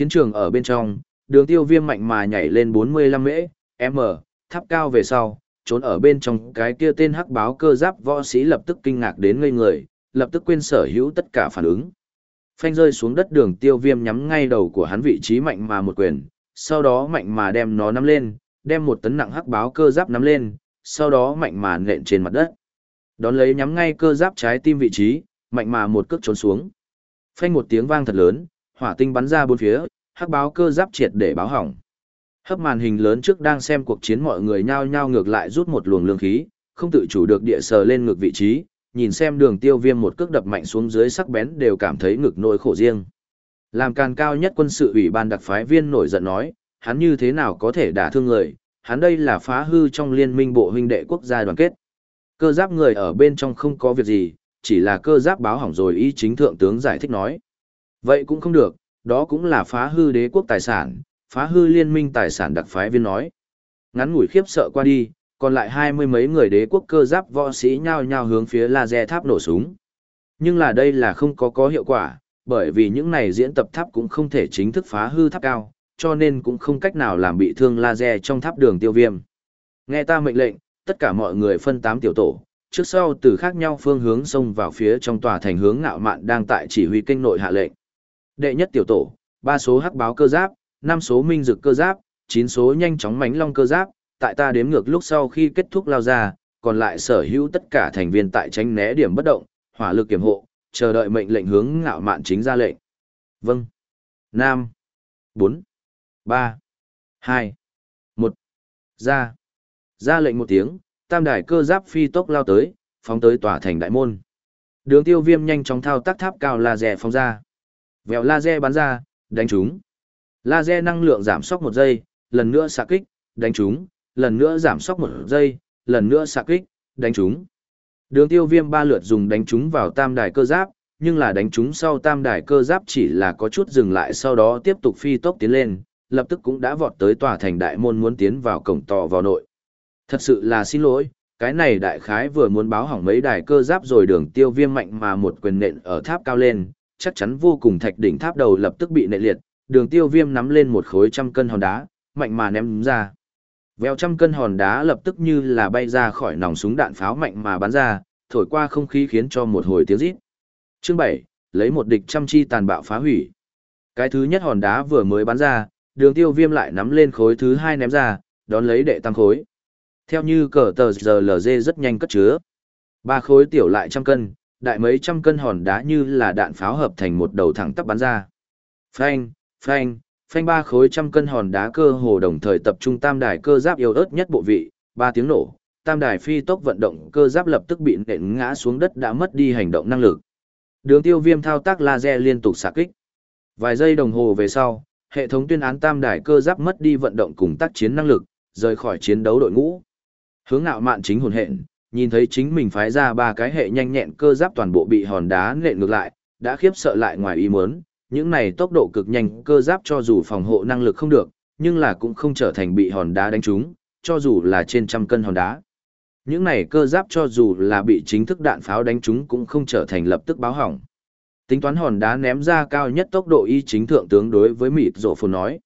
Chiến trường ở bên trong, đường tiêu viêm mạnh mà nhảy lên 45 mễ, m, tháp cao về sau, trốn ở bên trong cái kia tên hắc báo cơ giáp võ sĩ lập tức kinh ngạc đến ngây người, lập tức quên sở hữu tất cả phản ứng. Phanh rơi xuống đất đường tiêu viêm nhắm ngay đầu của hắn vị trí mạnh mà một quyền, sau đó mạnh mà đem nó nắm lên, đem một tấn nặng hắc báo cơ giáp nắm lên, sau đó mạnh mà nện trên mặt đất. Đón lấy nhắm ngay cơ giáp trái tim vị trí, mạnh mà một cước trốn xuống. Phanh một tiếng vang thật lớn, hỏa tinh bắn ra bốn phía, hắc báo cơ giáp triệt để báo hỏng. Hấp màn hình lớn trước đang xem cuộc chiến mọi người nhao nhao ngược lại rút một luồng lương khí, không tự chủ được địa sờ lên ngược vị trí, nhìn xem đường tiêu viêm một cước đập mạnh xuống dưới sắc bén đều cảm thấy ngực nỗi khổ riêng. Làm càng cao nhất quân sự ủy ban đặc phái viên nổi giận nói, hắn như thế nào có thể đả thương người, hắn đây là phá hư trong liên minh bộ huynh đệ quốc gia đoàn kết. Cơ giáp người ở bên trong không có việc gì, chỉ là cơ giáp báo hỏng rồi ý chính thượng tướng giải thích nói. Vậy cũng không được, đó cũng là phá hư đế quốc tài sản, phá hư liên minh tài sản đặc phái viên nói. Ngắn ngủi khiếp sợ qua đi, còn lại hai mươi mấy người đế quốc cơ giáp võ sĩ nhao nhao hướng phía laser tháp nổ súng. Nhưng là đây là không có có hiệu quả, bởi vì những này diễn tập tháp cũng không thể chính thức phá hư tháp cao, cho nên cũng không cách nào làm bị thương laser trong tháp đường tiêu viêm. Nghe ta mệnh lệnh, tất cả mọi người phân tám tiểu tổ, trước sau từ khác nhau phương hướng xông vào phía trong tòa thành hướng ngạo mạn đang tại chỉ huy kênh nội hạ lệnh. Đệ nhất tiểu tổ, ba số hắc báo cơ giáp, năm số minh dực cơ giáp, chín số nhanh chóng mánh long cơ giáp, tại ta đếm ngược lúc sau khi kết thúc lao ra, còn lại sở hữu tất cả thành viên tại tránh né điểm bất động, hỏa lực kiểm hộ, chờ đợi mệnh lệnh hướng ngạo mạn chính ra lệnh. Vâng. Nam. bốn ba hai một Ra. Ra lệnh một tiếng, tam đài cơ giáp phi tốc lao tới, phóng tới tòa thành đại môn. Đường tiêu viêm nhanh chóng thao tác tháp cao là rẻ phóng ra. Vèo laser bắn ra, đánh chúng. Laser năng lượng giảm sóc một giây, lần nữa xạ kích, đánh chúng, lần nữa giảm sóc một giây, lần nữa xạ kích, đánh chúng. Đường tiêu viêm ba lượt dùng đánh chúng vào tam đài cơ giáp, nhưng là đánh chúng sau tam đài cơ giáp chỉ là có chút dừng lại sau đó tiếp tục phi tốc tiến lên, lập tức cũng đã vọt tới tòa thành đại môn muốn tiến vào cổng tò vào nội. Thật sự là xin lỗi, cái này đại khái vừa muốn báo hỏng mấy đài cơ giáp rồi đường tiêu viêm mạnh mà một quyền nện ở tháp cao lên, chắc chắn vô cùng thạch đỉnh tháp đầu lập tức bị nện liệt, đường tiêu viêm nắm lên một khối trăm cân hòn đá, mạnh mà ném ra. Vèo trăm cân hòn đá lập tức như là bay ra khỏi nòng súng đạn pháo mạnh mà bắn ra, thổi qua không khí khiến cho một hồi tiếng rít. Chương 7, lấy một địch trăm chi tàn bạo phá hủy. Cái thứ nhất hòn đá vừa mới bắn ra, đường tiêu viêm lại nắm lên khối thứ hai ném ra, đón lấy đệ tăng khối. Theo như cờ tờ giờ LG rất nhanh cất chứa. Ba khối tiểu lại trăm cân, đại mấy trăm cân hòn đá như là đạn pháo hợp thành một đầu thẳng tắp bắn ra. Phanh, phanh, phanh ba khối trăm cân hòn đá cơ hồ đồng thời tập trung tam đài cơ giáp yếu ớt nhất bộ vị, ba tiếng nổ, tam đài phi tốc vận động cơ giáp lập tức bị nện ngã xuống đất đã mất đi hành động năng lực. Đường tiêu viêm thao tác laser liên tục xạ kích. Vài giây đồng hồ về sau, hệ thống tuyên án tam đài cơ giáp mất đi vận động cùng tác chiến năng lực, rời khỏi chiến đấu đội ngũ. Hướng ngạo mạn chính hồn hện, nhìn thấy chính mình phái ra ba cái hệ nhanh nhẹn cơ giáp toàn bộ bị hòn đá nện ngược lại, đã khiếp sợ lại ngoài ý muốn, những này tốc độ cực nhanh cơ giáp cho dù phòng hộ năng lực không được, nhưng là cũng không trở thành bị hòn đá đánh trúng, cho dù là trên trăm cân hòn đá. Những này cơ giáp cho dù là bị chính thức đạn pháo đánh trúng cũng không trở thành lập tức báo hỏng. Tính toán hòn đá ném ra cao nhất tốc độ y chính thượng tướng đối với mịt rộ phồn nói.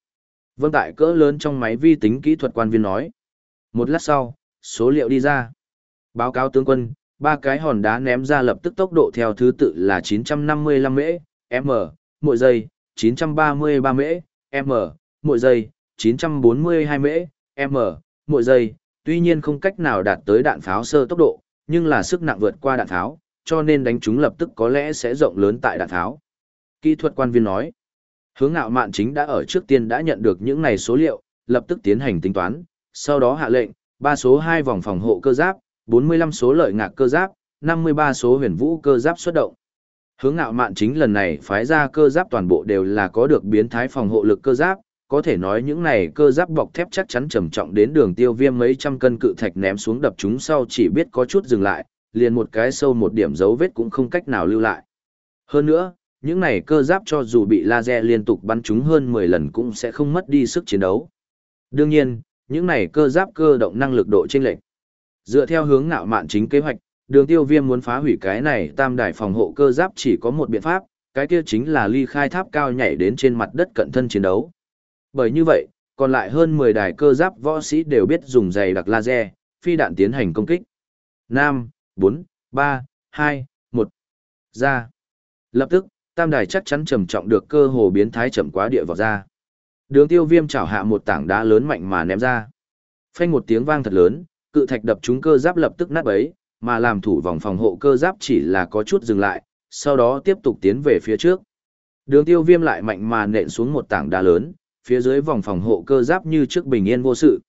Vâng tại cỡ lớn trong máy vi tính kỹ thuật quan viên nói. Một lát sau, số liệu đi ra. Báo cáo tướng quân, ba cái hòn đá ném ra lập tức tốc độ theo thứ tự là 955 mễ, m, mỗi giây, 933 mễ, m, mỗi giây, 942 mễ, m, mỗi giây, tuy nhiên không cách nào đạt tới đạn pháo sơ tốc độ, nhưng là sức nặng vượt qua đạn pháo, cho nên đánh chúng lập tức có lẽ sẽ rộng lớn tại đạn tháo. Kỹ thuật quan viên nói, hướng ngạo mạn chính đã ở trước tiên đã nhận được những này số liệu, lập tức tiến hành tính toán, sau đó hạ lệnh, ba số 2 vòng phòng hộ cơ giáp, 45 số lợi ngạc cơ giáp, 53 số huyền vũ cơ giáp xuất động. Hướng ngạo mạn chính lần này phái ra cơ giáp toàn bộ đều là có được biến thái phòng hộ lực cơ giáp, có thể nói những này cơ giáp bọc thép chắc chắn trầm trọng đến đường tiêu viêm mấy trăm cân cự thạch ném xuống đập chúng sau chỉ biết có chút dừng lại, liền một cái sâu một điểm dấu vết cũng không cách nào lưu lại. Hơn nữa, những này cơ giáp cho dù bị laser liên tục bắn chúng hơn 10 lần cũng sẽ không mất đi sức chiến đấu. Đương nhiên, những này cơ giáp cơ động năng lực độ chênh lệch. Dựa theo hướng ngạo mạn chính kế hoạch, đường tiêu viêm muốn phá hủy cái này tam đài phòng hộ cơ giáp chỉ có một biện pháp, cái kia chính là ly khai tháp cao nhảy đến trên mặt đất cận thân chiến đấu. Bởi như vậy, còn lại hơn 10 đài cơ giáp võ sĩ đều biết dùng giày đặc laser, phi đạn tiến hành công kích. 5, 4, 3, 2, 1. Ra. Lập tức, tam đài chắc chắn trầm trọng được cơ hồ biến thái chậm quá địa vào ra. Đường tiêu viêm chảo hạ một tảng đá lớn mạnh mà ném ra. Phanh một tiếng vang thật lớn, cự thạch đập trúng cơ giáp lập tức nát bấy, mà làm thủ vòng phòng hộ cơ giáp chỉ là có chút dừng lại, sau đó tiếp tục tiến về phía trước. Đường tiêu viêm lại mạnh mà nện xuống một tảng đá lớn, phía dưới vòng phòng hộ cơ giáp như trước bình yên vô sự.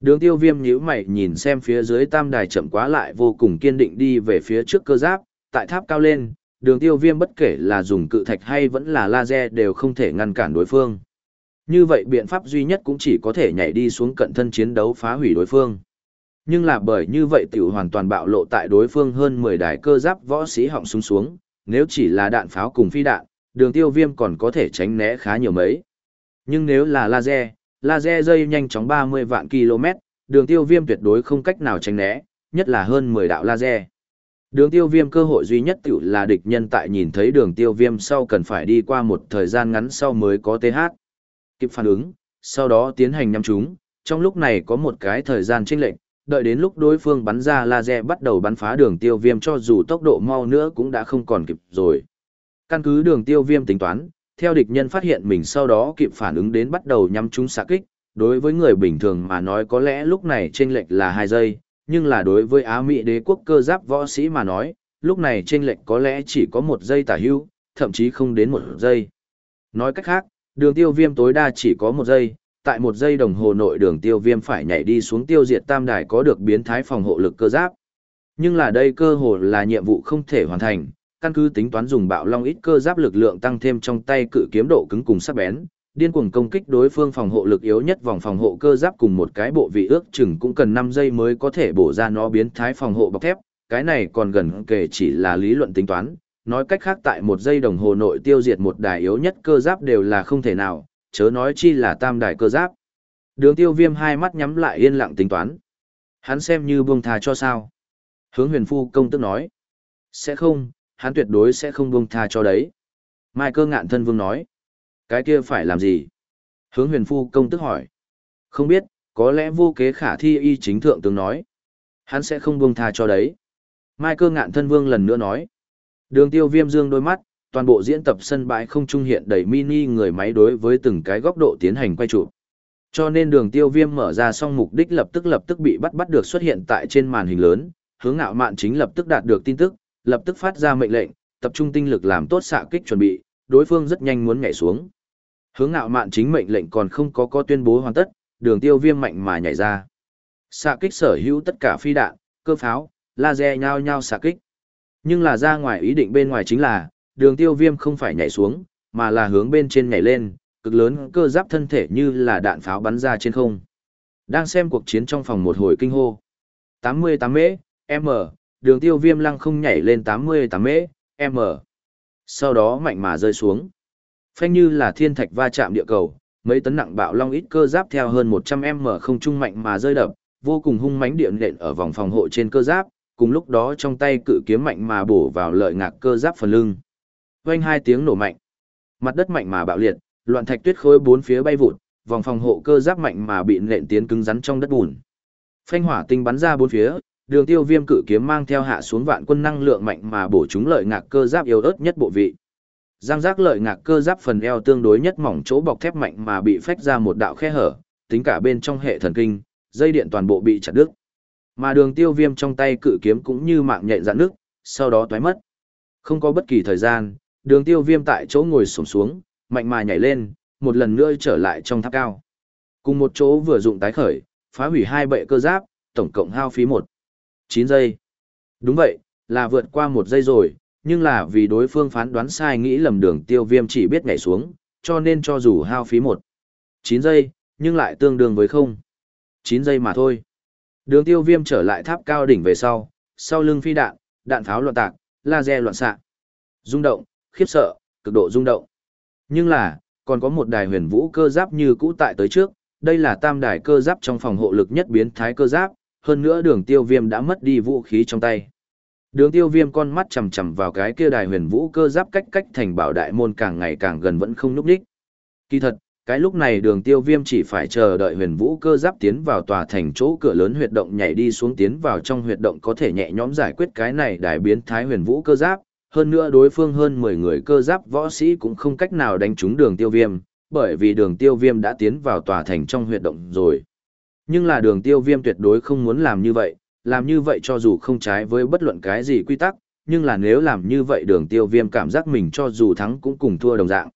Đường tiêu viêm nhíu mày nhìn xem phía dưới tam đài chậm quá lại vô cùng kiên định đi về phía trước cơ giáp, tại tháp cao lên, đường tiêu viêm bất kể là dùng cự thạch hay vẫn là laser đều không thể ngăn cản đối phương. Như vậy biện pháp duy nhất cũng chỉ có thể nhảy đi xuống cận thân chiến đấu phá hủy đối phương. Nhưng là bởi như vậy tiểu hoàn toàn bạo lộ tại đối phương hơn 10 đài cơ giáp võ sĩ họng súng xuống, nếu chỉ là đạn pháo cùng phi đạn, đường tiêu viêm còn có thể tránh né khá nhiều mấy. Nhưng nếu là laser, laser dây nhanh chóng 30 vạn km, đường tiêu viêm tuyệt đối không cách nào tránh né, nhất là hơn 10 đạo laser. Đường tiêu viêm cơ hội duy nhất tiểu là địch nhân tại nhìn thấy đường tiêu viêm sau cần phải đi qua một thời gian ngắn sau mới có TH. Kịp phản ứng, sau đó tiến hành nhắm chúng, trong lúc này có một cái thời gian chênh lệnh, đợi đến lúc đối phương bắn ra laser bắt đầu bắn phá đường tiêu viêm cho dù tốc độ mau nữa cũng đã không còn kịp rồi. Căn cứ đường tiêu viêm tính toán, theo địch nhân phát hiện mình sau đó kịp phản ứng đến bắt đầu nhắm chúng xạ kích, đối với người bình thường mà nói có lẽ lúc này chênh lệch là 2 giây, nhưng là đối với Á Mỹ đế quốc cơ giáp võ sĩ mà nói, lúc này chênh lệch có lẽ chỉ có 1 giây tả hữu, thậm chí không đến 1 giây. Nói cách khác, đường tiêu viêm tối đa chỉ có 1 giây, tại một giây đồng hồ nội đường tiêu viêm phải nhảy đi xuống tiêu diệt tam đài có được biến thái phòng hộ lực cơ giáp. Nhưng là đây cơ hồ là nhiệm vụ không thể hoàn thành, căn cứ tính toán dùng bạo long ít cơ giáp lực lượng tăng thêm trong tay cự kiếm độ cứng cùng sắc bén, điên cuồng công kích đối phương phòng hộ lực yếu nhất vòng phòng hộ cơ giáp cùng một cái bộ vị ước chừng cũng cần 5 giây mới có thể bổ ra nó biến thái phòng hộ bọc thép, cái này còn gần kể chỉ là lý luận tính toán, nói cách khác tại một giây đồng hồ nội tiêu diệt một đài yếu nhất cơ giáp đều là không thể nào, chớ nói chi là tam đài cơ giáp. Đường tiêu viêm hai mắt nhắm lại yên lặng tính toán. Hắn xem như buông thà cho sao. Hướng huyền phu công tức nói. Sẽ không, hắn tuyệt đối sẽ không buông tha cho đấy. Mai cơ ngạn thân vương nói. Cái kia phải làm gì? Hướng huyền phu công tức hỏi. Không biết, có lẽ vô kế khả thi y chính thượng tướng nói. Hắn sẽ không buông tha cho đấy. Mai cơ ngạn thân vương lần nữa nói. Đường tiêu viêm dương đôi mắt, toàn bộ diễn tập sân bãi không trung hiện đầy mini người máy đối với từng cái góc độ tiến hành quay chụp. Cho nên đường tiêu viêm mở ra xong mục đích lập tức lập tức bị bắt bắt được xuất hiện tại trên màn hình lớn, hướng ngạo mạn chính lập tức đạt được tin tức, lập tức phát ra mệnh lệnh, tập trung tinh lực làm tốt xạ kích chuẩn bị, đối phương rất nhanh muốn nhảy xuống. Hướng ngạo mạn chính mệnh lệnh còn không có có tuyên bố hoàn tất, đường tiêu viêm mạnh mà nhảy ra. Xạ kích sở hữu tất cả phi đạn, cơ pháo, laser nhau nhau xạ kích. Nhưng là ra ngoài ý định bên ngoài chính là, đường tiêu viêm không phải nhảy xuống, mà là hướng bên trên nhảy lên, cực lớn cơ giáp thân thể như là đạn pháo bắn ra trên không. Đang xem cuộc chiến trong phòng một hồi kinh hô. 88 mễ, M, đường tiêu viêm lăng không nhảy lên 88 mễ, M. Sau đó mạnh mà rơi xuống. Phanh như là thiên thạch va chạm địa cầu, mấy tấn nặng bạo long ít cơ giáp theo hơn 100 m không trung mạnh mà rơi đập, vô cùng hung mãnh điện nện ở vòng phòng hộ trên cơ giáp, cùng lúc đó trong tay cự kiếm mạnh mà bổ vào lợi ngạc cơ giáp phần lưng. Vang hai tiếng nổ mạnh. Mặt đất mạnh mà bạo liệt, loạn thạch tuyết khối bốn phía bay vụt, vòng phòng hộ cơ giáp mạnh mà bị nện tiến cứng rắn trong đất bùn. Phanh hỏa tinh bắn ra bốn phía, đường tiêu viêm cự kiếm mang theo hạ xuống vạn quân năng lượng mạnh mà bổ chúng lợi ngạc cơ giáp yếu ớt nhất bộ vị. Giang giác lợi ngạc cơ giáp phần eo tương đối nhất mỏng chỗ bọc thép mạnh mà bị phách ra một đạo khe hở, tính cả bên trong hệ thần kinh, dây điện toàn bộ bị chặt đứt. Mà đường tiêu viêm trong tay cự kiếm cũng như mạng nhện rạn nước, sau đó toé mất. Không có bất kỳ thời gian, đường tiêu viêm tại chỗ ngồi sổm xuống, mạnh mà nhảy lên, một lần nữa trở lại trong tháp cao. Cùng một chỗ vừa dụng tái khởi, phá hủy hai bệ cơ giáp, tổng cộng hao phí một 9 giây. Đúng vậy, là vượt qua một giây rồi, nhưng là vì đối phương phán đoán sai nghĩ lầm đường tiêu viêm chỉ biết nhảy xuống, cho nên cho dù hao phí một 9 giây, nhưng lại tương đương với không. 9 giây mà thôi. Đường tiêu viêm trở lại tháp cao đỉnh về sau, sau lưng phi đạn, đạn pháo loạn tạc, laser loạn xạ. Rung động, khiếp sợ, cực độ rung động. Nhưng là, còn có một đài huyền vũ cơ giáp như cũ tại tới trước, đây là tam đài cơ giáp trong phòng hộ lực nhất biến thái cơ giáp, hơn nữa đường tiêu viêm đã mất đi vũ khí trong tay. Đường tiêu viêm con mắt chầm chầm vào cái kia đài huyền vũ cơ giáp cách cách thành bảo đại môn càng ngày càng gần vẫn không núp đích. Kỳ thật, cái lúc này đường tiêu viêm chỉ phải chờ đợi huyền vũ cơ giáp tiến vào tòa thành chỗ cửa lớn huyệt động nhảy đi xuống tiến vào trong huyệt động có thể nhẹ nhõm giải quyết cái này đài biến thái huyền vũ cơ giáp. Hơn nữa đối phương hơn 10 người cơ giáp võ sĩ cũng không cách nào đánh trúng đường tiêu viêm, bởi vì đường tiêu viêm đã tiến vào tòa thành trong huyệt động rồi. Nhưng là đường tiêu viêm tuyệt đối không muốn làm như vậy, làm như vậy cho dù không trái với bất luận cái gì quy tắc, nhưng là nếu làm như vậy đường tiêu viêm cảm giác mình cho dù thắng cũng cùng thua đồng dạng.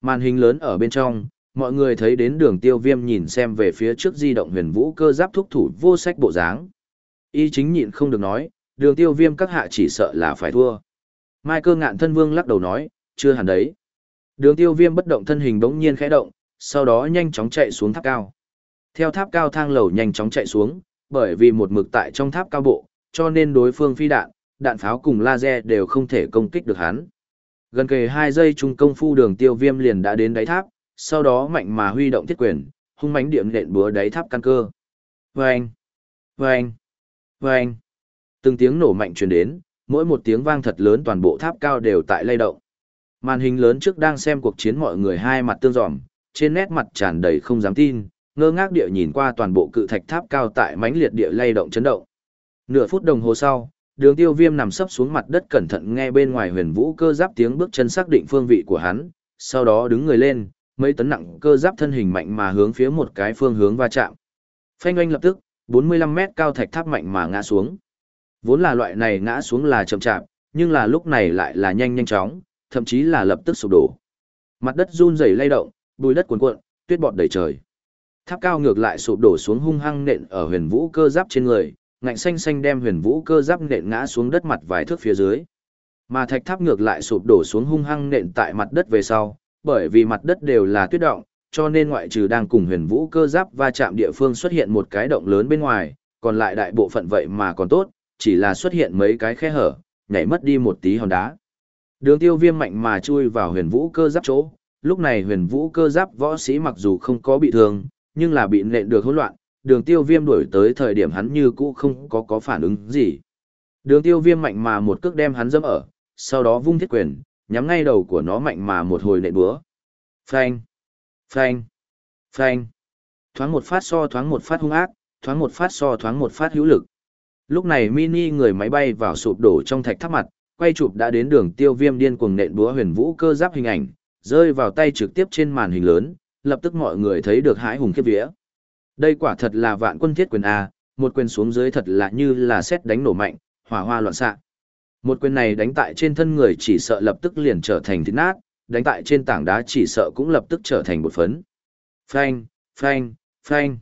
Màn hình lớn ở bên trong, mọi người thấy đến đường tiêu viêm nhìn xem về phía trước di động huyền vũ cơ giáp thúc thủ vô sách bộ dáng. Y chính nhịn không được nói, đường tiêu viêm các hạ chỉ sợ là phải thua. Mai cơ ngạn thân vương lắc đầu nói, chưa hẳn đấy. Đường tiêu viêm bất động thân hình bỗng nhiên khẽ động, sau đó nhanh chóng chạy xuống tháp cao. Theo tháp cao thang lầu nhanh chóng chạy xuống, bởi vì một mực tại trong tháp cao bộ, cho nên đối phương phi đạn, đạn pháo cùng laser đều không thể công kích được hắn. Gần kề 2 giây trung công phu đường tiêu viêm liền đã đến đáy tháp, sau đó mạnh mà huy động thiết quyền, hung mãnh điểm nện búa đáy tháp căn cơ. Vâng! Vâng! Vâng! Từng tiếng nổ mạnh truyền đến, mỗi một tiếng vang thật lớn toàn bộ tháp cao đều tại lay động. Màn hình lớn trước đang xem cuộc chiến mọi người hai mặt tương giòm, trên nét mặt tràn đầy không dám tin, ngơ ngác địa nhìn qua toàn bộ cự thạch tháp cao tại mãnh liệt địa lay động chấn động. Nửa phút đồng hồ sau, đường tiêu viêm nằm sấp xuống mặt đất cẩn thận nghe bên ngoài huyền vũ cơ giáp tiếng bước chân xác định phương vị của hắn, sau đó đứng người lên, mấy tấn nặng cơ giáp thân hình mạnh mà hướng phía một cái phương hướng va chạm. Phanh oanh lập tức, 45 mét cao thạch tháp mạnh mà ngã xuống. Vốn là loại này ngã xuống là chậm chạp, nhưng là lúc này lại là nhanh nhanh chóng, thậm chí là lập tức sụp đổ. Mặt đất run rẩy lay động, bùi đất cuồn cuộn, tuyết bọt đầy trời. Tháp cao ngược lại sụp đổ xuống hung hăng nện ở huyền vũ cơ giáp trên người, ngạnh xanh xanh đem huyền vũ cơ giáp nện ngã xuống đất mặt vài thước phía dưới. Mà thạch tháp ngược lại sụp đổ xuống hung hăng nện tại mặt đất về sau, bởi vì mặt đất đều là tuyết động, cho nên ngoại trừ đang cùng huyền vũ cơ giáp va chạm địa phương xuất hiện một cái động lớn bên ngoài, còn lại đại bộ phận vậy mà còn tốt, chỉ là xuất hiện mấy cái khe hở, nhảy mất đi một tí hòn đá. Đường tiêu viêm mạnh mà chui vào huyền vũ cơ giáp chỗ, lúc này huyền vũ cơ giáp võ sĩ mặc dù không có bị thương, nhưng là bị nện được hỗn loạn, đường tiêu viêm đuổi tới thời điểm hắn như cũ không có có phản ứng gì. Đường tiêu viêm mạnh mà một cước đem hắn dâm ở, sau đó vung thiết quyền, nhắm ngay đầu của nó mạnh mà một hồi nện búa. Phanh, phanh, phanh. Thoáng một phát so thoáng một phát hung ác, thoáng một phát so thoáng một phát hữu lực. Lúc này mini người máy bay vào sụp đổ trong thạch tháp mặt, quay chụp đã đến đường tiêu viêm điên cuồng nện búa huyền vũ cơ giáp hình ảnh, rơi vào tay trực tiếp trên màn hình lớn, lập tức mọi người thấy được hãi hùng khiếp vía. Đây quả thật là vạn quân thiết quyền A, một quyền xuống dưới thật là như là xét đánh nổ mạnh, hỏa hoa loạn xạ. Một quyền này đánh tại trên thân người chỉ sợ lập tức liền trở thành thịt nát, đánh tại trên tảng đá chỉ sợ cũng lập tức trở thành bột phấn. Phanh, phanh, phanh.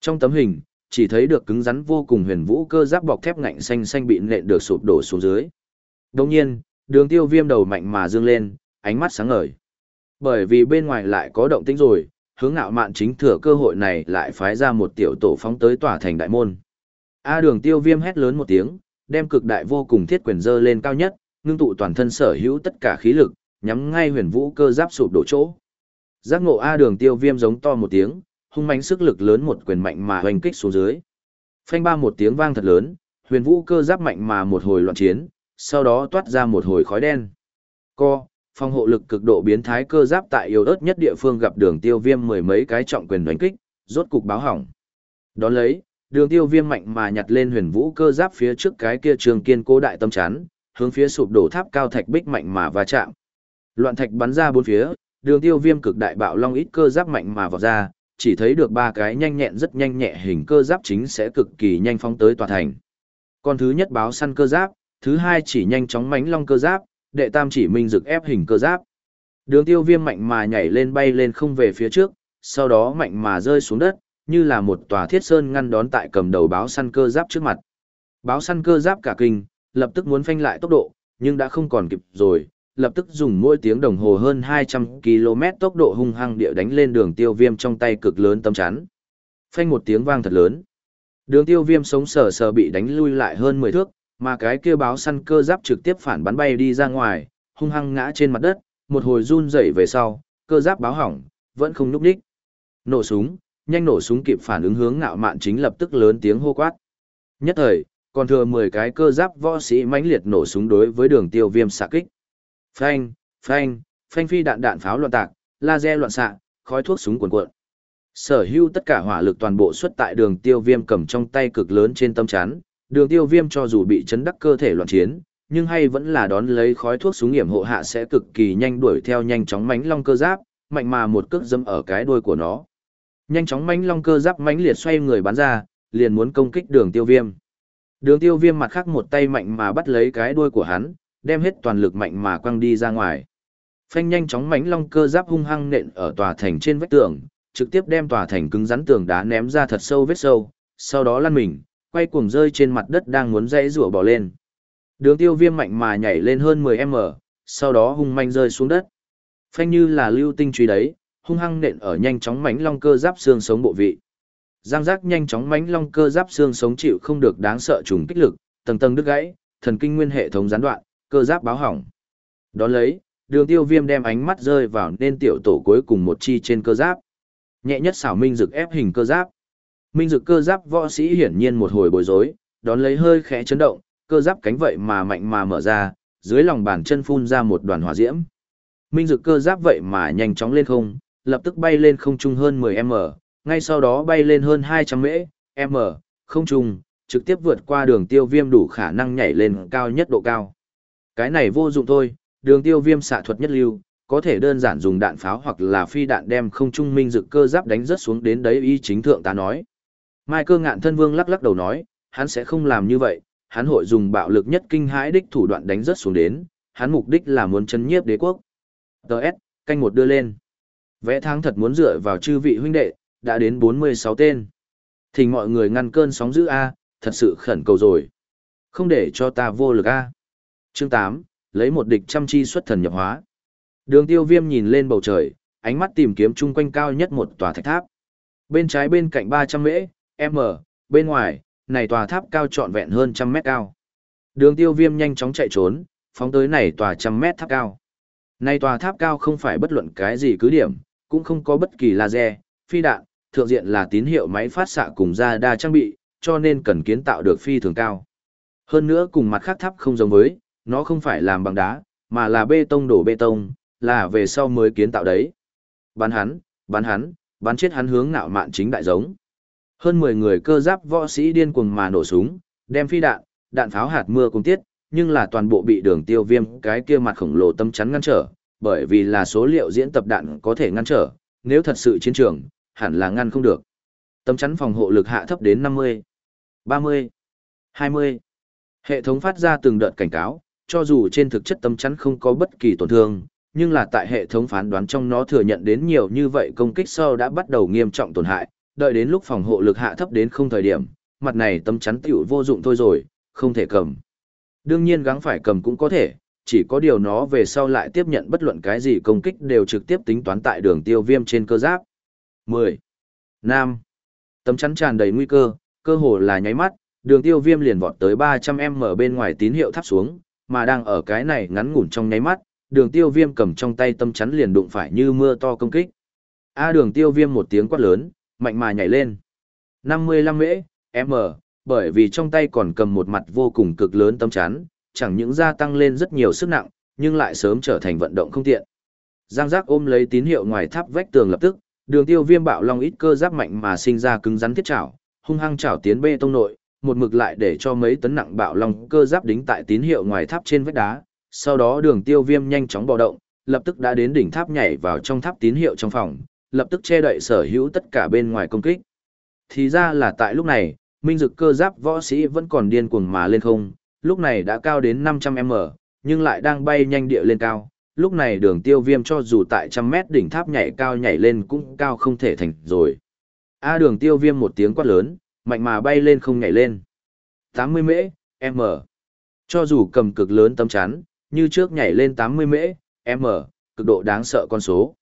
Trong tấm hình, chỉ thấy được cứng rắn vô cùng huyền vũ cơ giáp bọc thép ngạnh xanh xanh bị nện được sụp đổ xuống dưới. Đồng nhiên, đường tiêu viêm đầu mạnh mà dương lên, ánh mắt sáng ngời. Bởi vì bên ngoài lại có động tĩnh rồi, hướng ngạo mạn chính thừa cơ hội này lại phái ra một tiểu tổ phóng tới tòa thành đại môn. A đường tiêu viêm hét lớn một tiếng, đem cực đại vô cùng thiết quyền dơ lên cao nhất, ngưng tụ toàn thân sở hữu tất cả khí lực, nhắm ngay huyền vũ cơ giáp sụp đổ chỗ. Giác ngộ A đường tiêu viêm giống to một tiếng, hung mãnh sức lực lớn một quyền mạnh mà hoành kích xuống dưới. Phanh ba một tiếng vang thật lớn, huyền vũ cơ giáp mạnh mà một hồi loạn chiến, sau đó toát ra một hồi khói đen. Co, phòng hộ lực cực độ biến thái cơ giáp tại yếu ớt nhất địa phương gặp đường tiêu viêm mười mấy cái trọng quyền đánh kích, rốt cục báo hỏng. Đón lấy, đường tiêu viêm mạnh mà nhặt lên huyền vũ cơ giáp phía trước cái kia trường kiên cố đại tâm chán hướng phía sụp đổ tháp cao thạch bích mạnh mà va chạm. Loạn thạch bắn ra bốn phía, đường tiêu viêm cực đại bạo long ít cơ giáp mạnh mà vọt ra, chỉ thấy được ba cái nhanh nhẹn rất nhanh nhẹ hình cơ giáp chính sẽ cực kỳ nhanh phóng tới tòa thành. Con thứ nhất báo săn cơ giáp, thứ hai chỉ nhanh chóng mánh long cơ giáp, đệ tam chỉ minh dực ép hình cơ giáp. Đường tiêu viêm mạnh mà nhảy lên bay lên không về phía trước, sau đó mạnh mà rơi xuống đất, như là một tòa thiết sơn ngăn đón tại cầm đầu báo săn cơ giáp trước mặt. Báo săn cơ giáp cả kinh, lập tức muốn phanh lại tốc độ, nhưng đã không còn kịp rồi, lập tức dùng mỗi tiếng đồng hồ hơn 200 km tốc độ hung hăng địa đánh lên đường tiêu viêm trong tay cực lớn tâm chắn. Phanh một tiếng vang thật lớn. Đường tiêu viêm sống sờ sờ bị đánh lui lại hơn 10 thước, mà cái kia báo săn cơ giáp trực tiếp phản bắn bay đi ra ngoài, hung hăng ngã trên mặt đất, một hồi run rẩy về sau, cơ giáp báo hỏng, vẫn không núp đích. Nổ súng, nhanh nổ súng kịp phản ứng hướng ngạo mạn chính lập tức lớn tiếng hô quát. Nhất thời, còn thừa 10 cái cơ giáp võ sĩ mãnh liệt nổ súng đối với đường tiêu viêm xạ kích. Phanh, phanh, phanh phi đạn đạn pháo loạn tạc, laser loạn xạ, khói thuốc súng cuồn cuộn. Sở hữu tất cả hỏa lực toàn bộ xuất tại đường tiêu viêm cầm trong tay cực lớn trên tâm chán, đường tiêu viêm cho dù bị chấn đắc cơ thể loạn chiến, nhưng hay vẫn là đón lấy khói thuốc súng nghiệm hộ hạ sẽ cực kỳ nhanh đuổi theo nhanh chóng mánh long cơ giáp, mạnh mà một cước dâm ở cái đuôi của nó. Nhanh chóng mánh long cơ giáp mánh liệt xoay người bắn ra, liền muốn công kích đường tiêu viêm. Đường tiêu viêm mặt khác một tay mạnh mà bắt lấy cái đuôi của hắn, đem hết toàn lực mạnh mà quăng đi ra ngoài. Phanh nhanh chóng mãnh long cơ giáp hung hăng nện ở tòa thành trên vách tường, trực tiếp đem tòa thành cứng rắn tường đá ném ra thật sâu vết sâu, sau đó lăn mình, quay cuồng rơi trên mặt đất đang muốn dãy rủa bỏ lên. Đường tiêu viêm mạnh mà nhảy lên hơn 10m, sau đó hung manh rơi xuống đất. Phanh như là lưu tinh truy đấy, hung hăng nện ở nhanh chóng mánh long cơ giáp xương sống bộ vị. Giang giác nhanh chóng mánh long cơ giáp xương sống chịu không được đáng sợ trùng kích lực, tầng tầng đứt gãy, thần kinh nguyên hệ thống gián đoạn, cơ giáp báo hỏng. Đón lấy, đường tiêu viêm đem ánh mắt rơi vào nên tiểu tổ cuối cùng một chi trên cơ giáp. Nhẹ nhất xảo minh dực ép hình cơ giáp. Minh dực cơ giáp võ sĩ hiển nhiên một hồi bối rối, đón lấy hơi khẽ chấn động, cơ giáp cánh vậy mà mạnh mà mở ra, dưới lòng bàn chân phun ra một đoàn hỏa diễm. Minh dực cơ giáp vậy mà nhanh chóng lên không, lập tức bay lên không trung hơn 10m, ngay sau đó bay lên hơn 200 mễ, m, không trung, trực tiếp vượt qua đường tiêu viêm đủ khả năng nhảy lên cao nhất độ cao. Cái này vô dụng thôi, đường tiêu viêm xạ thuật nhất lưu, có thể đơn giản dùng đạn pháo hoặc là phi đạn đem không trung minh dự cơ giáp đánh rớt xuống đến đấy y chính thượng ta nói. Mai cơ ngạn thân vương lắc lắc đầu nói, hắn sẽ không làm như vậy, hắn hội dùng bạo lực nhất kinh hãi đích thủ đoạn đánh rớt xuống đến, hắn mục đích là muốn chấn nhiếp đế quốc. Đợt, canh một đưa lên. Vẽ tháng thật muốn dựa vào chư vị huynh đệ, đã đến 46 tên. Thỉnh mọi người ngăn cơn sóng dữ A, thật sự khẩn cầu rồi. Không để cho ta vô lực A. Chương 8, lấy một địch chăm chi xuất thần nhập hóa. Đường tiêu viêm nhìn lên bầu trời, ánh mắt tìm kiếm chung quanh cao nhất một tòa thạch tháp. Bên trái bên cạnh 300 mễ, m, bên ngoài, này tòa tháp cao trọn vẹn hơn trăm mét cao. Đường tiêu viêm nhanh chóng chạy trốn, phóng tới này tòa trăm mét tháp cao. Này tòa tháp cao không phải bất luận cái gì cứ điểm, cũng không có bất kỳ laser, phi đạn, thượng diện là tín hiệu máy phát xạ cùng ra đa trang bị, cho nên cần kiến tạo được phi thường cao. Hơn nữa cùng mặt khác tháp không giống với, nó không phải làm bằng đá, mà là bê tông đổ bê tông, là về sau mới kiến tạo đấy. Bắn hắn, bắn hắn, bắn chết hắn hướng ngạo mạn chính đại giống. Hơn 10 người cơ giáp võ sĩ điên cuồng mà nổ súng, đem phi đạn, đạn pháo hạt mưa cùng tiết, nhưng là toàn bộ bị đường tiêu viêm cái kia mặt khổng lồ tâm chắn ngăn trở, bởi vì là số liệu diễn tập đạn có thể ngăn trở, nếu thật sự chiến trường, hẳn là ngăn không được. Tâm chắn phòng hộ lực hạ thấp đến 50, 30, 20. Hệ thống phát ra từng đợt cảnh cáo, cho dù trên thực chất tâm chắn không có bất kỳ tổn thương, nhưng là tại hệ thống phán đoán trong nó thừa nhận đến nhiều như vậy công kích sau đã bắt đầu nghiêm trọng tổn hại, đợi đến lúc phòng hộ lực hạ thấp đến không thời điểm, mặt này tâm chắn tiểu vô dụng thôi rồi, không thể cầm. Đương nhiên gắng phải cầm cũng có thể, chỉ có điều nó về sau lại tiếp nhận bất luận cái gì công kích đều trực tiếp tính toán tại đường tiêu viêm trên cơ giáp. 10. Nam. Tấm chắn tràn đầy nguy cơ, cơ hồ là nháy mắt, đường tiêu viêm liền vọt tới 300m bên ngoài tín hiệu thắp xuống, mà đang ở cái này ngắn ngủn trong nháy mắt, đường tiêu viêm cầm trong tay tâm chắn liền đụng phải như mưa to công kích. A à, đường tiêu viêm một tiếng quát lớn, mạnh mà nhảy lên. 55 mễ, m, bởi vì trong tay còn cầm một mặt vô cùng cực lớn tâm chắn, chẳng những gia tăng lên rất nhiều sức nặng, nhưng lại sớm trở thành vận động không tiện. Giang giác ôm lấy tín hiệu ngoài tháp vách tường lập tức, đường tiêu viêm bạo long ít cơ giáp mạnh mà sinh ra cứng rắn thiết chảo, hung hăng chảo tiến bê tông nội, một mực lại để cho mấy tấn nặng bạo long cơ giáp đính tại tín hiệu ngoài tháp trên vách đá, sau đó đường tiêu viêm nhanh chóng bò động, lập tức đã đến đỉnh tháp nhảy vào trong tháp tín hiệu trong phòng, lập tức che đậy sở hữu tất cả bên ngoài công kích. Thì ra là tại lúc này, minh dực cơ giáp võ sĩ vẫn còn điên cuồng mà lên không, lúc này đã cao đến 500m, nhưng lại đang bay nhanh địa lên cao. Lúc này đường tiêu viêm cho dù tại trăm mét đỉnh tháp nhảy cao nhảy lên cũng cao không thể thành rồi. A đường tiêu viêm một tiếng quát lớn, mạnh mà bay lên không nhảy lên. 80 mễ, M. Cho dù cầm cực lớn tấm chắn, như trước nhảy lên 80 mễ, M, cực độ đáng sợ con số.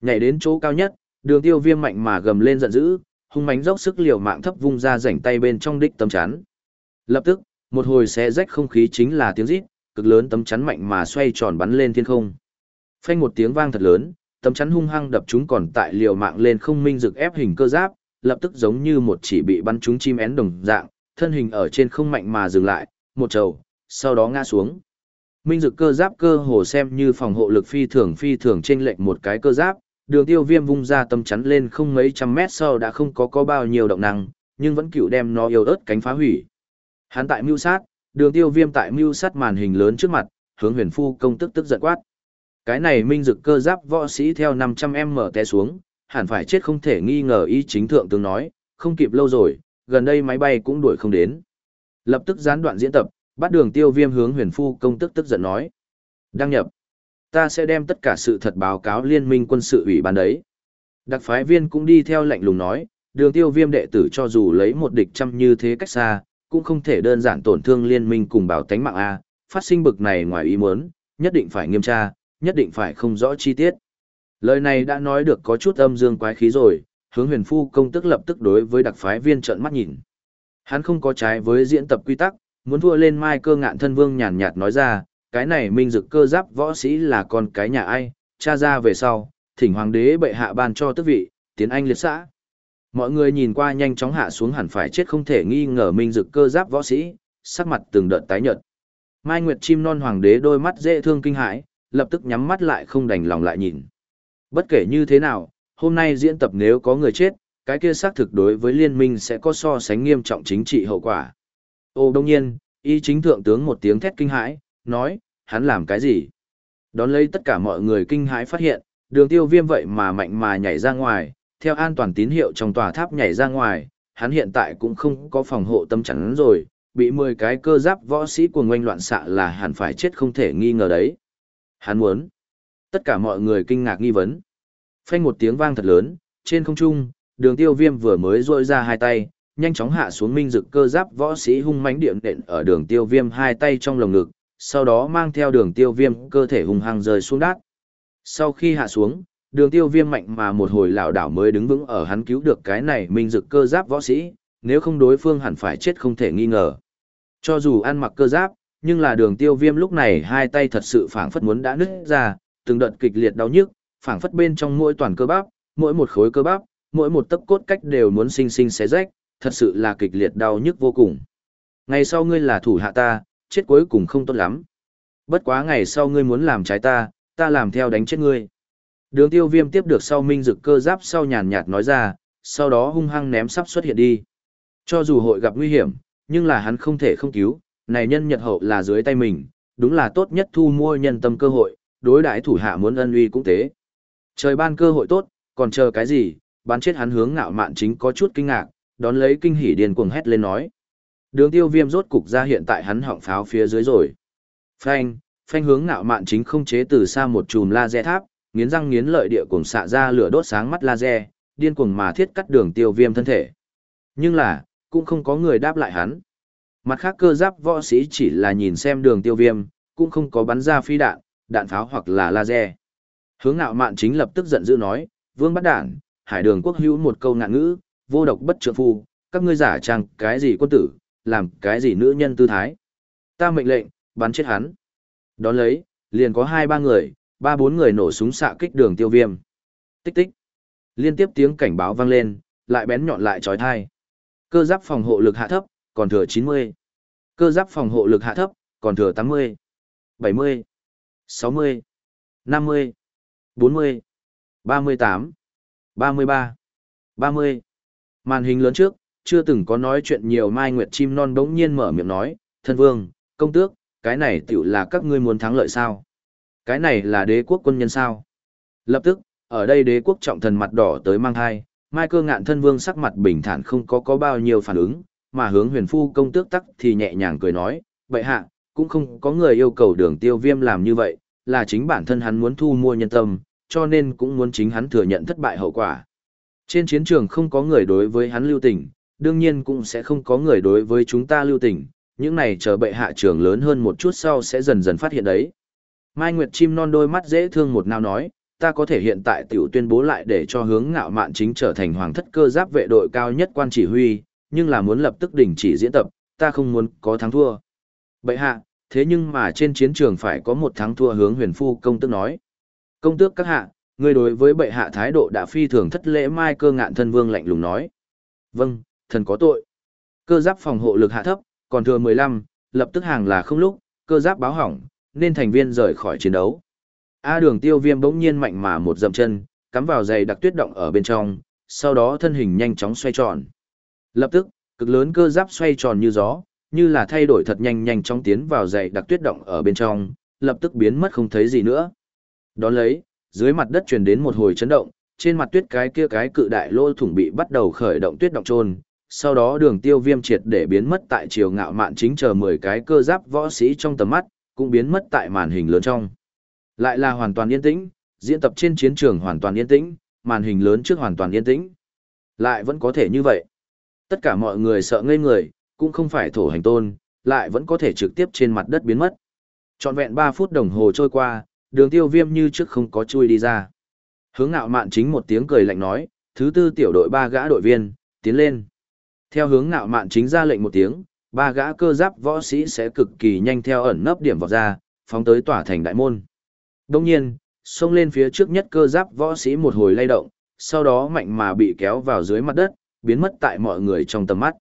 Nhảy đến chỗ cao nhất, đường tiêu viêm mạnh mà gầm lên giận dữ, hung mánh dốc sức liều mạng thấp vung ra rảnh tay bên trong đích tấm chắn. Lập tức, một hồi xé rách không khí chính là tiếng rít, cực lớn tấm chắn mạnh mà xoay tròn bắn lên thiên không. Phanh một tiếng vang thật lớn, tấm chắn hung hăng đập chúng còn tại liều mạng lên không minh rực ép hình cơ giáp, lập tức giống như một chỉ bị bắn trúng chim én đồng dạng, thân hình ở trên không mạnh mà dừng lại, một trầu, sau đó ngã xuống. Minh dực cơ giáp cơ hồ xem như phòng hộ lực phi thường phi thường trên lệnh một cái cơ giáp, đường tiêu viêm vung ra tâm chắn lên không mấy trăm mét sau đã không có có bao nhiêu động năng, nhưng vẫn cựu đem nó yêu ớt cánh phá hủy. Hắn tại mưu sát, đường tiêu viêm tại mưu sát màn hình lớn trước mặt, hướng huyền phu công tức tức giận quát. Cái này minh dực cơ giáp võ sĩ theo 500m té xuống, hẳn phải chết không thể nghi ngờ ý chính thượng tướng nói, không kịp lâu rồi, gần đây máy bay cũng đuổi không đến. Lập tức gián đoạn diễn tập, bắt đường tiêu viêm hướng huyền phu công tức tức giận nói. Đăng nhập. Ta sẽ đem tất cả sự thật báo cáo liên minh quân sự ủy ban đấy. Đặc phái viên cũng đi theo lệnh lùng nói, đường tiêu viêm đệ tử cho dù lấy một địch trăm như thế cách xa, cũng không thể đơn giản tổn thương liên minh cùng bảo tánh mạng A, phát sinh bực này ngoài ý muốn, nhất định phải nghiêm tra, nhất định phải không rõ chi tiết. Lời này đã nói được có chút âm dương quái khí rồi, hướng huyền phu công tức lập tức đối với đặc phái viên trợn mắt nhìn. Hắn không có trái với diễn tập quy tắc, muốn thua lên mai cơ ngạn thân vương nhàn nhạt nói ra, cái này minh dực cơ giáp võ sĩ là con cái nhà ai, cha ra về sau, thỉnh hoàng đế bệ hạ ban cho tước vị, tiến anh liệt xã. Mọi người nhìn qua nhanh chóng hạ xuống hẳn phải chết không thể nghi ngờ minh dực cơ giáp võ sĩ, sắc mặt từng đợt tái nhợt. Mai Nguyệt chim non hoàng đế đôi mắt dễ thương kinh hãi, lập tức nhắm mắt lại không đành lòng lại nhìn. Bất kể như thế nào, hôm nay diễn tập nếu có người chết, cái kia xác thực đối với liên minh sẽ có so sánh nghiêm trọng chính trị hậu quả. Ô đông nhiên, y chính thượng tướng một tiếng thét kinh hãi, nói, hắn làm cái gì? Đón lấy tất cả mọi người kinh hãi phát hiện, đường tiêu viêm vậy mà mạnh mà nhảy ra ngoài, theo an toàn tín hiệu trong tòa tháp nhảy ra ngoài, hắn hiện tại cũng không có phòng hộ tâm chắn rồi, bị 10 cái cơ giáp võ sĩ của ngoanh loạn xạ là hẳn phải chết không thể nghi ngờ đấy. Hắn muốn. Tất cả mọi người kinh ngạc nghi vấn. Phanh một tiếng vang thật lớn, trên không trung, đường tiêu viêm vừa mới rôi ra hai tay, nhanh chóng hạ xuống minh dực cơ giáp võ sĩ hung mãnh điện đện ở đường tiêu viêm hai tay trong lồng ngực, sau đó mang theo đường tiêu viêm cơ thể hung hăng rơi xuống đát. Sau khi hạ xuống, đường tiêu viêm mạnh mà một hồi lảo đảo mới đứng vững ở hắn cứu được cái này minh dực cơ giáp võ sĩ, nếu không đối phương hẳn phải chết không thể nghi ngờ. Cho dù ăn mặc cơ giáp, nhưng là đường tiêu viêm lúc này hai tay thật sự phảng phất muốn đã nứt ra, từng đợt kịch liệt đau nhức, phảng phất bên trong mỗi toàn cơ bắp, mỗi một khối cơ bắp, mỗi một tấc cốt cách đều muốn sinh sinh xé rách, thật sự là kịch liệt đau nhức vô cùng. Ngày sau ngươi là thủ hạ ta, chết cuối cùng không tốt lắm. Bất quá ngày sau ngươi muốn làm trái ta, ta làm theo đánh chết ngươi. Đường tiêu viêm tiếp được sau minh dực cơ giáp sau nhàn nhạt nói ra, sau đó hung hăng ném sắp xuất hiện đi. Cho dù hội gặp nguy hiểm, nhưng là hắn không thể không cứu, này nhân nhật hậu là dưới tay mình, đúng là tốt nhất thu mua nhân tâm cơ hội, đối đãi thủ hạ muốn ân uy cũng thế. Trời ban cơ hội tốt, còn chờ cái gì, bắn chết hắn hướng ngạo mạn chính có chút kinh ngạc, đón lấy kinh hỉ điên cuồng hét lên nói. Đường tiêu viêm rốt cục ra hiện tại hắn họng pháo phía dưới rồi. Phanh, phanh hướng ngạo mạn chính không chế từ xa một chùm laser tháp, nghiến răng nghiến lợi địa cuồng xạ ra lửa đốt sáng mắt laser, điên cuồng mà thiết cắt đường tiêu viêm thân thể. Nhưng là, cũng không có người đáp lại hắn. Mặt khác cơ giáp võ sĩ chỉ là nhìn xem đường tiêu viêm, cũng không có bắn ra phi đạn, đạn pháo hoặc là laser. Hướng ngạo mạn chính lập tức giận dữ nói, vương bắt đạn, hải đường quốc hữu một câu ngạn ngữ, vô độc bất trượng phu, các ngươi giả trang cái gì quân tử, làm cái gì nữ nhân tư thái. Ta mệnh lệnh, bắn chết hắn. Đón lấy, liền có hai ba người, ba bốn người nổ súng xạ kích đường tiêu viêm. Tích tích. Liên tiếp tiếng cảnh báo vang lên, lại bén nhọn lại trói thai. Cơ giáp phòng hộ lực hạ thấp, còn thừa 90. Cơ giáp phòng hộ lực hạ thấp, còn thừa 80. 70. 60. 50. 40. 38. 33. 30. Màn hình lớn trước, chưa từng có nói chuyện nhiều Mai Nguyệt chim non bỗng nhiên mở miệng nói, thân vương, công tước, cái này tiểu là các ngươi muốn thắng lợi sao? Cái này là đế quốc quân nhân sao? Lập tức, ở đây đế quốc trọng thần mặt đỏ tới mang thai, Mai cơ ngạn thân vương sắc mặt bình thản không có có bao nhiêu phản ứng, mà hướng huyền phu công tước tắc thì nhẹ nhàng cười nói, vậy hạ, cũng không có người yêu cầu đường tiêu viêm làm như vậy, là chính bản thân hắn muốn thu mua nhân tâm, cho nên cũng muốn chính hắn thừa nhận thất bại hậu quả. Trên chiến trường không có người đối với hắn lưu tình, đương nhiên cũng sẽ không có người đối với chúng ta lưu tình, những này chờ bệ hạ trường lớn hơn một chút sau sẽ dần dần phát hiện đấy. Mai Nguyệt chim non đôi mắt dễ thương một nào nói, ta có thể hiện tại tiểu tuyên bố lại để cho hướng ngạo mạn chính trở thành hoàng thất cơ giáp vệ đội cao nhất quan chỉ huy, nhưng là muốn lập tức đình chỉ diễn tập, ta không muốn có thắng thua. Bệ hạ, thế nhưng mà trên chiến trường phải có một thắng thua hướng huyền phu công tước nói. Công tước các hạ, người đối với bệ hạ thái độ đã phi thường thất lễ mai cơ ngạn thân vương lạnh lùng nói. Vâng, thần có tội. Cơ giáp phòng hộ lực hạ thấp, còn thừa 15, lập tức hàng là không lúc, cơ giáp báo hỏng, nên thành viên rời khỏi chiến đấu. A đường tiêu viêm bỗng nhiên mạnh mà một dậm chân, cắm vào giày đặc tuyết động ở bên trong, sau đó thân hình nhanh chóng xoay tròn. Lập tức, cực lớn cơ giáp xoay tròn như gió, như là thay đổi thật nhanh nhanh chóng tiến vào dày đặc tuyết động ở bên trong, lập tức biến mất không thấy gì nữa. Đón lấy, dưới mặt đất truyền đến một hồi chấn động, trên mặt tuyết cái kia cái cự đại lỗ thủng bị bắt đầu khởi động tuyết động trôn, sau đó đường tiêu viêm triệt để biến mất tại chiều ngạo mạn chính chờ 10 cái cơ giáp võ sĩ trong tầm mắt, cũng biến mất tại màn hình lớn trong. Lại là hoàn toàn yên tĩnh, diễn tập trên chiến trường hoàn toàn yên tĩnh, màn hình lớn trước hoàn toàn yên tĩnh. Lại vẫn có thể như vậy. Tất cả mọi người sợ ngây người, cũng không phải thổ hành tôn, lại vẫn có thể trực tiếp trên mặt đất biến mất. Trọn vẹn 3 phút đồng hồ trôi qua, đường tiêu viêm như trước không có chui đi ra. Hướng ngạo mạn chính một tiếng cười lạnh nói, thứ tư tiểu đội ba gã đội viên, tiến lên. Theo hướng ngạo mạn chính ra lệnh một tiếng, ba gã cơ giáp võ sĩ sẽ cực kỳ nhanh theo ẩn nấp điểm vào ra, phóng tới tỏa thành đại môn. Đồng nhiên, xông lên phía trước nhất cơ giáp võ sĩ một hồi lay động, sau đó mạnh mà bị kéo vào dưới mặt đất, biến mất tại mọi người trong tầm mắt.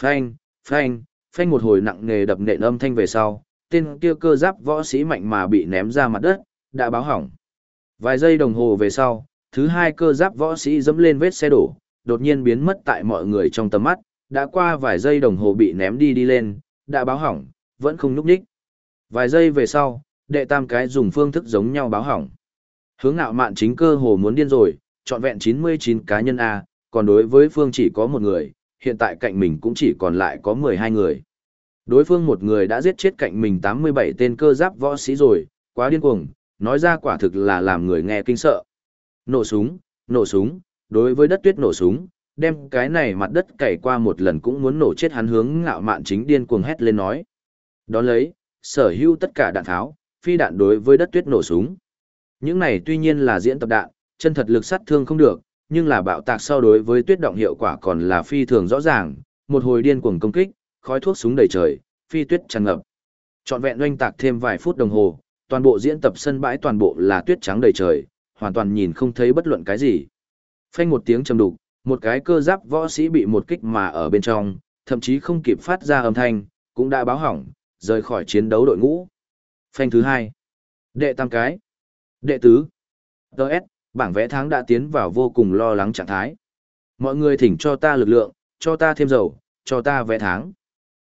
Phanh, phanh, phanh một hồi nặng nề đập nện âm thanh về sau, tên kia cơ giáp võ sĩ mạnh mà bị ném ra mặt đất, đã báo hỏng. Vài giây đồng hồ về sau, thứ hai cơ giáp võ sĩ dẫm lên vết xe đổ, đột nhiên biến mất tại mọi người trong tầm mắt, đã qua vài giây đồng hồ bị ném đi đi lên, đã báo hỏng, vẫn không núp đích. Vài giây về sau, đệ tam cái dùng phương thức giống nhau báo hỏng. Hướng ngạo mạn chính cơ hồ muốn điên rồi, trọn vẹn 99 cá nhân A, còn đối với phương chỉ có một người, hiện tại cạnh mình cũng chỉ còn lại có 12 người. Đối phương một người đã giết chết cạnh mình 87 tên cơ giáp võ sĩ rồi, quá điên cuồng, nói ra quả thực là làm người nghe kinh sợ. Nổ súng, nổ súng, đối với đất tuyết nổ súng, đem cái này mặt đất cày qua một lần cũng muốn nổ chết hắn hướng ngạo mạn chính điên cuồng hét lên nói. Đón lấy, sở hữu tất cả đạn tháo, phi đạn đối với đất tuyết nổ súng. Những này tuy nhiên là diễn tập đạn, chân thật lực sát thương không được, nhưng là bạo tạc so đối với tuyết động hiệu quả còn là phi thường rõ ràng, một hồi điên cuồng công kích, khói thuốc súng đầy trời, phi tuyết tràn ngập. Trọn vẹn doanh tạc thêm vài phút đồng hồ, toàn bộ diễn tập sân bãi toàn bộ là tuyết trắng đầy trời, hoàn toàn nhìn không thấy bất luận cái gì. Phanh một tiếng trầm đục, một cái cơ giáp võ sĩ bị một kích mà ở bên trong, thậm chí không kịp phát ra âm thanh, cũng đã báo hỏng, rời khỏi chiến đấu đội ngũ. Phanh thứ hai. Đệ tam cái. Đệ tứ. Đợt, bảng vẽ tháng đã tiến vào vô cùng lo lắng trạng thái. Mọi người thỉnh cho ta lực lượng, cho ta thêm dầu, cho ta vẽ tháng.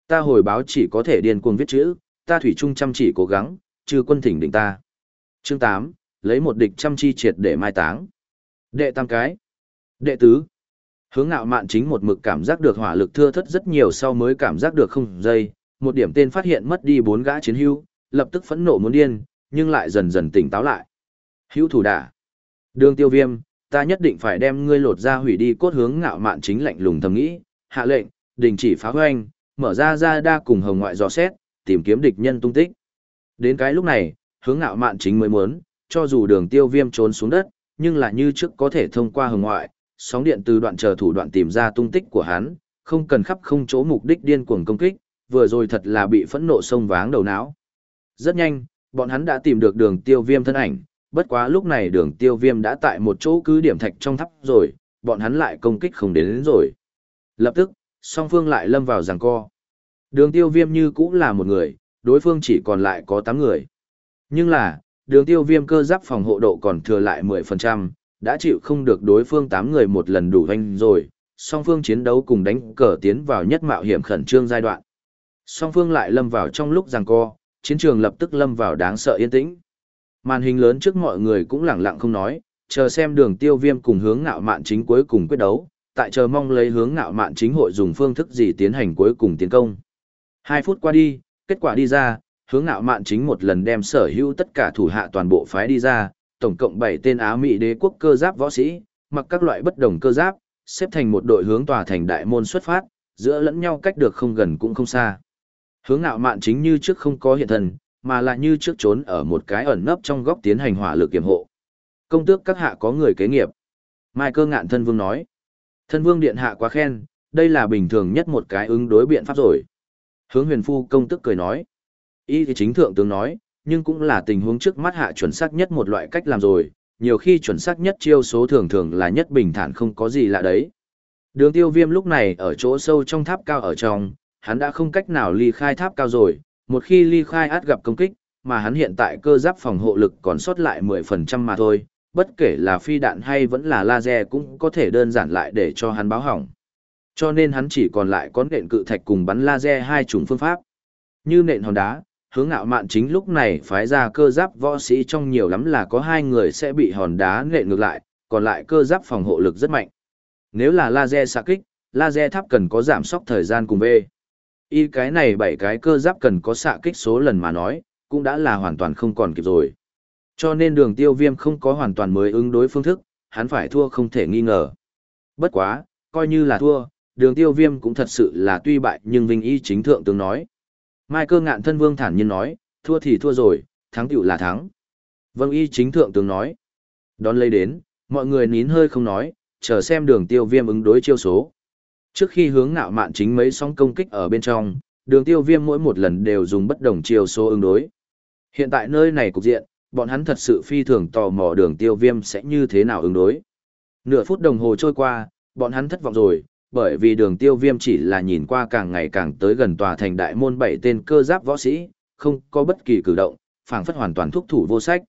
Ta hồi báo chỉ có thể điên cuồng viết chữ, ta thủy chung chăm chỉ cố gắng, trừ quân thỉnh định ta. Chương 8, lấy một địch chăm chi triệt để mai táng. Đệ tam cái. Đệ tứ. Hướng ngạo mạn chính một mực cảm giác được hỏa lực thưa thất rất nhiều sau mới cảm giác được không dây, một điểm tên phát hiện mất đi bốn gã chiến hữu, lập tức phẫn nộ muốn điên, nhưng lại dần dần tỉnh táo lại. Hữu thủ đả. Đường tiêu viêm, ta nhất định phải đem ngươi lột ra hủy đi cốt hướng ngạo mạn chính lạnh lùng thầm nghĩ, hạ lệnh, đình chỉ phá hoanh, mở ra ra đa cùng hồng ngoại dò xét, tìm kiếm địch nhân tung tích. Đến cái lúc này, hướng ngạo mạn chính mới muốn, cho dù đường tiêu viêm trốn xuống đất, nhưng là như trước có thể thông qua hồng ngoại, sóng điện từ đoạn chờ thủ đoạn tìm ra tung tích của hắn, không cần khắp không chỗ mục đích điên cuồng công kích, vừa rồi thật là bị phẫn nộ sông váng đầu não. Rất nhanh, bọn hắn đã tìm được đường tiêu viêm thân ảnh, bất quá lúc này đường tiêu viêm đã tại một chỗ cứ điểm thạch trong thắp rồi, bọn hắn lại công kích không đến, đến rồi. Lập tức, song phương lại lâm vào giằng co. Đường tiêu viêm như cũng là một người, đối phương chỉ còn lại có 8 người. Nhưng là, đường tiêu viêm cơ giáp phòng hộ độ còn thừa lại 10%, đã chịu không được đối phương 8 người một lần đủ hoanh rồi, song phương chiến đấu cùng đánh cờ tiến vào nhất mạo hiểm khẩn trương giai đoạn. Song phương lại lâm vào trong lúc giằng co, chiến trường lập tức lâm vào đáng sợ yên tĩnh. Màn hình lớn trước mọi người cũng lặng lặng không nói, chờ xem đường tiêu viêm cùng hướng ngạo mạn chính cuối cùng quyết đấu, tại chờ mong lấy hướng ngạo mạn chính hội dùng phương thức gì tiến hành cuối cùng tiến công. Hai phút qua đi, kết quả đi ra, hướng ngạo mạn chính một lần đem sở hữu tất cả thủ hạ toàn bộ phái đi ra, tổng cộng 7 tên Á Mỹ đế quốc cơ giáp võ sĩ, mặc các loại bất đồng cơ giáp, xếp thành một đội hướng tòa thành đại môn xuất phát, giữa lẫn nhau cách được không gần cũng không xa. Hướng ngạo mạn chính như trước không có hiện thần mà là như trước trốn ở một cái ẩn nấp trong góc tiến hành hỏa lực kiểm hộ. Công tước các hạ có người kế nghiệp. Mai cơ ngạn thân vương nói. Thân vương điện hạ quá khen, đây là bình thường nhất một cái ứng đối biện pháp rồi. Hướng huyền phu công tước cười nói. Y thì chính thượng tướng nói, nhưng cũng là tình huống trước mắt hạ chuẩn xác nhất một loại cách làm rồi, nhiều khi chuẩn xác nhất chiêu số thường thường là nhất bình thản không có gì lạ đấy. Đường tiêu viêm lúc này ở chỗ sâu trong tháp cao ở trong, hắn đã không cách nào ly khai tháp cao rồi, một khi ly khai át gặp công kích, mà hắn hiện tại cơ giáp phòng hộ lực còn sót lại 10% mà thôi, bất kể là phi đạn hay vẫn là laser cũng có thể đơn giản lại để cho hắn báo hỏng. Cho nên hắn chỉ còn lại có nện cự thạch cùng bắn laser hai chủng phương pháp. Như nện hòn đá, hướng ngạo mạn chính lúc này phái ra cơ giáp võ sĩ trong nhiều lắm là có hai người sẽ bị hòn đá nện ngược lại, còn lại cơ giáp phòng hộ lực rất mạnh. Nếu là laser xạ kích, laser tháp cần có giảm sóc thời gian cùng về. Y cái này bảy cái cơ giáp cần có xạ kích số lần mà nói, cũng đã là hoàn toàn không còn kịp rồi. Cho nên đường tiêu viêm không có hoàn toàn mới ứng đối phương thức, hắn phải thua không thể nghi ngờ. Bất quá, coi như là thua, đường tiêu viêm cũng thật sự là tuy bại nhưng vinh y chính thượng tướng nói. Mai cơ ngạn thân vương thản nhiên nói, thua thì thua rồi, thắng tiểu là thắng. Vâng y chính thượng tướng nói. Đón lấy đến, mọi người nín hơi không nói, chờ xem đường tiêu viêm ứng đối chiêu số. Trước khi hướng ngạo mạn chính mấy sóng công kích ở bên trong, đường tiêu viêm mỗi một lần đều dùng bất đồng chiều số ứng đối. Hiện tại nơi này cục diện, bọn hắn thật sự phi thường tò mò đường tiêu viêm sẽ như thế nào ứng đối. Nửa phút đồng hồ trôi qua, bọn hắn thất vọng rồi, bởi vì đường tiêu viêm chỉ là nhìn qua càng ngày càng tới gần tòa thành đại môn bảy tên cơ giáp võ sĩ, không có bất kỳ cử động, phảng phất hoàn toàn thúc thủ vô sách.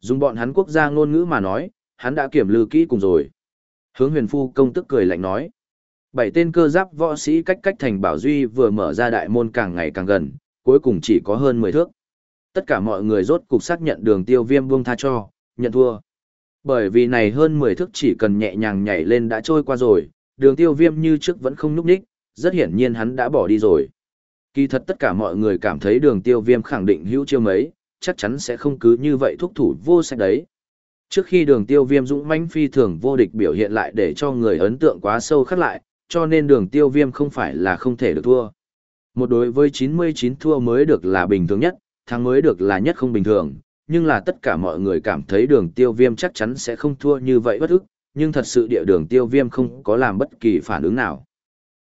Dùng bọn hắn quốc gia ngôn ngữ mà nói, hắn đã kiểm lư kỹ cùng rồi. Hướng huyền phu công tức cười lạnh nói. Bảy tên cơ giáp võ sĩ cách cách thành bảo duy vừa mở ra đại môn càng ngày càng gần, cuối cùng chỉ có hơn 10 thước. Tất cả mọi người rốt cục xác nhận đường tiêu viêm buông tha cho, nhận thua. Bởi vì này hơn 10 thước chỉ cần nhẹ nhàng nhảy lên đã trôi qua rồi, đường tiêu viêm như trước vẫn không núp đích, rất hiển nhiên hắn đã bỏ đi rồi. Kỳ thật tất cả mọi người cảm thấy đường tiêu viêm khẳng định hữu chiêu mấy, chắc chắn sẽ không cứ như vậy thúc thủ vô sách đấy. Trước khi đường tiêu viêm dũng mãnh phi thường vô địch biểu hiện lại để cho người ấn tượng quá sâu khắc lại, cho nên đường tiêu viêm không phải là không thể được thua. Một đối với 99 thua mới được là bình thường nhất, thắng mới được là nhất không bình thường, nhưng là tất cả mọi người cảm thấy đường tiêu viêm chắc chắn sẽ không thua như vậy bất ức, nhưng thật sự địa đường tiêu viêm không có làm bất kỳ phản ứng nào.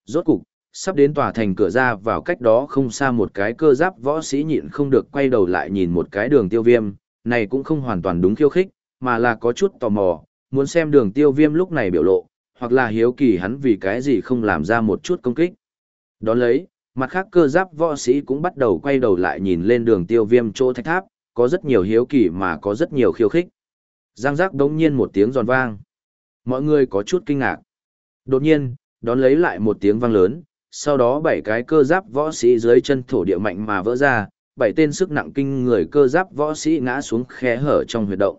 Rốt cục, sắp đến tòa thành cửa ra vào cách đó không xa một cái cơ giáp võ sĩ nhịn không được quay đầu lại nhìn một cái đường tiêu viêm, này cũng không hoàn toàn đúng khiêu khích, mà là có chút tò mò, muốn xem đường tiêu viêm lúc này biểu lộ, hoặc là hiếu kỳ hắn vì cái gì không làm ra một chút công kích. Đón lấy, mặt khác cơ giáp võ sĩ cũng bắt đầu quay đầu lại nhìn lên đường tiêu viêm chỗ thạch tháp, có rất nhiều hiếu kỳ mà có rất nhiều khiêu khích. Giang giác đống nhiên một tiếng giòn vang. Mọi người có chút kinh ngạc. Đột nhiên, đón lấy lại một tiếng vang lớn, sau đó bảy cái cơ giáp võ sĩ dưới chân thổ địa mạnh mà vỡ ra, bảy tên sức nặng kinh người cơ giáp võ sĩ ngã xuống khe hở trong huyệt động.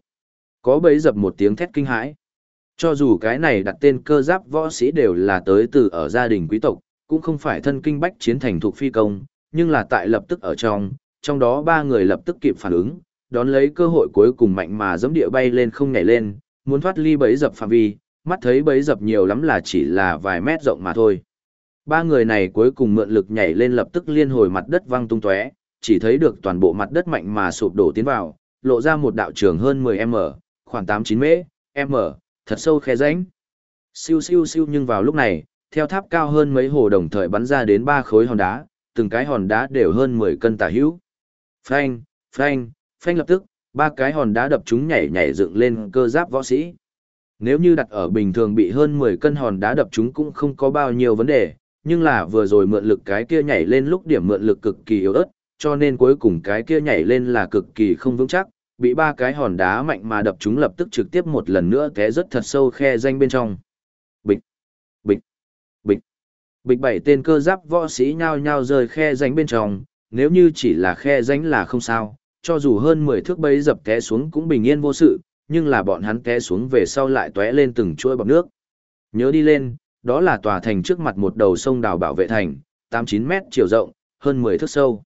Có bấy dập một tiếng thét kinh hãi. Cho dù cái này đặt tên cơ giáp võ sĩ đều là tới từ ở gia đình quý tộc, cũng không phải thân kinh bách chiến thành thuộc phi công, nhưng là tại lập tức ở trong, trong đó ba người lập tức kịp phản ứng, đón lấy cơ hội cuối cùng mạnh mà giẫm địa bay lên không nhảy lên, muốn thoát ly bấy dập phạm vi, mắt thấy bấy dập nhiều lắm là chỉ là vài mét rộng mà thôi. Ba người này cuối cùng mượn lực nhảy lên lập tức liên hồi mặt đất văng tung tóe, chỉ thấy được toàn bộ mặt đất mạnh mà sụp đổ tiến vào, lộ ra một đạo trường hơn 10m, khoảng 8-9 m, thật sâu khe rãnh. Siêu siêu siêu nhưng vào lúc này, theo tháp cao hơn mấy hồ đồng thời bắn ra đến ba khối hòn đá, từng cái hòn đá đều hơn 10 cân tả hữu. Phanh, phanh, phanh lập tức, ba cái hòn đá đập chúng nhảy nhảy dựng lên cơ giáp võ sĩ. Nếu như đặt ở bình thường bị hơn 10 cân hòn đá đập chúng cũng không có bao nhiêu vấn đề, nhưng là vừa rồi mượn lực cái kia nhảy lên lúc điểm mượn lực cực kỳ yếu ớt, cho nên cuối cùng cái kia nhảy lên là cực kỳ không vững chắc, bị ba cái hòn đá mạnh mà đập chúng lập tức trực tiếp một lần nữa té rất thật sâu khe danh bên trong. Bịch, bịch, bịch, bịch bảy tên cơ giáp võ sĩ nhao nhao rời khe danh bên trong, nếu như chỉ là khe danh là không sao, cho dù hơn 10 thước bấy dập té xuống cũng bình yên vô sự, nhưng là bọn hắn té xuống về sau lại tóe lên từng chuỗi bọt nước. Nhớ đi lên, đó là tòa thành trước mặt một đầu sông đào bảo vệ thành, 8-9 mét chiều rộng, hơn 10 thước sâu.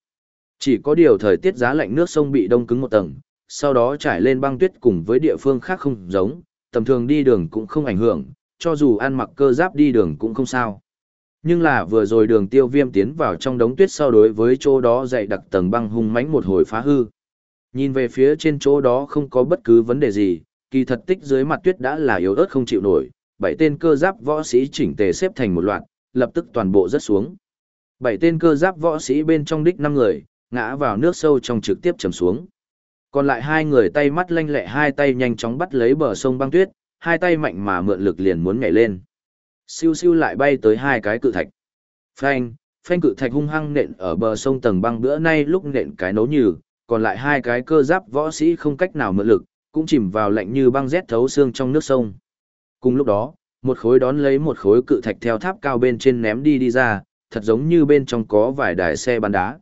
Chỉ có điều thời tiết giá lạnh nước sông bị đông cứng một tầng, sau đó trải lên băng tuyết cùng với địa phương khác không giống, tầm thường đi đường cũng không ảnh hưởng, cho dù ăn mặc cơ giáp đi đường cũng không sao. Nhưng là vừa rồi đường tiêu viêm tiến vào trong đống tuyết sau đối với chỗ đó dày đặc tầng băng hung mãnh một hồi phá hư. Nhìn về phía trên chỗ đó không có bất cứ vấn đề gì, kỳ thật tích dưới mặt tuyết đã là yếu ớt không chịu nổi, bảy tên cơ giáp võ sĩ chỉnh tề xếp thành một loạt, lập tức toàn bộ rớt xuống. Bảy tên cơ giáp võ sĩ bên trong đích năm người, ngã vào nước sâu trong trực tiếp chầm xuống. Còn lại hai người tay mắt lanh lẹ hai tay nhanh chóng bắt lấy bờ sông băng tuyết, hai tay mạnh mà mượn lực liền muốn nhảy lên. Siêu siêu lại bay tới hai cái cự thạch. Phanh, phanh cự thạch hung hăng nện ở bờ sông tầng băng bữa nay lúc nện cái nấu nhừ, còn lại hai cái cơ giáp võ sĩ không cách nào mượn lực, cũng chìm vào lạnh như băng rét thấu xương trong nước sông. Cùng lúc đó, một khối đón lấy một khối cự thạch theo tháp cao bên trên ném đi đi ra, thật giống như bên trong có vài đài xe bắn đá.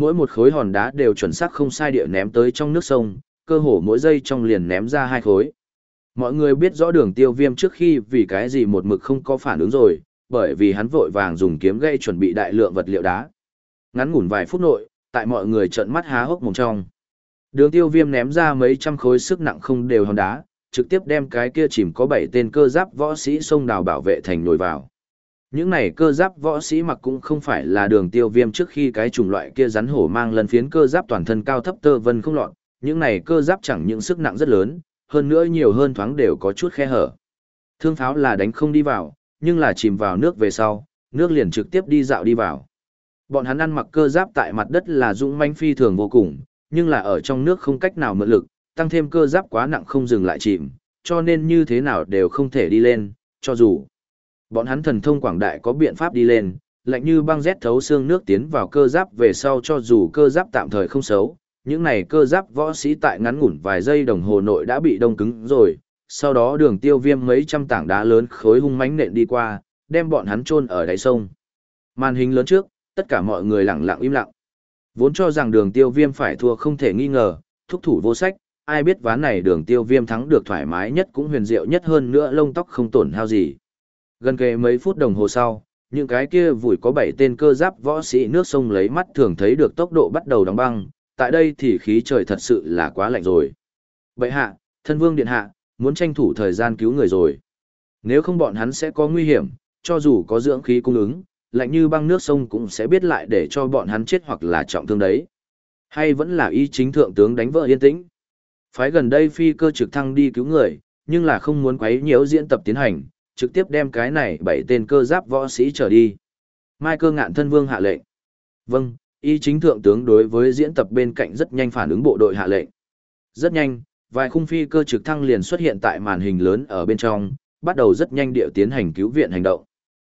Mỗi một khối hòn đá đều chuẩn xác không sai địa ném tới trong nước sông, cơ hồ mỗi giây trong liền ném ra hai khối. Mọi người biết rõ đường tiêu viêm trước khi vì cái gì một mực không có phản ứng rồi, bởi vì hắn vội vàng dùng kiếm gây chuẩn bị đại lượng vật liệu đá. Ngắn ngủn vài phút nội, tại mọi người trợn mắt há hốc mồm trong. Đường tiêu viêm ném ra mấy trăm khối sức nặng không đều hòn đá, trực tiếp đem cái kia chìm có bảy tên cơ giáp võ sĩ sông đào bảo vệ thành nổi vào. Những này cơ giáp võ sĩ mặc cũng không phải là đường tiêu viêm trước khi cái chủng loại kia rắn hổ mang lần phiến cơ giáp toàn thân cao thấp tơ vân không lọt, những này cơ giáp chẳng những sức nặng rất lớn, hơn nữa nhiều hơn thoáng đều có chút khe hở. Thương pháo là đánh không đi vào, nhưng là chìm vào nước về sau, nước liền trực tiếp đi dạo đi vào. Bọn hắn ăn mặc cơ giáp tại mặt đất là dũng manh phi thường vô cùng, nhưng là ở trong nước không cách nào mượn lực, tăng thêm cơ giáp quá nặng không dừng lại chìm, cho nên như thế nào đều không thể đi lên, cho dù bọn hắn thần thông quảng đại có biện pháp đi lên, lạnh như băng rét thấu xương nước tiến vào cơ giáp về sau cho dù cơ giáp tạm thời không xấu, những này cơ giáp võ sĩ tại ngắn ngủn vài giây đồng hồ nội đã bị đông cứng rồi, sau đó đường tiêu viêm mấy trăm tảng đá lớn khối hung mãnh nện đi qua, đem bọn hắn chôn ở đáy sông. Màn hình lớn trước, tất cả mọi người lặng lặng im lặng. Vốn cho rằng đường tiêu viêm phải thua không thể nghi ngờ, thúc thủ vô sách, ai biết ván này đường tiêu viêm thắng được thoải mái nhất cũng huyền diệu nhất hơn nữa lông tóc không tổn hao gì. Gần kề mấy phút đồng hồ sau, những cái kia vùi có bảy tên cơ giáp võ sĩ nước sông lấy mắt thường thấy được tốc độ bắt đầu đóng băng, tại đây thì khí trời thật sự là quá lạnh rồi. Bệ hạ, thân vương điện hạ, muốn tranh thủ thời gian cứu người rồi. Nếu không bọn hắn sẽ có nguy hiểm, cho dù có dưỡng khí cung ứng, lạnh như băng nước sông cũng sẽ biết lại để cho bọn hắn chết hoặc là trọng thương đấy. Hay vẫn là ý chính thượng tướng đánh vợ yên tĩnh. Phái gần đây phi cơ trực thăng đi cứu người, nhưng là không muốn quấy nhiễu diễn tập tiến hành, trực tiếp đem cái này bảy tên cơ giáp võ sĩ trở đi. Mai cơ ngạn thân vương hạ lệnh. Vâng, y chính thượng tướng đối với diễn tập bên cạnh rất nhanh phản ứng bộ đội hạ lệnh. Rất nhanh, vài khung phi cơ trực thăng liền xuất hiện tại màn hình lớn ở bên trong, bắt đầu rất nhanh điệu tiến hành cứu viện hành động.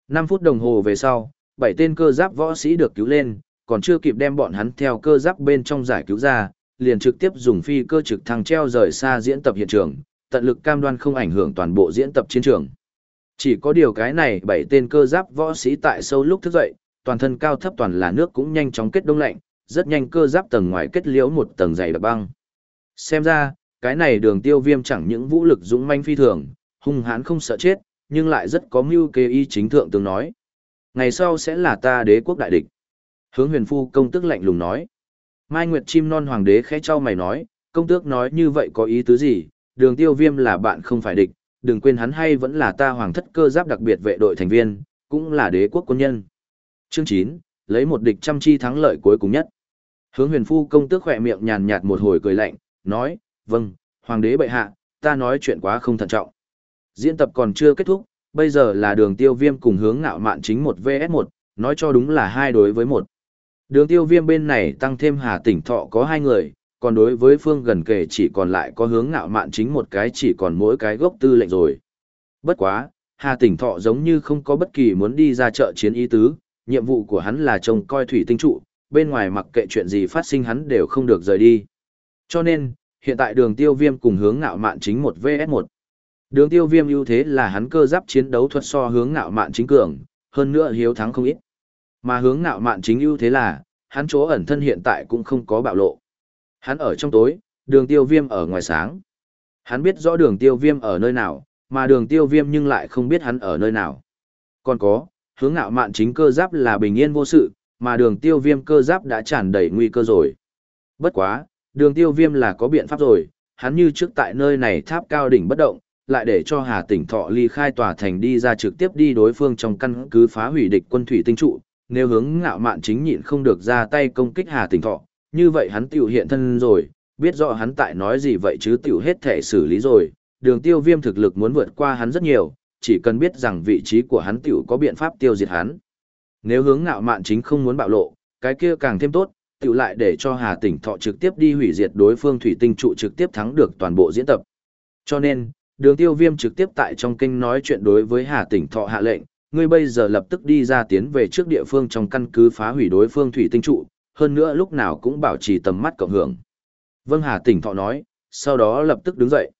5 phút đồng hồ về sau, bảy tên cơ giáp võ sĩ được cứu lên, còn chưa kịp đem bọn hắn theo cơ giáp bên trong giải cứu ra, liền trực tiếp dùng phi cơ trực thăng treo rời xa diễn tập hiện trường, tận lực cam đoan không ảnh hưởng toàn bộ diễn tập chiến trường. Chỉ có điều cái này bảy tên cơ giáp võ sĩ tại sâu lúc thức dậy, toàn thân cao thấp toàn là nước cũng nhanh chóng kết đông lạnh, rất nhanh cơ giáp tầng ngoài kết liễu một tầng dày đặc băng. Xem ra, cái này đường tiêu viêm chẳng những vũ lực dũng manh phi thường, hung hãn không sợ chết, nhưng lại rất có mưu kế y chính thượng tướng nói. Ngày sau sẽ là ta đế quốc đại địch. Hướng huyền phu công tức lạnh lùng nói. Mai Nguyệt chim non hoàng đế khẽ trao mày nói, công tước nói như vậy có ý tứ gì, đường tiêu viêm là bạn không phải địch, đừng quên hắn hay vẫn là ta hoàng thất cơ giáp đặc biệt vệ đội thành viên, cũng là đế quốc quân nhân. Chương 9, lấy một địch trăm chi thắng lợi cuối cùng nhất. Hướng huyền phu công tước khỏe miệng nhàn nhạt một hồi cười lạnh, nói, vâng, hoàng đế bệ hạ, ta nói chuyện quá không thận trọng. Diễn tập còn chưa kết thúc, bây giờ là đường tiêu viêm cùng hướng ngạo mạn chính một vs 1 nói cho đúng là hai đối với một. Đường tiêu viêm bên này tăng thêm hà tỉnh thọ có hai người, còn đối với phương gần kề chỉ còn lại có hướng ngạo mạn chính một cái chỉ còn mỗi cái gốc tư lệnh rồi. Bất quá, hà tỉnh thọ giống như không có bất kỳ muốn đi ra chợ chiến ý tứ, nhiệm vụ của hắn là trông coi thủy tinh trụ, bên ngoài mặc kệ chuyện gì phát sinh hắn đều không được rời đi. Cho nên, hiện tại đường tiêu viêm cùng hướng ngạo mạn chính một vs 1 Đường tiêu viêm ưu thế là hắn cơ giáp chiến đấu thuật so hướng ngạo mạn chính cường, hơn nữa hiếu thắng không ít. Mà hướng ngạo mạn chính ưu thế là, hắn chỗ ẩn thân hiện tại cũng không có bạo lộ. Hắn ở trong tối, đường tiêu viêm ở ngoài sáng. Hắn biết rõ đường tiêu viêm ở nơi nào, mà đường tiêu viêm nhưng lại không biết hắn ở nơi nào. Còn có, hướng ngạo mạn chính cơ giáp là bình yên vô sự, mà đường tiêu viêm cơ giáp đã tràn đầy nguy cơ rồi. Bất quá, đường tiêu viêm là có biện pháp rồi, hắn như trước tại nơi này tháp cao đỉnh bất động, lại để cho Hà Tỉnh Thọ ly khai tòa thành đi ra trực tiếp đi đối phương trong căn cứ phá hủy địch quân thủy tinh trụ, nếu hướng ngạo mạn chính nhịn không được ra tay công kích Hà Tỉnh Thọ, như vậy hắn tiểu hiện thân rồi, biết rõ hắn tại nói gì vậy chứ tiểu hết thể xử lý rồi, đường tiêu viêm thực lực muốn vượt qua hắn rất nhiều, chỉ cần biết rằng vị trí của hắn tiểu có biện pháp tiêu diệt hắn. Nếu hướng ngạo mạn chính không muốn bạo lộ, cái kia càng thêm tốt, tiểu lại để cho Hà Tỉnh Thọ trực tiếp đi hủy diệt đối phương thủy tinh trụ trực tiếp thắng được toàn bộ diễn tập. Cho nên, Đường tiêu viêm trực tiếp tại trong kinh nói chuyện đối với Hà Tỉnh Thọ hạ lệnh, ngươi bây giờ lập tức đi ra tiến về trước địa phương trong căn cứ phá hủy đối phương thủy tinh trụ, hơn nữa lúc nào cũng bảo trì tầm mắt cộng hưởng. Vâng Hà Tỉnh Thọ nói, sau đó lập tức đứng dậy.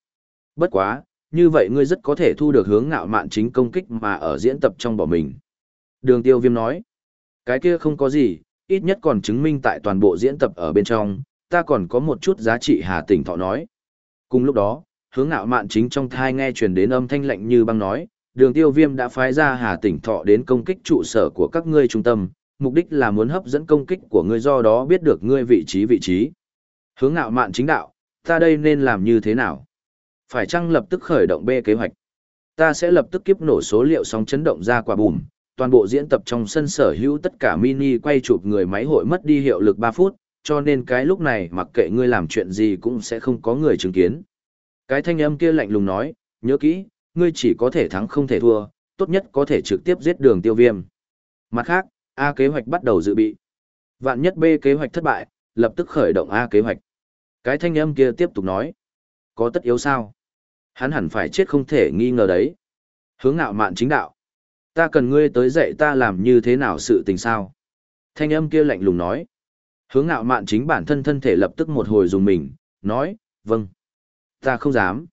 Bất quá, như vậy ngươi rất có thể thu được hướng ngạo mạn chính công kích mà ở diễn tập trong bỏ mình. Đường tiêu viêm nói, cái kia không có gì, ít nhất còn chứng minh tại toàn bộ diễn tập ở bên trong, ta còn có một chút giá trị Hà Tỉnh Thọ nói. Cùng lúc đó, hướng ngạo mạn chính trong thai nghe truyền đến âm thanh lạnh như băng nói, đường tiêu viêm đã phái ra Hà Tỉnh Thọ đến công kích trụ sở của các ngươi trung tâm, mục đích là muốn hấp dẫn công kích của ngươi do đó biết được ngươi vị trí vị trí. Hướng ngạo mạn chính đạo, ta đây nên làm như thế nào? Phải chăng lập tức khởi động B kế hoạch? Ta sẽ lập tức kiếp nổ số liệu sóng chấn động ra quả bùm, toàn bộ diễn tập trong sân sở hữu tất cả mini quay chụp người máy hội mất đi hiệu lực 3 phút, cho nên cái lúc này mặc kệ ngươi làm chuyện gì cũng sẽ không có người chứng kiến. Cái thanh âm kia lạnh lùng nói, nhớ kỹ, ngươi chỉ có thể thắng không thể thua, tốt nhất có thể trực tiếp giết đường tiêu viêm. Mặt khác, A kế hoạch bắt đầu dự bị. Vạn nhất B kế hoạch thất bại, lập tức khởi động A kế hoạch. Cái thanh âm kia tiếp tục nói, có tất yếu sao? Hắn hẳn phải chết không thể nghi ngờ đấy. Hướng ngạo mạn chính đạo. Ta cần ngươi tới dạy ta làm như thế nào sự tình sao? Thanh âm kia lạnh lùng nói. Hướng ngạo mạn chính bản thân thân thể lập tức một hồi dùng mình, nói, vâng. Ta không dám.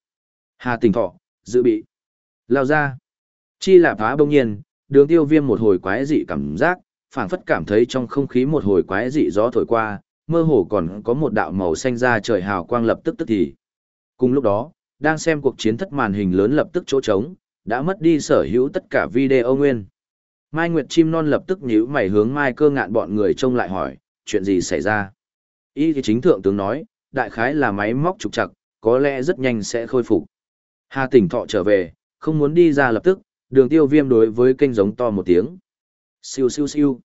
Hà tình thọ, dự bị. Lao ra. Chi lạp phá bông nhiên, đường tiêu viêm một hồi quái dị cảm giác, phảng phất cảm thấy trong không khí một hồi quái dị gió thổi qua, mơ hồ còn có một đạo màu xanh ra trời hào quang lập tức tức thì. Cùng lúc đó, đang xem cuộc chiến thất màn hình lớn lập tức chỗ trống, đã mất đi sở hữu tất cả video nguyên. Mai Nguyệt chim non lập tức nhíu mày hướng Mai cơ ngạn bọn người trông lại hỏi, chuyện gì xảy ra? Y thì chính thượng tướng nói, đại khái là máy móc trục chặt, có lẽ rất nhanh sẽ khôi phục. Hà tỉnh thọ trở về, không muốn đi ra lập tức, đường tiêu viêm đối với kênh giống to một tiếng. Siêu siêu siêu.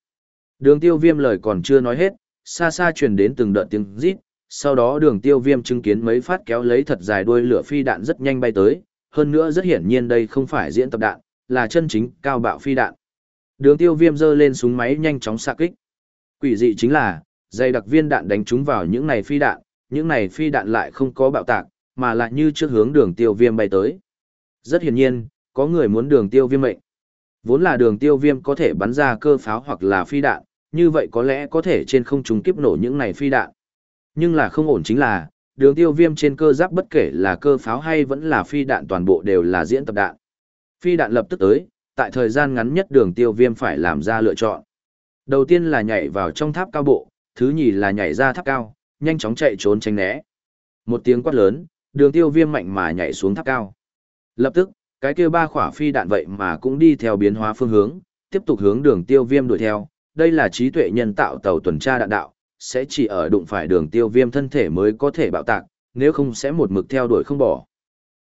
Đường tiêu viêm lời còn chưa nói hết, xa xa truyền đến từng đợt tiếng rít, sau đó đường tiêu viêm chứng kiến mấy phát kéo lấy thật dài đuôi lửa phi đạn rất nhanh bay tới, hơn nữa rất hiển nhiên đây không phải diễn tập đạn, là chân chính cao bạo phi đạn. Đường tiêu viêm giơ lên súng máy nhanh chóng xạ kích. Quỷ dị chính là, dây đặc viên đạn đánh trúng vào những này phi đạn, những này phi đạn lại không có bạo tạc, mà lại như trước hướng đường tiêu viêm bay tới. Rất hiển nhiên, có người muốn đường tiêu viêm mệnh. Vốn là đường tiêu viêm có thể bắn ra cơ pháo hoặc là phi đạn, như vậy có lẽ có thể trên không trung kiếp nổ những này phi đạn. Nhưng là không ổn chính là, đường tiêu viêm trên cơ giáp bất kể là cơ pháo hay vẫn là phi đạn toàn bộ đều là diễn tập đạn. Phi đạn lập tức tới, tại thời gian ngắn nhất đường tiêu viêm phải làm ra lựa chọn. Đầu tiên là nhảy vào trong tháp cao bộ, thứ nhì là nhảy ra tháp cao, nhanh chóng chạy trốn tránh né. Một tiếng quát lớn, đường tiêu viêm mạnh mà nhảy xuống tháp cao. Lập tức, cái kia ba khỏa phi đạn vậy mà cũng đi theo biến hóa phương hướng, tiếp tục hướng đường tiêu viêm đuổi theo. Đây là trí tuệ nhân tạo tàu tuần tra đạn đạo, sẽ chỉ ở đụng phải đường tiêu viêm thân thể mới có thể bạo tạc, nếu không sẽ một mực theo đuổi không bỏ.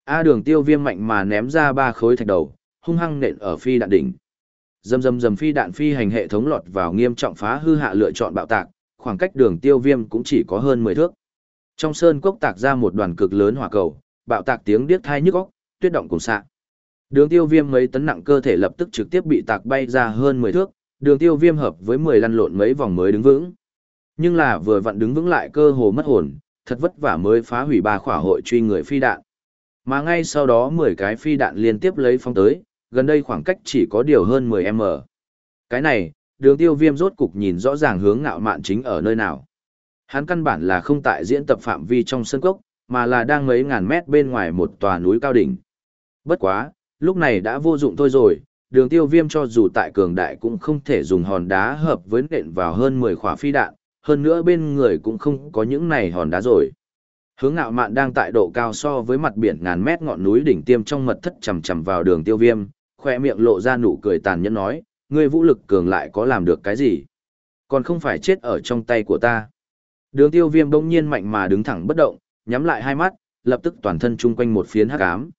A đường tiêu viêm mạnh mà ném ra ba khối thạch đầu, hung hăng nện ở phi đạn đỉnh. Dầm dầm dầm phi đạn phi hành hệ thống lọt vào nghiêm trọng phá hư hạ lựa chọn bạo tạc, khoảng cách đường tiêu viêm cũng chỉ có hơn 10 thước. Trong sơn cốc tạc ra một đoàn cực lớn hỏa cầu, bạo tạc tiếng điếc thai nhức óc, tuyết động cùng sạng Đường tiêu viêm mấy tấn nặng cơ thể lập tức trực tiếp bị tạc bay ra hơn 10 thước, đường tiêu viêm hợp với 10 lăn lộn mấy vòng mới đứng vững. Nhưng là vừa vặn đứng vững lại cơ hồ mất hồn, thật vất vả mới phá hủy ba khỏa hội truy người phi đạn. Mà ngay sau đó 10 cái phi đạn liên tiếp lấy phong tới, gần đây khoảng cách chỉ có điều hơn 10m. Cái này, đường tiêu viêm rốt cục nhìn rõ ràng hướng ngạo mạn chính ở nơi nào. Hắn căn bản là không tại diễn tập phạm vi trong sân cốc, mà là đang mấy ngàn mét bên ngoài một tòa núi cao đỉnh. Bất quá, lúc này đã vô dụng thôi rồi, đường tiêu viêm cho dù tại cường đại cũng không thể dùng hòn đá hợp với nện vào hơn 10 khỏa phi đạn, hơn nữa bên người cũng không có những này hòn đá rồi. Hướng ngạo mạn đang tại độ cao so với mặt biển ngàn mét ngọn núi đỉnh tiêm trong mật thất chầm chầm vào đường tiêu viêm, khoe miệng lộ ra nụ cười tàn nhẫn nói, ngươi vũ lực cường lại có làm được cái gì? Còn không phải chết ở trong tay của ta. Đường tiêu viêm đông nhiên mạnh mà đứng thẳng bất động, nhắm lại hai mắt, lập tức toàn thân chung quanh một phiến hắc ám.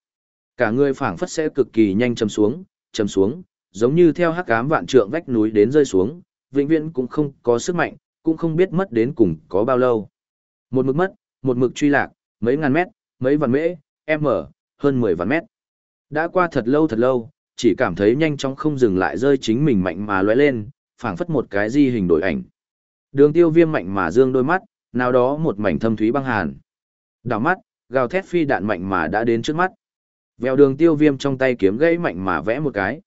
Cả người phảng phất sẽ cực kỳ nhanh chầm xuống, chầm xuống, giống như theo hắc ám vạn trượng vách núi đến rơi xuống, vĩnh viễn cũng không có sức mạnh, cũng không biết mất đến cùng có bao lâu. Một mực mất, một mực truy lạc, mấy ngàn mét, mấy vạn mễ, m, hơn 10 vạn mét. Đã qua thật lâu thật lâu, chỉ cảm thấy nhanh chóng không dừng lại rơi chính mình mạnh mà lóe lên, phảng phất một cái di hình đổi ảnh. Đường tiêu viêm mạnh mà dương đôi mắt, nào đó một mảnh thâm thúy băng hàn. Đảo mắt, gào thét phi đạn mạnh mà đã đến trước mắt. Vèo đường tiêu viêm trong tay kiếm gãy mạnh mà vẽ một cái.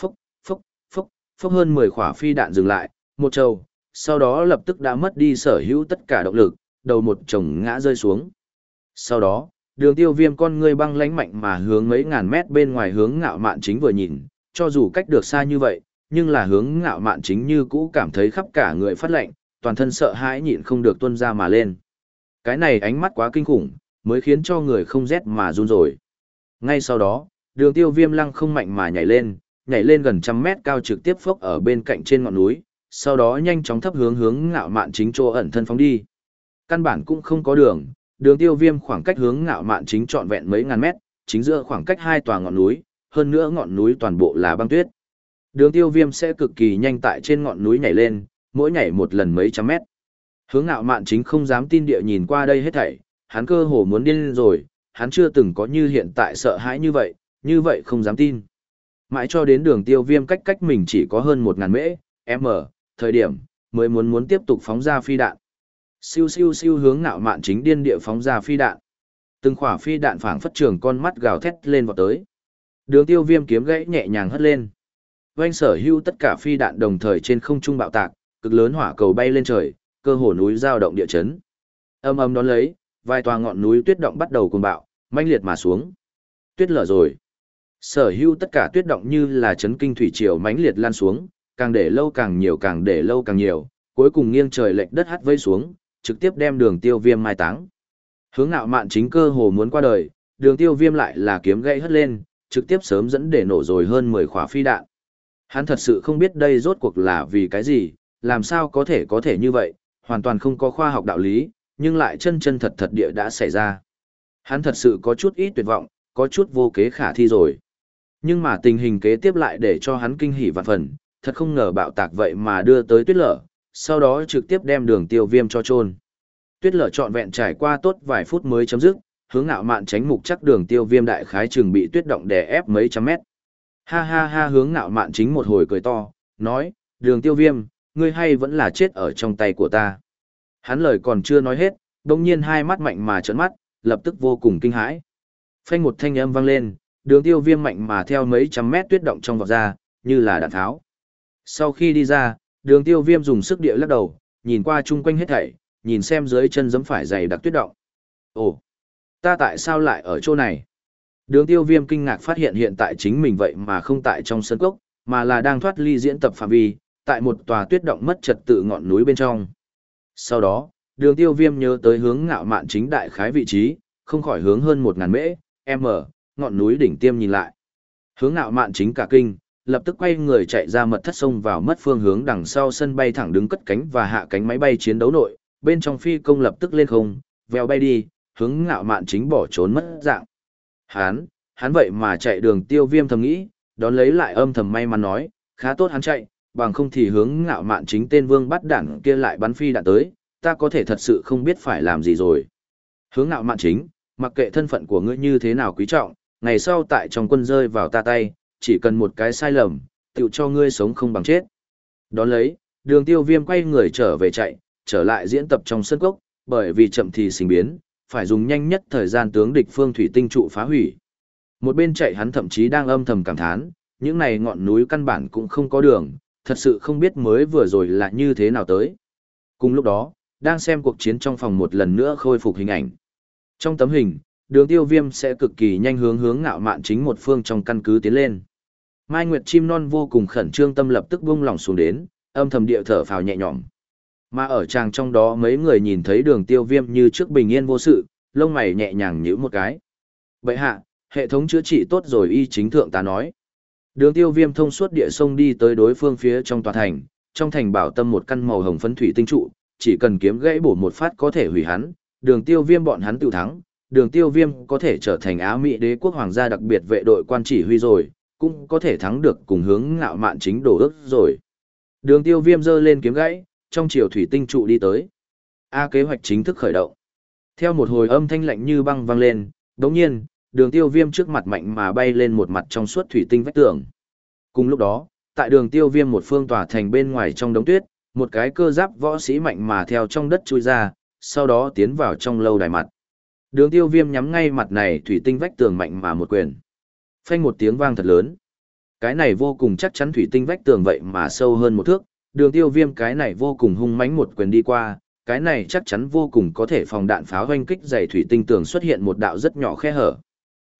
Phốc, phốc, phốc, phốc hơn 10 khỏa phi đạn dừng lại, một trầu, sau đó lập tức đã mất đi sở hữu tất cả động lực, đầu một chồng ngã rơi xuống. Sau đó, đường tiêu viêm con người băng lánh mạnh mà hướng mấy ngàn mét bên ngoài hướng ngạo mạn chính vừa nhìn, cho dù cách được xa như vậy, nhưng là hướng ngạo mạn chính như cũ cảm thấy khắp cả người phát lạnh, toàn thân sợ hãi nhịn không được tuân ra mà lên. Cái này ánh mắt quá kinh khủng, mới khiến cho người không rét mà run rồi. Ngay sau đó, đường tiêu viêm lăng không mạnh mà nhảy lên, nhảy lên gần trăm mét cao trực tiếp phốc ở bên cạnh trên ngọn núi, sau đó nhanh chóng thấp hướng hướng ngạo mạn chính chỗ ẩn thân phóng đi. Căn bản cũng không có đường, đường tiêu viêm khoảng cách hướng ngạo mạn chính trọn vẹn mấy ngàn mét, chính giữa khoảng cách hai tòa ngọn núi, hơn nữa ngọn núi toàn bộ là băng tuyết. Đường tiêu viêm sẽ cực kỳ nhanh tại trên ngọn núi nhảy lên, mỗi nhảy một lần mấy trăm mét. Hướng ngạo mạn chính không dám tin địa nhìn qua đây hết thảy, hắn cơ hồ muốn điên rồi, hắn chưa từng có như hiện tại sợ hãi như vậy, như vậy không dám tin. Mãi cho đến đường tiêu viêm cách cách mình chỉ có hơn 1.000 mễ, m, thời điểm, mới muốn muốn tiếp tục phóng ra phi đạn. Siêu siêu siêu hướng ngạo mạn chính điên địa phóng ra phi đạn. Từng khỏa phi đạn phảng phất trường con mắt gào thét lên vào tới. Đường tiêu viêm kiếm gãy nhẹ nhàng hất lên. Doanh sở hưu tất cả phi đạn đồng thời trên không trung bạo tạc, cực lớn hỏa cầu bay lên trời, cơ hồ núi giao động địa chấn. Âm âm đón lấy, vài tòa ngọn núi tuyết động bắt đầu cuồng bạo, manh liệt mà xuống. Tuyết lở rồi. Sở hữu tất cả tuyết động như là chấn kinh thủy triều mãnh liệt lan xuống, càng để lâu càng nhiều càng để lâu càng nhiều, cuối cùng nghiêng trời lệch đất hắt vây xuống, trực tiếp đem đường tiêu viêm mai táng. Hướng ngạo mạn chính cơ hồ muốn qua đời, đường tiêu viêm lại là kiếm gãy hất lên, trực tiếp sớm dẫn để nổ rồi hơn 10 khóa phi đạn. Hắn thật sự không biết đây rốt cuộc là vì cái gì, làm sao có thể có thể như vậy, hoàn toàn không có khoa học đạo lý, nhưng lại chân chân thật thật địa đã xảy ra. Hắn thật sự có chút ít tuyệt vọng, có chút vô kế khả thi rồi. Nhưng mà tình hình kế tiếp lại để cho hắn kinh hỉ vạn phần, thật không ngờ bạo tạc vậy mà đưa tới tuyết lở, sau đó trực tiếp đem đường tiêu viêm cho trôn. Tuyết lở trọn vẹn trải qua tốt vài phút mới chấm dứt, hướng ngạo mạn tránh mục chắc đường tiêu viêm đại khái trường bị tuyết động đè ép mấy trăm mét. Ha ha ha hướng ngạo mạn chính một hồi cười to, nói, đường tiêu viêm, ngươi hay vẫn là chết ở trong tay của ta. Hắn lời còn chưa nói hết, đông nhiên hai mắt mạnh mà trợn mắt, lập tức vô cùng kinh hãi. Phanh một thanh âm vang lên, đường tiêu viêm mạnh mà theo mấy trăm mét tuyết động trong vọt ra, như là đạn tháo. Sau khi đi ra, đường tiêu viêm dùng sức địa lắc đầu, nhìn qua chung quanh hết thảy, nhìn xem dưới chân giấm phải dày đặc tuyết động. Ồ, ta tại sao lại ở chỗ này? Đường tiêu viêm kinh ngạc phát hiện hiện tại chính mình vậy mà không tại trong sân cốc, mà là đang thoát ly diễn tập phạm vi, tại một tòa tuyết động mất trật tự ngọn núi bên trong. Sau đó, đường tiêu viêm nhớ tới hướng ngạo mạn chính đại khái vị trí, không khỏi hướng hơn 1.000 mễ, m, ngọn núi đỉnh tiêm nhìn lại. Hướng ngạo mạn chính cả kinh, lập tức quay người chạy ra mật thất sông vào mất phương hướng đằng sau sân bay thẳng đứng cất cánh và hạ cánh máy bay chiến đấu nội, bên trong phi công lập tức lên không, vèo bay đi, hướng ngạo mạn chính bỏ trốn mất dạng. Hán, hắn vậy mà chạy đường tiêu viêm thầm nghĩ, đón lấy lại âm thầm may mắn nói, khá tốt hắn chạy, bằng không thì hướng ngạo mạn chính tên vương bắt đảng kia lại bắn phi đạn tới, ta có thể thật sự không biết phải làm gì rồi. Hướng ngạo mạn chính, mặc kệ thân phận của ngươi như thế nào quý trọng, ngày sau tại trong quân rơi vào ta tay, chỉ cần một cái sai lầm, tựu cho ngươi sống không bằng chết. Đón lấy, đường tiêu viêm quay người trở về chạy, trở lại diễn tập trong sân cốc, bởi vì chậm thì sinh biến, phải dùng nhanh nhất thời gian tướng địch phương thủy tinh trụ phá hủy. Một bên chạy hắn thậm chí đang âm thầm cảm thán, những này ngọn núi căn bản cũng không có đường, thật sự không biết mới vừa rồi là như thế nào tới. Cùng lúc đó, đang xem cuộc chiến trong phòng một lần nữa khôi phục hình ảnh. Trong tấm hình, đường tiêu viêm sẽ cực kỳ nhanh hướng hướng ngạo mạn chính một phương trong căn cứ tiến lên. Mai Nguyệt chim non vô cùng khẩn trương tâm lập tức buông lỏng xuống đến, âm thầm địa thở phào nhẹ nhõm. Mà ở chàng trong đó mấy người nhìn thấy đường tiêu viêm như trước bình yên vô sự, lông mày nhẹ nhàng nhíu một cái. Vậy hạ, hệ thống chữa trị tốt rồi y chính thượng ta nói. Đường tiêu viêm thông suốt địa sông đi tới đối phương phía trong tòa thành, trong thành bảo tâm một căn màu hồng phấn thủy tinh trụ, chỉ cần kiếm gãy bổ một phát có thể hủy hắn, đường tiêu viêm bọn hắn tự thắng, đường tiêu viêm có thể trở thành Á Mỹ đế quốc hoàng gia đặc biệt vệ đội quan chỉ huy rồi, cũng có thể thắng được cùng hướng ngạo mạn chính đổ ước rồi. Đường tiêu viêm dơ lên kiếm gãy, trong chiều thủy tinh trụ đi tới. A kế hoạch chính thức khởi động. Theo một hồi âm thanh lạnh như băng vang lên, đồng nhiên, đường tiêu viêm trước mặt mạnh mà bay lên một mặt trong suốt thủy tinh vách tường. Cùng lúc đó, tại đường tiêu viêm một phương tỏa thành bên ngoài trong đống tuyết, một cái cơ giáp võ sĩ mạnh mà theo trong đất chui ra, sau đó tiến vào trong lâu đài mặt. Đường tiêu viêm nhắm ngay mặt này thủy tinh vách tường mạnh mà một quyền. Phanh một tiếng vang thật lớn. Cái này vô cùng chắc chắn thủy tinh vách tường vậy mà sâu hơn một thước, đường tiêu viêm cái này vô cùng hung mãnh một quyền đi qua, cái này chắc chắn vô cùng có thể phòng đạn pháo hoanh kích dày thủy tinh tường xuất hiện một đạo rất nhỏ khe hở.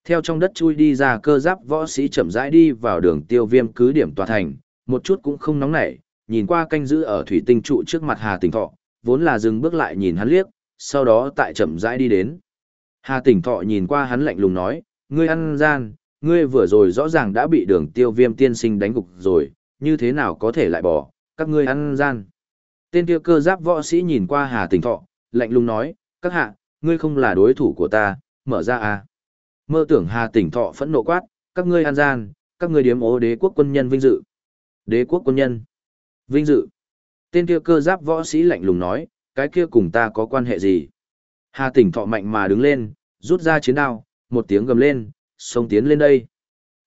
Theo trong đất chui đi ra cơ giáp võ sĩ chậm rãi đi vào đường tiêu viêm cứ điểm tòa thành, một chút cũng không nóng nảy, nhìn qua canh giữ ở thủy tinh trụ trước mặt Hà Tỉnh Thọ, vốn là dừng bước lại nhìn hắn liếc, sau đó tại chậm rãi đi đến. Hà Tỉnh Thọ nhìn qua hắn lạnh lùng nói, ngươi ăn gian, ngươi vừa rồi rõ ràng đã bị đường tiêu viêm tiên sinh đánh gục rồi, như thế nào có thể lại bỏ, các ngươi ăn gian. Tên kia cơ giáp võ sĩ nhìn qua Hà Tỉnh Thọ, lạnh lùng nói, các hạ, ngươi không là đối thủ của ta, mở ra à. Mơ tưởng Hà Tỉnh Thọ phẫn nộ quát, các ngươi an gian, các ngươi điếm ố đế quốc quân nhân vinh dự. Đế quốc quân nhân. Vinh dự. Tên kia cơ giáp võ sĩ lạnh lùng nói, cái kia cùng ta có quan hệ gì? Hà Tỉnh Thọ mạnh mà đứng lên, rút ra chiến đao, một tiếng gầm lên, xông tiến lên đây.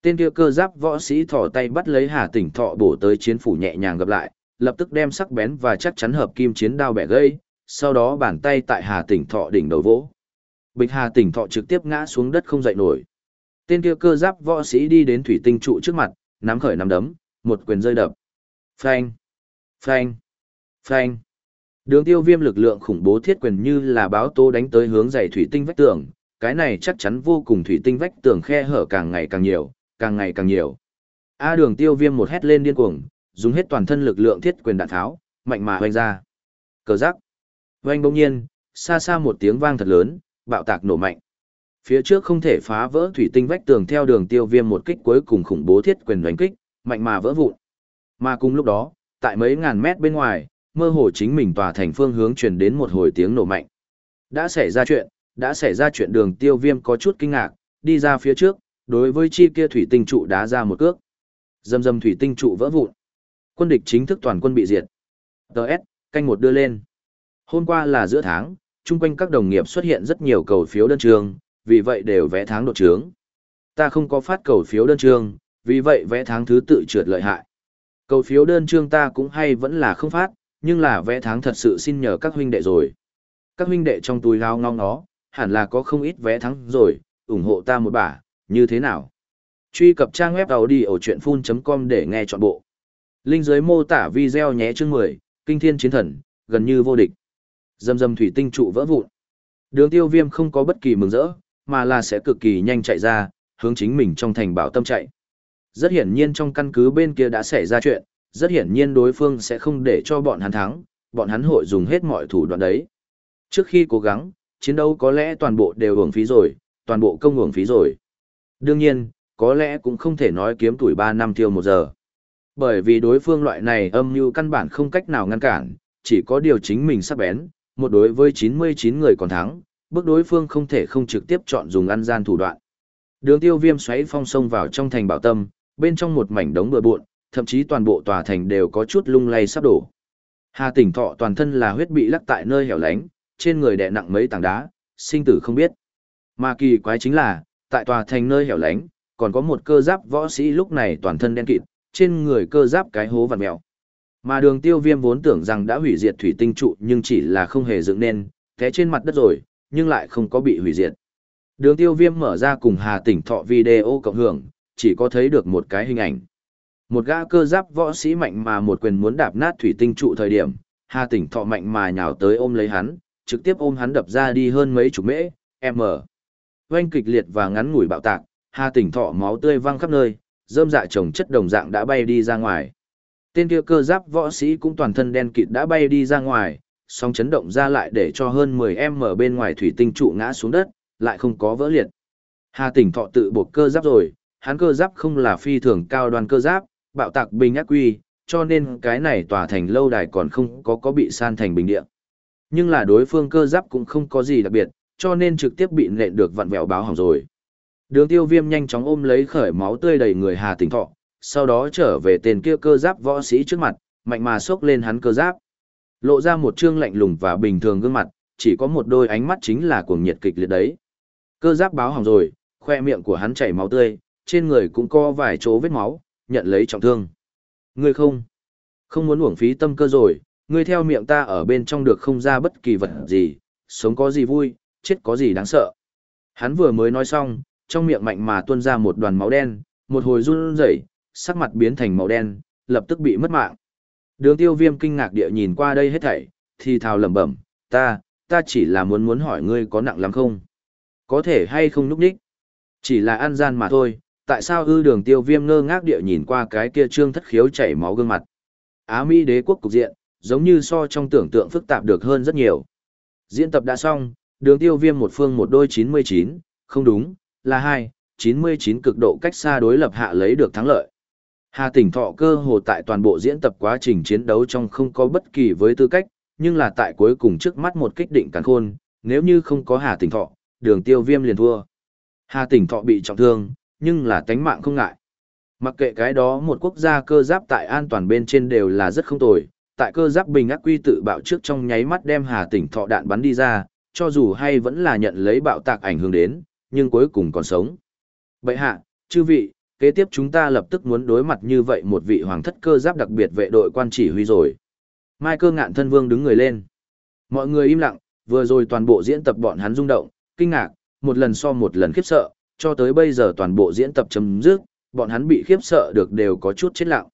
Tên kia cơ giáp võ sĩ thỏ tay bắt lấy Hà Tỉnh Thọ bổ tới chiến phủ nhẹ nhàng gặp lại, lập tức đem sắc bén và chắc chắn hợp kim chiến đao bẻ gây, sau đó bàn tay tại Hà Tỉnh Thọ đỉnh đầu vỗ. Bịch Hà Tỉnh Thọ trực tiếp ngã xuống đất không dậy nổi. Tên kia cơ giáp võ sĩ đi đến thủy tinh trụ trước mặt, nắm khởi nắm đấm, một quyền rơi đập. Phanh, phanh, phanh. Đường tiêu viêm lực lượng khủng bố thiết quyền như là báo tố đánh tới hướng dày thủy tinh vách tường, cái này chắc chắn vô cùng thủy tinh vách tường khe hở càng ngày càng nhiều, càng ngày càng nhiều. A đường tiêu viêm một hét lên điên cuồng, dùng hết toàn thân lực lượng thiết quyền đạn tháo, mạnh mà hoành ra. Cờ giác. Hoành bỗng nhiên, xa xa một tiếng vang thật lớn, bạo tạc nổ mạnh. Phía trước không thể phá vỡ thủy tinh vách tường theo đường tiêu viêm một kích cuối cùng khủng bố thiết quyền đánh kích, mạnh mà vỡ vụn. Mà cùng lúc đó, tại mấy ngàn mét bên ngoài, mơ hồ chính mình tòa thành phương hướng truyền đến một hồi tiếng nổ mạnh. Đã xảy ra chuyện, đã xảy ra chuyện đường tiêu viêm có chút kinh ngạc, đi ra phía trước, đối với chi kia thủy tinh trụ đá ra một cước. Dầm dầm thủy tinh trụ vỡ vụn. Quân địch chính thức toàn quân bị diệt. Đợt, canh một đưa lên. Hôm qua là giữa tháng, chung quanh các đồng nghiệp xuất hiện rất nhiều cầu phiếu đơn trường, vì vậy đều vẽ tháng đột trướng. Ta không có phát cầu phiếu đơn trường, vì vậy vẽ tháng thứ tự trượt lợi hại. Cầu phiếu đơn trương ta cũng hay vẫn là không phát, nhưng là vẽ tháng thật sự xin nhờ các huynh đệ rồi. Các huynh đệ trong túi lao ngong nó, hẳn là có không ít vé thắng rồi, ủng hộ ta một bả, như thế nào? Truy cập trang web đầu đi ở chuyện full.com để nghe trọn bộ. Linh dưới mô tả video nhé chương 10, kinh thiên chiến thần, gần như vô địch. Dầm dầm thủy tinh trụ vỡ vụn. Đường tiêu viêm không có bất kỳ mừng rỡ, mà là sẽ cực kỳ nhanh chạy ra, hướng chính mình trong thành bảo tâm chạy. Rất hiển nhiên trong căn cứ bên kia đã xảy ra chuyện, rất hiển nhiên đối phương sẽ không để cho bọn hắn thắng, bọn hắn hội dùng hết mọi thủ đoạn đấy. Trước khi cố gắng, chiến đấu có lẽ toàn bộ đều hưởng phí rồi, toàn bộ công hưởng phí rồi. Đương nhiên, có lẽ cũng không thể nói kiếm tuổi 3 năm tiêu một giờ. Bởi vì đối phương loại này âm mưu căn bản không cách nào ngăn cản, chỉ có điều chính mình sắp bén, một đối với 99 người còn thắng, bước đối phương không thể không trực tiếp chọn dùng ăn gian thủ đoạn. Đường tiêu viêm xoáy phong sông vào trong thành bảo tâm, bên trong một mảnh đống bừa bộn, thậm chí toàn bộ tòa thành đều có chút lung lay sắp đổ. Hà tỉnh thọ toàn thân là huyết bị lắc tại nơi hẻo lánh, trên người đè nặng mấy tảng đá, sinh tử không biết. Mà kỳ quái chính là, tại tòa thành nơi hẻo lánh, còn có một cơ giáp võ sĩ lúc này toàn thân đen kịt, trên người cơ giáp cái hố vằn mèo. Mà đường tiêu viêm vốn tưởng rằng đã hủy diệt thủy tinh trụ nhưng chỉ là không hề dựng nên, té trên mặt đất rồi, nhưng lại không có bị hủy diệt. Đường tiêu viêm mở ra cùng Hà tỉnh thọ video cộng hưởng, chỉ có thấy được một cái hình ảnh. Một gã cơ giáp võ sĩ mạnh mà một quyền muốn đạp nát thủy tinh trụ thời điểm, Hà tỉnh thọ mạnh mà nhào tới ôm lấy hắn, trực tiếp ôm hắn đập ra đi hơn mấy chục mễ, m. Oanh kịch liệt và ngắn ngủi bạo tạc, Hà tỉnh thọ máu tươi văng khắp nơi, rơm dạ chồng chất đồng dạng đã bay đi ra ngoài. Tên kia cơ giáp võ sĩ cũng toàn thân đen kịt đã bay đi ra ngoài, song chấn động ra lại để cho hơn 10 m bên ngoài thủy tinh trụ ngã xuống đất, lại không có vỡ liệt. Hà tỉnh thọ tự buộc cơ giáp rồi, hắn cơ giáp không là phi thường cao đoàn cơ giáp, bạo tạc bình ác quy, cho nên cái này tòa thành lâu đài còn không có có bị san thành bình địa. Nhưng là đối phương cơ giáp cũng không có gì đặc biệt, cho nên trực tiếp bị nện được vặn vẹo báo hỏng rồi. Đường tiêu viêm nhanh chóng ôm lấy khởi máu tươi đầy người Hà Tỉnh Thọ, sau đó trở về tên kia cơ giáp võ sĩ trước mặt, mạnh mà xốc lên hắn cơ giáp. Lộ ra một trương lạnh lùng và bình thường gương mặt, chỉ có một đôi ánh mắt chính là cuồng nhiệt kịch liệt đấy. Cơ giáp báo hỏng rồi, khoe miệng của hắn chảy máu tươi, trên người cũng có vài chỗ vết máu, nhận lấy trọng thương. Ngươi không, không muốn uổng phí tâm cơ rồi, ngươi theo miệng ta ở bên trong được không ra bất kỳ vật gì, sống có gì vui, chết có gì đáng sợ. Hắn vừa mới nói xong, trong miệng mạnh mà tuôn ra một đoàn máu đen, một hồi run rẩy, sắc mặt biến thành màu đen, lập tức bị mất mạng. Đường tiêu viêm kinh ngạc địa nhìn qua đây hết thảy, thì thào lẩm bẩm, ta, ta chỉ là muốn muốn hỏi ngươi có nặng lắm không? Có thể hay không núp đích? Chỉ là ăn gian mà thôi, tại sao ư đường tiêu viêm ngơ ngác địa nhìn qua cái kia trương thất khiếu chảy máu gương mặt? Á Mỹ đế quốc cục diện, giống như so trong tưởng tượng phức tạp được hơn rất nhiều. Diễn tập đã xong, đường tiêu viêm một phương một đôi 99, không đúng, là hai, 99 cực độ cách xa đối lập hạ lấy được thắng lợi. Hà tỉnh thọ cơ hồ tại toàn bộ diễn tập quá trình chiến đấu trong không có bất kỳ với tư cách, nhưng là tại cuối cùng trước mắt một kích định càn khôn, nếu như không có Hà tỉnh thọ, đường tiêu viêm liền thua. Hà tỉnh thọ bị trọng thương, nhưng là tánh mạng không ngại. Mặc kệ cái đó một quốc gia cơ giáp tại an toàn bên trên đều là rất không tồi, tại cơ giáp bình ác quy tự bạo trước trong nháy mắt đem Hà tỉnh thọ đạn bắn đi ra, cho dù hay vẫn là nhận lấy bạo tạc ảnh hưởng đến, nhưng cuối cùng còn sống. Bệ hạ, chư vị, kế tiếp chúng ta lập tức muốn đối mặt như vậy một vị hoàng thất cơ giáp đặc biệt vệ đội quan chỉ huy rồi. Mai cơ ngạn thân vương đứng người lên. Mọi người im lặng, vừa rồi toàn bộ diễn tập bọn hắn rung động, kinh ngạc, một lần so một lần khiếp sợ, cho tới bây giờ toàn bộ diễn tập chấm dứt, bọn hắn bị khiếp sợ được đều có chút chết lặng.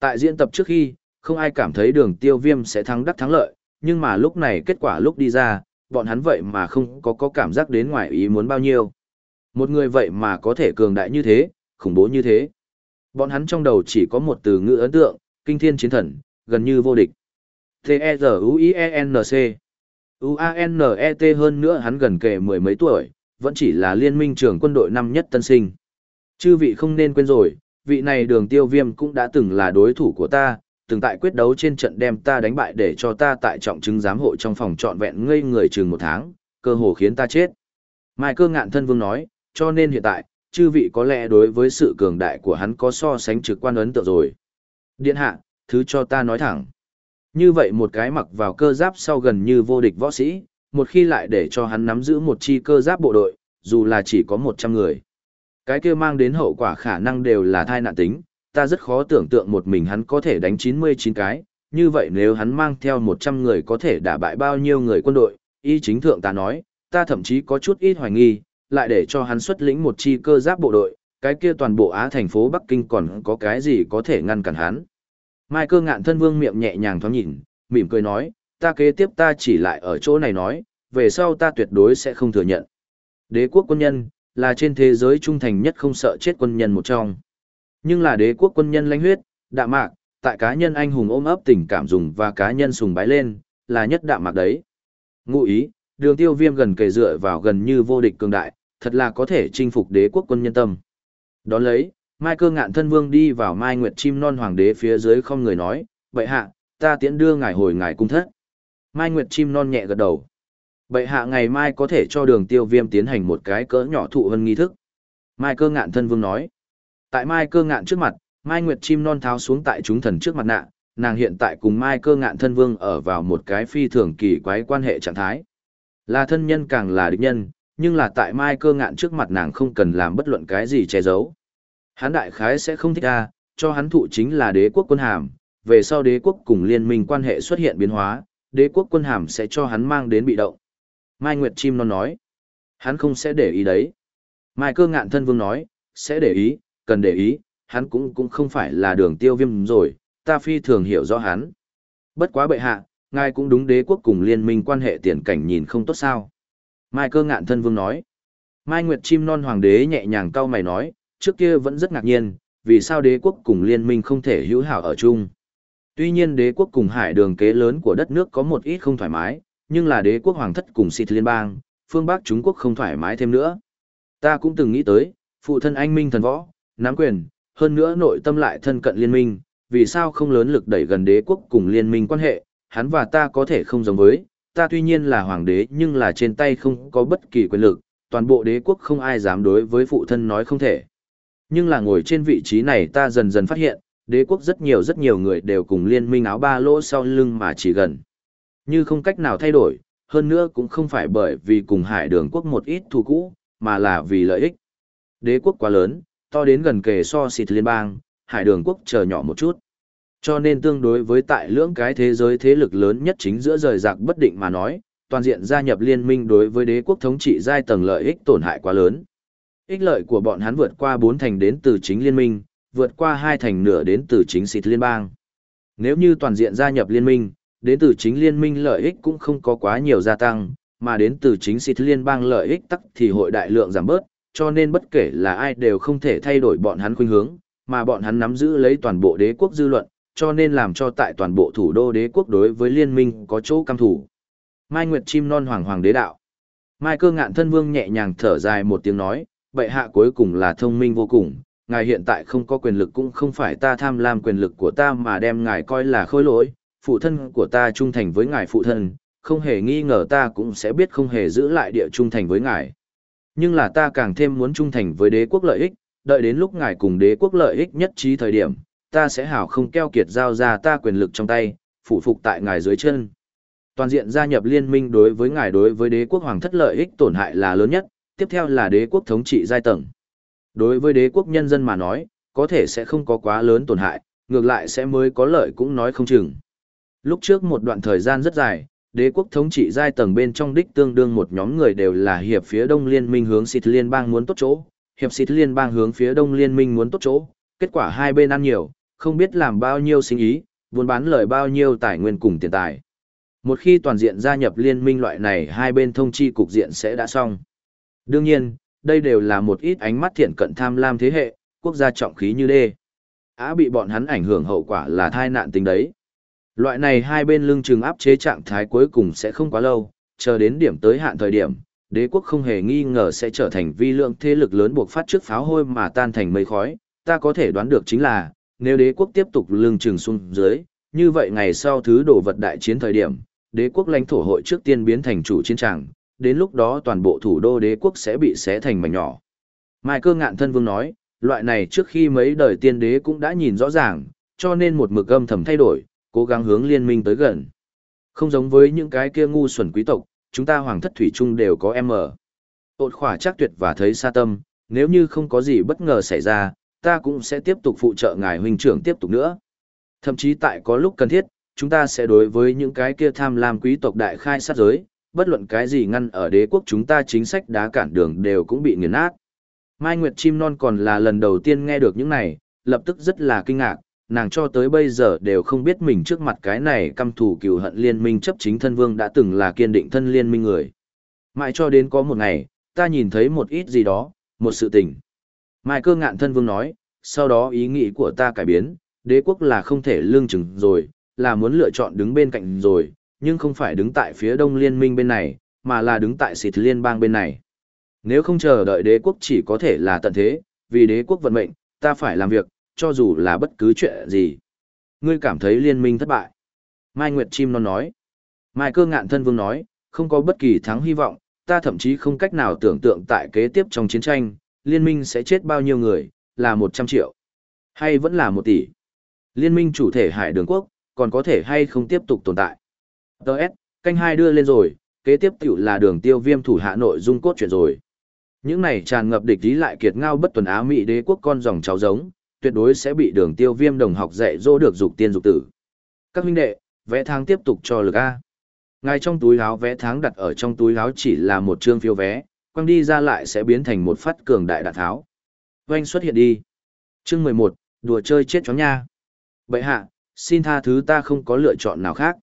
Tại diễn tập trước khi, không ai cảm thấy đường tiêu viêm sẽ thắng đắc thắng lợi, nhưng mà lúc này kết quả lúc đi ra, bọn hắn vậy mà không có có cảm giác đến ngoài ý muốn bao nhiêu. Một người vậy mà có thể cường đại như thế, khủng bố như thế. Bọn hắn trong đầu chỉ có một từ ngữ ấn tượng, kinh thiên chiến thần, gần như vô địch. T-E-Z-U-I-E-N-C U-A-N-E-T hơn nữa hắn gần kề mười mấy tuổi, vẫn chỉ là liên minh trưởng quân đội năm nhất tân sinh. Chư vị không nên quên rồi, vị này đường tiêu viêm cũng đã từng là đối thủ của ta, từng tại quyết đấu trên trận đem ta đánh bại để cho ta tại trọng chứng giám hộ trong phòng trọn vẹn ngây người chừng một tháng, cơ hồ khiến ta chết. Mai cơ ngạn thân vương nói, cho nên hiện tại, chư vị có lẽ đối với sự cường đại của hắn có so sánh trực quan ấn tượng rồi. Điện hạ, thứ cho ta nói thẳng. Như vậy một cái mặc vào cơ giáp sau gần như vô địch võ sĩ, một khi lại để cho hắn nắm giữ một chi cơ giáp bộ đội, dù là chỉ có 100 người. Cái kia mang đến hậu quả khả năng đều là thai nạn tính, ta rất khó tưởng tượng một mình hắn có thể đánh 99 cái, như vậy nếu hắn mang theo 100 người có thể đả bại bao nhiêu người quân đội, y chính thượng ta nói, ta thậm chí có chút ít hoài nghi, lại để cho hắn xuất lĩnh một chi cơ giáp bộ đội, cái kia toàn bộ Á thành phố Bắc Kinh còn có cái gì có thể ngăn cản hắn. Mai cơ ngạn thân vương miệng nhẹ nhàng thoáng nhìn, mỉm cười nói, ta kế tiếp ta chỉ lại ở chỗ này nói, về sau ta tuyệt đối sẽ không thừa nhận. Đế quốc quân nhân, là trên thế giới trung thành nhất không sợ chết quân nhân một trong. Nhưng là đế quốc quân nhân lãnh huyết, đạm mạc, tại cá nhân anh hùng ôm ấp tình cảm dùng và cá nhân sùng bái lên, là nhất đạm mạc đấy. Ngụ ý, đường tiêu viêm gần kề dựa vào gần như vô địch cường đại, thật là có thể chinh phục đế quốc quân nhân tâm. Đón lấy, Mai cơ ngạn thân vương đi vào Mai Nguyệt chim non hoàng đế phía dưới không người nói, bệ hạ, ta tiễn đưa ngài hồi ngài cung thất. Mai Nguyệt chim non nhẹ gật đầu. Bệ hạ ngày mai có thể cho đường tiêu viêm tiến hành một cái cỡ nhỏ thụ hân nghi thức. Mai cơ ngạn thân vương nói. Tại Mai cơ ngạn trước mặt, Mai Nguyệt chim non tháo xuống tại chúng thần trước mặt nạ, nàng hiện tại cùng Mai cơ ngạn thân vương ở vào một cái phi thường kỳ quái quan hệ trạng thái. Là thân nhân càng là địch nhân, nhưng là tại Mai cơ ngạn trước mặt nàng không cần làm bất luận cái gì che giấu. Hắn đại khái sẽ không thích a, cho hắn thụ chính là đế quốc quân hàm, về sau đế quốc cùng liên minh quan hệ xuất hiện biến hóa, đế quốc quân hàm sẽ cho hắn mang đến bị động. Mai Nguyệt Chim non nói, hắn không sẽ để ý đấy. Mai cơ ngạn thân vương nói, sẽ để ý, cần để ý, hắn cũng cũng không phải là đường tiêu viêm rồi, ta phi thường hiểu rõ hắn. Bất quá bệ hạ, ngài cũng đúng đế quốc cùng liên minh quan hệ tiền cảnh nhìn không tốt sao. Mai cơ ngạn thân vương nói. Mai Nguyệt chim non hoàng đế nhẹ nhàng cau mày nói, trước kia vẫn rất ngạc nhiên, vì sao đế quốc cùng liên minh không thể hữu hảo ở chung. Tuy nhiên đế quốc cùng hải đường kế lớn của đất nước có một ít không thoải mái, nhưng là đế quốc hoàng thất cùng xịt liên bang, phương Bắc Trung Quốc không thoải mái thêm nữa. Ta cũng từng nghĩ tới, phụ thân anh minh thần võ, nắm quyền, hơn nữa nội tâm lại thân cận liên minh, vì sao không lớn lực đẩy gần đế quốc cùng liên minh quan hệ, hắn và ta có thể không giống với, ta tuy nhiên là hoàng đế nhưng là trên tay không có bất kỳ quyền lực, toàn bộ đế quốc không ai dám đối với phụ thân nói không thể. Nhưng là ngồi trên vị trí này ta dần dần phát hiện, đế quốc rất nhiều rất nhiều người đều cùng liên minh áo ba lỗ sau lưng mà chỉ gần. Như không cách nào thay đổi, hơn nữa cũng không phải bởi vì cùng hải đường quốc một ít thù cũ, mà là vì lợi ích. Đế quốc quá lớn, to đến gần kề so xịt liên bang, hải đường quốc chờ nhỏ một chút. Cho nên tương đối với tại lưỡng cái thế giới thế lực lớn nhất chính giữa rời rạc bất định mà nói, toàn diện gia nhập liên minh đối với đế quốc thống trị giai tầng lợi ích tổn hại quá lớn. Ích lợi của bọn hắn vượt qua 4 thành đến từ chính liên minh, vượt qua 2 thành nửa đến từ chính xịt liên bang. Nếu như toàn diện gia nhập liên minh, đến từ chính liên minh lợi ích cũng không có quá nhiều gia tăng, mà đến từ chính xịt liên bang lợi ích tắc thì hội đại lượng giảm bớt, cho nên bất kể là ai đều không thể thay đổi bọn hắn khuynh hướng, mà bọn hắn nắm giữ lấy toàn bộ đế quốc dư luận, cho nên làm cho tại toàn bộ thủ đô đế quốc đối với liên minh có chỗ cam thủ. Mai Nguyệt chim non hoàng hoàng đế đạo. Mai cơ ngạn thân vương nhẹ nhàng thở dài một tiếng nói, bệ hạ cuối cùng là thông minh vô cùng, ngài hiện tại không có quyền lực cũng không phải ta tham lam quyền lực của ta mà đem ngài coi là khôi lỗi, phụ thân của ta trung thành với ngài phụ thân, không hề nghi ngờ ta cũng sẽ biết không hề giữ lại địa trung thành với ngài. Nhưng là ta càng thêm muốn trung thành với đế quốc lợi ích, đợi đến lúc ngài cùng đế quốc lợi ích nhất trí thời điểm, ta sẽ hảo không keo kiệt giao ra ta quyền lực trong tay, phụ phục tại ngài dưới chân. Toàn diện gia nhập liên minh đối với ngài đối với đế quốc hoàng thất lợi ích tổn hại là lớn nhất, tiếp theo là đế quốc thống trị giai tầng. Đối với đế quốc nhân dân mà nói, có thể sẽ không có quá lớn tổn hại, ngược lại sẽ mới có lợi cũng nói không chừng. Lúc trước một đoạn thời gian rất dài, đế quốc thống trị giai tầng bên trong đích tương đương một nhóm người đều là hiệp phía đông liên minh hướng xịt liên bang muốn tốt chỗ, hiệp xịt liên bang hướng phía đông liên minh muốn tốt chỗ, kết quả hai bên ăn nhiều, không biết làm bao nhiêu sinh ý, buôn bán lời bao nhiêu tài nguyên cùng tiền tài. Một khi toàn diện gia nhập liên minh loại này hai bên thông chi cục diện sẽ đã xong. Đương nhiên, đây đều là một ít ánh mắt thiện cận tham lam thế hệ, quốc gia trọng khí như đê. Á bị bọn hắn ảnh hưởng hậu quả là thai nạn tính đấy. Loại này hai bên lưng chừng áp chế trạng thái cuối cùng sẽ không quá lâu, chờ đến điểm tới hạn thời điểm, đế quốc không hề nghi ngờ sẽ trở thành vi lượng thế lực lớn buộc phát trước pháo hôi mà tan thành mây khói. Ta có thể đoán được chính là, nếu đế quốc tiếp tục lương trường xuống dưới, như vậy ngày sau thứ đổ vật đại chiến thời điểm, đế quốc lãnh thổ hội trước tiên biến thành chủ chiến tràng, đến lúc đó toàn bộ thủ đô đế quốc sẽ bị xé thành mảnh nhỏ. Mai cơ ngạn thân vương nói, loại này trước khi mấy đời tiên đế cũng đã nhìn rõ ràng, cho nên một mực âm thầm thay đổi, cố gắng hướng liên minh tới gần. Không giống với những cái kia ngu xuẩn quý tộc, chúng ta hoàng thất thủy chung đều có em ở. Ôt khỏa chắc tuyệt và thấy xa tâm, nếu như không có gì bất ngờ xảy ra, ta cũng sẽ tiếp tục phụ trợ ngài huynh trưởng tiếp tục nữa. Thậm chí tại có lúc cần thiết, chúng ta sẽ đối với những cái kia tham lam quý tộc đại khai sát giới, bất luận cái gì ngăn ở đế quốc chúng ta chính sách đá cản đường đều cũng bị nghiền nát. Mai Nguyệt Chim Non còn là lần đầu tiên nghe được những này, lập tức rất là kinh ngạc, nàng cho tới bây giờ đều không biết mình trước mặt cái này căm thù cừu hận liên minh chấp chính thân vương đã từng là kiên định thân liên minh người. Mãi cho đến có một ngày, ta nhìn thấy một ít gì đó, một sự tình. Mai cơ ngạn thân vương nói, sau đó ý nghĩ của ta cải biến, đế quốc là không thể lương chừng rồi, là muốn lựa chọn đứng bên cạnh rồi, nhưng không phải đứng tại phía đông liên minh bên này, mà là đứng tại xịt liên bang bên này. Nếu không chờ đợi đế quốc chỉ có thể là tận thế, vì đế quốc vận mệnh, ta phải làm việc, cho dù là bất cứ chuyện gì. Ngươi cảm thấy liên minh thất bại. Mai Nguyệt Chim non nói. Mai cơ ngạn thân vương nói, không có bất kỳ thắng hy vọng, ta thậm chí không cách nào tưởng tượng tại kế tiếp trong chiến tranh, liên minh sẽ chết bao nhiêu người, là 100 triệu, hay vẫn là 1 tỷ. Liên minh chủ thể hải đường quốc, còn có thể hay không tiếp tục tồn tại. Đợt, canh hai đưa lên rồi, kế tiếp tiểu là đường tiêu viêm thủ hạ nội dung cốt chuyện rồi. Những này tràn ngập địch ý lại kiệt ngao bất tuần Á Mỹ đế quốc con dòng cháu giống, tuyệt đối sẽ bị đường tiêu viêm đồng học dạy dỗ được dục tiên dục tử. Các huynh đệ, vẽ tháng tiếp tục cho lực A. Ngay trong túi áo vẽ tháng đặt ở trong túi áo chỉ là một trương phiếu vé, quăng đi ra lại sẽ biến thành một phát cường đại đạn tháo. Oanh xuất hiện đi. Chương mười một, đùa chơi chết chó nha. Bậy hạ, xin tha thứ ta không có lựa chọn nào khác.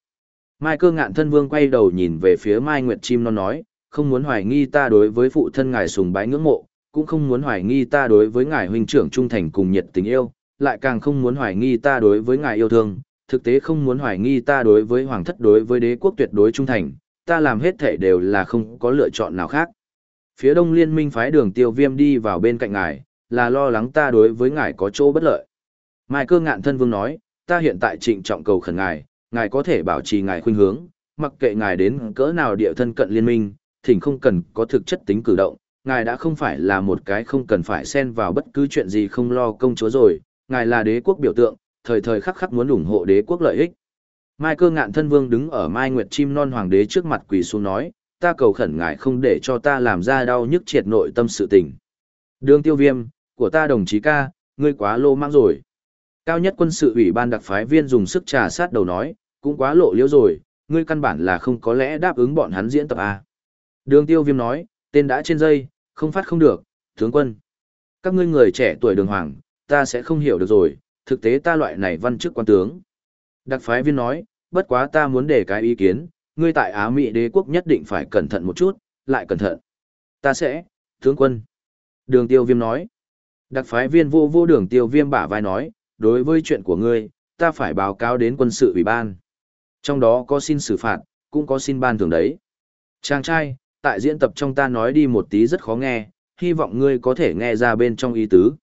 Mai cơ ngạn thân vương quay đầu nhìn về phía Mai Nguyệt Chim non nói, không muốn hoài nghi ta đối với phụ thân ngài sùng bái ngưỡng mộ, cũng không muốn hoài nghi ta đối với ngài huynh trưởng trung thành cùng nhiệt tình yêu, lại càng không muốn hoài nghi ta đối với ngài yêu thương, thực tế không muốn hoài nghi ta đối với hoàng thất đối với đế quốc tuyệt đối trung thành, ta làm hết thể đều là không có lựa chọn nào khác. Phía đông liên minh phái đường tiêu viêm đi vào bên cạnh ngài, là lo lắng ta đối với ngài có chỗ bất lợi. Mai cơ ngạn thân vương nói, ta hiện tại trịnh trọng cầu khẩn ngài, ngài có thể bảo trì ngài khuynh hướng, mặc kệ ngài đến cỡ nào địa thân cận liên minh, thỉnh không cần có thực chất tính cử động, ngài đã không phải là một cái không cần phải xen vào bất cứ chuyện gì không lo công chúa rồi, ngài là đế quốc biểu tượng, thời thời khắc khắc muốn ủng hộ đế quốc lợi ích. Mai cơ ngạn thân vương đứng ở Mai Nguyệt Chim Non Hoàng đế trước mặt quỳ xuống nói, ta cầu khẩn ngài không để cho ta làm ra đau nhức triệt nội tâm sự tình. Đường tiêu viêm, của ta đồng chí ca, ngươi quá lô mang rồi. Cao nhất quân sự ủy ban đặc phái viên dùng sức trà sát đầu nói, cũng quá lộ liễu rồi, ngươi căn bản là không có lẽ đáp ứng bọn hắn diễn tập A. Đường tiêu viêm nói, tên đã trên dây, không phát không được, Tướng quân, các ngươi người trẻ tuổi đường hoàng, ta sẽ không hiểu được rồi, thực tế ta loại này văn chức quan tướng. Đặc phái viên nói, bất quá ta muốn để cái ý kiến, ngươi tại Á Mỹ đế quốc nhất định phải cẩn thận một chút, lại cẩn thận. Ta sẽ, tướng quân. Đường tiêu viêm nói. Đặc phái viên vô vô đường tiêu viêm bả vai nói, đối với chuyện của ngươi, ta phải báo cáo đến quân sự ủy ban. Trong đó có xin xử phạt, cũng có xin ban thưởng đấy. Chàng trai, tại diễn tập trong ta nói đi một tí rất khó nghe, hy vọng ngươi có thể nghe ra bên trong ý tứ.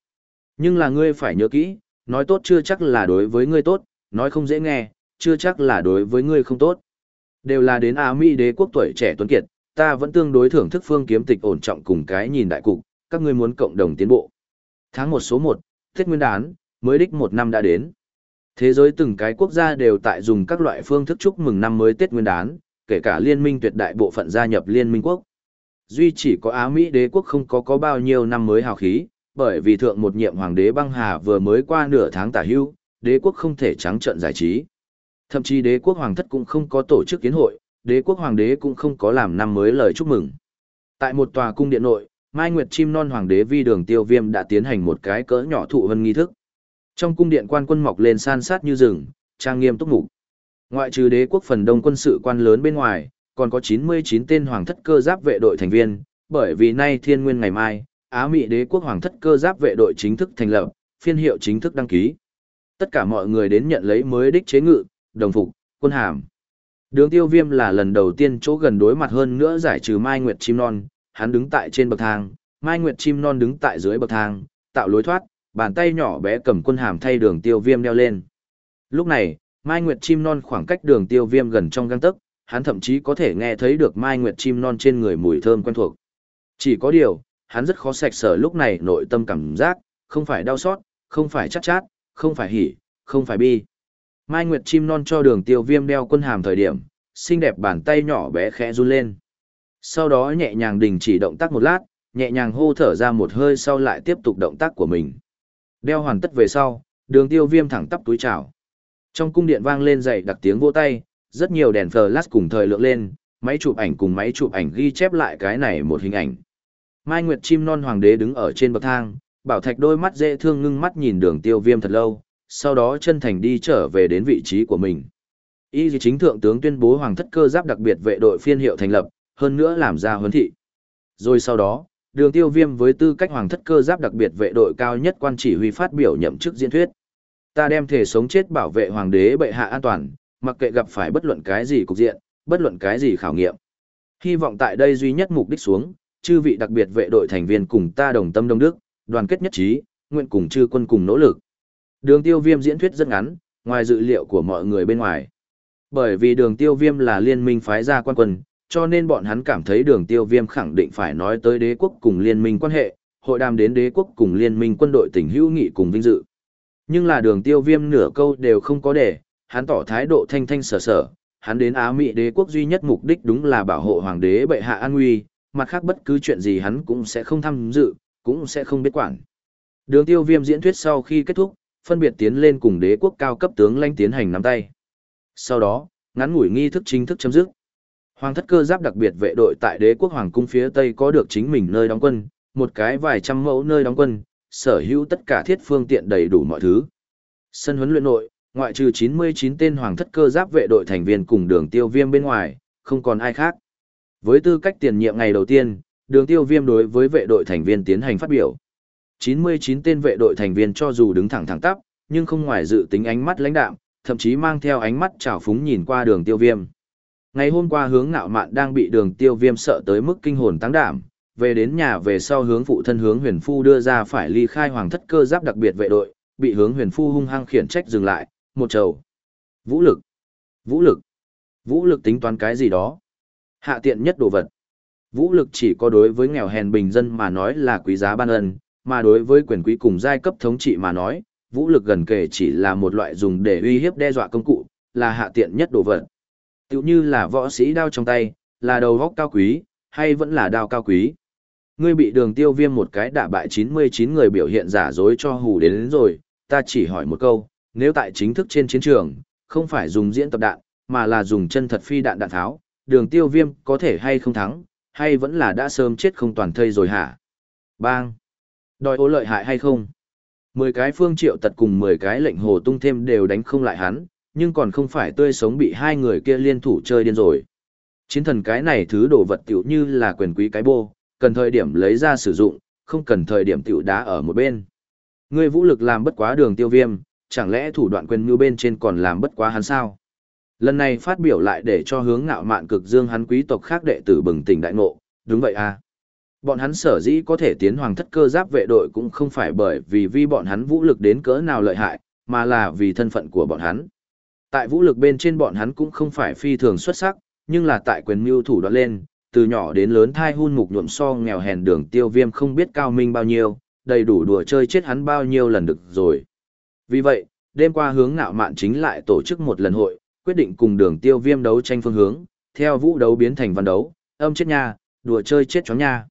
Nhưng là ngươi phải nhớ kỹ, nói tốt chưa chắc là đối với ngươi tốt, nói không dễ nghe, chưa chắc là đối với ngươi không tốt. Đều là đến Á Mỹ đế quốc tuổi trẻ tuấn kiệt, ta vẫn tương đối thưởng thức phương kiếm tịch ổn trọng cùng cái nhìn đại cục, các ngươi muốn cộng đồng tiến bộ. Tháng 1 số 1, Tết Nguyên đán, mới đích một năm đã đến. Thế giới từng cái quốc gia đều tại dùng các loại phương thức chúc mừng năm mới Tết Nguyên đán, kể cả liên minh tuyệt đại bộ phận gia nhập liên minh quốc. Duy chỉ có Á Mỹ đế quốc không có có bao nhiêu năm mới hào khí, bởi vì thượng một nhiệm hoàng đế băng hà vừa mới qua nửa tháng tả hưu, đế quốc không thể trắng trận giải trí. Thậm chí đế quốc hoàng thất cũng không có tổ chức kiến hội, đế quốc hoàng đế cũng không có làm năm mới lời chúc mừng. Tại một tòa cung điện nội, Mai Nguyệt chim non hoàng đế vi đường tiêu viêm đã tiến hành một cái cỡ nhỏ thụ vân nghi thức. Trong cung điện quan quân mọc lên san sát như rừng, trang nghiêm túc mục. Ngoại trừ đế quốc phần đông quân sự quan lớn bên ngoài, còn có 99 tên hoàng thất cơ giáp vệ đội thành viên, bởi vì nay thiên nguyên ngày mai, Á Mỹ đế quốc hoàng thất cơ giáp vệ đội chính thức thành lập, phiên hiệu chính thức đăng ký. Tất cả mọi người đến nhận lấy mới đích chế ngự, đồng phục, quân hàm. Đường tiêu viêm là lần đầu tiên chỗ gần đối mặt hơn nữa giải trừ Mai Nguyệt Chim Non, hắn đứng tại trên bậc thang, Mai Nguyệt Chim Non đứng tại dưới bậc thang, tạo lối thoát, bàn tay nhỏ bé cầm quân hàm thay đường tiêu viêm đeo lên. Lúc này, Mai Nguyệt Chim Non khoảng cách đường tiêu viêm gần trong găng tấc, hắn thậm chí có thể nghe thấy được Mai Nguyệt Chim Non trên người mùi thơm quen thuộc. Chỉ có điều, hắn rất khó sạch sở lúc này nội tâm cảm giác, không phải đau xót, không phải chát chát, không phải hỉ, không phải bi. Mai Nguyệt chim non cho đường tiêu viêm đeo quân hàm thời điểm, xinh đẹp bàn tay nhỏ bé khẽ run lên. Sau đó nhẹ nhàng đình chỉ động tác một lát, nhẹ nhàng hô thở ra một hơi sau lại tiếp tục động tác của mình. Đeo hoàn tất về sau, đường tiêu viêm thẳng tắp túi chào. Trong cung điện vang lên dậy đặc tiếng vỗ tay, rất nhiều đèn flash cùng thời lượng lên, máy chụp ảnh cùng máy chụp ảnh ghi chép lại cái này một hình ảnh. Mai Nguyệt chim non hoàng đế đứng ở trên bậc thang, bảo thạch đôi mắt dễ thương ngưng mắt nhìn đường tiêu viêm thật lâu, sau đó chân thành đi trở về đến vị trí của mình. Y chính thượng tướng tuyên bố hoàng thất cơ giáp đặc biệt vệ đội phiên hiệu thành lập, hơn nữa làm ra huấn thị. Rồi sau đó, đường tiêu viêm với tư cách hoàng thất cơ giáp đặc biệt vệ đội cao nhất quan chỉ huy phát biểu nhậm chức diễn thuyết. Ta đem thể sống chết bảo vệ hoàng đế bệ hạ an toàn, mặc kệ gặp phải bất luận cái gì cục diện, bất luận cái gì khảo nghiệm. Hy vọng tại đây duy nhất mục đích xuống, chư vị đặc biệt vệ đội thành viên cùng ta đồng tâm đông đức, đoàn kết nhất trí, nguyện cùng chư quân cùng nỗ lực. Đường tiêu viêm diễn thuyết rất ngắn, ngoài dự liệu của mọi người bên ngoài. Bởi vì đường tiêu viêm là liên minh phái gia quan quân, cho nên bọn hắn cảm thấy đường tiêu viêm khẳng định phải nói tới đế quốc cùng liên minh quan hệ, hội đàm đến đế quốc cùng liên minh quân đội tỉnh hữu nghị cùng vinh dự. Nhưng là đường tiêu viêm nửa câu đều không có để, hắn tỏ thái độ thanh thanh sở sở, hắn đến Á Mỹ đế quốc duy nhất mục đích đúng là bảo hộ hoàng đế bệ hạ an nguy, mặt khác bất cứ chuyện gì hắn cũng sẽ không tham dự, cũng sẽ không biết quản. Đường tiêu viêm diễn thuyết sau khi kết thúc, phân biệt tiến lên cùng đế quốc cao cấp tướng lãnh tiến hành nắm tay. Sau đó, ngắn ngủi nghi thức chính thức chấm dứt. Hoàng thất cơ giáp đặc biệt vệ đội tại đế quốc hoàng cung phía tây có được chính mình nơi đóng quân, một cái vài trăm mẫu nơi đóng quân, sở hữu tất cả thiết phương tiện đầy đủ mọi thứ. Sân huấn luyện nội, ngoại trừ 99 tên hoàng thất cơ giáp vệ đội thành viên cùng đường tiêu viêm bên ngoài, không còn ai khác. Với tư cách tiền nhiệm ngày đầu tiên, đường tiêu viêm đối với vệ đội thành viên tiến hành phát biểu. 99 tên vệ đội thành viên cho dù đứng thẳng thẳng tắp, nhưng không ngoài dự tính ánh mắt lãnh đạm, thậm chí mang theo ánh mắt trào phúng nhìn qua đường tiêu viêm. Ngày hôm qua hướng ngạo mạn đang bị đường tiêu viêm sợ tới mức kinh hồn tăng đảm, về đến nhà về sau hướng phụ thân hướng huyền phu đưa ra phải ly khai hoàng thất cơ giáp đặc biệt vệ đội, bị hướng huyền phu hung hăng khiển trách dừng lại, một trầu. Vũ lực! Vũ lực! Vũ lực tính toán cái gì đó? Hạ tiện nhất đồ vật. Vũ lực chỉ có đối với nghèo hèn bình dân mà nói là quý giá ban ân, mà đối với quyền quý cùng giai cấp thống trị mà nói, vũ lực gần kể chỉ là một loại dùng để uy hiếp đe dọa công cụ, là hạ tiện nhất đồ vật. Tiểu như là võ sĩ đao trong tay, là đầu góc cao quý, hay vẫn là đao cao quý. Ngươi bị đường tiêu viêm một cái đả bại 99 người biểu hiện giả dối cho hù đến, đến rồi, ta chỉ hỏi một câu, nếu tại chính thức trên chiến trường, không phải dùng diễn tập đạn, mà là dùng chân thật phi đạn đạn tháo, đường tiêu viêm có thể hay không thắng, hay vẫn là đã sớm chết không toàn thây rồi hả? Bang! Đòi ô lợi hại hay không? Mười cái phương triệu tật cùng mười cái lệnh hồ tung thêm đều đánh không lại hắn, nhưng còn không phải tươi sống bị hai người kia liên thủ chơi điên rồi. Chiến thần cái này thứ đồ vật tiểu như là quyền quý cái bô, cần thời điểm lấy ra sử dụng, không cần thời điểm tiểu đá ở một bên. Ngươi vũ lực làm bất quá đường tiêu viêm, chẳng lẽ thủ đoạn quyền như bên trên còn làm bất quá hắn sao? Lần này phát biểu lại để cho hướng ngạo mạn cực dương hắn quý tộc khác đệ tử bừng tỉnh đại ngộ, đúng vậy à. Bọn hắn sở dĩ có thể tiến hoàng thất cơ giáp vệ đội cũng không phải bởi vì vì bọn hắn vũ lực đến cỡ nào lợi hại, mà là vì thân phận của bọn hắn. Tại vũ lực bên trên bọn hắn cũng không phải phi thường xuất sắc, nhưng là tại quyền mưu thủ đoạn lên, từ nhỏ đến lớn thai hun mục nhuộm so nghèo hèn đường tiêu viêm không biết cao minh bao nhiêu, đầy đủ đùa chơi chết hắn bao nhiêu lần được rồi. Vì vậy, đêm qua hướng ngạo mạn chính lại tổ chức một lần hội, quyết định cùng đường tiêu viêm đấu tranh phương hướng, theo vũ đấu biến thành văn đấu, âm chết nha, đùa chơi chết chó nha.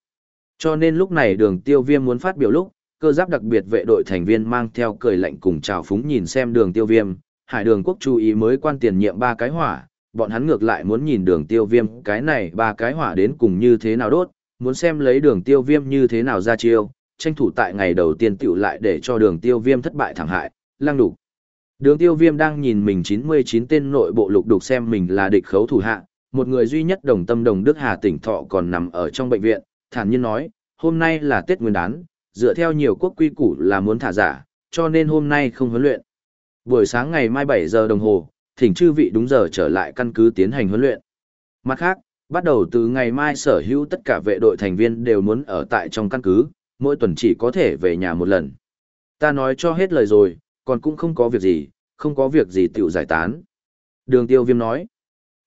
Cho nên lúc này đường tiêu viêm muốn phát biểu lúc, cơ giáp đặc biệt vệ đội thành viên mang theo cười lạnh cùng chào phúng nhìn xem đường tiêu viêm, hải đường quốc chú ý mới quan tiền nhiệm ba cái hỏa, bọn hắn ngược lại muốn nhìn đường tiêu viêm cái này ba cái hỏa đến cùng như thế nào đốt, muốn xem lấy đường tiêu viêm như thế nào ra chiêu, tranh thủ tại ngày đầu tiên tiểu lại để cho đường tiêu viêm thất bại thẳng hại, lăng đục. Đường tiêu viêm đang nhìn mình 99 tên nội bộ lục đục xem mình là địch khấu thủ hạ, một người duy nhất đồng tâm đồng Đức Hà tỉnh Thọ còn nằm ở trong bệnh viện, thản nhiên nói, hôm nay là Tết Nguyên đán, dựa theo nhiều quốc quy củ là muốn thả giả, cho nên hôm nay không huấn luyện. Buổi sáng ngày mai 7 giờ đồng hồ, thỉnh chư vị đúng giờ trở lại căn cứ tiến hành huấn luyện. Mặt khác, bắt đầu từ ngày mai sở hữu tất cả vệ đội thành viên đều muốn ở tại trong căn cứ, mỗi tuần chỉ có thể về nhà một lần. Ta nói cho hết lời rồi, còn cũng không có việc gì, không có việc gì tiểu giải tán. Đường tiêu viêm nói.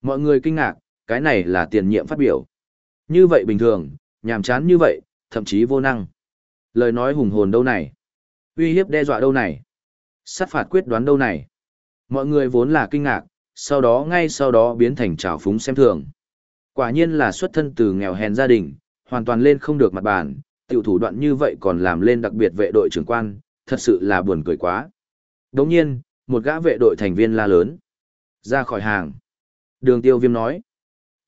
Mọi người kinh ngạc, cái này là tiền nhiệm phát biểu. Như vậy bình thường, nhàm chán như vậy, thậm chí vô năng. Lời nói hùng hồn đâu này? Uy hiếp đe dọa đâu này? Sát phạt quyết đoán đâu này? Mọi người vốn là kinh ngạc, sau đó ngay sau đó biến thành trào phúng xem thường. Quả nhiên là xuất thân từ nghèo hèn gia đình, hoàn toàn lên không được mặt bàn, tiểu thủ đoạn như vậy còn làm lên đặc biệt vệ đội trưởng quan, thật sự là buồn cười quá. Đồng nhiên, một gã vệ đội thành viên la lớn. Ra khỏi hàng. Đường tiêu viêm nói.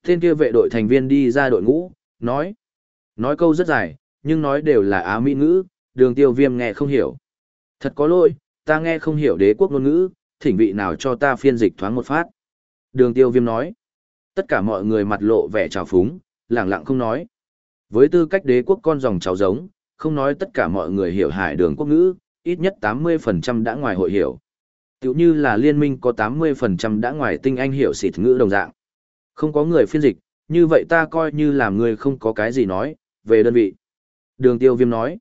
Tên kia vệ đội thành viên đi ra đội ngũ, nói. Nói câu rất dài, nhưng nói đều là á mỹ ngữ, đường tiêu viêm nghe không hiểu. Thật có lỗi, ta nghe không hiểu đế quốc ngôn ngữ, thỉnh vị nào cho ta phiên dịch thoáng một phát. Đường tiêu viêm nói. Tất cả mọi người mặt lộ vẻ trào phúng, lẳng lặng không nói. Với tư cách đế quốc con dòng cháu giống, không nói tất cả mọi người hiểu hải đường quốc ngữ, ít nhất 80% đã ngoài hội hiểu. Tiểu như là liên minh có 80% đã ngoài tinh anh hiểu xịt ngữ đồng dạng. Không có người phiên dịch, như vậy ta coi như làm người không có cái gì nói, về đơn vị. Đường tiêu viêm nói.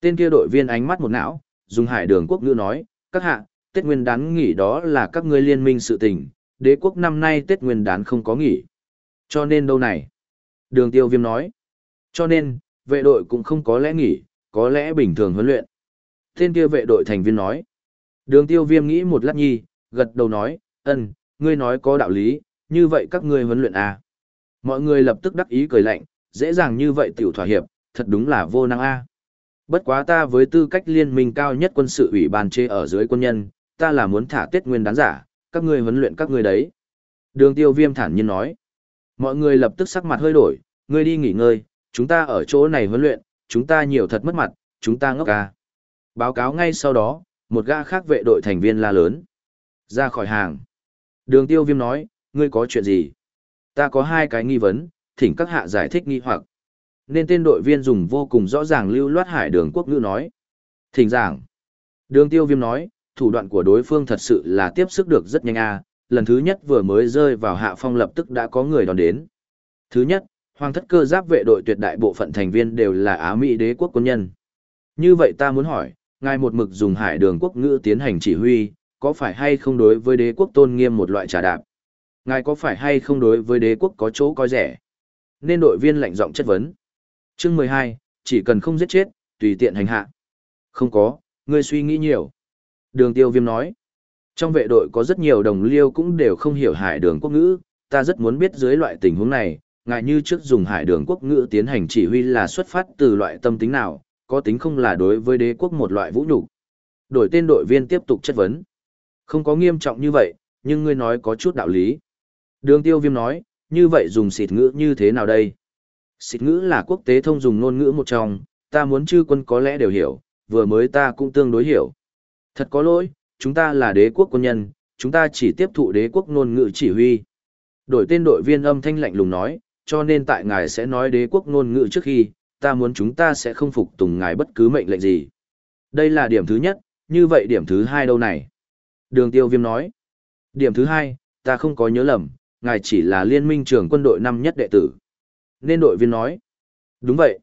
Tên kia đội viên ánh mắt một não, dùng hải đường quốc ngữ nói, các hạ, Tết Nguyên đán nghỉ đó là các ngươi liên minh sự tình, đế quốc năm nay Tết Nguyên đán không có nghỉ. Cho nên đâu này? Đường tiêu viêm nói. Cho nên, vệ đội cũng không có lẽ nghỉ, có lẽ bình thường huấn luyện. Tên kia vệ đội thành viên nói. Đường tiêu viêm nghĩ một lát nhi, gật đầu nói, ơn, ngươi nói có đạo lý, như vậy các ngươi huấn luyện à. Mọi người lập tức đắc ý cười lạnh, dễ dàng như vậy tiểu thỏa hiệp, thật đúng là vô năng a. Bất quá ta với tư cách liên minh cao nhất quân sự ủy ban chế ở dưới quân nhân, ta là muốn thả Tết Nguyên đán giả, các ngươi huấn luyện các ngươi đấy. Đường tiêu viêm thản nhiên nói. Mọi người lập tức sắc mặt hơi đổi, ngươi đi nghỉ ngơi, chúng ta ở chỗ này huấn luyện, chúng ta nhiều thật mất mặt, chúng ta ngốc ca. Báo cáo ngay sau đó, một gã khác vệ đội thành viên la lớn. Ra khỏi hàng. Đường tiêu viêm nói, ngươi có chuyện gì? Ta có hai cái nghi vấn, thỉnh các hạ giải thích nghi hoặc. Nên tên đội viên dùng vô cùng rõ ràng lưu loát hải đường quốc ngữ nói. Thỉnh giảng. Đường tiêu viêm nói, thủ đoạn của đối phương thật sự là tiếp sức được rất nhanh a lần thứ nhất vừa mới rơi vào hạ phong lập tức đã có người đón đến. Thứ nhất, hoàng thất cơ giáp vệ đội tuyệt đại bộ phận thành viên đều là Á Mỹ đế quốc quân nhân. Như vậy ta muốn hỏi, ngài một mực dùng hải đường quốc ngữ tiến hành chỉ huy, có phải hay không đối với đế quốc tôn nghiêm một loại trà đạp? Ngài có phải hay không đối với đế quốc có chỗ coi rẻ? Nên đội viên lạnh giọng chất vấn. Chương mười hai chỉ cần không giết chết, tùy tiện hành hạ. Không có, ngươi suy nghĩ nhiều. Đường tiêu viêm nói. Trong vệ đội có rất nhiều đồng liêu cũng đều không hiểu hải đường quốc ngữ, ta rất muốn biết dưới loại tình huống này, ngại như trước dùng hải đường quốc ngữ tiến hành chỉ huy là xuất phát từ loại tâm tính nào, có tính không là đối với đế quốc một loại vũ nhục Đổi tên đội viên tiếp tục chất vấn. Không có nghiêm trọng như vậy, nhưng ngươi nói có chút đạo lý. Đường tiêu viêm nói, như vậy dùng xịt ngữ như thế nào đây? Xịt ngữ là quốc tế thông dùng ngôn ngữ một trong, ta muốn chư quân có lẽ đều hiểu, vừa mới ta cũng tương đối hiểu. Thật có lỗi, chúng ta là đế quốc quân nhân, chúng ta chỉ tiếp thụ đế quốc ngôn ngữ chỉ huy. Đổi tên đội viên âm thanh lạnh lùng nói, cho nên tại ngài sẽ nói đế quốc ngôn ngữ trước khi, ta muốn chúng ta sẽ không phục tùng ngài bất cứ mệnh lệnh gì. Đây là điểm thứ nhất, như vậy điểm thứ hai đâu này? Đường tiêu viêm nói. Điểm thứ hai, ta không có nhớ lầm, ngài chỉ là liên minh trưởng quân đội năm nhất đệ tử. Nên đội viên nói. Đúng vậy.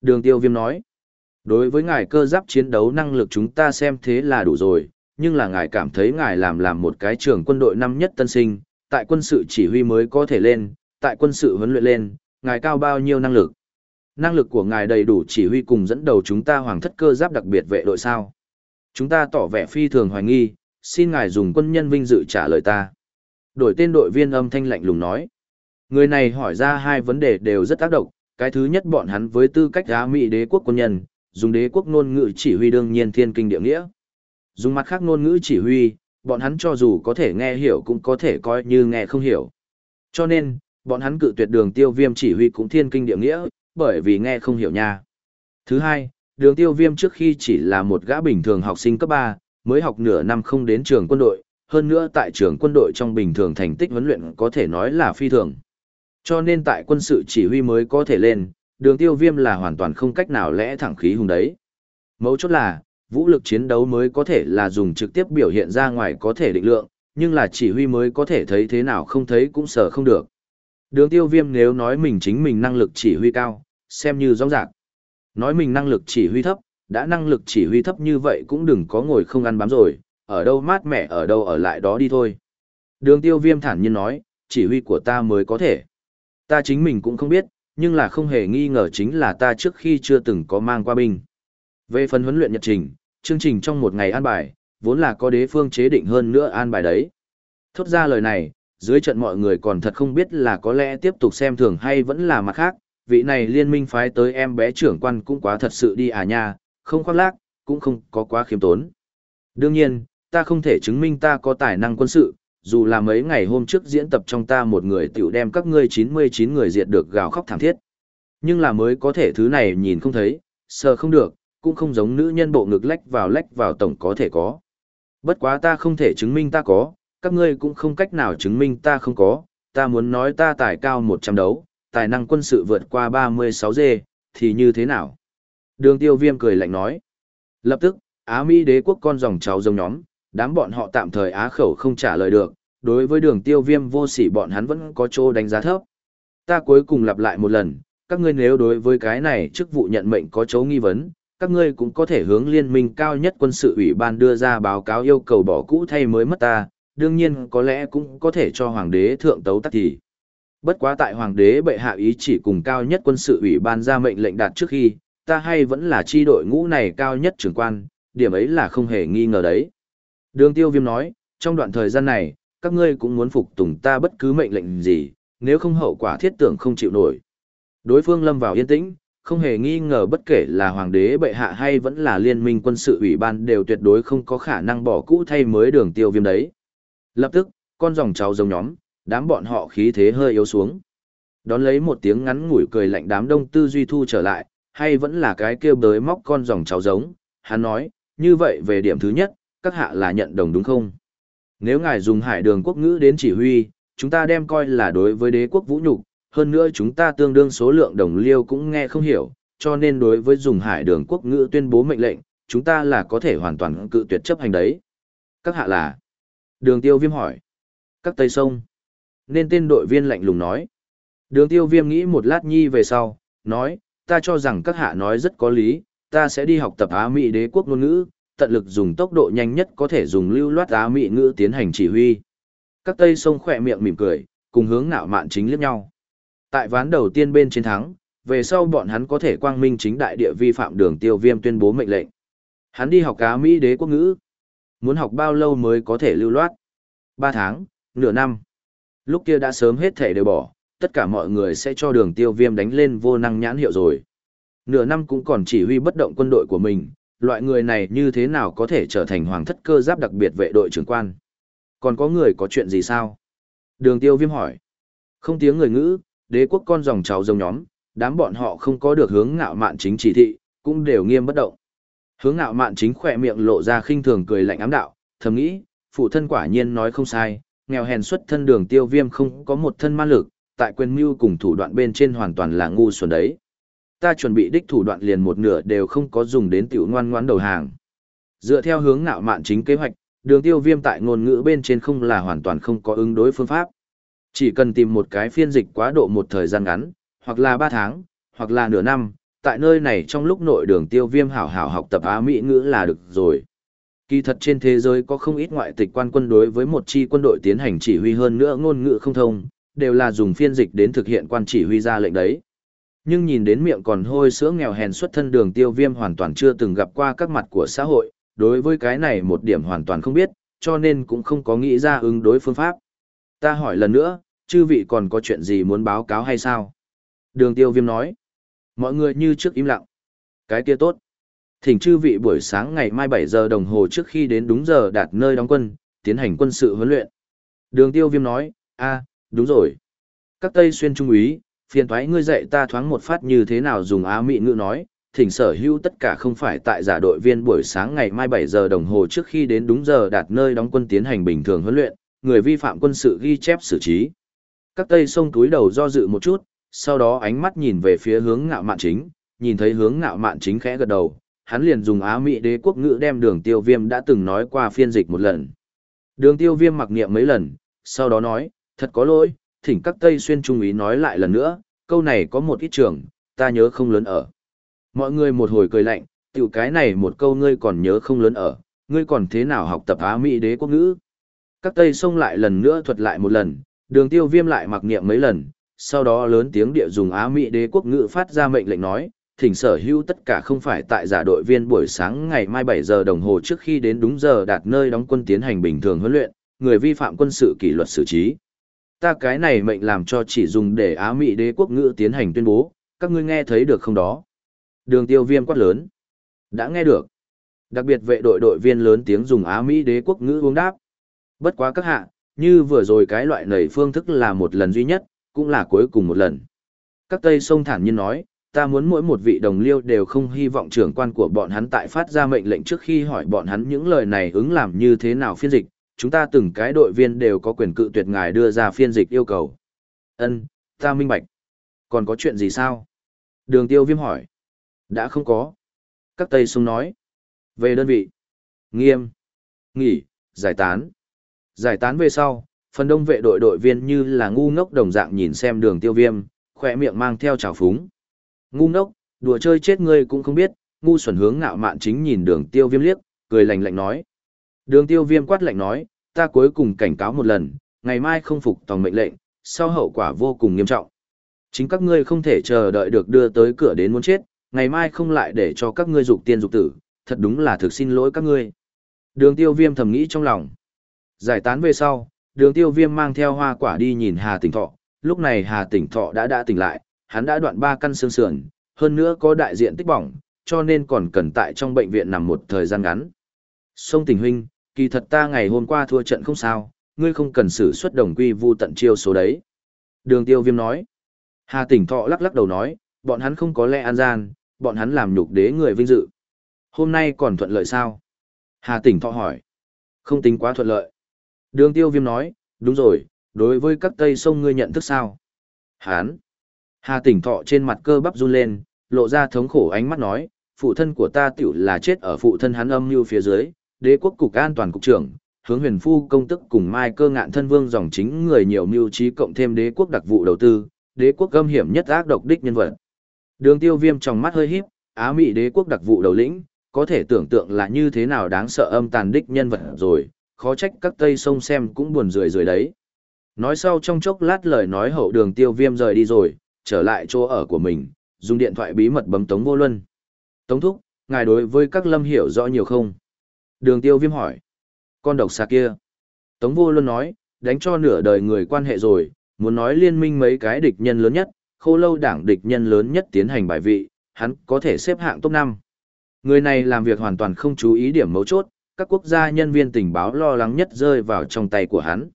Đường tiêu viêm nói. Đối với ngài cơ giáp chiến đấu năng lực chúng ta xem thế là đủ rồi, nhưng là ngài cảm thấy ngài làm làm một cái trưởng quân đội năm nhất tân sinh, tại quân sự chỉ huy mới có thể lên, tại quân sự huấn luyện lên, ngài cao bao nhiêu năng lực. Năng lực của ngài đầy đủ chỉ huy cùng dẫn đầu chúng ta hoàng thất cơ giáp đặc biệt vệ đội sao. Chúng ta tỏ vẻ phi thường hoài nghi, xin ngài dùng quân nhân vinh dự trả lời ta. Đổi tên đội viên âm thanh lạnh lùng nói. Người này hỏi ra hai vấn đề đều rất tác động, cái thứ nhất bọn hắn với tư cách giá Mỹ đế quốc quân nhân, dùng đế quốc ngôn ngữ chỉ huy đương nhiên thiên kinh địa nghĩa. Dùng mặt khác ngôn ngữ chỉ huy, bọn hắn cho dù có thể nghe hiểu cũng có thể coi như nghe không hiểu. Cho nên, bọn hắn cự tuyệt đường tiêu viêm chỉ huy cũng thiên kinh địa nghĩa, bởi vì nghe không hiểu nha. Thứ hai, đường tiêu viêm trước khi chỉ là một gã bình thường học sinh cấp 3, mới học nửa năm không đến trường quân đội, hơn nữa tại trường quân đội trong bình thường thành tích huấn luyện có thể nói là phi thường. Cho nên tại quân sự chỉ huy mới có thể lên, đường tiêu viêm là hoàn toàn không cách nào lẽ thẳng khí hùng đấy. Mấu chốt là, vũ lực chiến đấu mới có thể là dùng trực tiếp biểu hiện ra ngoài có thể định lượng, nhưng là chỉ huy mới có thể thấy thế nào không thấy cũng sợ không được. Đường tiêu viêm nếu nói mình chính mình năng lực chỉ huy cao, xem như rõ ràng. Nói mình năng lực chỉ huy thấp, đã năng lực chỉ huy thấp như vậy cũng đừng có ngồi không ăn bám rồi, ở đâu mát mẻ ở đâu ở lại đó đi thôi. Đường tiêu viêm thản nhiên nói, chỉ huy của ta mới có thể. Ta chính mình cũng không biết, nhưng là không hề nghi ngờ chính là ta trước khi chưa từng có mang qua binh. Về phần huấn luyện nhật trình, chương trình trong một ngày an bài, vốn là có đế phương chế định hơn nữa an bài đấy. Thốt ra lời này, dưới trận mọi người còn thật không biết là có lẽ tiếp tục xem thường hay vẫn là mặt khác, vị này liên minh phái tới em bé trưởng quan cũng quá thật sự đi à nha, không khoác lác, cũng không có quá khiêm tốn. Đương nhiên, ta không thể chứng minh ta có tài năng quân sự, dù là mấy ngày hôm trước diễn tập trong ta một người tiểu đem các ngươi 99 người diệt được gào khóc thảm thiết. Nhưng là mới có thể thứ này nhìn không thấy, sờ không được, cũng không giống nữ nhân bộ ngực lách vào lách vào tổng có thể có. Bất quá ta không thể chứng minh ta có, các ngươi cũng không cách nào chứng minh ta không có, ta muốn nói ta tài cao 100 đấu, tài năng quân sự vượt qua 36G, thì như thế nào? Đường tiêu viêm cười lạnh nói. Lập tức, Á Mỹ đế quốc con dòng cháu giống nhóm, đám bọn họ tạm thời á khẩu không trả lời được, đối với đường tiêu viêm vô sỉ bọn hắn vẫn có chỗ đánh giá thấp. Ta cuối cùng lặp lại một lần, các ngươi nếu đối với cái này chức vụ nhận mệnh có chỗ nghi vấn, các ngươi cũng có thể hướng liên minh cao nhất quân sự ủy ban đưa ra báo cáo yêu cầu bỏ cũ thay mới mất ta, đương nhiên có lẽ cũng có thể cho hoàng đế thượng tấu tắc thì. Bất quá tại hoàng đế bệ hạ ý chỉ cùng cao nhất quân sự ủy ban ra mệnh lệnh đạt trước khi, ta hay vẫn là chi đội ngũ này cao nhất trưởng quan, điểm ấy là không hề nghi ngờ đấy. Đường tiêu viêm nói, trong đoạn thời gian này, các ngươi cũng muốn phục tùng ta bất cứ mệnh lệnh gì, nếu không hậu quả thiết tưởng không chịu nổi. Đối phương lâm vào yên tĩnh, không hề nghi ngờ bất kể là hoàng đế bệ hạ hay vẫn là liên minh quân sự ủy ban đều tuyệt đối không có khả năng bỏ cũ thay mới đường tiêu viêm đấy. Lập tức, con dòng cháu giống nhóm, đám bọn họ khí thế hơi yếu xuống. Đón lấy một tiếng ngắn ngủi cười lạnh đám đông tư duy thu trở lại, hay vẫn là cái kêu bới móc con dòng cháu giống, hắn nói, như vậy về điểm thứ nhất, các hạ là nhận đồng đúng không? Nếu ngài dùng hải đường quốc ngữ đến chỉ huy, chúng ta đem coi là đối với đế quốc vũ nhục, hơn nữa chúng ta tương đương số lượng đồng liêu cũng nghe không hiểu, cho nên đối với dùng hải đường quốc ngữ tuyên bố mệnh lệnh, chúng ta là có thể hoàn toàn cự tuyệt chấp hành đấy. Các hạ là? Đường tiêu viêm hỏi. Các tây sông. Nên tên đội viên lạnh lùng nói. Đường tiêu viêm nghĩ một lát nhi về sau, nói, ta cho rằng các hạ nói rất có lý, ta sẽ đi học tập Á Mỹ đế quốc ngôn ngữ, tận lực dùng tốc độ nhanh nhất có thể dùng lưu loát Á Mỹ ngữ tiến hành chỉ huy. Các tây sông khỏe miệng mỉm cười, cùng hướng nạo mạn chính liếc nhau. Tại ván đầu tiên bên chiến thắng, về sau bọn hắn có thể quang minh chính đại địa vi phạm đường tiêu viêm tuyên bố mệnh lệnh. Hắn đi học cá Mỹ đế quốc ngữ. Muốn học bao lâu mới có thể lưu loát? Ba tháng, nửa năm. Lúc kia đã sớm hết thể đều bỏ, tất cả mọi người sẽ cho đường tiêu viêm đánh lên vô năng nhãn hiệu rồi. Nửa năm cũng còn chỉ huy bất động quân đội của mình, loại người này như thế nào có thể trở thành hoàng thất cơ giáp đặc biệt vệ đội trưởng quan. Còn có người có chuyện gì sao? Đường tiêu viêm hỏi. Không tiếng người ngữ, đế quốc con dòng cháu dòng nhóm, đám bọn họ không có được hướng ngạo mạn chính chỉ thị, cũng đều nghiêm bất động. Hướng ngạo mạn chính khỏe miệng lộ ra khinh thường cười lạnh ám đạo, thầm nghĩ, phụ thân quả nhiên nói không sai, nghèo hèn xuất thân đường tiêu viêm không có một thân ma lực, tại quyền mưu cùng thủ đoạn bên trên hoàn toàn là ngu xuẩn đấy. Ta chuẩn bị đích thủ đoạn liền một nửa đều không có dùng đến tiểu ngoan ngoãn đầu hàng. Dựa theo hướng ngạo mạn chính kế hoạch, đường tiêu viêm tại ngôn ngữ bên trên không là hoàn toàn không có ứng đối phương pháp. Chỉ cần tìm một cái phiên dịch quá độ một thời gian ngắn, hoặc là 3 tháng, hoặc là nửa năm, tại nơi này trong lúc nội đường tiêu viêm hảo hảo học tập Á Mỹ ngữ là được rồi. Kỳ thật trên thế giới có không ít ngoại tịch quan quân đối với một chi quân đội tiến hành chỉ huy hơn nữa ngôn ngữ không thông, đều là dùng phiên dịch đến thực hiện quan chỉ huy ra lệnh đấy. Nhưng nhìn đến miệng còn hôi sữa nghèo hèn xuất thân đường tiêu viêm hoàn toàn chưa từng gặp qua các mặt của xã hội, đối với cái này một điểm hoàn toàn không biết, cho nên cũng không có nghĩ ra ứng đối phương pháp. Ta hỏi lần nữa, chư vị còn có chuyện gì muốn báo cáo hay sao? Đường tiêu viêm nói. Mọi người như trước im lặng. Cái kia tốt. Thỉnh chư vị buổi sáng ngày mai 7 giờ đồng hồ trước khi đến đúng giờ đạt nơi đóng quân, tiến hành quân sự huấn luyện. Đường tiêu viêm nói, a đúng rồi. Các Tây xuyên trung úy, phiền thoái ngươi dạy ta thoáng một phát như thế nào dùng á mị ngữ nói, thỉnh sở hữu tất cả không phải tại giả đội viên buổi sáng ngày mai 7 giờ đồng hồ trước khi đến đúng giờ đạt nơi đóng quân tiến hành bình thường huấn luyện, người vi phạm quân sự ghi chép xử trí. Các Tây sông túi đầu do dự một chút, sau đó ánh mắt nhìn về phía hướng ngạo mạn chính, nhìn thấy hướng ngạo mạn chính khẽ gật đầu, hắn liền dùng Á Mỹ đế quốc ngữ đem đường tiêu viêm đã từng nói qua phiên dịch một lần. Đường tiêu viêm mặc niệm mấy lần, sau đó nói, thật có lỗi, thỉnh các Tây xuyên trung ý nói lại lần nữa, câu này có một ít trường, ta nhớ không lớn ở. Mọi người một hồi cười lạnh, tiểu cái này một câu ngươi còn nhớ không lớn ở, ngươi còn thế nào học tập Á Mỹ đế quốc ngữ. Các Tây xông lại lần nữa thuật lại một lần, đường tiêu viêm lại mặc niệm mấy lần, sau đó lớn tiếng địa dùng Á Mỹ đế quốc ngữ phát ra mệnh lệnh nói, thỉnh sở hữu tất cả không phải tại giả đội viên buổi sáng ngày mai 7 giờ đồng hồ trước khi đến đúng giờ đạt nơi đóng quân tiến hành bình thường huấn luyện, người vi phạm quân sự kỷ luật xử trí. Ta cái này mệnh làm cho chỉ dùng để Á Mỹ đế quốc ngữ tiến hành tuyên bố, các ngươi nghe thấy được không đó? Đường tiêu viêm quát lớn. Đã nghe được. Đặc biệt vệ đội đội viên lớn tiếng dùng Á Mỹ đế quốc ngữ uống đáp. Bất quá các hạ, như vừa rồi cái loại nảy phương thức là một lần duy nhất, cũng là cuối cùng một lần. Các Tây Sông thản nhiên nói, ta muốn mỗi một vị đồng liêu đều không hy vọng trưởng quan của bọn hắn tại phát ra mệnh lệnh trước khi hỏi bọn hắn những lời này ứng làm như thế nào phiên dịch, chúng ta từng cái đội viên đều có quyền cự tuyệt ngài đưa ra phiên dịch yêu cầu. Ân, ta minh bạch. Còn có chuyện gì sao? Đường tiêu viêm hỏi. Đã không có. Các Tây Sung nói. Về đơn vị. Nghiêm. Nghỉ, giải tán. Giải tán về sau, phần đông vệ đội đội viên như là ngu ngốc đồng dạng nhìn xem đường tiêu viêm, khỏe miệng mang theo trào phúng. Ngu ngốc, đùa chơi chết ngươi cũng không biết, ngu xuẩn hướng ngạo mạn chính nhìn đường tiêu viêm liếc, cười lạnh lạnh nói. Đường tiêu viêm quát lạnh nói, ta cuối cùng cảnh cáo một lần, ngày mai không phục tòng mệnh lệnh, sau hậu quả vô cùng nghiêm trọng. Chính các ngươi không thể chờ đợi được đưa tới cửa đến muốn chết, ngày mai không lại để cho các ngươi dục tiên dục tử, thật đúng là thực xin lỗi các ngươi. Đường tiêu viêm thầm nghĩ trong lòng. Giải tán về sau, đường tiêu viêm mang theo hoa quả đi nhìn Hà Tỉnh Thọ, lúc này Hà Tỉnh Thọ đã đã tỉnh lại, hắn đã đoạn ba căn xương sườn, hơn nữa có đại diện tích bỏng, cho nên còn cần tại trong bệnh viện nằm một thời gian ngắn. Sông Tình Huynh, kỳ thật ta ngày hôm qua thua trận không sao, ngươi không cần xử xuất đồng quy vu tận chiêu số đấy. Đường tiêu viêm nói. Hà Tỉnh Thọ lắc lắc đầu nói, bọn hắn không có lẽ an gian, bọn hắn làm nhục đế người vinh dự. Hôm nay còn thuận lợi sao? Hà Tỉnh Thọ hỏi. Không tính quá thuận lợi. Đường tiêu viêm nói, đúng rồi, đối với các tây sông ngươi nhận thức sao? Hán. Hà tỉnh thọ trên mặt cơ bắp run lên, lộ ra thống khổ ánh mắt nói, phụ thân của ta tiểu là chết ở phụ thân hắn âm như phía dưới, đế quốc cục an toàn cục trưởng, hướng huyền phu công tức cùng mai cơ ngạn thân vương dòng chính người nhiều mưu trí cộng thêm đế quốc đặc vụ đầu tư, đế quốc gâm hiểm nhất ác độc đích nhân vật. Đường tiêu viêm trong mắt hơi híp, Á Mỹ đế quốc đặc vụ đầu lĩnh, có thể tưởng tượng là như thế nào đáng sợ âm tàn đích nhân vật rồi, khó trách các tây sông xem cũng buồn rười rười đấy. Nói sau trong chốc lát lời nói hậu đường tiêu viêm rời đi rồi, trở lại chỗ ở của mình, dùng điện thoại bí mật bấm Tống Vô Luân. Tống Thúc, ngài đối với các lâm hiểu rõ nhiều không? Đường tiêu viêm hỏi. Con độc xà kia. Tống Vô luôn nói, đánh cho nửa đời người quan hệ rồi, muốn nói liên minh mấy cái địch nhân lớn nhất, khô lâu đảng địch nhân lớn nhất tiến hành bài vị, hắn có thể xếp hạng top 5. Người này làm việc hoàn toàn không chú ý điểm mấu chốt, các quốc gia nhân viên tình báo lo lắng nhất rơi vào trong tay của hắn.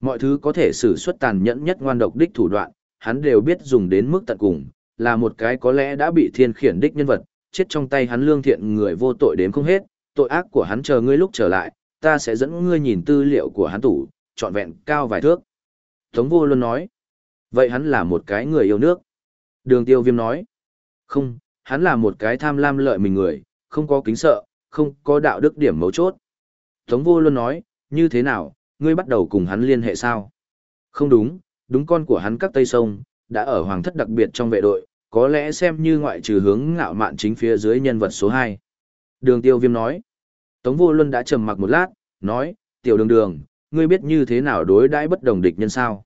Mọi thứ có thể sử xuất tàn nhẫn nhất ngoan độc đích thủ đoạn, hắn đều biết dùng đến mức tận cùng, là một cái có lẽ đã bị thiên khiển đích nhân vật, chết trong tay hắn lương thiện người vô tội đến không hết, tội ác của hắn chờ ngươi lúc trở lại, ta sẽ dẫn ngươi nhìn tư liệu của hắn tủ, trọn vẹn cao vài thước. Tống vô luôn nói, vậy hắn là một cái người yêu nước. Đường tiêu viêm nói, không, hắn là một cái tham lam lợi mình người, không có kính sợ, không có đạo đức điểm mấu chốt. Tống vô luôn nói, như thế nào, ngươi bắt đầu cùng hắn liên hệ sao? Không đúng, đúng con của hắn các tây sông, đã ở hoàng thất đặc biệt trong vệ đội, có lẽ xem như ngoại trừ hướng ngạo mạn chính phía dưới nhân vật số 2. Đường tiêu viêm nói, Tống vô luân đã trầm mặc một lát, nói, tiểu đường đường, ngươi biết như thế nào đối đãi bất đồng địch nhân sao?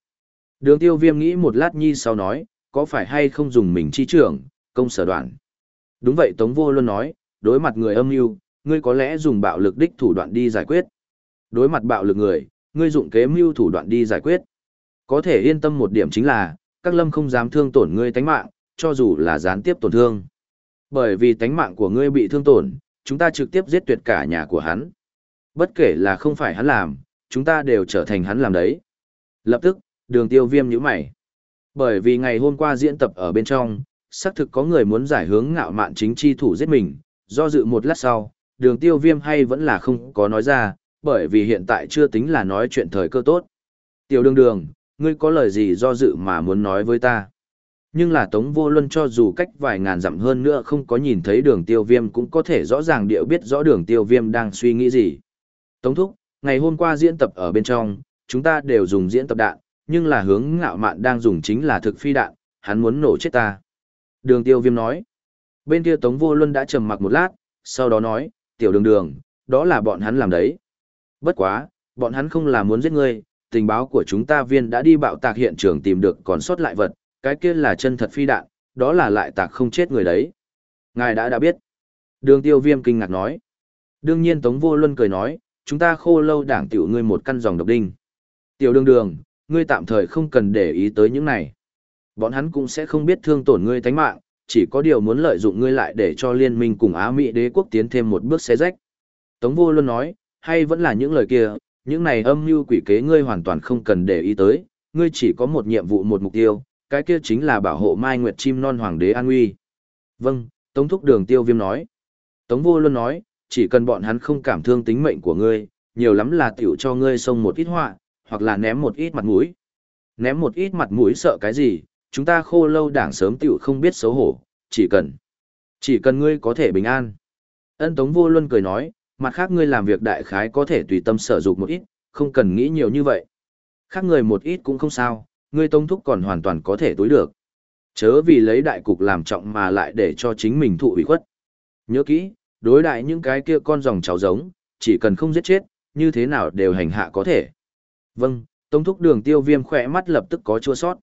Đường tiêu viêm nghĩ một lát nhi sau nói, có phải hay không dùng mình chi trưởng, công sở đoạn? Đúng vậy Tống vô luân nói, đối mặt người âm mưu ngươi có lẽ dùng bạo lực đích thủ đoạn đi giải quyết. Đối mặt bạo lực người, ngươi dụng kế mưu thủ đoạn đi giải quyết. Có thể yên tâm một điểm chính là, các lâm không dám thương tổn ngươi tánh mạng, cho dù là gián tiếp tổn thương. Bởi vì tánh mạng của ngươi bị thương tổn, chúng ta trực tiếp giết tuyệt cả nhà của hắn. Bất kể là không phải hắn làm, chúng ta đều trở thành hắn làm đấy. Lập tức, đường tiêu viêm như mày. Bởi vì ngày hôm qua diễn tập ở bên trong, xác thực có người muốn giải hướng ngạo mạn chính chi thủ giết mình, do dự một lát sau, đường tiêu viêm hay vẫn là không có nói ra, bởi vì hiện tại chưa tính là nói chuyện thời cơ tốt. Tiểu đường đường, ngươi có lời gì do dự mà muốn nói với ta? Nhưng là Tống Vô Luân cho dù cách vài ngàn dặm hơn nữa không có nhìn thấy đường tiêu viêm cũng có thể rõ ràng điệu biết rõ đường tiêu viêm đang suy nghĩ gì. Tống Thúc, ngày hôm qua diễn tập ở bên trong, chúng ta đều dùng diễn tập đạn, nhưng là hướng ngạo mạn đang dùng chính là thực phi đạn, hắn muốn nổ chết ta. Đường tiêu viêm nói. Bên kia Tống Vô Luân đã trầm mặc một lát, sau đó nói, tiểu đường đường, đó là bọn hắn làm đấy. Bất quá, bọn hắn không là muốn giết ngươi, tình báo của chúng ta viên đã đi bạo tạc hiện trường tìm được còn sót lại vật, cái kia là chân thật phi đạn, đó là lại tạc không chết người đấy. Ngài đã đã biết. Đường tiêu viêm kinh ngạc nói. Đương nhiên Tống Vô Luân cười nói, chúng ta khô lâu đảng tiểu ngươi một căn dòng độc đinh. Tiểu đường đường, ngươi tạm thời không cần để ý tới những này. Bọn hắn cũng sẽ không biết thương tổn ngươi tánh mạng, chỉ có điều muốn lợi dụng ngươi lại để cho liên minh cùng Á Mỹ đế quốc tiến thêm một bước xé rách. Tống Vô Luân nói, hay vẫn là những lời kia, những này âm mưu quỷ kế ngươi hoàn toàn không cần để ý tới, ngươi chỉ có một nhiệm vụ một mục tiêu, cái kia chính là bảo hộ Mai Nguyệt chim non hoàng đế an nguy. Vâng, Tống Thúc Đường Tiêu Viêm nói. Tống Vô Luân nói, chỉ cần bọn hắn không cảm thương tính mệnh của ngươi, nhiều lắm là tiểu cho ngươi xông một ít họa, hoặc là ném một ít mặt mũi. Ném một ít mặt mũi sợ cái gì, chúng ta khô lâu đảng sớm tiểu không biết xấu hổ, chỉ cần, chỉ cần ngươi có thể bình an. Ân Tống Vô Luân cười nói, mặt khác ngươi làm việc đại khái có thể tùy tâm sở dục một ít, không cần nghĩ nhiều như vậy. Khác người một ít cũng không sao, ngươi tông thúc còn hoàn toàn có thể tối được. Chớ vì lấy đại cục làm trọng mà lại để cho chính mình thụ ủy khuất. Nhớ kỹ, đối đại những cái kia con dòng cháu giống, chỉ cần không giết chết, như thế nào đều hành hạ có thể. Vâng, tông thúc đường tiêu viêm khỏe mắt lập tức có chua sót.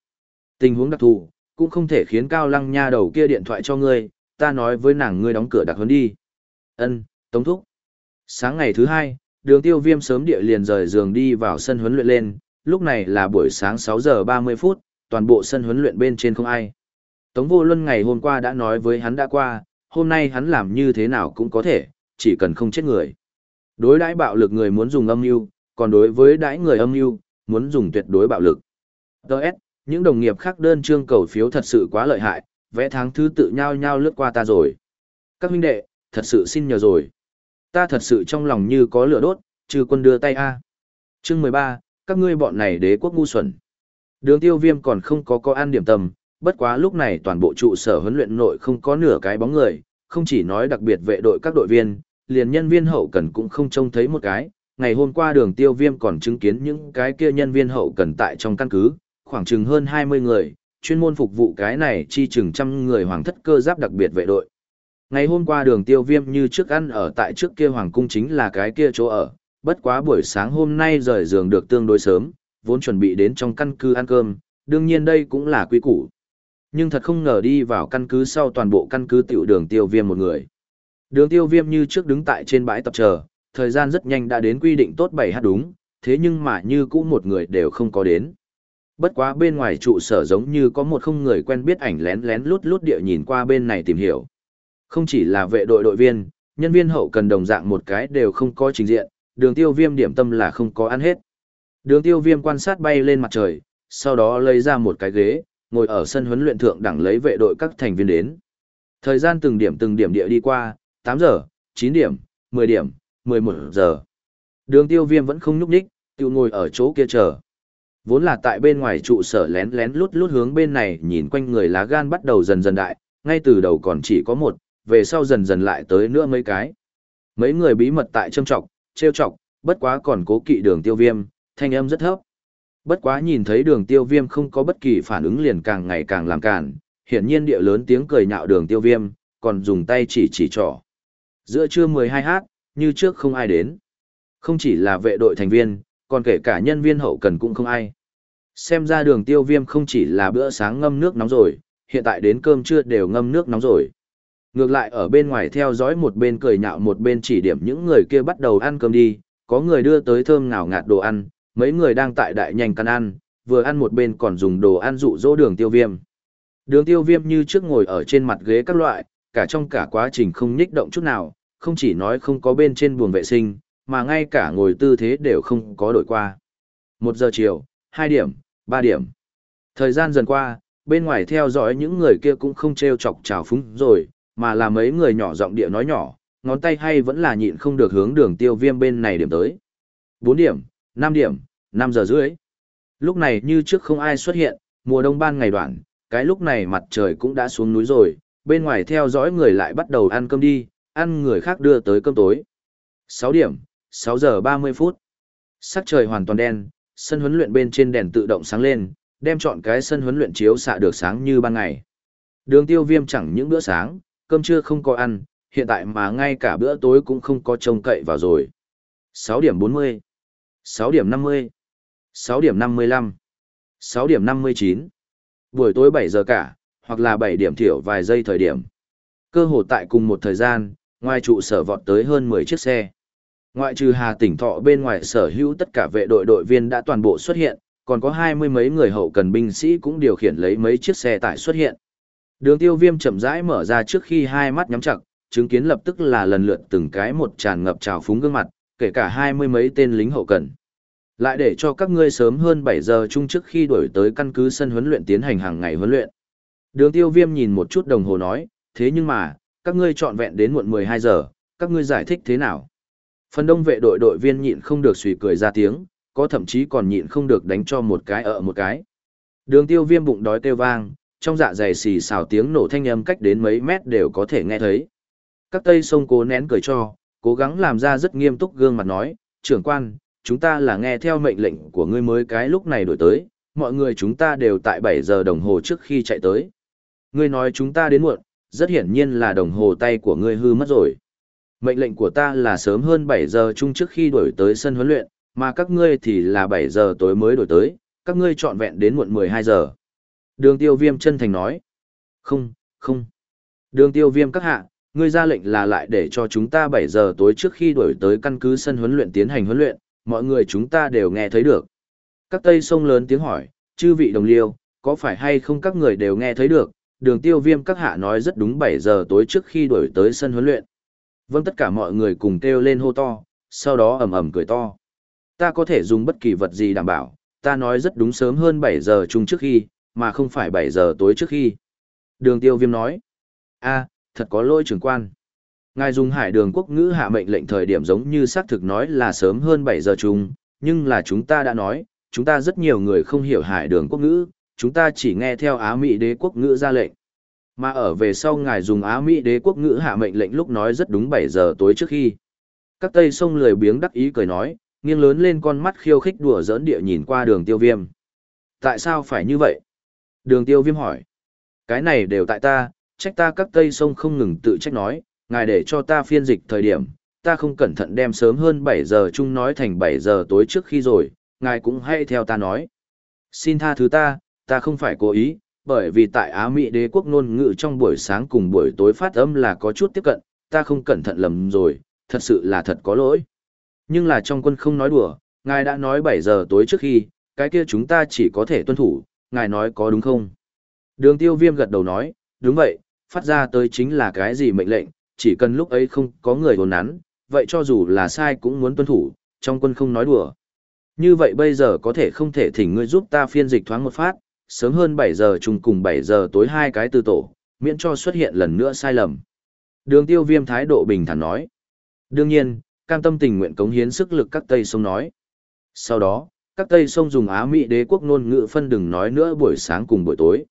Tình huống đặc thù, cũng không thể khiến cao lăng nha đầu kia điện thoại cho ngươi, ta nói với nàng ngươi đóng cửa đặc hơn đi. Ân, tông thúc. Sáng ngày thứ hai, đường tiêu viêm sớm địa liền rời giường đi vào sân huấn luyện lên, lúc này là buổi sáng 6 giờ 30 phút, toàn bộ sân huấn luyện bên trên không ai. Tống vô luân ngày hôm qua đã nói với hắn đã qua, hôm nay hắn làm như thế nào cũng có thể, chỉ cần không chết người. Đối đãi bạo lực người muốn dùng âm mưu, còn đối với đãi người âm mưu, muốn dùng tuyệt đối bạo lực. Đợt, những đồng nghiệp khác đơn trương cầu phiếu thật sự quá lợi hại, vẽ tháng thứ tự nhau nhau lướt qua ta rồi. Các huynh đệ, thật sự xin nhờ rồi. Ta thật sự trong lòng như có lửa đốt, trừ quân đưa tay A. Chương 13, các ngươi bọn này đế quốc ngu xuẩn. Đường tiêu viêm còn không có có ăn điểm tâm, bất quá lúc này toàn bộ trụ sở huấn luyện nội không có nửa cái bóng người, không chỉ nói đặc biệt vệ đội các đội viên, liền nhân viên hậu cần cũng không trông thấy một cái. Ngày hôm qua đường tiêu viêm còn chứng kiến những cái kia nhân viên hậu cần tại trong căn cứ, khoảng chừng hơn 20 người, chuyên môn phục vụ cái này chi chừng trăm người hoàng thất cơ giáp đặc biệt vệ đội. Ngày hôm qua đường tiêu viêm như trước ăn ở tại trước kia hoàng cung chính là cái kia chỗ ở, bất quá buổi sáng hôm nay rời giường được tương đối sớm, vốn chuẩn bị đến trong căn cứ ăn cơm, đương nhiên đây cũng là quy củ. Nhưng thật không ngờ đi vào căn cứ sau toàn bộ căn cứ tiểu đường tiêu viêm một người. Đường tiêu viêm như trước đứng tại trên bãi tập chờ, thời gian rất nhanh đã đến quy định tốt 7 h đúng, thế nhưng mà như cũ một người đều không có đến. Bất quá bên ngoài trụ sở giống như có một không người quen biết ảnh lén lén lút lút địa nhìn qua bên này tìm hiểu. Không chỉ là vệ đội đội viên, nhân viên hậu cần đồng dạng một cái đều không có trình diện, đường tiêu viêm điểm tâm là không có ăn hết. Đường tiêu viêm quan sát bay lên mặt trời, sau đó lấy ra một cái ghế, ngồi ở sân huấn luyện thượng đẳng lấy vệ đội các thành viên đến. Thời gian từng điểm từng điểm địa đi qua, 8 giờ, 9 điểm, 10 điểm, 11 giờ. Đường tiêu viêm vẫn không nhúc nhích, tiêu ngồi ở chỗ kia chờ. Vốn là tại bên ngoài trụ sở lén lén lút lút hướng bên này nhìn quanh người lá gan bắt đầu dần dần đại, ngay từ đầu còn chỉ có một, về sau dần dần lại tới nữa mấy cái. Mấy người bí mật tại châm trọng trêu chọc, bất quá còn cố kỵ đường tiêu viêm, thanh âm rất thấp. Bất quá nhìn thấy đường tiêu viêm không có bất kỳ phản ứng liền càng ngày càng làm cản, hiển nhiên địa lớn tiếng cười nhạo đường tiêu viêm, còn dùng tay chỉ chỉ trỏ. Giữa trưa 12 h như trước không ai đến. Không chỉ là vệ đội thành viên, còn kể cả nhân viên hậu cần cũng không ai. Xem ra đường tiêu viêm không chỉ là bữa sáng ngâm nước nóng rồi, hiện tại đến cơm trưa đều ngâm nước nóng rồi. Ngược lại ở bên ngoài theo dõi một bên cười nhạo một bên chỉ điểm những người kia bắt đầu ăn cơm đi, có người đưa tới thơm ngào ngạt đồ ăn, mấy người đang tại đại nhanh căn ăn, vừa ăn một bên còn dùng đồ ăn dụ dỗ đường tiêu viêm. Đường tiêu viêm như trước ngồi ở trên mặt ghế các loại, cả trong cả quá trình không nhích động chút nào, không chỉ nói không có bên trên buồng vệ sinh, mà ngay cả ngồi tư thế đều không có đổi qua. Một giờ chiều, hai điểm, ba điểm. Thời gian dần qua, bên ngoài theo dõi những người kia cũng không treo chọc trào phúng rồi, mà là mấy người nhỏ giọng địa nói nhỏ, ngón tay hay vẫn là nhịn không được hướng đường tiêu viêm bên này điểm tới. 4 điểm, 5 điểm, 5 giờ rưỡi. Lúc này như trước không ai xuất hiện, mùa đông ban ngày đoạn, cái lúc này mặt trời cũng đã xuống núi rồi, bên ngoài theo dõi người lại bắt đầu ăn cơm đi, ăn người khác đưa tới cơm tối. 6 điểm, 6 giờ 30 phút. Sắc trời hoàn toàn đen, sân huấn luyện bên trên đèn tự động sáng lên, đem chọn cái sân huấn luyện chiếu xạ được sáng như ban ngày. Đường tiêu viêm chẳng những bữa sáng, cơm trưa không có ăn, hiện tại mà ngay cả bữa tối cũng không có trông cậy vào rồi. 6 điểm 40, 6 điểm 50, 6 điểm 55, 6 điểm 59. Buổi tối 7 giờ cả, hoặc là 7 điểm thiểu vài giây thời điểm. Cơ hồ tại cùng một thời gian, ngoài trụ sở vọt tới hơn 10 chiếc xe. Ngoại trừ Hà Tỉnh Thọ bên ngoài sở hữu tất cả vệ đội đội viên đã toàn bộ xuất hiện, còn có hai mươi mấy người hậu cần binh sĩ cũng điều khiển lấy mấy chiếc xe tải xuất hiện. Đường tiêu viêm chậm rãi mở ra trước khi hai mắt nhắm chặt, chứng kiến lập tức là lần lượt từng cái một tràn ngập trào phúng gương mặt, kể cả hai mươi mấy tên lính hậu cần. Lại để cho các ngươi sớm hơn 7 giờ chung trước khi đổi tới căn cứ sân huấn luyện tiến hành hàng ngày huấn luyện. Đường tiêu viêm nhìn một chút đồng hồ nói, thế nhưng mà, các ngươi chọn vẹn đến muộn 12 giờ, các ngươi giải thích thế nào? Phần đông vệ đội đội viên nhịn không được suy cười ra tiếng, có thậm chí còn nhịn không được đánh cho một cái ở một cái. Đường tiêu viêm bụng đói kêu vang, trong dạ dày xì xào tiếng nổ thanh âm cách đến mấy mét đều có thể nghe thấy. Các tây sông cố nén cười cho, cố gắng làm ra rất nghiêm túc gương mặt nói, trưởng quan, chúng ta là nghe theo mệnh lệnh của ngươi mới cái lúc này đổi tới, mọi người chúng ta đều tại 7 giờ đồng hồ trước khi chạy tới. Ngươi nói chúng ta đến muộn, rất hiển nhiên là đồng hồ tay của ngươi hư mất rồi. Mệnh lệnh của ta là sớm hơn 7 giờ chung trước khi đổi tới sân huấn luyện, mà các ngươi thì là 7 giờ tối mới đổi tới, các ngươi chọn vẹn đến muộn 12 giờ. Đường tiêu viêm chân thành nói. Không, không. Đường tiêu viêm các hạ, ngươi ra lệnh là lại để cho chúng ta 7 giờ tối trước khi đổi tới căn cứ sân huấn luyện tiến hành huấn luyện, mọi người chúng ta đều nghe thấy được. Các tây sông lớn tiếng hỏi, chư vị đồng liêu, có phải hay không các người đều nghe thấy được, đường tiêu viêm các hạ nói rất đúng 7 giờ tối trước khi đổi tới sân huấn luyện. Vâng tất cả mọi người cùng kêu lên hô to, sau đó ầm ầm cười to. Ta có thể dùng bất kỳ vật gì đảm bảo, ta nói rất đúng sớm hơn 7 giờ chung trước khi, mà không phải 7 giờ tối trước khi. Đường tiêu viêm nói, a thật có lỗi trưởng quan. Ngài dùng hải đường quốc ngữ hạ mệnh lệnh thời điểm giống như xác thực nói là sớm hơn 7 giờ chung, nhưng là chúng ta đã nói, chúng ta rất nhiều người không hiểu hải đường quốc ngữ, chúng ta chỉ nghe theo Á Mỹ đế quốc ngữ ra lệnh. Mà ở về sau ngài dùng Á Mỹ đế quốc ngữ hạ mệnh lệnh lúc nói rất đúng 7 giờ tối trước khi. Các tây sông lười biếng đắc ý cười nói, nghiêng lớn lên con mắt khiêu khích đùa giỡn địa nhìn qua đường tiêu viêm. Tại sao phải như vậy? Đường tiêu viêm hỏi. Cái này đều tại ta, trách ta các tây sông không ngừng tự trách nói, ngài để cho ta phiên dịch thời điểm, ta không cẩn thận đem sớm hơn 7 giờ chung nói thành 7 giờ tối trước khi rồi, ngài cũng hay theo ta nói. Xin tha thứ ta, ta không phải cố ý, bởi vì tại Á Mỹ đế quốc ngôn ngữ trong buổi sáng cùng buổi tối phát âm là có chút tiếp cận, ta không cẩn thận lầm rồi, thật sự là thật có lỗi. Nhưng là trong quân không nói đùa, ngài đã nói 7 giờ tối trước khi, cái kia chúng ta chỉ có thể tuân thủ, ngài nói có đúng không? Đường tiêu viêm gật đầu nói, đúng vậy, phát ra tới chính là cái gì mệnh lệnh, chỉ cần lúc ấy không có người hồn nắn, vậy cho dù là sai cũng muốn tuân thủ, trong quân không nói đùa. Như vậy bây giờ có thể không thể thỉnh ngươi giúp ta phiên dịch thoáng một phát, sớm hơn 7 giờ chung cùng 7 giờ tối hai cái từ tổ, miễn cho xuất hiện lần nữa sai lầm. Đường tiêu viêm thái độ bình thản nói. Đương nhiên, cam tâm tình nguyện cống hiến sức lực các Tây Sông nói. Sau đó, các Tây Sông dùng Á Mỹ đế quốc ngôn ngữ phân đừng nói nữa buổi sáng cùng buổi tối.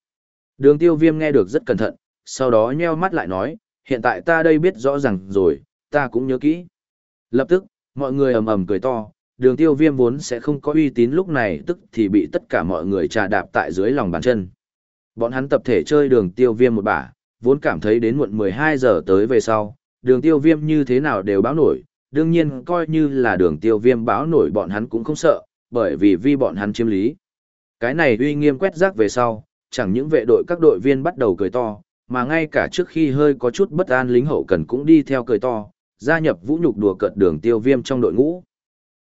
Đường tiêu viêm nghe được rất cẩn thận, sau đó nheo mắt lại nói, hiện tại ta đây biết rõ ràng rồi, ta cũng nhớ kỹ. Lập tức, mọi người ầm ầm cười to, đường tiêu viêm vốn sẽ không có uy tín lúc này tức thì bị tất cả mọi người trà đạp tại dưới lòng bàn chân. Bọn hắn tập thể chơi đường tiêu viêm một bả, vốn cảm thấy đến muộn 12 giờ tới về sau, đường tiêu viêm như thế nào đều báo nổi, đương nhiên coi như là đường tiêu viêm báo nổi bọn hắn cũng không sợ, bởi vì vi bọn hắn chiếm lý. Cái này uy nghiêm quét rác về sau, chẳng những vệ đội các đội viên bắt đầu cười to, mà ngay cả trước khi hơi có chút bất an lính hậu cần cũng đi theo cười to, gia nhập vũ nhục đùa cợt đường tiêu viêm trong đội ngũ.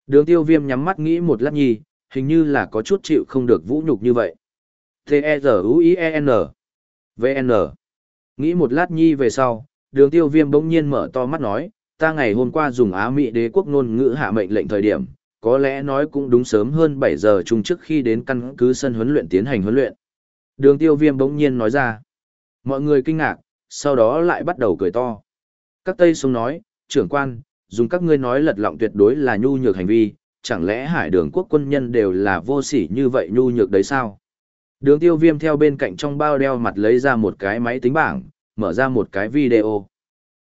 Đường tiêu viêm nhắm mắt nghĩ một lát nhi, hình như là có chút chịu không được vũ nhục như vậy. T-E-Z-U-I-E-N V-N Nghĩ một lát nhi về sau, đường tiêu viêm bỗng nhiên mở to mắt nói, ta ngày hôm qua dùng Á Mỹ đế quốc ngôn ngữ hạ mệnh lệnh thời điểm, có lẽ nói cũng đúng sớm hơn 7 giờ chung trước khi đến căn cứ sân huấn luyện tiến hành huấn luyện. Đường tiêu viêm bỗng nhiên nói ra. Mọi người kinh ngạc, sau đó lại bắt đầu cười to. Các Tây Sông nói, trưởng quan, dùng các ngươi nói lật lọng tuyệt đối là nhu nhược hành vi, chẳng lẽ hải đường quốc quân nhân đều là vô sỉ như vậy nhu nhược đấy sao? Đường tiêu viêm theo bên cạnh trong bao đeo mặt lấy ra một cái máy tính bảng, mở ra một cái video.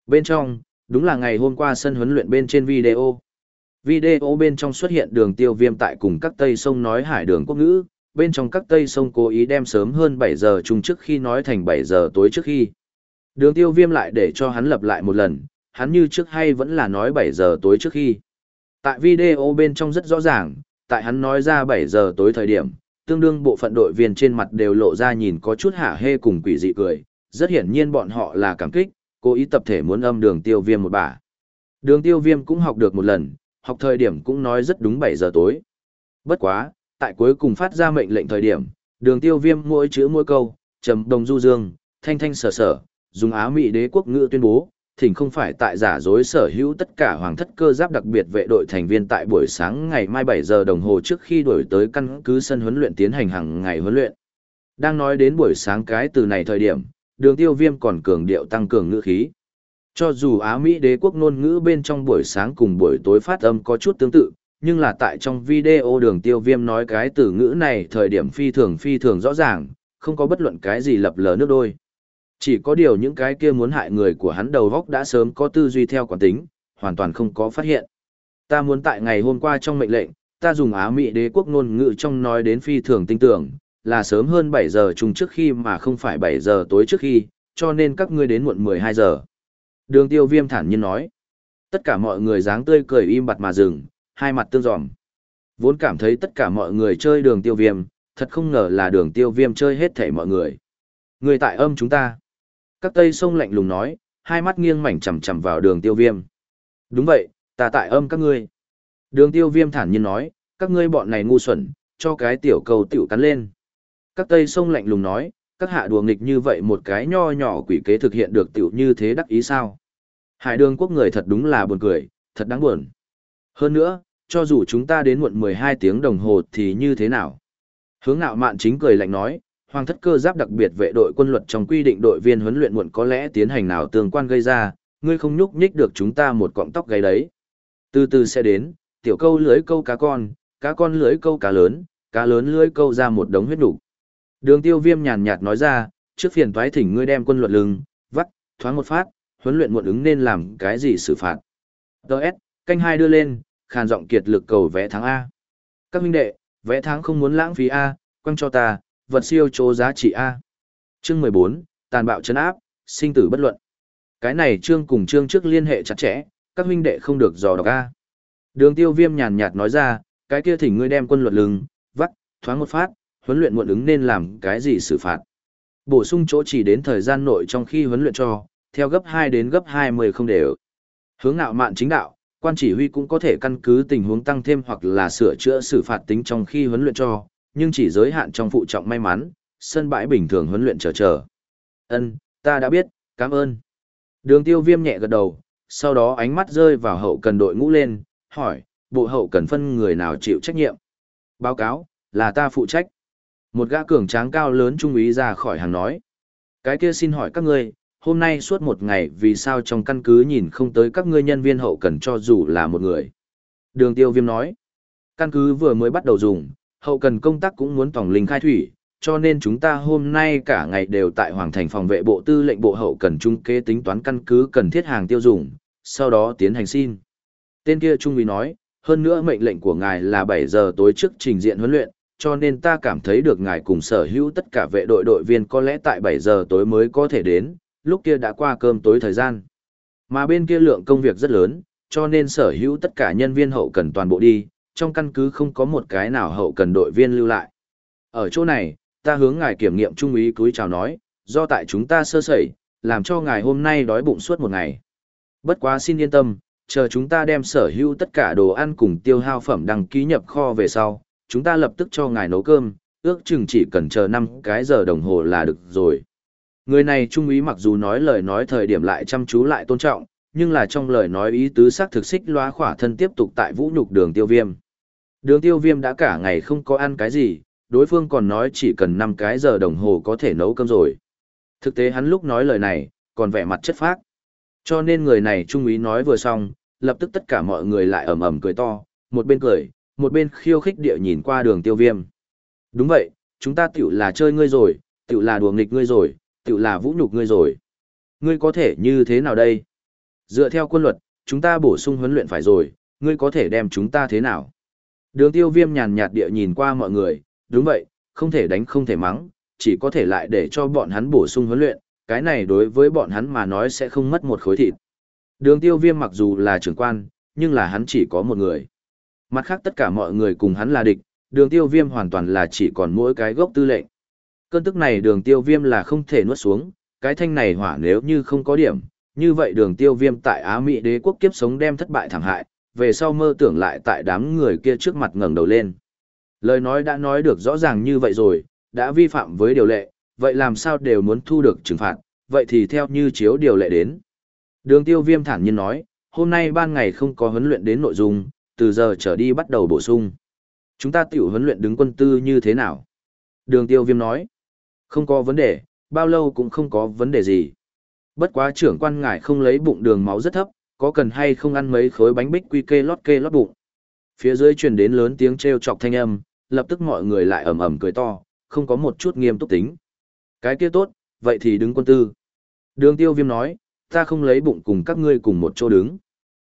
Bên trong, đúng là ngày hôm qua sân huấn luyện bên trên video. Video bên trong xuất hiện đường tiêu viêm tại cùng các Tây Sông nói hải đường quốc ngữ, bên trong các Tây Sông cố ý đem sớm hơn 7 giờ chung trước khi nói thành 7 giờ tối trước khi. Đường tiêu viêm lại để cho hắn lập lại một lần, hắn như trước hay vẫn là nói 7 giờ tối trước khi. Tại video bên trong rất rõ ràng, tại hắn nói ra 7 giờ tối thời điểm, tương đương bộ phận đội viên trên mặt đều lộ ra nhìn có chút hả hê cùng quỷ dị cười, rất hiển nhiên bọn họ là cảm kích, cố ý tập thể muốn âm đường tiêu viêm một bà. Đường tiêu viêm cũng học được một lần, học thời điểm cũng nói rất đúng 7 giờ tối. Bất quá, tại cuối cùng phát ra mệnh lệnh thời điểm, đường tiêu viêm mỗi chữ mỗi câu, trầm đồng du dương, thanh thanh sở sở, dùng Á Mỹ đế quốc ngữ tuyên bố, thỉnh không phải tại giả dối sở hữu tất cả hoàng thất cơ giáp đặc biệt vệ đội thành viên tại buổi sáng ngày mai 7 giờ đồng hồ trước khi đổi tới căn cứ sân huấn luyện tiến hành hàng ngày huấn luyện. Đang nói đến buổi sáng cái từ này thời điểm, đường tiêu viêm còn cường điệu tăng cường ngữ khí. Cho dù Á Mỹ đế quốc ngôn ngữ bên trong buổi sáng cùng buổi tối phát âm có chút tương tự, nhưng là tại trong video đường tiêu viêm nói cái từ ngữ này thời điểm phi thường phi thường rõ ràng, không có bất luận cái gì lập lờ nước đôi. Chỉ có điều những cái kia muốn hại người của hắn đầu góc đã sớm có tư duy theo quản tính, hoàn toàn không có phát hiện. Ta muốn tại ngày hôm qua trong mệnh lệnh, ta dùng Á Mỹ đế quốc ngôn ngữ trong nói đến phi thường tinh tưởng, là sớm hơn 7 giờ chung trước khi mà không phải 7 giờ tối trước khi, cho nên các ngươi đến muộn 12 giờ. Đường tiêu viêm thản nhiên nói. Tất cả mọi người dáng tươi cười im bặt mà dừng, hai mặt tương giòm. Vốn cảm thấy tất cả mọi người chơi đường tiêu viêm, thật không ngờ là đường tiêu viêm chơi hết thể mọi người. Người tại âm chúng ta. Các tây sông lạnh lùng nói, hai mắt nghiêng mảnh chầm chầm vào đường tiêu viêm. Đúng vậy, ta tại âm các ngươi. Đường tiêu viêm thản nhiên nói, các ngươi bọn này ngu xuẩn, cho cái tiểu cầu tiểu cắn lên. Các tây sông lạnh lùng nói, các hạ đùa nghịch như vậy một cái nho nhỏ quỷ kế thực hiện được tiểu như thế đắc ý sao. Hải đường quốc người thật đúng là buồn cười, thật đáng buồn. Hơn nữa, cho dù chúng ta đến muộn 12 tiếng đồng hồ thì như thế nào? Hướng ngạo mạn chính cười lạnh nói, hoàng thất cơ giáp đặc biệt vệ đội quân luật trong quy định đội viên huấn luyện muộn có lẽ tiến hành nào tương quan gây ra, ngươi không nhúc nhích được chúng ta một cọng tóc gáy đấy. Từ từ sẽ đến, tiểu câu lưới câu cá con, cá con lưới câu cá lớn, cá lớn lưới câu ra một đống huyết đủ. Đường tiêu viêm nhàn nhạt nói ra, trước phiền toái thỉnh ngươi đem quân luật lưng, vắt, thoáng một phát, huấn luyện muộn ứng nên làm cái gì xử phạt. Đợt, canh hai đưa lên, khàn giọng kiệt lực cầu vẽ thắng A. Các huynh đệ, vẽ thắng không muốn lãng phí A, quăng cho ta, vật siêu chỗ giá trị A. Chương 14, tàn bạo chấn áp, sinh tử bất luận. Cái này chương cùng chương trước liên hệ chặt chẽ, các huynh đệ không được dò đọc A. Đường tiêu viêm nhàn nhạt nói ra, cái kia thỉnh ngươi đem quân luật lưng, vắt, thoáng một phát, huấn luyện muộn ứng nên làm cái gì xử phạt. Bổ sung chỗ chỉ đến thời gian nội trong khi huấn luyện cho, theo gấp 2 đến gấp 20 không đều. Hướng ngạo mạn chính đạo, quan chỉ huy cũng có thể căn cứ tình huống tăng thêm hoặc là sửa chữa xử phạt tính trong khi huấn luyện cho, nhưng chỉ giới hạn trong phụ trọng may mắn, sân bãi bình thường huấn luyện chờ chờ. Ân, ta đã biết, cảm ơn. Đường tiêu viêm nhẹ gật đầu, sau đó ánh mắt rơi vào hậu cần đội ngũ lên, hỏi, bộ hậu cần phân người nào chịu trách nhiệm? Báo cáo, là ta phụ trách. Một gã cường tráng cao lớn trung úy ra khỏi hàng nói. Cái kia xin hỏi các ngươi, hôm nay suốt một ngày vì sao trong căn cứ nhìn không tới các ngươi nhân viên hậu cần cho dù là một người. Đường tiêu viêm nói, căn cứ vừa mới bắt đầu dùng, hậu cần công tác cũng muốn tổng linh khai thủy, cho nên chúng ta hôm nay cả ngày đều tại Hoàng thành phòng vệ bộ tư lệnh bộ hậu cần trung kế tính toán căn cứ cần thiết hàng tiêu dùng, sau đó tiến hành xin. Tên kia trung úy nói, hơn nữa mệnh lệnh của ngài là 7 giờ tối trước trình diện huấn luyện, cho nên ta cảm thấy được ngài cùng sở hữu tất cả vệ đội đội viên có lẽ tại 7 giờ tối mới có thể đến, lúc kia đã qua cơm tối thời gian. Mà bên kia lượng công việc rất lớn, cho nên sở hữu tất cả nhân viên hậu cần toàn bộ đi, trong căn cứ không có một cái nào hậu cần đội viên lưu lại. Ở chỗ này, ta hướng ngài kiểm nghiệm trung úy cúi chào nói, do tại chúng ta sơ sẩy, làm cho ngài hôm nay đói bụng suốt một ngày. Bất quá xin yên tâm, chờ chúng ta đem sở hữu tất cả đồ ăn cùng tiêu hao phẩm đăng ký nhập kho về sau, chúng ta lập tức cho ngài nấu cơm, ước chừng chỉ cần chờ 5 cái giờ đồng hồ là được rồi. Người này trung ý mặc dù nói lời nói thời điểm lại chăm chú lại tôn trọng, nhưng là trong lời nói ý tứ sắc thực xích loa khỏa thân tiếp tục tại vũ nhục đường tiêu viêm. Đường tiêu viêm đã cả ngày không có ăn cái gì, đối phương còn nói chỉ cần 5 cái giờ đồng hồ có thể nấu cơm rồi. Thực tế hắn lúc nói lời này, còn vẻ mặt chất phác. Cho nên người này trung ý nói vừa xong, lập tức tất cả mọi người lại ầm ầm cười to, một bên cười, một bên khiêu khích địa nhìn qua đường tiêu viêm. Đúng vậy, chúng ta tiểu là chơi ngươi rồi, tiểu là đùa nghịch ngươi rồi, tiểu là vũ nhục ngươi rồi. Ngươi có thể như thế nào đây? Dựa theo quân luật, chúng ta bổ sung huấn luyện phải rồi, ngươi có thể đem chúng ta thế nào? Đường tiêu viêm nhàn nhạt địa nhìn qua mọi người, đúng vậy, không thể đánh không thể mắng, chỉ có thể lại để cho bọn hắn bổ sung huấn luyện, cái này đối với bọn hắn mà nói sẽ không mất một khối thịt. Đường tiêu viêm mặc dù là trưởng quan, nhưng là hắn chỉ có một người. Mặt khác tất cả mọi người cùng hắn là địch, đường tiêu viêm hoàn toàn là chỉ còn mỗi cái gốc tư lệnh. Cơn tức này đường tiêu viêm là không thể nuốt xuống, cái thanh này hỏa nếu như không có điểm, như vậy đường tiêu viêm tại Á Mỹ đế quốc kiếp sống đem thất bại thảm hại, về sau mơ tưởng lại tại đám người kia trước mặt ngẩng đầu lên. Lời nói đã nói được rõ ràng như vậy rồi, đã vi phạm với điều lệ, vậy làm sao đều muốn thu được trừng phạt, vậy thì theo như chiếu điều lệ đến. Đường tiêu viêm thản nhiên nói, hôm nay ban ngày không có huấn luyện đến nội dung, từ giờ trở đi bắt đầu bổ sung. Chúng ta tiểu huấn luyện đứng quân tư như thế nào? Đường tiêu viêm nói, không có vấn đề, bao lâu cũng không có vấn đề gì. Bất quá trưởng quan ngài không lấy bụng đường máu rất thấp, có cần hay không ăn mấy khối bánh bích quy kê lót kê lót bụng. Phía dưới truyền đến lớn tiếng treo chọc thanh âm, lập tức mọi người lại ầm ầm cười to, không có một chút nghiêm túc tính. Cái kia tốt, vậy thì đứng quân tư. Đường tiêu viêm nói, ta không lấy bụng cùng các ngươi cùng một chỗ đứng.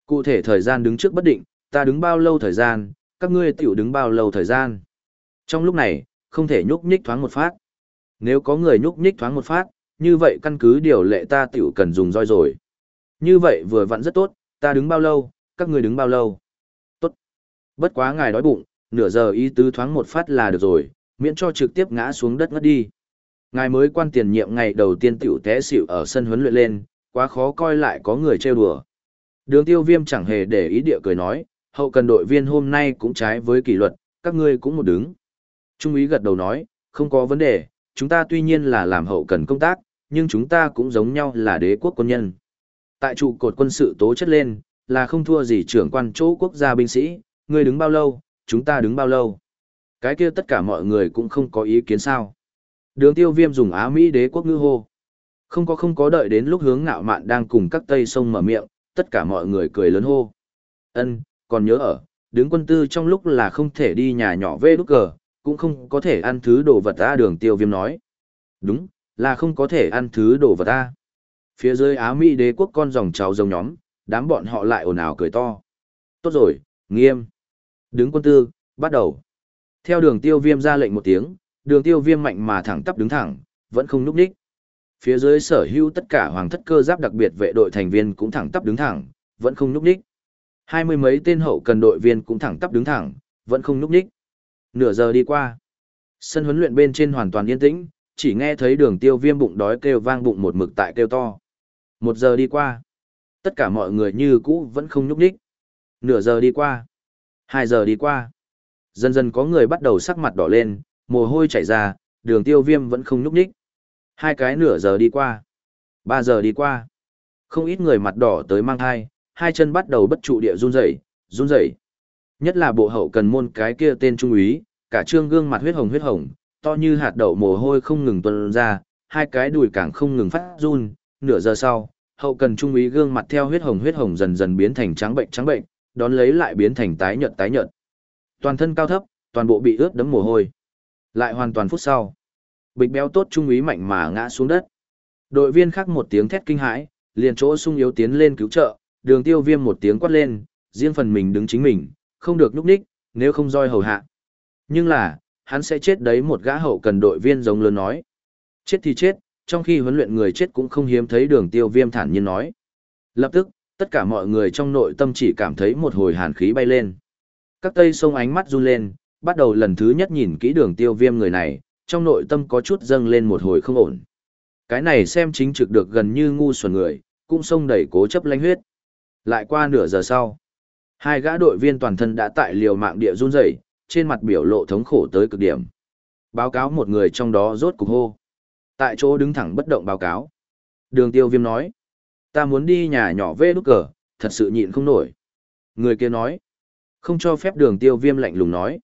Cụ thể thời gian đứng trước bất định, ta đứng bao lâu thời gian, các ngươi tiểu đứng bao lâu thời gian. Trong lúc này, không thể nhúc nhích thoáng một phát. Nếu có người nhúc nhích thoáng một phát, như vậy căn cứ điều lệ ta tiểu cần dùng roi rồi. Như vậy vừa vặn rất tốt, ta đứng bao lâu, các ngươi đứng bao lâu. Tốt. Bất quá ngài đói bụng, nửa giờ ý tứ thoáng một phát là được rồi, miễn cho trực tiếp ngã xuống đất ngất đi. Ngài mới quan tiền nhiệm ngày đầu tiên tiểu té xỉu ở sân huấn luyện lên, quá khó coi lại có người trêu đùa. Đường tiêu viêm chẳng hề để ý địa cười nói, hậu cần đội viên hôm nay cũng trái với kỷ luật, các ngươi cũng một đứng. Trung úy gật đầu nói, không có vấn đề, chúng ta tuy nhiên là làm hậu cần công tác, nhưng chúng ta cũng giống nhau là đế quốc quân nhân. Tại trụ cột quân sự tố chất lên, là không thua gì trưởng quan chỗ quốc gia binh sĩ, ngươi đứng bao lâu, chúng ta đứng bao lâu. Cái kia tất cả mọi người cũng không có ý kiến sao. Đường tiêu viêm dùng Á Mỹ đế quốc ngư hô. Không có không có đợi đến lúc hướng ngạo mạn đang cùng các tây sông mở miệng, tất cả mọi người cười lớn hô. ân còn nhớ ở, đứng quân tư trong lúc là không thể đi nhà nhỏ vê đúc cờ, cũng không có thể ăn thứ đồ vật ta đường tiêu viêm nói. Đúng, là không có thể ăn thứ đồ vật ta. Phía dưới Á Mỹ đế quốc con dòng cháu dòng nhóm, đám bọn họ lại ồn ào cười to. Tốt rồi, nghiêm. Đứng quân tư, bắt đầu. Theo đường tiêu viêm ra lệnh một tiếng, đường tiêu viêm mạnh mà thẳng tắp đứng thẳng, vẫn không núp đích. Phía dưới sở hữu tất cả hoàng thất cơ giáp đặc biệt vệ đội thành viên cũng thẳng tắp đứng thẳng, vẫn không núp đích. Hai mươi mấy tên hậu cần đội viên cũng thẳng tắp đứng thẳng, vẫn không núp ních. Nửa giờ đi qua. Sân huấn luyện bên trên hoàn toàn yên tĩnh, chỉ nghe thấy đường tiêu viêm bụng đói kêu vang bụng một mực tại kêu to. Một giờ đi qua. Tất cả mọi người như cũ vẫn không nhúc ních. Nửa giờ đi qua. Hai giờ đi qua. Dần dần có người bắt đầu sắc mặt đỏ lên, mồ hôi chảy ra, đường tiêu viêm vẫn không nhúc ních. Hai cái nửa giờ đi qua. Ba giờ đi qua. Không ít người mặt đỏ tới mang thai, hai chân bắt đầu bất trụ địa run rẩy, run rẩy. Nhất là bộ hậu cần môn cái kia tên trung úy, cả trương gương mặt huyết hồng huyết hồng, to như hạt đậu mồ hôi không ngừng tuôn ra, hai cái đùi càng không ngừng phát run, nửa giờ sau, hậu cần trung úy gương mặt theo huyết hồng huyết hồng dần dần biến thành trắng bệnh trắng bệnh, đón lấy lại biến thành tái nhợt tái nhợt. Toàn thân cao thấp, toàn bộ bị ướt đẫm mồ hôi. Lại hoàn toàn phút sau, bịch béo tốt trung úy mạnh mà ngã xuống đất. Đội viên khác một tiếng thét kinh hãi, liền chỗ sung yếu tiến lên cứu trợ, đường tiêu viêm một tiếng quát lên, riêng phần mình đứng chính mình, không được núp ních, nếu không roi hầu hạ. Nhưng là, hắn sẽ chết đấy một gã hậu cần đội viên giống lớn nói. Chết thì chết, trong khi huấn luyện người chết cũng không hiếm thấy đường tiêu viêm thản nhiên nói. Lập tức, tất cả mọi người trong nội tâm chỉ cảm thấy một hồi hàn khí bay lên. Các tây sông ánh mắt run lên, bắt đầu lần thứ nhất nhìn kỹ đường tiêu viêm người này, trong nội tâm có chút dâng lên một hồi không ổn. Cái này xem chính trực được gần như ngu xuẩn người, cũng sông đầy cố chấp lanh huyết. Lại qua nửa giờ sau, hai gã đội viên toàn thân đã tại liều mạng địa run rẩy, trên mặt biểu lộ thống khổ tới cực điểm. Báo cáo một người trong đó rốt cục hô. Tại chỗ đứng thẳng bất động báo cáo. Đường tiêu viêm nói. Ta muốn đi nhà nhỏ vê đúc cờ, thật sự nhịn không nổi. Người kia nói. Không cho phép đường tiêu viêm lạnh lùng nói.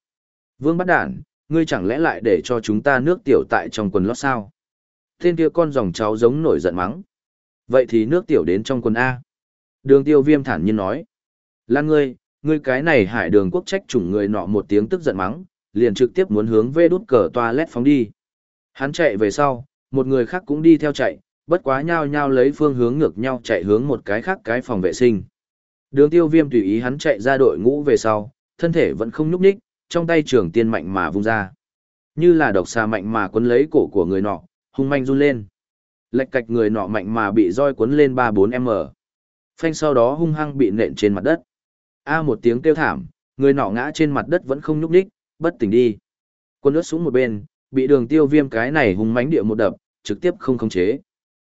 Vương bắt đản, ngươi chẳng lẽ lại để cho chúng ta nước tiểu tại trong quần lót sao? Tên kia con dòng cháu giống nổi giận mắng. Vậy thì nước tiểu đến trong quần A. Đường tiêu viêm thản nhiên nói. Lan ngươi, ngươi cái này hải đường quốc trách chủng người nọ một tiếng tức giận mắng, liền trực tiếp muốn hướng về đút cờ toilet phóng đi. Hắn chạy về sau, một người khác cũng đi theo chạy, bất quá nhau nhau lấy phương hướng ngược nhau chạy hướng một cái khác cái phòng vệ sinh. Đường tiêu viêm tùy ý hắn chạy ra đội ngũ về sau, thân thể vẫn không nhúc nhích, trong tay trường tiên mạnh mà vung ra. Như là độc xà mạnh mà quấn lấy cổ của người nọ, hung manh run lên. Lệch cạch người nọ mạnh mà bị roi quấn lên 3-4m. Phanh sau đó hung hăng bị nện trên mặt đất. A một tiếng kêu thảm, người nọ ngã trên mặt đất vẫn không nhúc nhích, bất tỉnh đi. Quân ướt xuống một bên, bị đường tiêu viêm cái này hung mãnh địa một đập, trực tiếp không khống chế.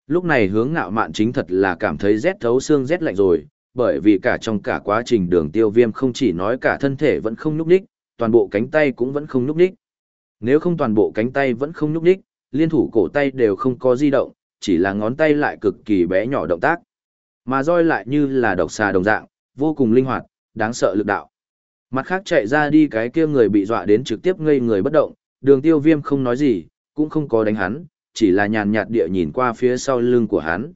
Lúc này hướng ngạo mạn chính thật là cảm thấy rét thấu xương rét lạnh rồi, bởi vì cả trong cả quá trình đường tiêu viêm không chỉ nói cả thân thể vẫn không nhúc nhích, toàn bộ cánh tay cũng vẫn không nhúc nhích. Nếu không toàn bộ cánh tay vẫn không nhúc nhích, liên thủ cổ tay đều không có di động, chỉ là ngón tay lại cực kỳ bé nhỏ động tác. Mà roi lại như là độc xà đồng dạng, vô cùng linh hoạt, đáng sợ lực đạo. Mặt khác chạy ra đi cái kia người bị dọa đến trực tiếp ngây người bất động, đường tiêu viêm không nói gì, cũng không có đánh hắn, chỉ là nhàn nhạt địa nhìn qua phía sau lưng của hắn.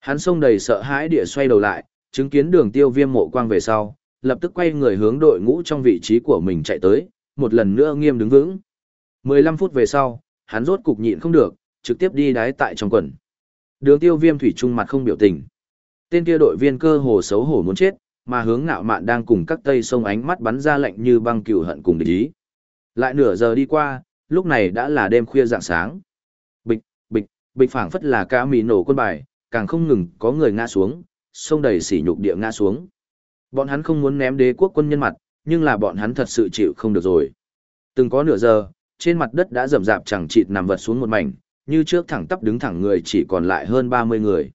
Hắn sông đầy sợ hãi địa xoay đầu lại, chứng kiến đường tiêu viêm mộ quang về sau, lập tức quay người hướng đội ngũ trong vị trí của mình chạy tới, một lần nữa nghiêm đứng vững. 15 phút về sau, hắn rốt cục nhịn không được, trực tiếp đi đái tại trong quần. Đường tiêu viêm thủy trung mặt không biểu tình. Tên kia đội viên cơ hồ xấu hổ muốn chết, mà hướng ngạo mạn đang cùng các tây sông ánh mắt bắn ra lạnh như băng cừu hận cùng địch ý. Lại nửa giờ đi qua, lúc này đã là đêm khuya dạng sáng. Bịch, bịch, bịch phảng phất là cá mì nổ quân bài, càng không ngừng có người ngã xuống, sông đầy sỉ nhục địa ngã xuống. Bọn hắn không muốn ném đế quốc quân nhân mặt, nhưng là bọn hắn thật sự chịu không được rồi. Từng có nửa giờ, trên mặt đất đã rầm rạp chẳng chịt nằm vật xuống một mảnh, như trước thẳng tắp đứng thẳng người chỉ còn lại hơn 30 người.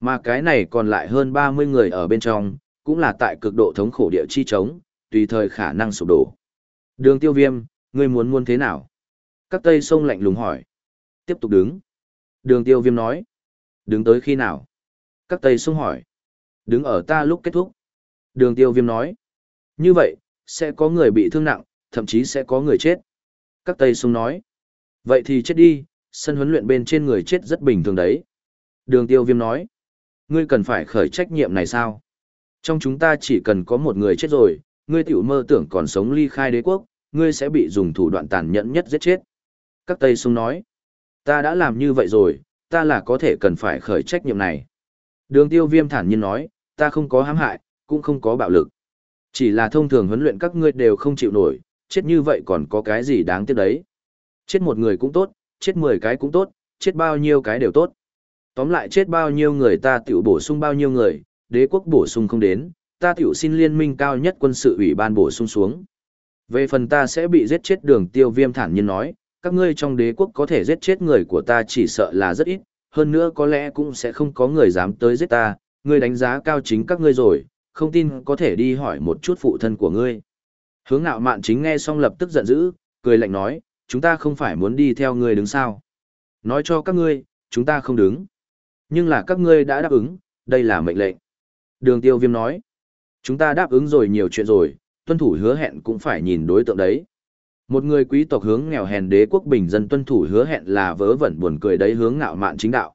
Mà cái này còn lại hơn 30 người ở bên trong, cũng là tại cực độ thống khổ địa chi chống tùy thời khả năng sụp đổ. Đường tiêu viêm, ngươi muốn muốn thế nào? Các tây sông lạnh lùng hỏi. Tiếp tục đứng. Đường tiêu viêm nói. Đứng tới khi nào? Các tây sông hỏi. Đứng ở ta lúc kết thúc. Đường tiêu viêm nói. Như vậy, sẽ có người bị thương nặng, thậm chí sẽ có người chết. Các tây sông nói. Vậy thì chết đi, sân huấn luyện bên trên người chết rất bình thường đấy. Đường tiêu viêm nói. Ngươi cần phải khởi trách nhiệm này sao? Trong chúng ta chỉ cần có một người chết rồi, ngươi tiểu mơ tưởng còn sống ly khai đế quốc, ngươi sẽ bị dùng thủ đoạn tàn nhẫn nhất giết chết. Các Tây Sung nói, ta đã làm như vậy rồi, ta là có thể cần phải khởi trách nhiệm này. Đường tiêu viêm thản nhiên nói, ta không có hãm hại, cũng không có bạo lực. Chỉ là thông thường huấn luyện các ngươi đều không chịu nổi, chết như vậy còn có cái gì đáng tiếc đấy. Chết một người cũng tốt, chết mười cái cũng tốt, chết bao nhiêu cái đều tốt. Tóm lại chết bao nhiêu người ta tiểu bổ sung bao nhiêu người, đế quốc bổ sung không đến, ta tiểu xin liên minh cao nhất quân sự ủy ban bổ sung xuống. Về phần ta sẽ bị giết chết đường tiêu viêm thản nhiên nói, các ngươi trong đế quốc có thể giết chết người của ta chỉ sợ là rất ít, hơn nữa có lẽ cũng sẽ không có người dám tới giết ta, ngươi đánh giá cao chính các ngươi rồi, không tin có thể đi hỏi một chút phụ thân của ngươi. Hướng nạo mạn chính nghe xong lập tức giận dữ, cười lạnh nói, chúng ta không phải muốn đi theo ngươi đứng sao. Nói cho các ngươi, chúng ta không đứng. Nhưng là các ngươi đã đáp ứng, đây là mệnh lệnh. Đường tiêu viêm nói, chúng ta đáp ứng rồi nhiều chuyện rồi, tuân thủ hứa hẹn cũng phải nhìn đối tượng đấy. Một người quý tộc hướng nghèo hèn đế quốc bình dân tuân thủ hứa hẹn là vớ vẩn buồn cười đấy hướng ngạo mạn chính đạo.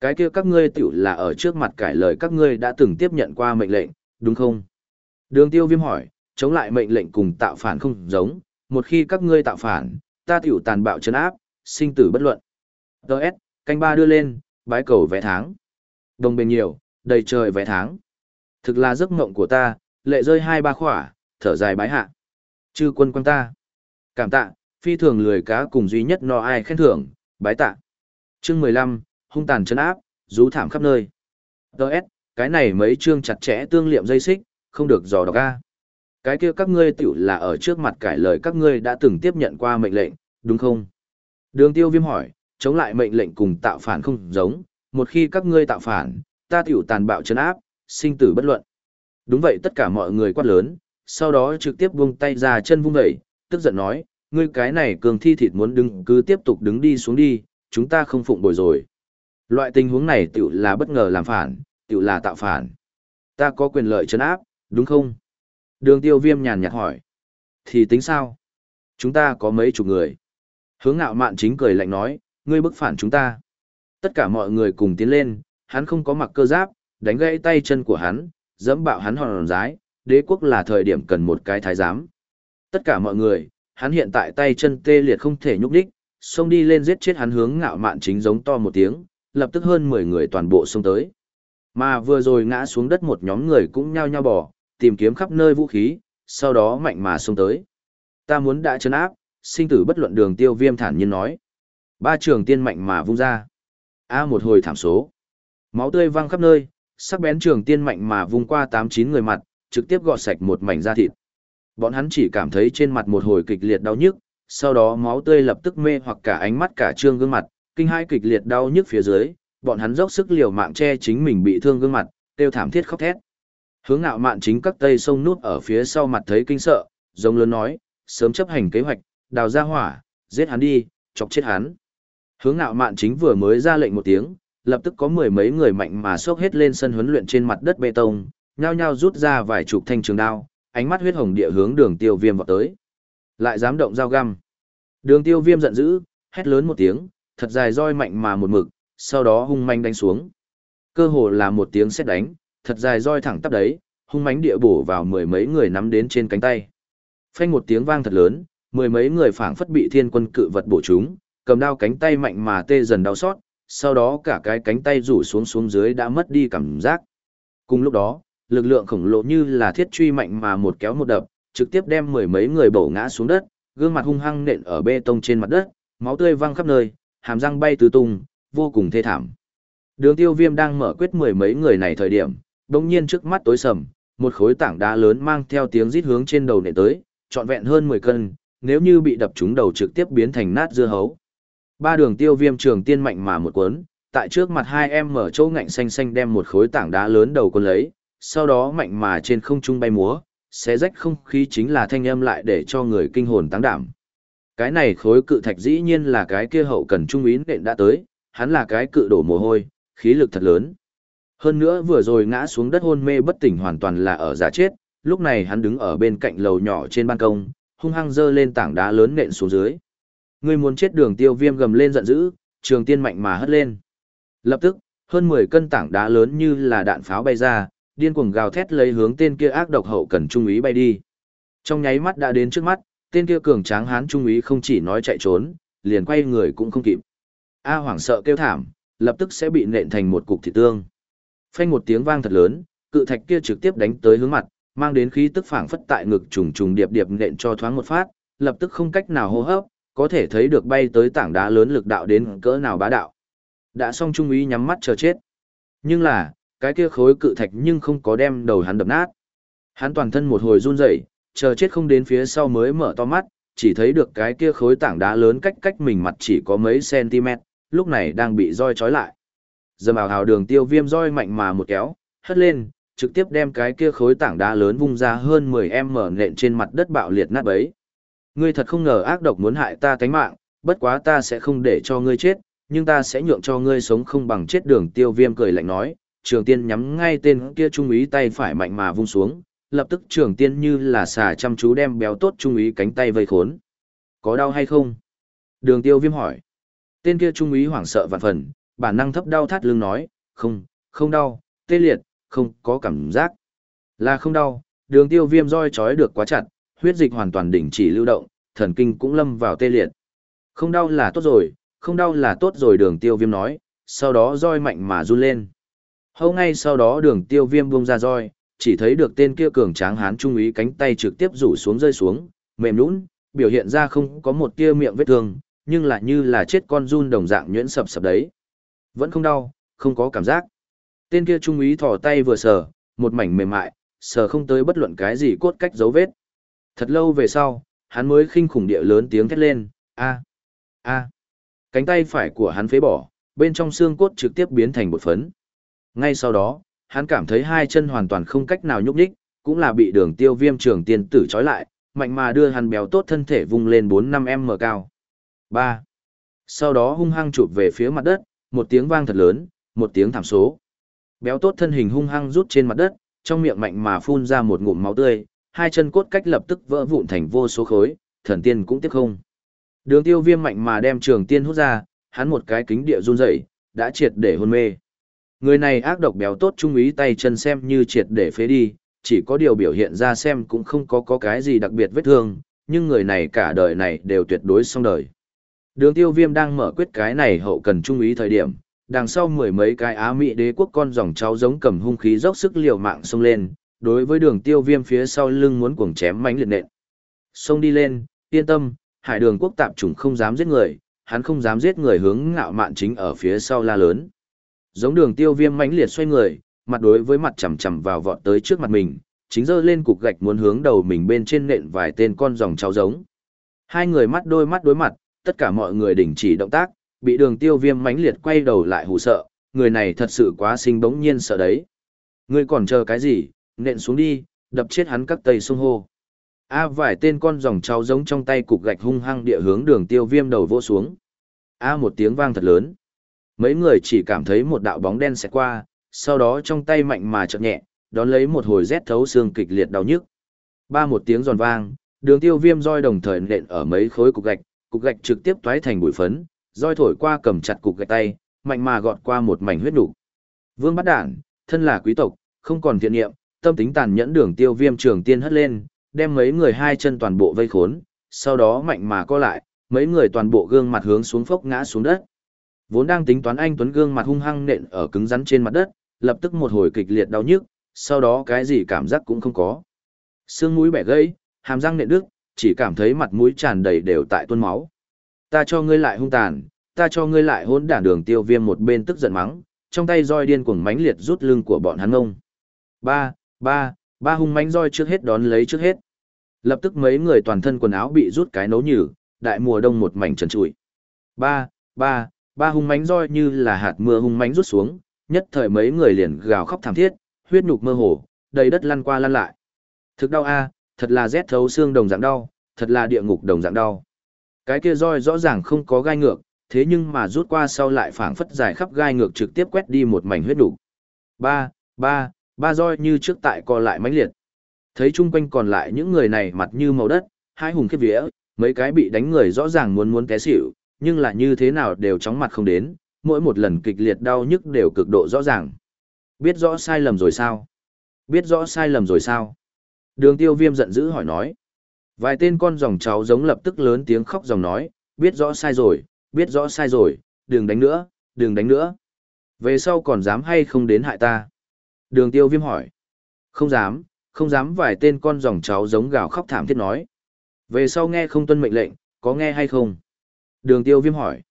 Cái kia các ngươi tiểu là ở trước mặt cải lời các ngươi đã từng tiếp nhận qua mệnh lệnh, đúng không? Đường tiêu viêm hỏi, chống lại mệnh lệnh cùng tạo phản không giống, một khi các ngươi tạo phản, ta tiểu tàn bạo trấn áp, sinh tử bất luận. Đợt, canh ba đưa lên, bái cầu vé tháng. Đồng bên nhiều, đầy trời vé tháng. Thực là giấc mộng của ta, lệ rơi hai ba khỏa, thở dài bái hạ. Chư quân quân ta. Cảm tạ, phi thường lười cá cùng duy nhất no ai khen thưởng, bái tạ. Chương mười lăm hung tàn chân áp, rú thảm khắp nơi. Đợt, cái này mấy chương chặt chẽ tương liệm dây xích, không được dò đọc ga Cái kia các ngươi tiểu là ở trước mặt cải lời các ngươi đã từng tiếp nhận qua mệnh lệnh, đúng không? Đường tiêu viêm hỏi, chống lại mệnh lệnh cùng tạo phản không giống, một khi các ngươi tạo phản, ta tiểu tàn bạo trấn áp, sinh tử bất luận. Đúng vậy tất cả mọi người quát lớn, sau đó trực tiếp buông tay ra chân vung dậy, tức giận nói, ngươi cái này cường thi thịt muốn đứng cứ tiếp tục đứng đi xuống đi, chúng ta không phụng bồi rồi. Loại tình huống này tiểu là bất ngờ làm phản, tiểu là tạo phản. Ta có quyền lợi trấn áp, đúng không? Đường tiêu viêm nhàn nhạt hỏi. Thì tính sao? Chúng ta có mấy chục người. Hướng ngạo mạn chính cười lạnh nói, ngươi bức phản chúng ta. Tất cả mọi người cùng tiến lên, hắn không có mặc cơ giáp, đánh gãy tay chân của hắn, dẫm bạo hắn hòn rái, đế quốc là thời điểm cần một cái thái giám. Tất cả mọi người, hắn hiện tại tay chân tê liệt không thể nhúc đích, xông đi lên giết chết hắn hướng ngạo mạn chính giống to một tiếng, lập tức hơn 10 người toàn bộ xông tới. Mà vừa rồi ngã xuống đất một nhóm người cũng nhao nhao bỏ, tìm kiếm khắp nơi vũ khí, sau đó mạnh mà xông tới. Ta muốn đã chấn áp, sinh tử bất luận đường tiêu viêm thản nhiên nói. Ba trường tiên mạnh mà vung ra. A một hồi thảm số. Máu tươi văng khắp nơi, sắc bén trường tiên mạnh mà vung qua 8-9 người mặt, trực tiếp gọt sạch một mảnh da thịt. Bọn hắn chỉ cảm thấy trên mặt một hồi kịch liệt đau nhức, sau đó máu tươi lập tức mê hoặc cả ánh mắt cả trương gương mặt, kinh hai kịch liệt đau nhức phía dưới, bọn hắn dốc sức liều mạng che chính mình bị thương gương mặt, tiêu thảm thiết khóc thét. Hướng ngạo mạn chính các tây sông nút ở phía sau mặt thấy kinh sợ, giống lớn nói, sớm chấp hành kế hoạch, đào ra hỏa, giết hắn đi, chọc chết hắn. Hướng ngạo mạn chính vừa mới ra lệnh một tiếng, lập tức có mười mấy người mạnh mà xốc hết lên sân huấn luyện trên mặt đất bê tông, nhao nhao rút ra vài chục thanh trường đao, ánh mắt huyết hồng địa hướng đường tiêu viêm vào tới. Lại dám động dao găm. Đường tiêu viêm giận dữ, hét lớn một tiếng, thật dài roi mạnh mà một mực, sau đó hung manh đánh xuống. Cơ hồ là một tiếng xét đánh, thật dài roi thẳng tắp đấy, hung mãnh địa bổ vào mười mấy người nắm đến trên cánh tay. Phanh một tiếng vang thật lớn, mười mấy người phảng phất bị thiên quân cự vật bổ chúng, cầm đao cánh tay mạnh mà tê dần đau xót, sau đó cả cái cánh tay rủ xuống xuống dưới đã mất đi cảm giác. Cùng lúc đó, lực lượng khổng lồ như là thiết truy mạnh mà một kéo một đập, trực tiếp đem mười mấy người bổ ngã xuống đất, gương mặt hung hăng nện ở bê tông trên mặt đất, máu tươi văng khắp nơi, hàm răng bay tứ tung, vô cùng thê thảm. Đường tiêu viêm đang mở quyết mười mấy người này thời điểm, bỗng nhiên trước mắt tối sầm, một khối tảng đá lớn mang theo tiếng rít hướng trên đầu nện tới, trọn vẹn hơn 10 cân, nếu như bị đập trúng đầu trực tiếp biến thành nát dưa hấu. Ba đường tiêu viêm trường tiên mạnh mà một cuốn, tại trước mặt hai em mở chỗ ngạnh xanh xanh đem một khối tảng đá lớn đầu cuốn lấy, sau đó mạnh mà trên không trung bay múa, xé rách không khí chính là thanh âm lại để cho người kinh hồn tăng đảm. Cái này khối cự thạch dĩ nhiên là cái kia hậu cần trung ý nện đã tới, hắn là cái cự đổ mồ hôi, khí lực thật lớn. Hơn nữa vừa rồi ngã xuống đất hôn mê bất tỉnh hoàn toàn là ở giả chết, lúc này hắn đứng ở bên cạnh lầu nhỏ trên ban công, hung hăng dơ lên tảng đá lớn nện xuống dưới. Ngươi muốn chết đường tiêu viêm gầm lên giận dữ, trường tiên mạnh mà hất lên. Lập tức, hơn 10 cân tảng đá lớn như là đạn pháo bay ra, điên cuồng gào thét lấy hướng tên kia ác độc hậu cần trung úy bay đi. Trong nháy mắt đã đến trước mắt, tên kia cường tráng hán trung úy không chỉ nói chạy trốn, liền quay người cũng không kịp. A hoảng sợ kêu thảm, lập tức sẽ bị nện thành một cục thịt tương. Phanh một tiếng vang thật lớn, cự thạch kia trực tiếp đánh tới hướng mặt, mang đến khí tức phảng phất tại ngực trùng trùng điệp điệp nện cho thoáng một phát, lập tức không cách nào hô hấp, có thể thấy được bay tới tảng đá lớn lực đạo đến cỡ nào bá đạo. Đã xong trung úy nhắm mắt chờ chết. Nhưng là, cái kia khối cự thạch nhưng không có đem đầu hắn đập nát. Hắn toàn thân một hồi run rẩy, chờ chết không đến phía sau mới mở to mắt, chỉ thấy được cái kia khối tảng đá lớn cách cách mình mặt chỉ có mấy cm, lúc này đang bị roi trói lại. Dầm ảo hào đường tiêu viêm roi mạnh mà một kéo, hất lên, trực tiếp đem cái kia khối tảng đá lớn vung ra hơn 10 em mở nện trên mặt đất bạo liệt nát bấy. Ngươi thật không ngờ ác độc muốn hại ta tánh mạng, bất quá ta sẽ không để cho ngươi chết, nhưng ta sẽ nhượng cho ngươi sống không bằng chết đường tiêu viêm cười lạnh nói, trường tiên nhắm ngay tên kia trung úy tay phải mạnh mà vung xuống, lập tức trường tiên như là xà chăm chú đem béo tốt trung úy cánh tay vây khốn. Có đau hay không? Đường tiêu viêm hỏi. Tên kia trung úy hoảng sợ vạn phần, bản năng thấp đau thắt lưng nói, không, không đau, tê liệt, không có cảm giác. Là không đau, đường tiêu viêm roi trói được quá chặt, huyết dịch hoàn toàn đình chỉ lưu động, thần kinh cũng lâm vào tê liệt. Không đau là tốt rồi, không đau là tốt rồi đường tiêu viêm nói, sau đó roi mạnh mà run lên. Hâu ngay sau đó đường tiêu viêm buông ra roi, chỉ thấy được tên kia cường tráng hán trung úy cánh tay trực tiếp rủ xuống rơi xuống, mềm nũng, biểu hiện ra không có một tia miệng vết thương, nhưng lại như là chết con run đồng dạng nhuyễn sập sập đấy. Vẫn không đau, không có cảm giác. Tên kia trung úy thò tay vừa sờ, một mảnh mềm mại, sờ không tới bất luận cái gì cốt cách dấu vết. Thật lâu về sau, hắn mới khinh khủng địa lớn tiếng thét lên, a a Cánh tay phải của hắn phế bỏ, bên trong xương cốt trực tiếp biến thành bột phấn. Ngay sau đó, hắn cảm thấy hai chân hoàn toàn không cách nào nhúc nhích, cũng là bị đường tiêu viêm trường tiên tử trói lại, mạnh mà đưa hắn béo tốt thân thể vung lên 4-5m cao. 3. Sau đó hung hăng chụp về phía mặt đất, một tiếng vang thật lớn, một tiếng thảm số. Béo tốt thân hình hung hăng rút trên mặt đất, trong miệng mạnh mà phun ra một ngụm máu tươi, hai chân cốt cách lập tức vỡ vụn thành vô số khối, thần tiên cũng tiếc không. Đường tiêu viêm mạnh mà đem trường tiên hút ra, hắn một cái kính địa run dậy, đã triệt để hôn mê. Người này ác độc béo tốt trung ý tay chân xem như triệt để phế đi, chỉ có điều biểu hiện ra xem cũng không có có cái gì đặc biệt vết thương, nhưng người này cả đời này đều tuyệt đối xong đời. Đường tiêu viêm đang mở quyết cái này hậu cần trung ý thời điểm, đằng sau mười mấy cái Á Mỹ đế quốc con dòng cháu giống cầm hung khí dốc sức liều mạng xông lên, đối với đường tiêu viêm phía sau lưng muốn cuồng chém mánh liệt nện. Xông đi lên, yên tâm, hải đường quốc tạp chủng không dám giết người, hắn không dám giết người hướng ngạo mạn chính ở phía sau la lớn. Giống đường tiêu viêm mãnh liệt xoay người, mặt đối với mặt chầm chầm vào vọt tới trước mặt mình, chính dơ lên cục gạch muốn hướng đầu mình bên trên nện vài tên con dòng cháu giống. Hai người mắt đôi mắt đối mặt, tất cả mọi người đình chỉ động tác, bị đường tiêu viêm mãnh liệt quay đầu lại hù sợ, người này thật sự quá sinh bỗng nhiên sợ đấy. Ngươi còn chờ cái gì, nện xuống đi, đập chết hắn các tây sông hô. A vài tên con dòng cháu giống trong tay cục gạch hung hăng địa hướng đường tiêu viêm đầu vô xuống. A một tiếng vang thật lớn. Mấy người chỉ cảm thấy một đạo bóng đen xẹt qua, sau đó trong tay mạnh mà chợt nhẹ, đón lấy một hồi rét thấu xương kịch liệt đau nhức. Ba một tiếng giòn vang, đường tiêu viêm roi đồng thời nện ở mấy khối cục gạch, cục gạch trực tiếp toái thành bụi phấn, roi thổi qua cầm chặt cục gạch tay, mạnh mà gọt qua một mảnh huyết đủ. Vương bắt đảng, thân là quý tộc, không còn thiện niệm, tâm tính tàn nhẫn đường tiêu viêm trường tiên hất lên, đem mấy người hai chân toàn bộ vây khốn, sau đó mạnh mà co lại, mấy người toàn bộ gương mặt hướng xuống phốc ngã xuống đất. Vốn đang tính toán anh Tuấn gương mặt hung hăng nện ở cứng rắn trên mặt đất, lập tức một hồi kịch liệt đau nhức, sau đó cái gì cảm giác cũng không có. Xương mũi bẻ gãy, hàm răng nện đứt, chỉ cảm thấy mặt mũi tràn đầy đều tại tuôn máu. Ta cho ngươi lại hung tàn, ta cho ngươi lại hỗn đản đường tiêu viêm một bên tức giận mắng, trong tay roi điên cuồng mãnh liệt rút lưng của bọn hắn ngông. Ba, ba, ba hung mãnh roi trước hết đón lấy trước hết. Lập tức mấy người toàn thân quần áo bị rút cái nấu nhử, đại mùa đông một mảnh trần trụi. Ba, ba, ba hung mãnh roi như là hạt mưa hung mãnh rút xuống, nhất thời mấy người liền gào khóc thảm thiết, huyết nhục mơ hồ, đầy đất lăn qua lăn lại. Thực đau a, thật là rét thấu xương đồng dạng đau, thật là địa ngục đồng dạng đau. Cái kia roi rõ ràng không có gai ngược, thế nhưng mà rút qua sau lại phảng phất dài khắp gai ngược trực tiếp quét đi một mảnh huyết đủ. Ba, ba, ba roi như trước tại co lại mãnh liệt. Thấy chung quanh còn lại những người này mặt như màu đất, hai hùng khiếp vía, mấy cái bị đánh người rõ ràng muốn muốn té xỉu, nhưng là như thế nào đều chóng mặt không đến, mỗi một lần kịch liệt đau nhức đều cực độ rõ ràng. Biết rõ sai lầm rồi sao? Biết rõ sai lầm rồi sao? Đường tiêu viêm giận dữ hỏi nói. Vài tên con dòng cháu giống lập tức lớn tiếng khóc dòng nói, biết rõ sai rồi, biết rõ sai rồi, đừng đánh nữa, đừng đánh nữa. Về sau còn dám hay không đến hại ta? Đường tiêu viêm hỏi. Không dám, không dám vài tên con dòng cháu giống gào khóc thảm thiết nói. Về sau nghe không tuân mệnh lệnh, có nghe hay không? Đường tiêu viêm hỏi.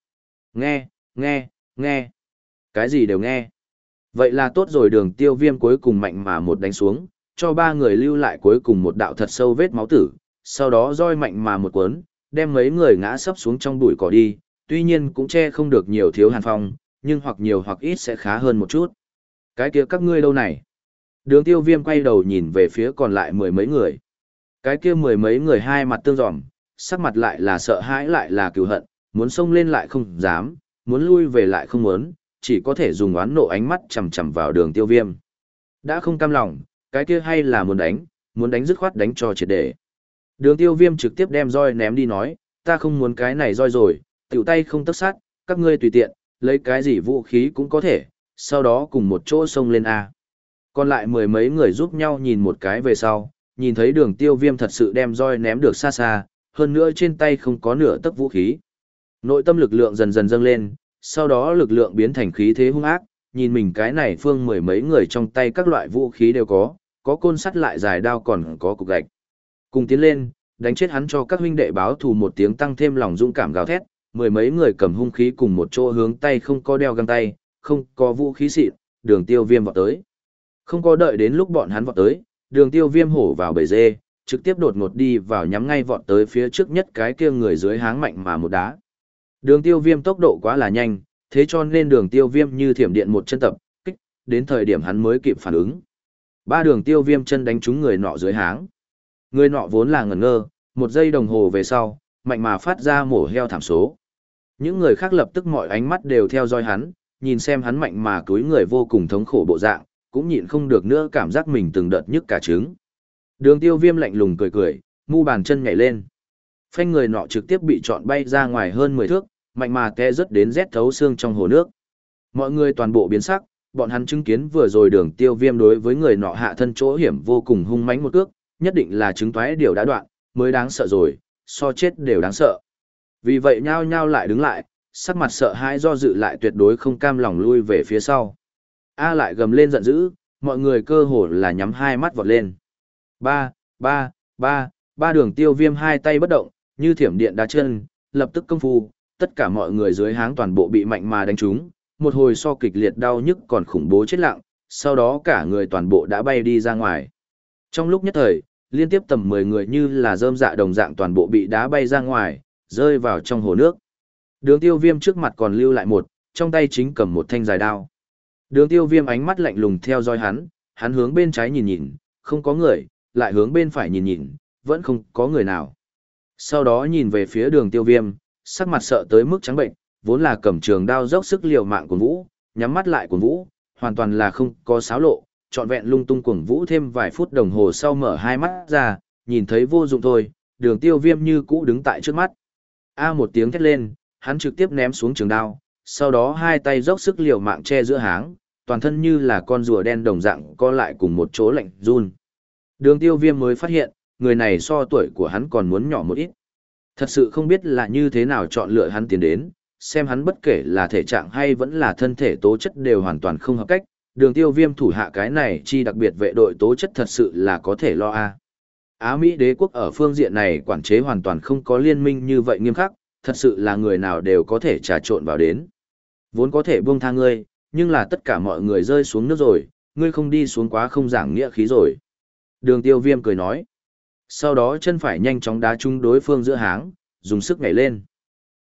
Nghe, nghe, nghe. Cái gì đều nghe. Vậy là tốt rồi đường tiêu viêm cuối cùng mạnh mà một đánh xuống, cho ba người lưu lại cuối cùng một đạo thật sâu vết máu tử, sau đó roi mạnh mà một cuốn, đem mấy người ngã sấp xuống trong bụi cỏ đi, tuy nhiên cũng che không được nhiều thiếu hàn phong, nhưng hoặc nhiều hoặc ít sẽ khá hơn một chút. Cái kia các ngươi đâu này? Đường tiêu viêm quay đầu nhìn về phía còn lại mười mấy người. Cái kia mười mấy người hai mặt tương dòm, sắc mặt lại là sợ hãi lại là cựu hận, muốn xông lên lại không dám, muốn lui về lại không muốn, chỉ có thể dùng oán nộ ánh mắt chầm chầm vào đường tiêu viêm. Đã không cam lòng, cái kia hay là muốn đánh, muốn đánh dứt khoát đánh cho triệt để. Đường tiêu viêm trực tiếp đem roi ném đi nói, ta không muốn cái này roi rồi, tiểu tay không tất sát, các ngươi tùy tiện, lấy cái gì vũ khí cũng có thể, sau đó cùng một chỗ xông lên A. Còn lại mười mấy người giúp nhau nhìn một cái về sau, nhìn thấy đường tiêu viêm thật sự đem roi ném được xa xa, hơn nữa trên tay không có nửa tấc vũ khí. Nội tâm lực lượng dần dần dâng lên, sau đó lực lượng biến thành khí thế hung ác, nhìn mình cái này phương mười mấy người trong tay các loại vũ khí đều có, có côn sắt lại dài đao còn có cục gạch. Cùng tiến lên, đánh chết hắn cho các huynh đệ báo thù một tiếng tăng thêm lòng dũng cảm gào thét, mười mấy người cầm hung khí cùng một chỗ hướng tay không có đeo găng tay, không có vũ khí xịn, đường tiêu viêm vọt tới. Không có đợi đến lúc bọn hắn vọt tới, đường tiêu viêm hổ vào bầy dê, trực tiếp đột ngột đi vào nhắm ngay vọt tới phía trước nhất cái kia người dưới háng mạnh mà một đá. Đường tiêu viêm tốc độ quá là nhanh, thế cho nên đường tiêu viêm như thiểm điện một chân tập, kích, đến thời điểm hắn mới kịp phản ứng. Ba đường tiêu viêm chân đánh trúng người nọ dưới háng. Người nọ vốn là ngẩn ngơ, một giây đồng hồ về sau, mạnh mà phát ra mổ heo thảm số. Những người khác lập tức mọi ánh mắt đều theo dõi hắn, nhìn xem hắn mạnh mà túi người vô cùng thống khổ bộ dạng, cũng nhịn không được nữa cảm giác mình từng đợt nhức cả trứng. Đường tiêu viêm lạnh lùng cười cười, mu bàn chân nhảy lên. Phanh người nọ trực tiếp bị trọn bay ra ngoài hơn 10 thước, mạnh mà té rất đến rét thấu xương trong hồ nước. Mọi người toàn bộ biến sắc, bọn hắn chứng kiến vừa rồi đường tiêu viêm đối với người nọ hạ thân chỗ hiểm vô cùng hung mãnh một cước, nhất định là chứng thoái điều đã đoạn, mới đáng sợ rồi, so chết đều đáng sợ. Vì vậy nhao nhao lại đứng lại, sắc mặt sợ hãi do dự lại tuyệt đối không cam lòng lui về phía sau. A lại gầm lên giận dữ, mọi người cơ hồ là nhắm hai mắt vọt lên. Ba, ba, ba, ba đường tiêu viêm hai tay bất động, như thiểm điện đá chân, lập tức công phu, tất cả mọi người dưới háng toàn bộ bị mạnh mà đánh trúng, một hồi so kịch liệt đau nhức còn khủng bố chết lặng, sau đó cả người toàn bộ đã bay đi ra ngoài. Trong lúc nhất thời, liên tiếp tầm 10 người như là rơm dạ đồng dạng toàn bộ bị đá bay ra ngoài, rơi vào trong hồ nước. Đường tiêu viêm trước mặt còn lưu lại một, trong tay chính cầm một thanh dài đao. Đường tiêu viêm ánh mắt lạnh lùng theo dõi hắn, hắn hướng bên trái nhìn nhìn, không có người, lại hướng bên phải nhìn nhìn, vẫn không có người nào. Sau đó nhìn về phía đường tiêu viêm, sắc mặt sợ tới mức trắng bệnh, vốn là cầm trường đao dốc sức liều mạng của Vũ, nhắm mắt lại của Vũ, hoàn toàn là không có xáo lộ, trọn vẹn lung tung cuồng Vũ thêm vài phút đồng hồ sau mở hai mắt ra, nhìn thấy vô dụng thôi, đường tiêu viêm như cũ đứng tại trước mắt. A một tiếng thét lên, hắn trực tiếp ném xuống trường đao, sau đó hai tay dốc sức liều mạng che giữa háng, toàn thân như là con rùa đen đồng dạng co lại cùng một chỗ lạnh run. Đường tiêu viêm mới phát hiện, người này so tuổi của hắn còn muốn nhỏ một ít. Thật sự không biết là như thế nào chọn lựa hắn tiến đến, xem hắn bất kể là thể trạng hay vẫn là thân thể tố chất đều hoàn toàn không hợp cách, đường tiêu viêm thủ hạ cái này chi đặc biệt vệ đội tố chất thật sự là có thể lo a Á Mỹ đế quốc ở phương diện này quản chế hoàn toàn không có liên minh như vậy nghiêm khắc, thật sự là người nào đều có thể trà trộn vào đến. Vốn có thể buông tha ngươi, nhưng là tất cả mọi người rơi xuống nước rồi, ngươi không đi xuống quá không giảng nghĩa khí rồi. Đường tiêu viêm cười nói. Sau đó chân phải nhanh chóng đá trúng đối phương giữa háng, dùng sức nhảy lên.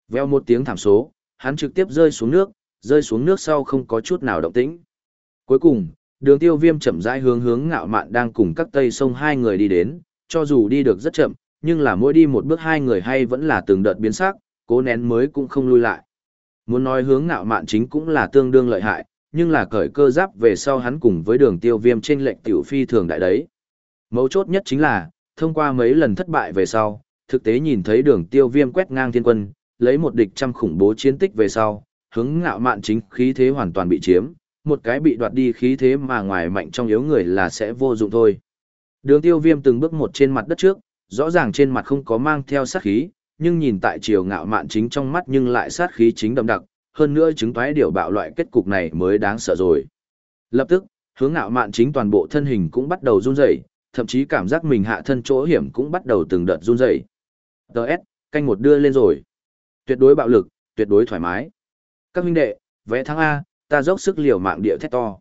Veo một tiếng thảm số, hắn trực tiếp rơi xuống nước, rơi xuống nước sau không có chút nào động tĩnh. Cuối cùng, đường tiêu viêm chậm rãi hướng hướng ngạo mạn đang cùng các tây sông hai người đi đến, cho dù đi được rất chậm, nhưng là mỗi đi một bước hai người hay vẫn là từng đợt biến sắc, cố nén mới cũng không lui lại. Muốn nói hướng ngạo mạn chính cũng là tương đương lợi hại, nhưng là cởi cơ giáp về sau hắn cùng với đường tiêu viêm trên lệnh tiểu phi thường đại đấy. Mấu chốt nhất chính là, thông qua mấy lần thất bại về sau, thực tế nhìn thấy đường tiêu viêm quét ngang thiên quân, lấy một địch trăm khủng bố chiến tích về sau, hướng ngạo mạn chính khí thế hoàn toàn bị chiếm, một cái bị đoạt đi khí thế mà ngoài mạnh trong yếu người là sẽ vô dụng thôi. Đường tiêu viêm từng bước một trên mặt đất trước, rõ ràng trên mặt không có mang theo sát khí, nhưng nhìn tại chiều ngạo mạn chính trong mắt nhưng lại sát khí chính đậm đặc, hơn nữa chứng thoái điều bạo loại kết cục này mới đáng sợ rồi. Lập tức, hướng ngạo mạn chính toàn bộ thân hình cũng bắt đầu run rẩy, thậm chí cảm giác mình hạ thân chỗ hiểm cũng bắt đầu từng đợt run rẩy. DS, canh một đưa lên rồi. Tuyệt đối bạo lực, tuyệt đối thoải mái. Các huynh đệ, vé tháng A, ta dốc sức liều mạng địa thét to.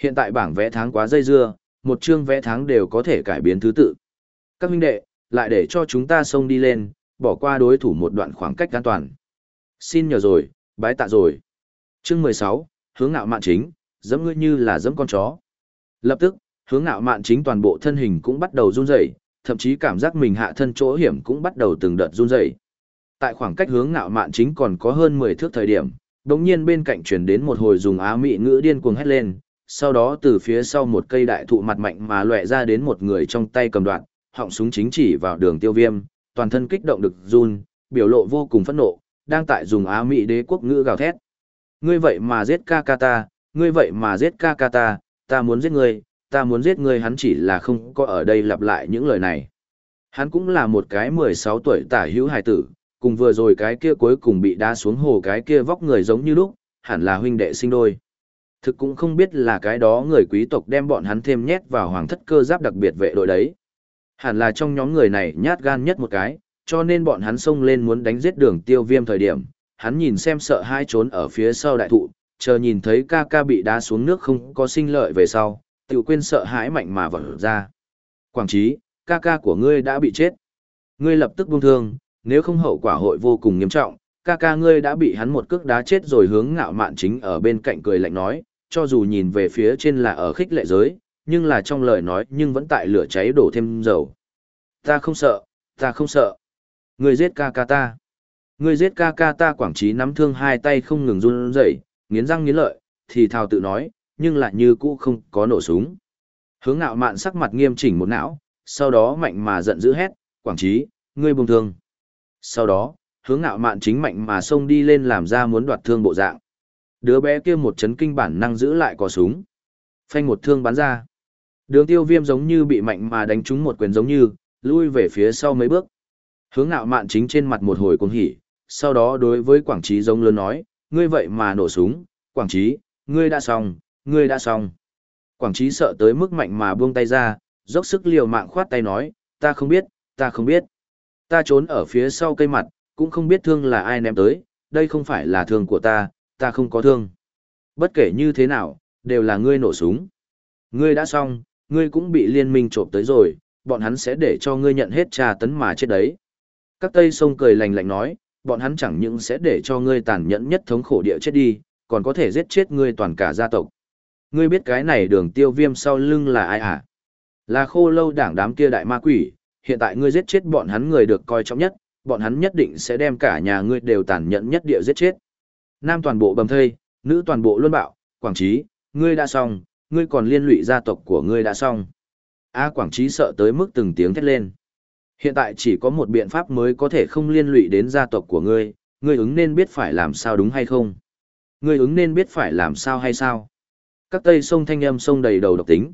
Hiện tại bảng vé tháng quá dây dưa, một chương vé tháng đều có thể cải biến thứ tự. Các huynh đệ, lại để cho chúng ta xông đi lên, bỏ qua đối thủ một đoạn khoảng cách an toàn. Xin nhờ rồi, bái tạ rồi. Chương 16, hướng ngạo mạn chính, dẫm ngươi như là dẫm con chó. Lập tức, hướng ngạo mạn chính toàn bộ thân hình cũng bắt đầu run rẩy, thậm chí cảm giác mình hạ thân chỗ hiểm cũng bắt đầu từng đợt run rẩy. Tại khoảng cách hướng ngạo mạn chính còn có hơn 10 thước thời điểm, đột nhiên bên cạnh truyền đến một hồi dùng á mị ngữ điên cuồng hét lên, sau đó từ phía sau một cây đại thụ mặt mạnh mà lóe ra đến một người trong tay cầm đoạn, họng súng chính chỉ vào đường tiêu viêm, toàn thân kích động được run, biểu lộ vô cùng phẫn nộ, đang tại dùng Á Mỹ đế quốc ngữ gào thét. Ngươi vậy mà giết ca ca ta, ngươi vậy mà giết ca ca ta, ta muốn giết ngươi, ta muốn giết ngươi hắn chỉ là không có ở đây lặp lại những lời này. Hắn cũng là một cái 16 tuổi tả hữu hài tử, cùng vừa rồi cái kia cuối cùng bị đá xuống hồ cái kia vóc người giống như lúc, hẳn là huynh đệ sinh đôi. Thực cũng không biết là cái đó người quý tộc đem bọn hắn thêm nhét vào hoàng thất cơ giáp đặc biệt vệ đội đấy. Hẳn là trong nhóm người này nhát gan nhất một cái, cho nên bọn hắn xông lên muốn đánh giết đường tiêu viêm thời điểm, hắn nhìn xem sợ hai trốn ở phía sau đại thụ, chờ nhìn thấy ca ca bị đá xuống nước không có sinh lợi về sau, tiểu quên sợ hãi mạnh mà vỡ ra. Quảng trí, ca ca của ngươi đã bị chết. Ngươi lập tức buông thương, nếu không hậu quả hội vô cùng nghiêm trọng, ca ca ngươi đã bị hắn một cước đá chết rồi hướng ngạo mạn chính ở bên cạnh cười lạnh nói, cho dù nhìn về phía trên là ở khích lệ giới, nhưng là trong lời nói nhưng vẫn tại lửa cháy đổ thêm dầu. Ta không sợ, ta không sợ. người giết ca ca ta. người giết ca ca ta quảng trí nắm thương hai tay không ngừng run rẩy, nghiến răng nghiến lợi, thì thào tự nói, nhưng lại như cũ không có nổ súng. Hướng ngạo mạn sắc mặt nghiêm chỉnh một não, sau đó mạnh mà giận dữ hét, quảng trí, ngươi buông thương. Sau đó, hướng ngạo mạn chính mạnh mà xông đi lên làm ra muốn đoạt thương bộ dạng. Đứa bé kia một chấn kinh bản năng giữ lại cò súng. Phanh một thương bắn ra. Đường tiêu viêm giống như bị mạnh mà đánh trúng một quyền giống như, lui về phía sau mấy bước. Hướng ngạo mạn chính trên mặt một hồi cuồng hỉ, sau đó đối với Quảng Trí giống lớn nói, ngươi vậy mà nổ súng, Quảng Trí, ngươi đã xong, ngươi đã xong. Quảng Trí sợ tới mức mạnh mà buông tay ra, dốc sức liều mạng khoát tay nói, ta không biết, ta không biết. Ta trốn ở phía sau cây mặt, cũng không biết thương là ai ném tới, đây không phải là thương của ta, ta không có thương. Bất kể như thế nào, đều là ngươi nổ súng. Ngươi đã xong, ngươi cũng bị liên minh trộm tới rồi, bọn hắn sẽ để cho ngươi nhận hết trà tấn mà chết đấy. Các Tây Sông cười lành lạnh nói, bọn hắn chẳng những sẽ để cho ngươi tàn nhẫn nhất thống khổ địa chết đi, còn có thể giết chết ngươi toàn cả gia tộc. Ngươi biết cái này đường tiêu viêm sau lưng là ai à? Là khô lâu đảng đám kia đại ma quỷ, hiện tại ngươi giết chết bọn hắn người được coi trọng nhất, bọn hắn nhất định sẽ đem cả nhà ngươi đều tàn nhẫn nhất địa giết chết. Nam toàn bộ bầm thây, nữ toàn bộ luân bạo, Quảng Trí, ngươi đã xong, ngươi còn liên lụy gia tộc của ngươi đã xong. A Quảng Trí sợ tới mức từng tiếng thét lên. Hiện tại chỉ có một biện pháp mới có thể không liên lụy đến gia tộc của ngươi, ngươi ứng nên biết phải làm sao đúng hay không. Ngươi ứng nên biết phải làm sao hay sao. Các tây sông thanh âm sông đầy đầu độc tính.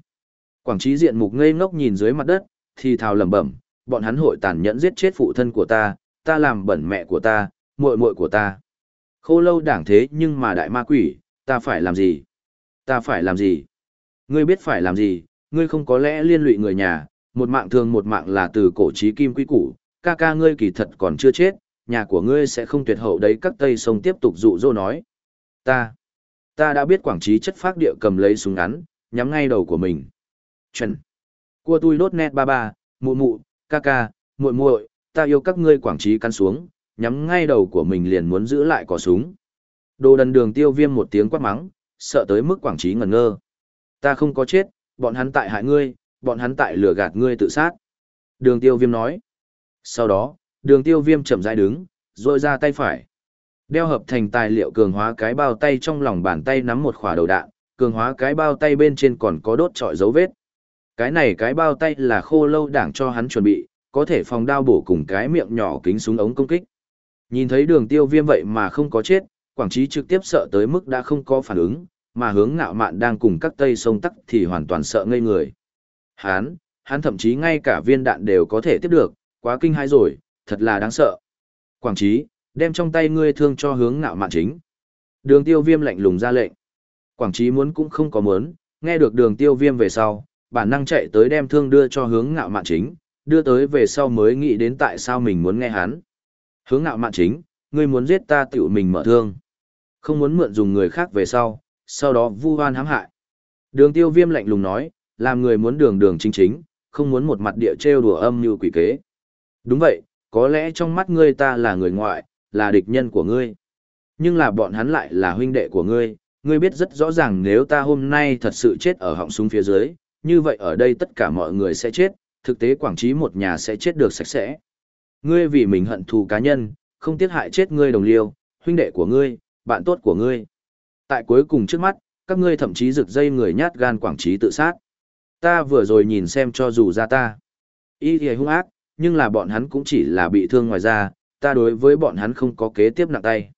Quảng trí diện mục ngây ngốc nhìn dưới mặt đất, thì thào lẩm bẩm, bọn hắn hội tàn nhẫn giết chết phụ thân của ta, ta làm bẩn mẹ của ta, muội muội của ta. Khô lâu đảng thế nhưng mà đại ma quỷ, ta phải làm gì? Ta phải làm gì? Ngươi biết phải làm gì, ngươi không có lẽ liên lụy người nhà, một mạng thường một mạng là từ cổ trí kim quý củ, ca ca ngươi kỳ thật còn chưa chết, nhà của ngươi sẽ không tuyệt hậu đấy các tây sông tiếp tục dụ dỗ nói. Ta, ta đã biết quảng trí chất phác địa cầm lấy súng ngắn, nhắm ngay đầu của mình. Trần, Cua tôi đốt nét ba ba, mụ mụ, ca ca, muội muội, ta yêu các ngươi quảng trí cắn xuống, nhắm ngay đầu của mình liền muốn giữ lại cò súng. Đồ đần đường tiêu viêm một tiếng quát mắng, sợ tới mức quảng trí ngẩn ngơ. Ta không có chết, bọn hắn tại hại ngươi, bọn hắn tại lừa gạt ngươi tự sát. Đường tiêu viêm nói. Sau đó, đường tiêu viêm chậm rãi đứng, rồi ra tay phải. Đeo hợp thành tài liệu cường hóa cái bao tay trong lòng bàn tay nắm một khỏa đầu đạn, cường hóa cái bao tay bên trên còn có đốt trọi dấu vết. Cái này cái bao tay là khô lâu đảng cho hắn chuẩn bị, có thể phòng đao bổ cùng cái miệng nhỏ kính súng ống công kích. Nhìn thấy đường tiêu viêm vậy mà không có chết, Quảng Trí trực tiếp sợ tới mức đã không có phản ứng, mà hướng ngạo mạn đang cùng các tây sông tắc thì hoàn toàn sợ ngây người. Hán, hắn thậm chí ngay cả viên đạn đều có thể tiếp được, quá kinh hãi rồi, thật là đáng sợ. Quảng Trí, đem trong tay ngươi thương cho hướng ngạo mạn chính. Đường tiêu viêm lạnh lùng ra lệnh. Quảng Trí muốn cũng không có muốn, nghe được đường tiêu viêm về sau, bản năng chạy tới đem thương đưa cho hướng ngạo mạn chính, đưa tới về sau mới nghĩ đến tại sao mình muốn nghe hắn. Hướng ngạo mạn chính, ngươi muốn giết ta tiểu mình mở thương. Không muốn mượn dùng người khác về sau, sau đó vu oan hãm hại. Đường tiêu viêm lạnh lùng nói, làm người muốn đường đường chính chính, không muốn một mặt địa trêu đùa âm như quỷ kế. Đúng vậy, có lẽ trong mắt ngươi ta là người ngoại, là địch nhân của ngươi. Nhưng là bọn hắn lại là huynh đệ của ngươi, ngươi biết rất rõ ràng nếu ta hôm nay thật sự chết ở họng súng phía dưới, như vậy ở đây tất cả mọi người sẽ chết, thực tế quảng trí một nhà sẽ chết được sạch sẽ. Ngươi vì mình hận thù cá nhân, không tiếc hại chết ngươi đồng liêu, huynh đệ của ngươi, bạn tốt của ngươi. Tại cuối cùng trước mắt, các ngươi thậm chí rực dây người nhát gan quảng trí tự sát. Ta vừa rồi nhìn xem cho dù ra ta. Y thì hung ác, nhưng là bọn hắn cũng chỉ là bị thương ngoài ra, ta đối với bọn hắn không có kế tiếp nặng tay.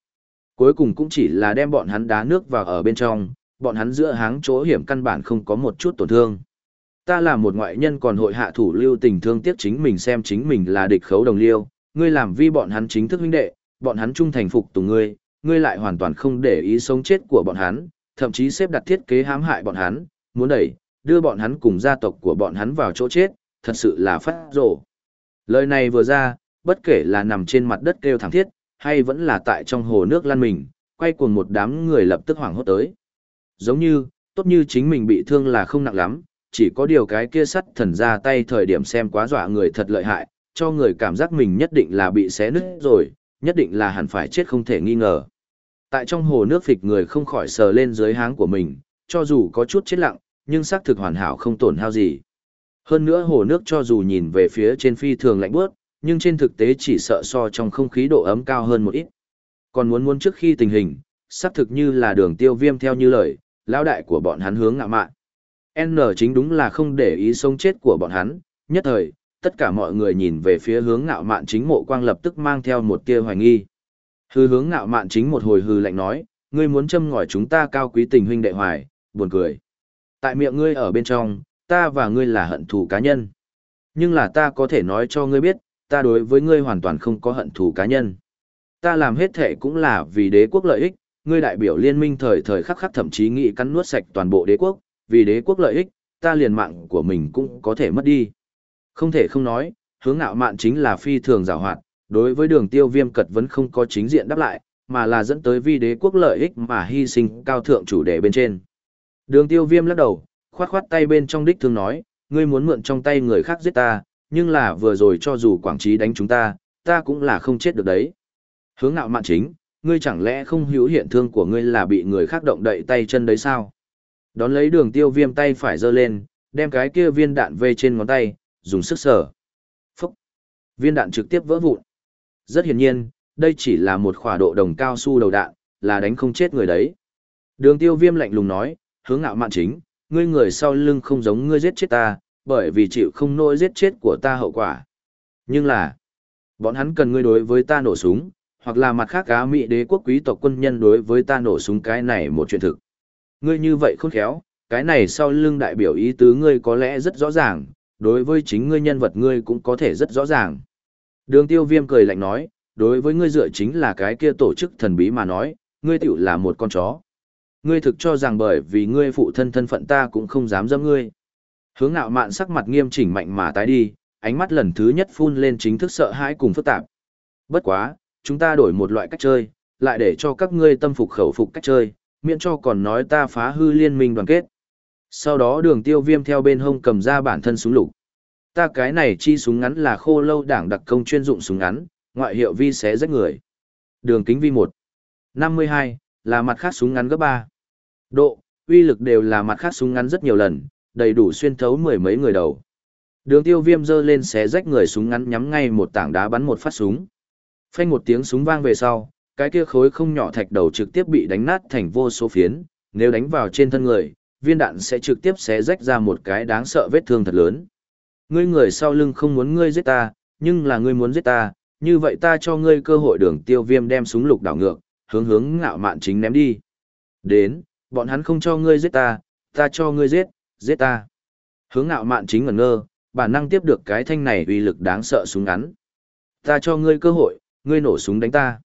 Cuối cùng cũng chỉ là đem bọn hắn đá nước vào ở bên trong, bọn hắn giữa háng chỗ hiểm căn bản không có một chút tổn thương. Ta là một ngoại nhân còn hội hạ thủ lưu tình thương tiếc chính mình xem chính mình là địch khấu đồng liêu, ngươi làm vi bọn hắn chính thức huynh đệ, bọn hắn trung thành phục tùng ngươi, ngươi lại hoàn toàn không để ý sống chết của bọn hắn, thậm chí xếp đặt thiết kế hãm hại bọn hắn, muốn đẩy, đưa bọn hắn cùng gia tộc của bọn hắn vào chỗ chết, thật sự là phát rổ. Lời này vừa ra, bất kể là nằm trên mặt đất kêu thẳng thiết, hay vẫn là tại trong hồ nước lăn mình, quay cuồng một đám người lập tức hoảng hốt tới. Giống như, tốt như chính mình bị thương là không nặng lắm, chỉ có điều cái kia sắt thần ra tay thời điểm xem quá dọa người thật lợi hại, cho người cảm giác mình nhất định là bị xé nứt rồi, nhất định là hẳn phải chết không thể nghi ngờ. Tại trong hồ nước phịch người không khỏi sờ lên dưới háng của mình, cho dù có chút chết lặng, nhưng xác thực hoàn hảo không tổn hao gì. Hơn nữa hồ nước cho dù nhìn về phía trên phi thường lạnh bước, nhưng trên thực tế chỉ sợ so trong không khí độ ấm cao hơn một ít. Còn muốn muốn trước khi tình hình, xác thực như là đường tiêu viêm theo như lời, lão đại của bọn hắn hướng ngạ mạn. N chính đúng là không để ý sống chết của bọn hắn, nhất thời, tất cả mọi người nhìn về phía hướng ngạo mạn chính mộ quang lập tức mang theo một tia hoài nghi. Hư hướng ngạo mạn chính một hồi hư lạnh nói, ngươi muốn châm ngòi chúng ta cao quý tình huynh đệ hoài, buồn cười. Tại miệng ngươi ở bên trong, ta và ngươi là hận thù cá nhân. Nhưng là ta có thể nói cho ngươi biết, ta đối với ngươi hoàn toàn không có hận thù cá nhân. Ta làm hết thể cũng là vì đế quốc lợi ích, ngươi đại biểu liên minh thời thời khắc khắc thậm chí nghĩ cắn nuốt sạch toàn bộ đế quốc, vì đế quốc lợi ích, ta liền mạng của mình cũng có thể mất đi. Không thể không nói, hướng ngạo mạn chính là phi thường giảo hoạt, đối với đường tiêu viêm cật vẫn không có chính diện đáp lại, mà là dẫn tới vi đế quốc lợi ích mà hy sinh cao thượng chủ đề bên trên. Đường tiêu viêm lắc đầu, khoát khoát tay bên trong đích thương nói, ngươi muốn mượn trong tay người khác giết ta, nhưng là vừa rồi cho dù quảng trí đánh chúng ta, ta cũng là không chết được đấy. Hướng ngạo mạn chính, ngươi chẳng lẽ không hiểu hiện thương của ngươi là bị người khác động đậy tay chân đấy sao? Đón lấy đường tiêu viêm tay phải giơ lên, đem cái kia viên đạn về trên ngón tay, dùng sức sở. Phúc! Viên đạn trực tiếp vỡ vụn. Rất hiển nhiên, đây chỉ là một khỏa độ đồng cao su đầu đạn, là đánh không chết người đấy. Đường tiêu viêm lạnh lùng nói, hướng ngạo mạn chính, ngươi người sau lưng không giống ngươi giết chết ta, bởi vì chịu không nỗi giết chết của ta hậu quả. Nhưng là, bọn hắn cần ngươi đối với ta nổ súng, hoặc là mặt khác cá mỹ đế quốc quý tộc quân nhân đối với ta nổ súng cái này một chuyện thực. Ngươi như vậy khôn khéo, cái này sau lưng đại biểu ý tứ ngươi có lẽ rất rõ ràng, đối với chính ngươi nhân vật ngươi cũng có thể rất rõ ràng. Đường tiêu viêm cười lạnh nói, đối với ngươi dựa chính là cái kia tổ chức thần bí mà nói, ngươi tiểu là một con chó. Ngươi thực cho rằng bởi vì ngươi phụ thân thân phận ta cũng không dám dâm ngươi. Hướng ngạo mạn sắc mặt nghiêm chỉnh mạnh mà tái đi, ánh mắt lần thứ nhất phun lên chính thức sợ hãi cùng phức tạp. Bất quá, chúng ta đổi một loại cách chơi, lại để cho các ngươi tâm phục khẩu phục cách chơi, miễn cho còn nói ta phá hư liên minh đoàn kết. Sau đó đường tiêu viêm theo bên hông cầm ra bản thân súng lục. Ta cái này chi súng ngắn là khô lâu đảng đặc công chuyên dụng súng ngắn, ngoại hiệu vi xé rách người. Đường kính vi 1. 52, là mặt khác súng ngắn gấp 3. Độ, uy lực đều là mặt khác súng ngắn rất nhiều lần, đầy đủ xuyên thấu mười mấy người đầu. Đường tiêu viêm dơ lên xé rách người súng ngắn nhắm ngay một tảng đá bắn một phát súng. Phanh một tiếng súng vang về sau, cái kia khối không nhỏ thạch đầu trực tiếp bị đánh nát thành vô số phiến, nếu đánh vào trên thân người, viên đạn sẽ trực tiếp xé rách ra một cái đáng sợ vết thương thật lớn. Ngươi người sau lưng không muốn ngươi giết ta, nhưng là ngươi muốn giết ta, như vậy ta cho ngươi cơ hội đường tiêu viêm đem súng lục đảo ngược, hướng hướng ngạo mạn chính ném đi. Đến, bọn hắn không cho ngươi giết ta, ta cho ngươi giết, giết ta. Hướng ngạo mạn chính ngẩn ngơ, bản năng tiếp được cái thanh này uy lực đáng sợ súng ngắn. Ta cho ngươi cơ hội, ngươi nổ súng đánh ta.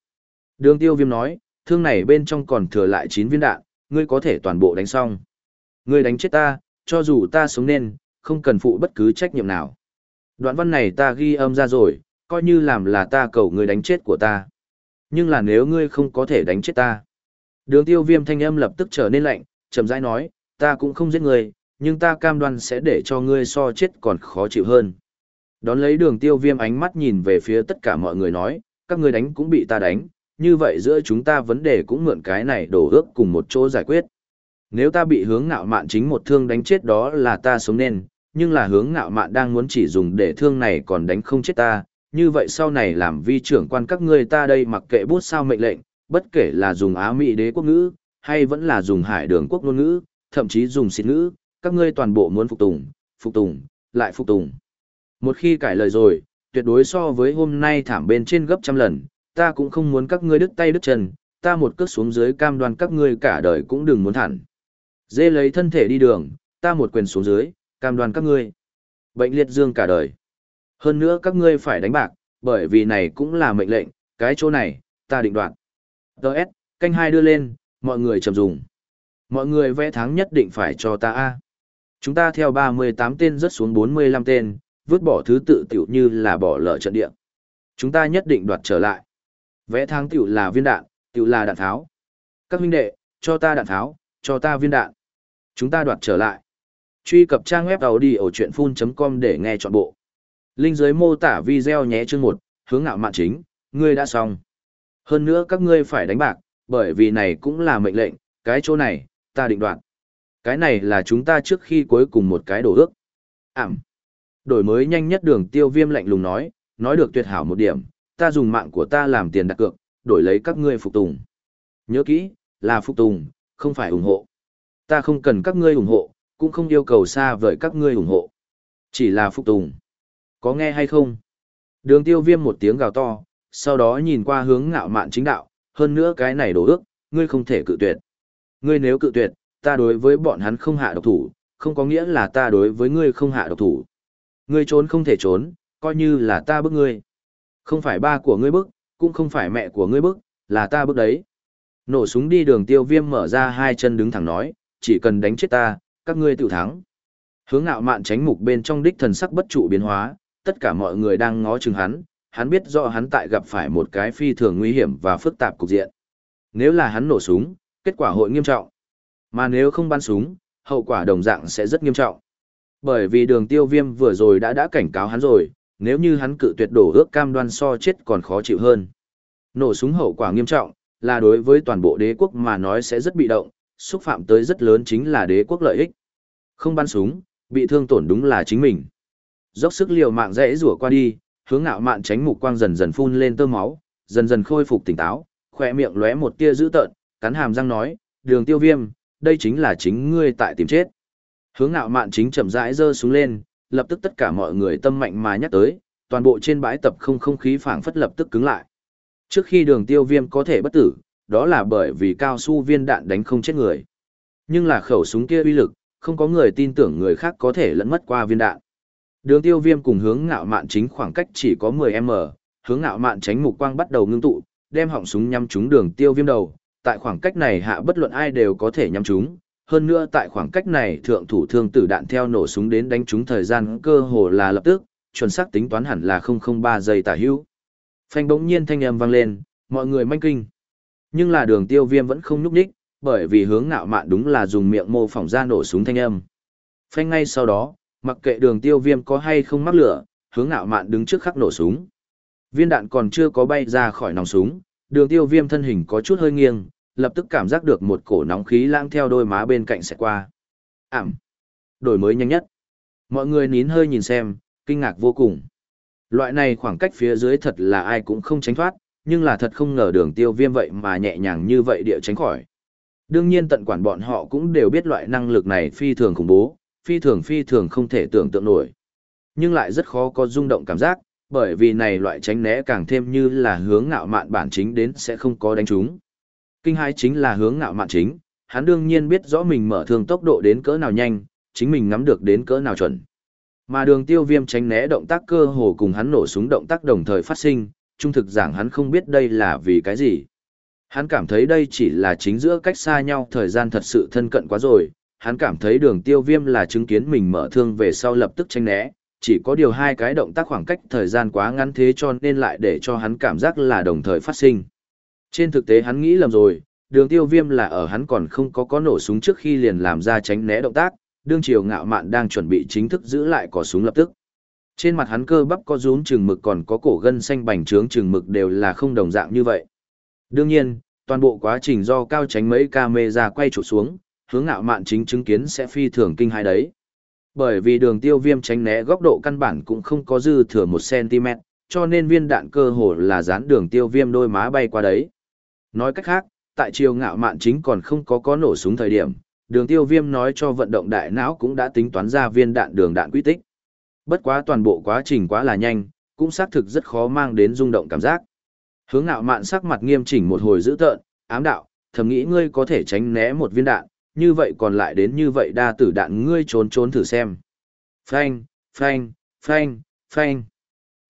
Đường tiêu viêm nói, thương này bên trong còn thừa lại 9 viên đạn, ngươi có thể toàn bộ đánh xong. Ngươi đánh chết ta, cho dù ta sống nên, không cần phụ bất cứ trách nhiệm nào. Đoạn văn này ta ghi âm ra rồi, coi như làm là ta cầu ngươi đánh chết của ta. Nhưng là nếu ngươi không có thể đánh chết ta. Đường tiêu viêm thanh âm lập tức trở nên lạnh, chậm rãi nói, ta cũng không giết ngươi, nhưng ta cam đoan sẽ để cho ngươi so chết còn khó chịu hơn. Đón lấy đường tiêu viêm ánh mắt nhìn về phía tất cả mọi người nói, các ngươi đánh cũng bị ta đánh, như vậy giữa chúng ta vấn đề cũng mượn cái này đổ ước cùng một chỗ giải quyết. Nếu ta bị hướng ngạo mạn chính một thương đánh chết đó là ta sống nên, nhưng là hướng ngạo mạn đang muốn chỉ dùng để thương này còn đánh không chết ta, như vậy sau này làm vi trưởng quan các ngươi ta đây mặc kệ bút sao mệnh lệnh, bất kể là dùng Á Mỹ đế quốc ngữ, hay vẫn là dùng hải đường quốc ngôn ngữ, thậm chí dùng xịt ngữ, các ngươi toàn bộ muốn phục tùng, phục tùng, lại phục tùng. Một khi cải lời rồi, tuyệt đối so với hôm nay thảm bên trên gấp trăm lần, ta cũng không muốn các ngươi đứt tay đứt chân, ta một cước xuống dưới cam đoan các ngươi cả đời cũng đừng muốn thẳng. Dê lấy thân thể đi đường, ta một quyền xuống dưới, cam đoan các ngươi. Bệnh liệt dương cả đời. Hơn nữa các ngươi phải đánh bạc, bởi vì này cũng là mệnh lệnh, cái chỗ này, ta định đoạt. Đợt, canh hai đưa lên, mọi người chầm dùng. Mọi người vẽ tháng nhất định phải cho ta A. Chúng ta theo 38 tên rớt xuống 45 tên, vứt bỏ thứ tự tiểu như là bỏ lỡ trận địa. Chúng ta nhất định đoạt trở lại. Vẽ tháng tiểu là viên đạn, tiểu là đạn tháo. Các huynh đệ, cho ta đạn tháo, cho ta viên đạn. Chúng ta đoạt trở lại. Truy cập trang web đầu đi ở chuyện full.com để nghe trọn bộ. Linh dưới mô tả video nhé chương 1, hướng ngạo mạn chính, ngươi đã xong. Hơn nữa các ngươi phải đánh bạc, bởi vì này cũng là mệnh lệnh, cái chỗ này, ta định đoạt. Cái này là chúng ta trước khi cuối cùng một cái đổ ước. Ảm. Đổi mới nhanh nhất đường tiêu viêm lạnh lùng nói, nói được tuyệt hảo một điểm, ta dùng mạng của ta làm tiền đặt cược, đổi lấy các ngươi phục tùng. Nhớ kỹ, là phục tùng, không phải ủng hộ. Ta không cần các ngươi ủng hộ, cũng không yêu cầu xa vời các ngươi ủng hộ. Chỉ là phục tùng. Có nghe hay không? Đường tiêu viêm một tiếng gào to, sau đó nhìn qua hướng ngạo mạn chính đạo, hơn nữa cái này đổ ước, ngươi không thể cự tuyệt. Ngươi nếu cự tuyệt, ta đối với bọn hắn không hạ độc thủ, không có nghĩa là ta đối với ngươi không hạ độc thủ. Ngươi trốn không thể trốn, coi như là ta bức ngươi. Không phải ba của ngươi bức, cũng không phải mẹ của ngươi bức, là ta bức đấy. Nổ súng đi đường tiêu viêm mở ra hai chân đứng thẳng nói, chỉ cần đánh chết ta, các ngươi tự thắng. Hướng ngạo mạn tránh mục bên trong đích thần sắc bất trụ biến hóa, tất cả mọi người đang ngó chừng hắn, hắn biết rõ hắn tại gặp phải một cái phi thường nguy hiểm và phức tạp cục diện. Nếu là hắn nổ súng, kết quả hội nghiêm trọng. Mà nếu không bắn súng, hậu quả đồng dạng sẽ rất nghiêm trọng. Bởi vì đường tiêu viêm vừa rồi đã đã cảnh cáo hắn rồi, nếu như hắn cự tuyệt đổ ước cam đoan so chết còn khó chịu hơn. Nổ súng hậu quả nghiêm trọng, là đối với toàn bộ đế quốc mà nói sẽ rất bị động, xúc phạm tới rất lớn chính là đế quốc lợi ích. Không bắn súng, bị thương tổn đúng là chính mình. Dốc sức liều mạng dễ rủa qua đi, hướng ngạo mạn tránh mục quang dần dần phun lên tơ máu, dần dần khôi phục tỉnh táo, khỏe miệng lóe một tia dữ tợn, cắn hàm răng nói, đường tiêu viêm, đây chính là chính ngươi tại tìm chết. Hướng ngạo mạn chính chậm rãi dơ xuống lên, lập tức tất cả mọi người tâm mạnh mà nhắc tới, toàn bộ trên bãi tập không không khí phảng phất lập tức cứng lại. Trước khi đường tiêu viêm có thể bất tử, đó là bởi vì cao su viên đạn đánh không chết người. Nhưng là khẩu súng kia uy lực, không có người tin tưởng người khác có thể lẫn mất qua viên đạn. Đường tiêu viêm cùng hướng ngạo mạn chính khoảng cách chỉ có 10m, hướng ngạo mạn tránh mục quang bắt đầu ngưng tụ, đem họng súng nhắm trúng đường tiêu viêm đầu, tại khoảng cách này hạ bất luận ai đều có thể nhắm trúng, hơn nữa tại khoảng cách này thượng thủ thương tử đạn theo nổ súng đến đánh trúng thời gian cơ hồ là lập tức, chuẩn xác tính toán hẳn là 003 giây tả hữu. Phanh bỗng nhiên thanh âm vang lên, mọi người manh kinh. Nhưng là đường tiêu viêm vẫn không nhúc nhích, bởi vì hướng ngạo mạn đúng là dùng miệng mô phỏng ra nổ súng thanh âm. Phanh ngay sau đó, mặc kệ đường tiêu viêm có hay không mắc lửa, hướng ngạo mạn đứng trước khắc nổ súng. Viên đạn còn chưa có bay ra khỏi nòng súng, đường tiêu viêm thân hình có chút hơi nghiêng, lập tức cảm giác được một cổ nóng khí lãng theo đôi má bên cạnh sẽ qua. Ảm. Đổi mới nhanh nhất. Mọi người nín hơi nhìn xem, kinh ngạc vô cùng. Loại này khoảng cách phía dưới thật là ai cũng không tránh thoát, nhưng là thật không ngờ đường tiêu viêm vậy mà nhẹ nhàng như vậy địa tránh khỏi. Đương nhiên tận quản bọn họ cũng đều biết loại năng lực này phi thường khủng bố, phi thường phi thường không thể tưởng tượng nổi. Nhưng lại rất khó có rung động cảm giác, bởi vì này loại tránh né càng thêm như là hướng ngạo mạn bản chính đến sẽ không có đánh trúng. Kinh hai chính là hướng ngạo mạn chính, hắn đương nhiên biết rõ mình mở thương tốc độ đến cỡ nào nhanh, chính mình ngắm được đến cỡ nào chuẩn. Mà đường tiêu viêm tránh né động tác cơ hồ cùng hắn nổ súng động tác đồng thời phát sinh, trung thực giảng hắn không biết đây là vì cái gì. Hắn cảm thấy đây chỉ là chính giữa cách xa nhau thời gian thật sự thân cận quá rồi, hắn cảm thấy đường tiêu viêm là chứng kiến mình mở thương về sau lập tức tranh né, chỉ có điều hai cái động tác khoảng cách thời gian quá ngắn thế cho nên lại để cho hắn cảm giác là đồng thời phát sinh. Trên thực tế hắn nghĩ lầm rồi, đường tiêu viêm là ở hắn còn không có có nổ súng trước khi liền làm ra tránh né động tác, đương chiều ngạo mạn đang chuẩn bị chính thức giữ lại cỏ súng lập tức. Trên mặt hắn cơ bắp có rún chừng mực còn có cổ gân xanh bành trướng chừng mực đều là không đồng dạng như vậy. Đương nhiên, toàn bộ quá trình do cao tránh mấy camera quay trụ xuống, hướng ngạo mạn chính chứng kiến sẽ phi thường kinh hai đấy. Bởi vì đường tiêu viêm tránh né góc độ căn bản cũng không có dư thừa 1cm, cho nên viên đạn cơ hồ là dán đường tiêu viêm đôi má bay qua đấy. Nói cách khác, tại chiều ngạo mạn chính còn không có có nổ súng thời điểm, đường tiêu viêm nói cho vận động đại não cũng đã tính toán ra viên đạn đường đạn quy tích. Bất quá toàn bộ quá trình quá là nhanh, cũng xác thực rất khó mang đến rung động cảm giác. Hướng ngạo mạn sắc mặt nghiêm chỉnh một hồi dữ tợn, ám đạo, thầm nghĩ ngươi có thể tránh né một viên đạn, như vậy còn lại đến như vậy đa tử đạn ngươi trốn trốn thử xem. Phanh, phanh, phanh, phanh.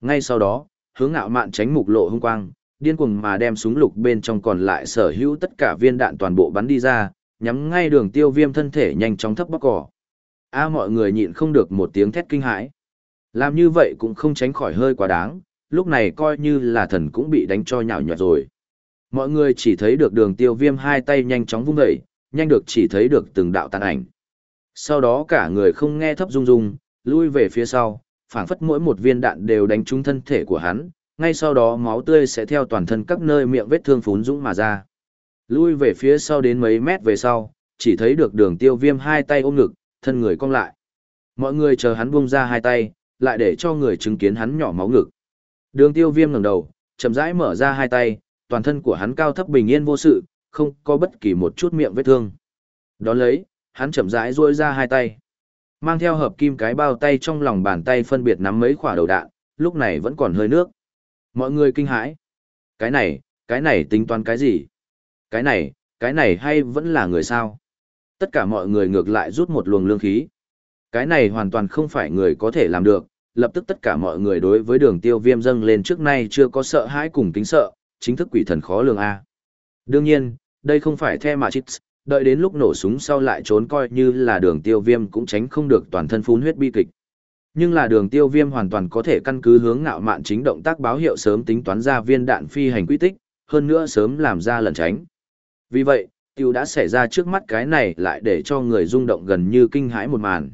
Ngay sau đó, hướng ngạo mạn tránh mục lộ hung quang, điên cuồng mà đem súng lục bên trong còn lại sở hữu tất cả viên đạn toàn bộ bắn đi ra, nhắm ngay đường tiêu viêm thân thể nhanh chóng thấp bóc cỏ. A mọi người nhịn không được một tiếng thét kinh hãi. Làm như vậy cũng không tránh khỏi hơi quá đáng, lúc này coi như là thần cũng bị đánh cho nhào nhọt rồi. Mọi người chỉ thấy được đường tiêu viêm hai tay nhanh chóng vung dậy, nhanh được chỉ thấy được từng đạo tàn ảnh. Sau đó cả người không nghe thấp rung rung, lui về phía sau, phảng phất mỗi một viên đạn đều đánh trúng thân thể của hắn, ngay sau đó máu tươi sẽ theo toàn thân các nơi miệng vết thương phún dũng mà ra. Lui về phía sau đến mấy mét về sau, chỉ thấy được đường tiêu viêm hai tay ôm ngực, thân người cong lại. Mọi người chờ hắn buông ra hai tay, lại để cho người chứng kiến hắn nhỏ máu ngực. Đường tiêu viêm ngẩng đầu, chậm rãi mở ra hai tay, toàn thân của hắn cao thấp bình yên vô sự, không có bất kỳ một chút miệng vết thương. Đón lấy, hắn chậm rãi duỗi ra hai tay. Mang theo hợp kim cái bao tay trong lòng bàn tay phân biệt nắm mấy quả đầu đạn, lúc này vẫn còn hơi nước. Mọi người kinh hãi. Cái này, cái này tính toán cái gì? Cái này, cái này hay vẫn là người sao? Tất cả mọi người ngược lại rút một luồng lương khí. Cái này hoàn toàn không phải người có thể làm được, lập tức tất cả mọi người đối với đường tiêu viêm dâng lên trước nay chưa có sợ hãi cùng kính sợ, chính thức quỷ thần khó lường A. Đương nhiên, đây không phải the mà đợi đến lúc nổ súng sau lại trốn coi như là đường tiêu viêm cũng tránh không được toàn thân phun huyết bi kịch. Nhưng là đường tiêu viêm hoàn toàn có thể căn cứ hướng ngạo mạn chính động tác báo hiệu sớm tính toán ra viên đạn phi hành quy tích, hơn nữa sớm làm ra lẩn tránh. Vì vậy, tiêu đã xảy ra trước mắt cái này lại để cho người rung động gần như kinh hãi một màn.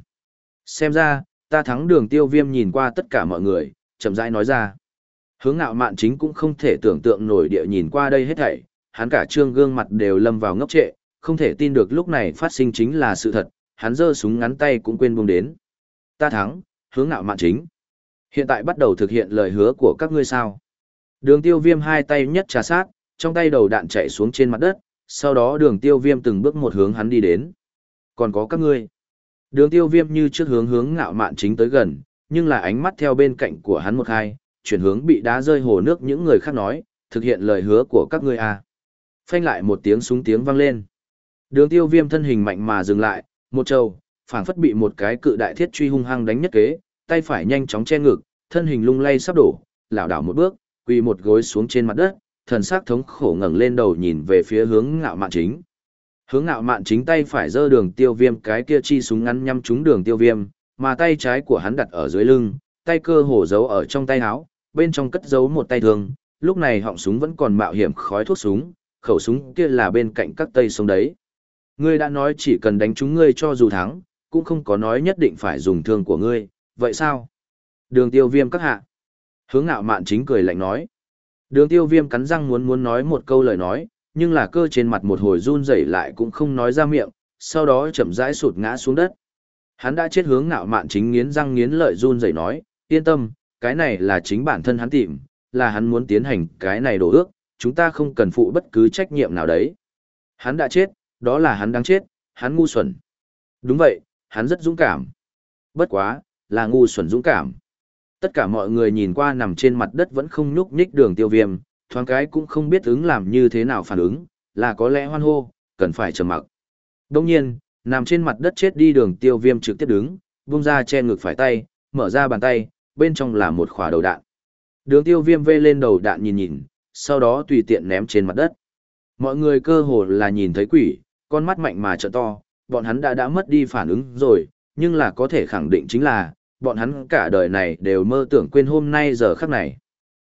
Xem ra, ta thắng đường tiêu viêm nhìn qua tất cả mọi người, chậm rãi nói ra. Hướng ngạo mạn chính cũng không thể tưởng tượng nổi địa nhìn qua đây hết thảy, hắn cả trương gương mặt đều lâm vào ngốc trệ, không thể tin được lúc này phát sinh chính là sự thật, hắn giơ súng ngắn tay cũng quên buông đến. Ta thắng, hướng ngạo mạn chính. Hiện tại bắt đầu thực hiện lời hứa của các ngươi sao. Đường tiêu viêm hai tay nhất trà sát, trong tay đầu đạn chạy xuống trên mặt đất, sau đó đường tiêu viêm từng bước một hướng hắn đi đến. Còn có các ngươi. Đường tiêu viêm như trước hướng hướng ngạo mạn chính tới gần, nhưng là ánh mắt theo bên cạnh của hắn một hai, chuyển hướng bị đá rơi hồ nước những người khác nói, thực hiện lời hứa của các ngươi à. Phanh lại một tiếng súng tiếng vang lên. Đường tiêu viêm thân hình mạnh mà dừng lại, một trầu, phảng phất bị một cái cự đại thiết truy hung hăng đánh nhất kế, tay phải nhanh chóng che ngực, thân hình lung lay sắp đổ, lảo đảo một bước, quỳ một gối xuống trên mặt đất, thần sắc thống khổ ngẩng lên đầu nhìn về phía hướng ngạo mạn chính. Hướng ngạo mạn chính tay phải giơ đường tiêu viêm cái kia chi súng ngắn nhắm trúng đường tiêu viêm, mà tay trái của hắn đặt ở dưới lưng, tay cơ hổ giấu ở trong tay áo, bên trong cất giấu một tay thương, lúc này họng súng vẫn còn mạo hiểm khói thuốc súng, khẩu súng kia là bên cạnh các tây sông đấy. Ngươi đã nói chỉ cần đánh chúng ngươi cho dù thắng, cũng không có nói nhất định phải dùng thương của ngươi, vậy sao? Đường tiêu viêm các hạ. Hướng ngạo mạn chính cười lạnh nói. Đường tiêu viêm cắn răng muốn muốn nói một câu lời nói, nhưng là cơ trên mặt một hồi run rẩy lại cũng không nói ra miệng, sau đó chậm rãi sụt ngã xuống đất. Hắn đã chết hướng ngạo mạn chính nghiến răng nghiến lợi run rẩy nói, yên tâm, cái này là chính bản thân hắn tìm, là hắn muốn tiến hành cái này đổ ước, chúng ta không cần phụ bất cứ trách nhiệm nào đấy. Hắn đã chết, đó là hắn đang chết, hắn ngu xuẩn. Đúng vậy, hắn rất dũng cảm. Bất quá, là ngu xuẩn dũng cảm. Tất cả mọi người nhìn qua nằm trên mặt đất vẫn không nhúc nhích đường tiêu viêm, thoáng cái cũng không biết ứng làm như thế nào phản ứng, là có lẽ hoan hô, cần phải trầm mặc. Đồng nhiên, nằm trên mặt đất chết đi đường tiêu viêm trực tiếp đứng, vung ra che ngực phải tay, mở ra bàn tay, bên trong là một khỏa đầu đạn. Đường tiêu viêm vê lên đầu đạn nhìn nhìn, sau đó tùy tiện ném trên mặt đất. Mọi người cơ hồ là nhìn thấy quỷ, con mắt mạnh mà trợ to, bọn hắn đã đã mất đi phản ứng rồi, nhưng là có thể khẳng định chính là, bọn hắn cả đời này đều mơ tưởng quên hôm nay giờ khắc này.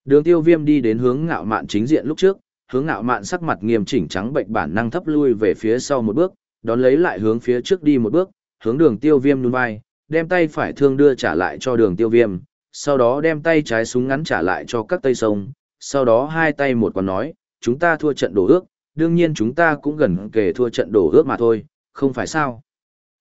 Đường tiêu viêm đi đến hướng ngạo mạn chính diện lúc trước, hướng ngạo mạn sắc mặt nghiêm chỉnh trắng bệnh bản năng thấp lui về phía sau một bước, đón lấy lại hướng phía trước đi một bước, hướng đường tiêu viêm nuôn vai, đem tay phải thương đưa trả lại cho đường tiêu viêm, sau đó đem tay trái súng ngắn trả lại cho các tây sông, sau đó hai tay một còn nói, chúng ta thua trận đổ ước, đương nhiên chúng ta cũng gần kề thua trận đổ ước mà thôi, không phải sao.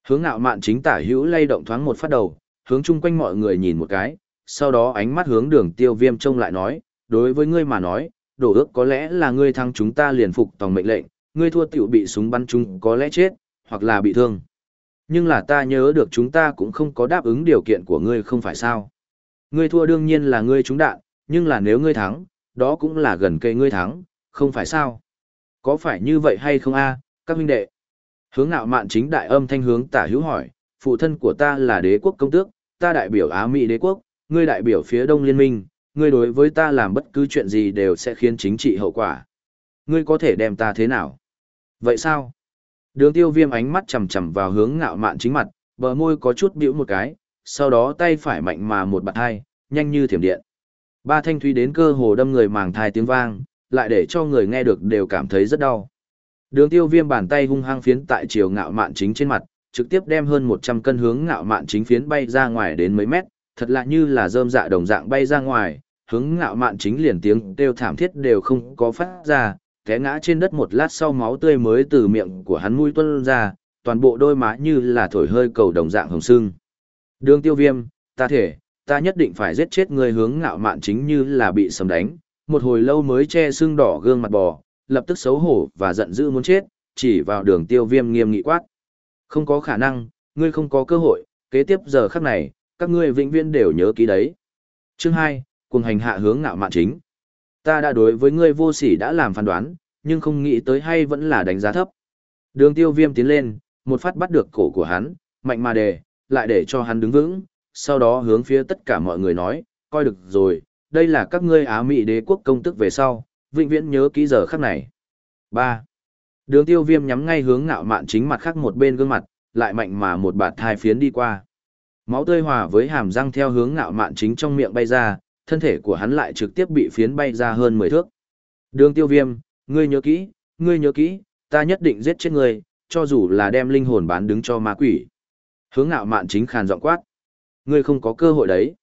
Hướng ngạo mạn chính tả hữu lay động thoáng một phát đầu, hướng chung quanh mọi người nhìn một cái, sau đó ánh mắt hướng đường tiêu viêm trông lại nói, đối với ngươi mà nói, đổ ước có lẽ là ngươi thắng chúng ta liền phục tòng mệnh lệnh, ngươi thua tiểu bị súng bắn chúng có lẽ chết, hoặc là bị thương. Nhưng là ta nhớ được chúng ta cũng không có đáp ứng điều kiện của ngươi không phải sao. Ngươi thua đương nhiên là ngươi trúng đạn, nhưng là nếu ngươi thắng, đó cũng là gần cây ngươi thắng, không phải sao? Có phải như vậy hay không a, các huynh đệ? Hướng ngạo mạn chính đại âm thanh hướng tả hữu hỏi, phụ thân của ta là đế quốc công tước, ta đại biểu Á Mỹ đế quốc, ngươi đại biểu phía đông liên minh, ngươi đối với ta làm bất cứ chuyện gì đều sẽ khiến chính trị hậu quả. Ngươi có thể đem ta thế nào? Vậy sao? Đường tiêu viêm ánh mắt chầm chầm vào hướng ngạo mạn chính mặt, bờ môi có chút biểu một cái, sau đó tay phải mạnh mà một bạt hai, nhanh như thiểm điện. Ba thanh thúy đến cơ hồ đâm người màng thai tiếng vang, lại để cho người nghe được đều cảm thấy rất đau. Đường tiêu viêm bàn tay hung hăng phiến tại chiều ngạo mạn chính trên mặt, trực tiếp đem hơn 100 cân hướng ngạo mạn chính phiến bay ra ngoài đến mấy mét, thật lạ như là rơm dạ đồng dạng bay ra ngoài, hướng ngạo mạn chính liền tiếng kêu thảm thiết đều không có phát ra, té ngã trên đất một lát sau máu tươi mới từ miệng của hắn mũi tuôn ra, toàn bộ đôi má như là thổi hơi cầu đồng dạng hồng sưng. Đường tiêu viêm, ta thể, ta nhất định phải giết chết người hướng ngạo mạn chính như là bị sầm đánh, một hồi lâu mới che xương đỏ gương mặt bò, lập tức xấu hổ và giận dữ muốn chết, chỉ vào đường tiêu viêm nghiêm nghị quát. Không có khả năng, ngươi không có cơ hội, kế tiếp giờ khắc này, các ngươi vĩnh viễn đều nhớ ký đấy. Chương 2, cùng hành hạ hướng ngạo mạn chính. Ta đã đối với ngươi vô sỉ đã làm phán đoán, nhưng không nghĩ tới hay vẫn là đánh giá thấp. Đường tiêu viêm tiến lên, một phát bắt được cổ của hắn, mạnh mà đề, lại để cho hắn đứng vững, sau đó hướng phía tất cả mọi người nói, coi được rồi, đây là các ngươi Á Mỹ đế quốc công tức về sau, vĩnh viễn nhớ ký giờ khắc này. 3. Đường tiêu viêm nhắm ngay hướng ngạo mạn chính mặt khác một bên gương mặt, lại mạnh mà một bạt thai phiến đi qua. Máu tươi hòa với hàm răng theo hướng ngạo mạn chính trong miệng bay ra, thân thể của hắn lại trực tiếp bị phiến bay ra hơn 10 thước. Đường tiêu viêm, ngươi nhớ kỹ, ngươi nhớ kỹ, ta nhất định giết chết ngươi, cho dù là đem linh hồn bán đứng cho ma quỷ. Hướng ngạo mạn chính khàn giọng quát. Ngươi không có cơ hội đấy.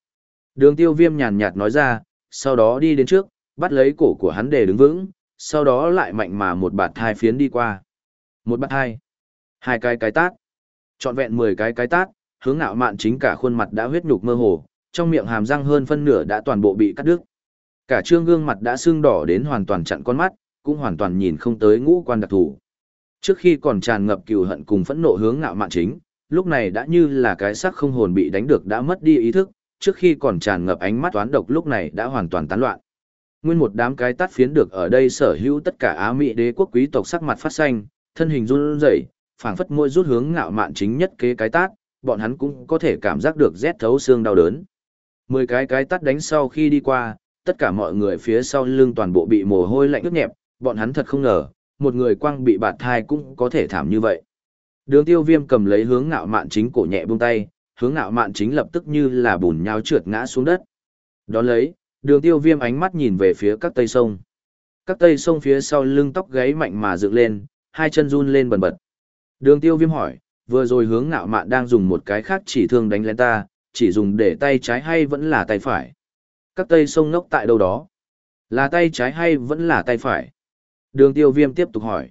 Đường tiêu viêm nhàn nhạt nói ra, sau đó đi đến trước, bắt lấy cổ của hắn để đứng vững, sau đó lại mạnh mà một bạt hai phiến đi qua. Một bạt hai. Hai cái cái tát. trọn vẹn 10 cái cái tát, hướng ngạo mạn chính cả khuôn mặt đã huyết nhục mơ hồ, trong miệng hàm răng hơn phân nửa đã toàn bộ bị cắt đứt. Cả trương gương mặt đã sưng đỏ đến hoàn toàn chặn con mắt, cũng hoàn toàn nhìn không tới ngũ quan đặc thù. Trước khi còn tràn ngập cừu hận cùng phẫn nộ hướng ngạo mạn chính, lúc này đã như là cái xác không hồn bị đánh được đã mất đi ý thức, trước khi còn tràn ngập ánh mắt toán độc lúc này đã hoàn toàn tán loạn. Nguyên một đám cái tát phiến được ở đây sở hữu tất cả Á Mỹ đế quốc quý tộc sắc mặt phát xanh, thân hình run rẩy, phảng phất môi rút hướng ngạo mạn chính nhất kế cái tát, bọn hắn cũng có thể cảm giác được rét thấu xương đau đớn. Mười cái cái tát đánh sau khi đi qua, tất cả mọi người phía sau lưng toàn bộ bị mồ hôi lạnh ướt nhẹp, bọn hắn thật không ngờ, một người quang bị bạt thai cũng có thể thảm như vậy. Đường tiêu viêm cầm lấy hướng ngạo mạn chính cổ nhẹ buông tay, hướng ngạo mạn chính lập tức như là bùn nhau trượt ngã xuống đất. Đón lấy, đường tiêu viêm ánh mắt nhìn về phía các tây sông. Các tây sông phía sau lưng tóc gáy mạnh mà dựng lên, hai chân run lên bần bật. Đường tiêu viêm hỏi, vừa rồi hướng ngạo mạn đang dùng một cái khác chỉ thương đánh lên ta, chỉ dùng để tay trái hay vẫn là tay phải. Các tây sông ngốc tại đâu đó? Là tay trái hay vẫn là tay phải? Đường tiêu viêm tiếp tục hỏi.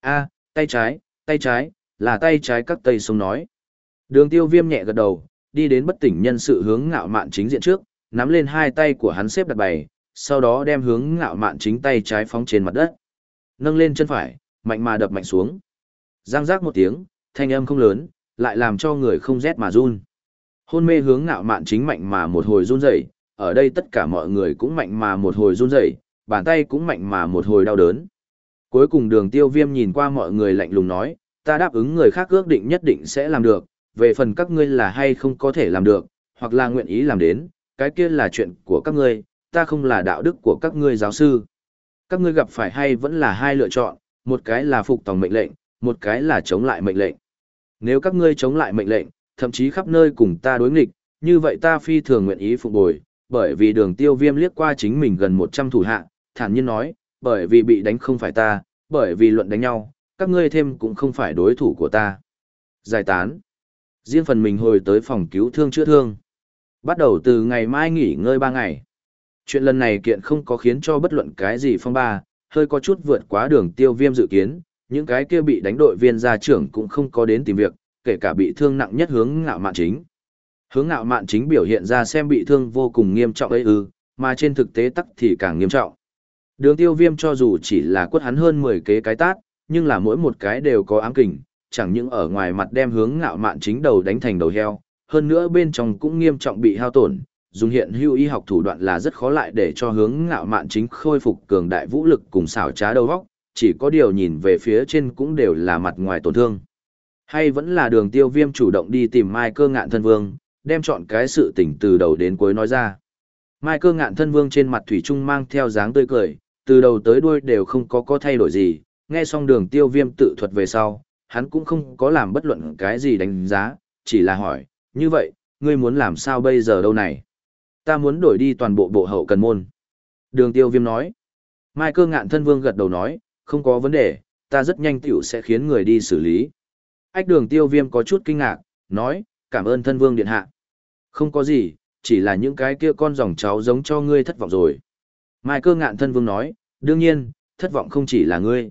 a tay trái, tay trái, là tay trái các tây sông nói. Đường tiêu viêm nhẹ gật đầu, đi đến bất tỉnh nhân sự hướng ngạo mạn chính diện trước, nắm lên hai tay của hắn xếp đặt bày, sau đó đem hướng ngạo mạn chính tay trái phóng trên mặt đất. Nâng lên chân phải, mạnh mà đập mạnh xuống. Giang giác một tiếng, thanh âm không lớn, lại làm cho người không rét mà run. Hôn mê hướng ngạo mạn chính mạnh mà một hồi run rẩy, ở đây tất cả mọi người cũng mạnh mà một hồi run rẩy, bàn tay cũng mạnh mà một hồi đau đớn. Cuối cùng đường tiêu viêm nhìn qua mọi người lạnh lùng nói, ta đáp ứng người khác ước định nhất định sẽ làm được, về phần các ngươi là hay không có thể làm được, hoặc là nguyện ý làm đến, cái kia là chuyện của các ngươi, ta không là đạo đức của các ngươi giáo sư. Các ngươi gặp phải hay vẫn là hai lựa chọn, một cái là phục tòng mệnh lệnh, một cái là chống lại mệnh lệnh. Nếu các ngươi chống lại mệnh lệnh, thậm chí khắp nơi cùng ta đối nghịch, như vậy ta phi thường nguyện ý phục bồi, bởi vì đường tiêu viêm liếc qua chính mình gần 100 thủ hạ, thản nhiên nói, bởi vì bị đánh không phải ta, bởi vì luận đánh nhau, các ngươi thêm cũng không phải đối thủ của ta. Giải tán. Riêng phần mình hồi tới phòng cứu thương chữa thương. Bắt đầu từ ngày mai nghỉ ngơi 3 ngày. Chuyện lần này kiện không có khiến cho bất luận cái gì phong ba, hơi có chút vượt quá đường tiêu viêm dự kiến, những cái kia bị đánh đội viên gia trưởng cũng không có đến tìm việc, kể cả bị thương nặng nhất hướng ngạo mạn chính. Hướng ngạo mạn chính biểu hiện ra xem bị thương vô cùng nghiêm trọng ấy ư, mà trên thực tế tắc thì càng nghiêm trọng. Đường tiêu viêm cho dù chỉ là quất hắn hơn 10 kế cái tát, nhưng là mỗi một cái đều có ám kình, chẳng những ở ngoài mặt đem hướng ngạo mạn chính đầu đánh thành đầu heo, hơn nữa bên trong cũng nghiêm trọng bị hao tổn, dùng hiện hữu y học thủ đoạn là rất khó lại để cho hướng ngạo mạn chính khôi phục cường đại vũ lực cùng xảo trá đầu óc, chỉ có điều nhìn về phía trên cũng đều là mặt ngoài tổn thương. Hay vẫn là đường tiêu viêm chủ động đi tìm Mai cơ ngạn thân vương, đem chọn cái sự tình từ đầu đến cuối nói ra. Mai cơ ngạn thân vương trên mặt thủy trung mang theo dáng tươi cười, từ đầu tới đuôi đều không có có thay đổi gì, nghe xong đường tiêu viêm tự thuật về sau, hắn cũng không có làm bất luận cái gì đánh giá, chỉ là hỏi, như vậy, ngươi muốn làm sao bây giờ đâu này? Ta muốn đổi đi toàn bộ bộ hậu cần môn. Đường tiêu viêm nói. Mai cơ ngạn thân vương gật đầu nói, không có vấn đề, ta rất nhanh tiểu sẽ khiến người đi xử lý. Ách đường tiêu viêm có chút kinh ngạc, nói, cảm ơn thân vương điện hạ. Không có gì, chỉ là những cái kia con dòng cháu giống cho ngươi thất vọng rồi. Mai cơ ngạn thân vương nói, đương nhiên, thất vọng không chỉ là ngươi.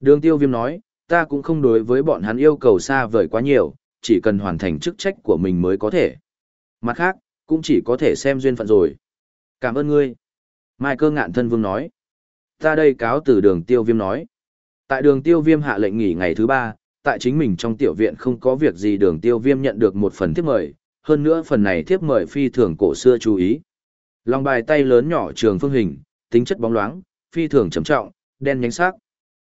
Đường tiêu viêm nói, ta cũng không đối với bọn hắn yêu cầu xa vời quá nhiều, chỉ cần hoàn thành chức trách của mình mới có thể. Mặt khác, cũng chỉ có thể xem duyên phận rồi. Cảm ơn ngươi. Mai cơ ngạn thân vương nói. Ta đây cáo từ đường tiêu viêm nói. Tại đường tiêu viêm hạ lệnh nghỉ ngày thứ ba, tại chính mình trong tiểu viện không có việc gì đường tiêu viêm nhận được một phần thiếp mời, hơn nữa phần này thiếp mời phi thường cổ xưa chú ý. Lòng bài tay lớn nhỏ trường phương hình, tính chất bóng loáng, phi thường trầm trọng, đen nhánh sắc.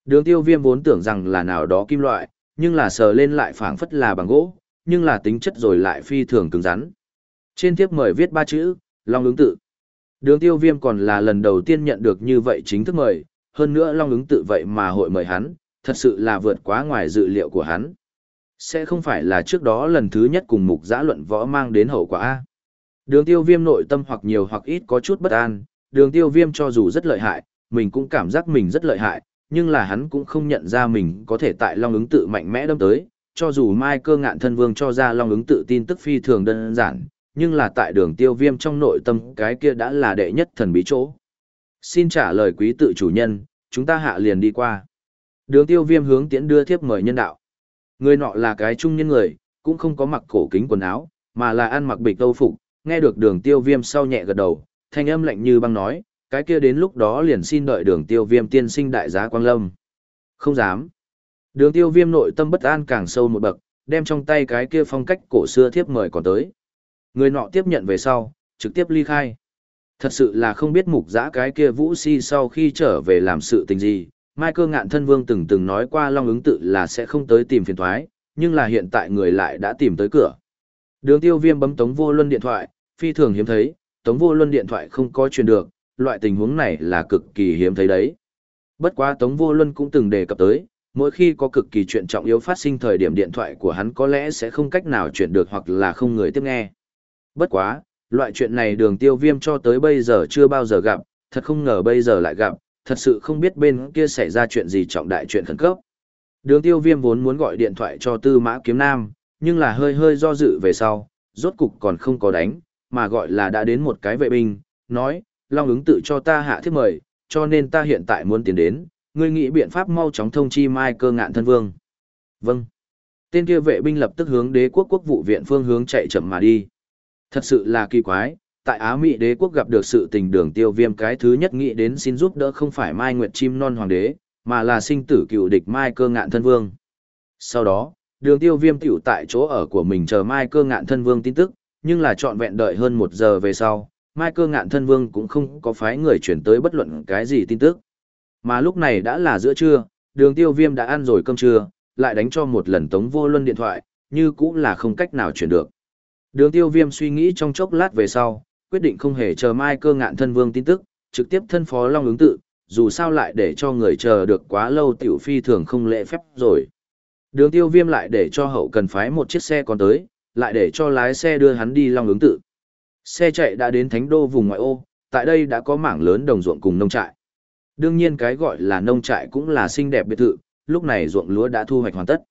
Đường tiêu viêm vốn tưởng rằng là nào đó kim loại, nhưng là sờ lên lại phảng phất là bằng gỗ, nhưng là tính chất rồi lại phi thường cứng rắn. Trên thiếp mời viết ba chữ, Long ứng tự. Đường tiêu viêm còn là lần đầu tiên nhận được như vậy chính thức mời, hơn nữa Long ứng tự vậy mà hội mời hắn, thật sự là vượt quá ngoài dự liệu của hắn. Sẽ không phải là trước đó lần thứ nhất cùng mục giã luận võ mang đến hậu quả A. Đường tiêu viêm nội tâm hoặc nhiều hoặc ít có chút bất an, đường tiêu viêm cho dù rất lợi hại, mình cũng cảm giác mình rất lợi hại, nhưng là hắn cũng không nhận ra mình có thể tại Long ứng tự mạnh mẽ đâm tới, cho dù Mai cơ ngạn thân vương cho ra Long ứng tự tin tức phi thường đơn giản, nhưng là tại đường tiêu viêm trong nội tâm cái kia đã là đệ nhất thần bí chỗ. Xin trả lời quý tự chủ nhân, chúng ta hạ liền đi qua. Đường tiêu viêm hướng tiễn đưa thiếp mời nhân đạo. Người nọ là cái trung nhân người, cũng không có mặc cổ kính quần áo, mà là ăn mặc bịch tâu phục, nghe được đường tiêu viêm sau nhẹ gật đầu, thanh âm lạnh như băng nói, cái kia đến lúc đó liền xin đợi đường tiêu viêm tiên sinh đại giá quang lâm. Không dám. Đường tiêu viêm nội tâm bất an càng sâu một bậc, đem trong tay cái kia phong cách cổ xưa thiếp mời còn tới. Người nọ tiếp nhận về sau, trực tiếp ly khai. Thật sự là không biết mục giã cái kia vũ si sau khi trở về làm sự tình gì. Mai cơ ngạn thân vương từng từng nói qua long ứng tự là sẽ không tới tìm phiền thoái, nhưng là hiện tại người lại đã tìm tới cửa. Đường tiêu viêm bấm tống vô luân điện thoại, phi thường hiếm thấy, tống vô luân điện thoại không có truyền được, loại tình huống này là cực kỳ hiếm thấy đấy. Bất quá tống vô luân cũng từng đề cập tới, mỗi khi có cực kỳ chuyện trọng yếu phát sinh thời điểm điện thoại của hắn có lẽ sẽ không cách nào chuyển được hoặc là không người tiếp nghe. Bất quá, loại chuyện này đường tiêu viêm cho tới bây giờ chưa bao giờ gặp, thật không ngờ bây giờ lại gặp, thật sự không biết bên kia xảy ra chuyện gì trọng đại chuyện khẩn cấp. Đường tiêu viêm vốn muốn gọi điện thoại cho tư mã kiếm nam, nhưng là hơi hơi do dự về sau, rốt cục còn không có đánh, mà gọi là đã đến một cái vệ binh, nói, Long ứng tự cho ta hạ thiết mời, cho nên ta hiện tại muốn tiến đến, ngươi nghĩ biện pháp mau chóng thông chi mai cơ ngạn thân vương. Vâng. Tên kia vệ binh lập tức hướng đế quốc quốc vụ viện phương hướng chạy chậm mà đi. Thật sự là kỳ quái, tại Á Mỹ đế quốc gặp được sự tình đường tiêu viêm cái thứ nhất nghĩ đến xin giúp đỡ không phải Mai Nguyệt Chim Non Hoàng đế, mà là sinh tử cựu địch Mai cơ ngạn thân vương. Sau đó, đường tiêu viêm tiểu tại chỗ ở của mình chờ Mai cơ ngạn thân vương tin tức, nhưng là trọn vẹn đợi hơn một giờ về sau, Mai cơ ngạn thân vương cũng không có phái người chuyển tới bất luận cái gì tin tức. Mà lúc này đã là giữa trưa, đường tiêu viêm đã ăn rồi cơm trưa, lại đánh cho một lần tống vô luân điện thoại, như cũng là không cách nào chuyển được. Đường tiêu viêm suy nghĩ trong chốc lát về sau, quyết định không hề chờ mai cơ ngạn thân vương tin tức, trực tiếp thân phó long ứng tự, dù sao lại để cho người chờ được quá lâu tiểu phi thường không lễ phép rồi. Đường tiêu viêm lại để cho hậu cần phái một chiếc xe còn tới, lại để cho lái xe đưa hắn đi long ứng tự. Xe chạy đã đến thánh đô vùng ngoại ô, tại đây đã có mảng lớn đồng ruộng cùng nông trại. Đương nhiên cái gọi là nông trại cũng là xinh đẹp biệt thự, lúc này ruộng lúa đã thu hoạch hoàn tất.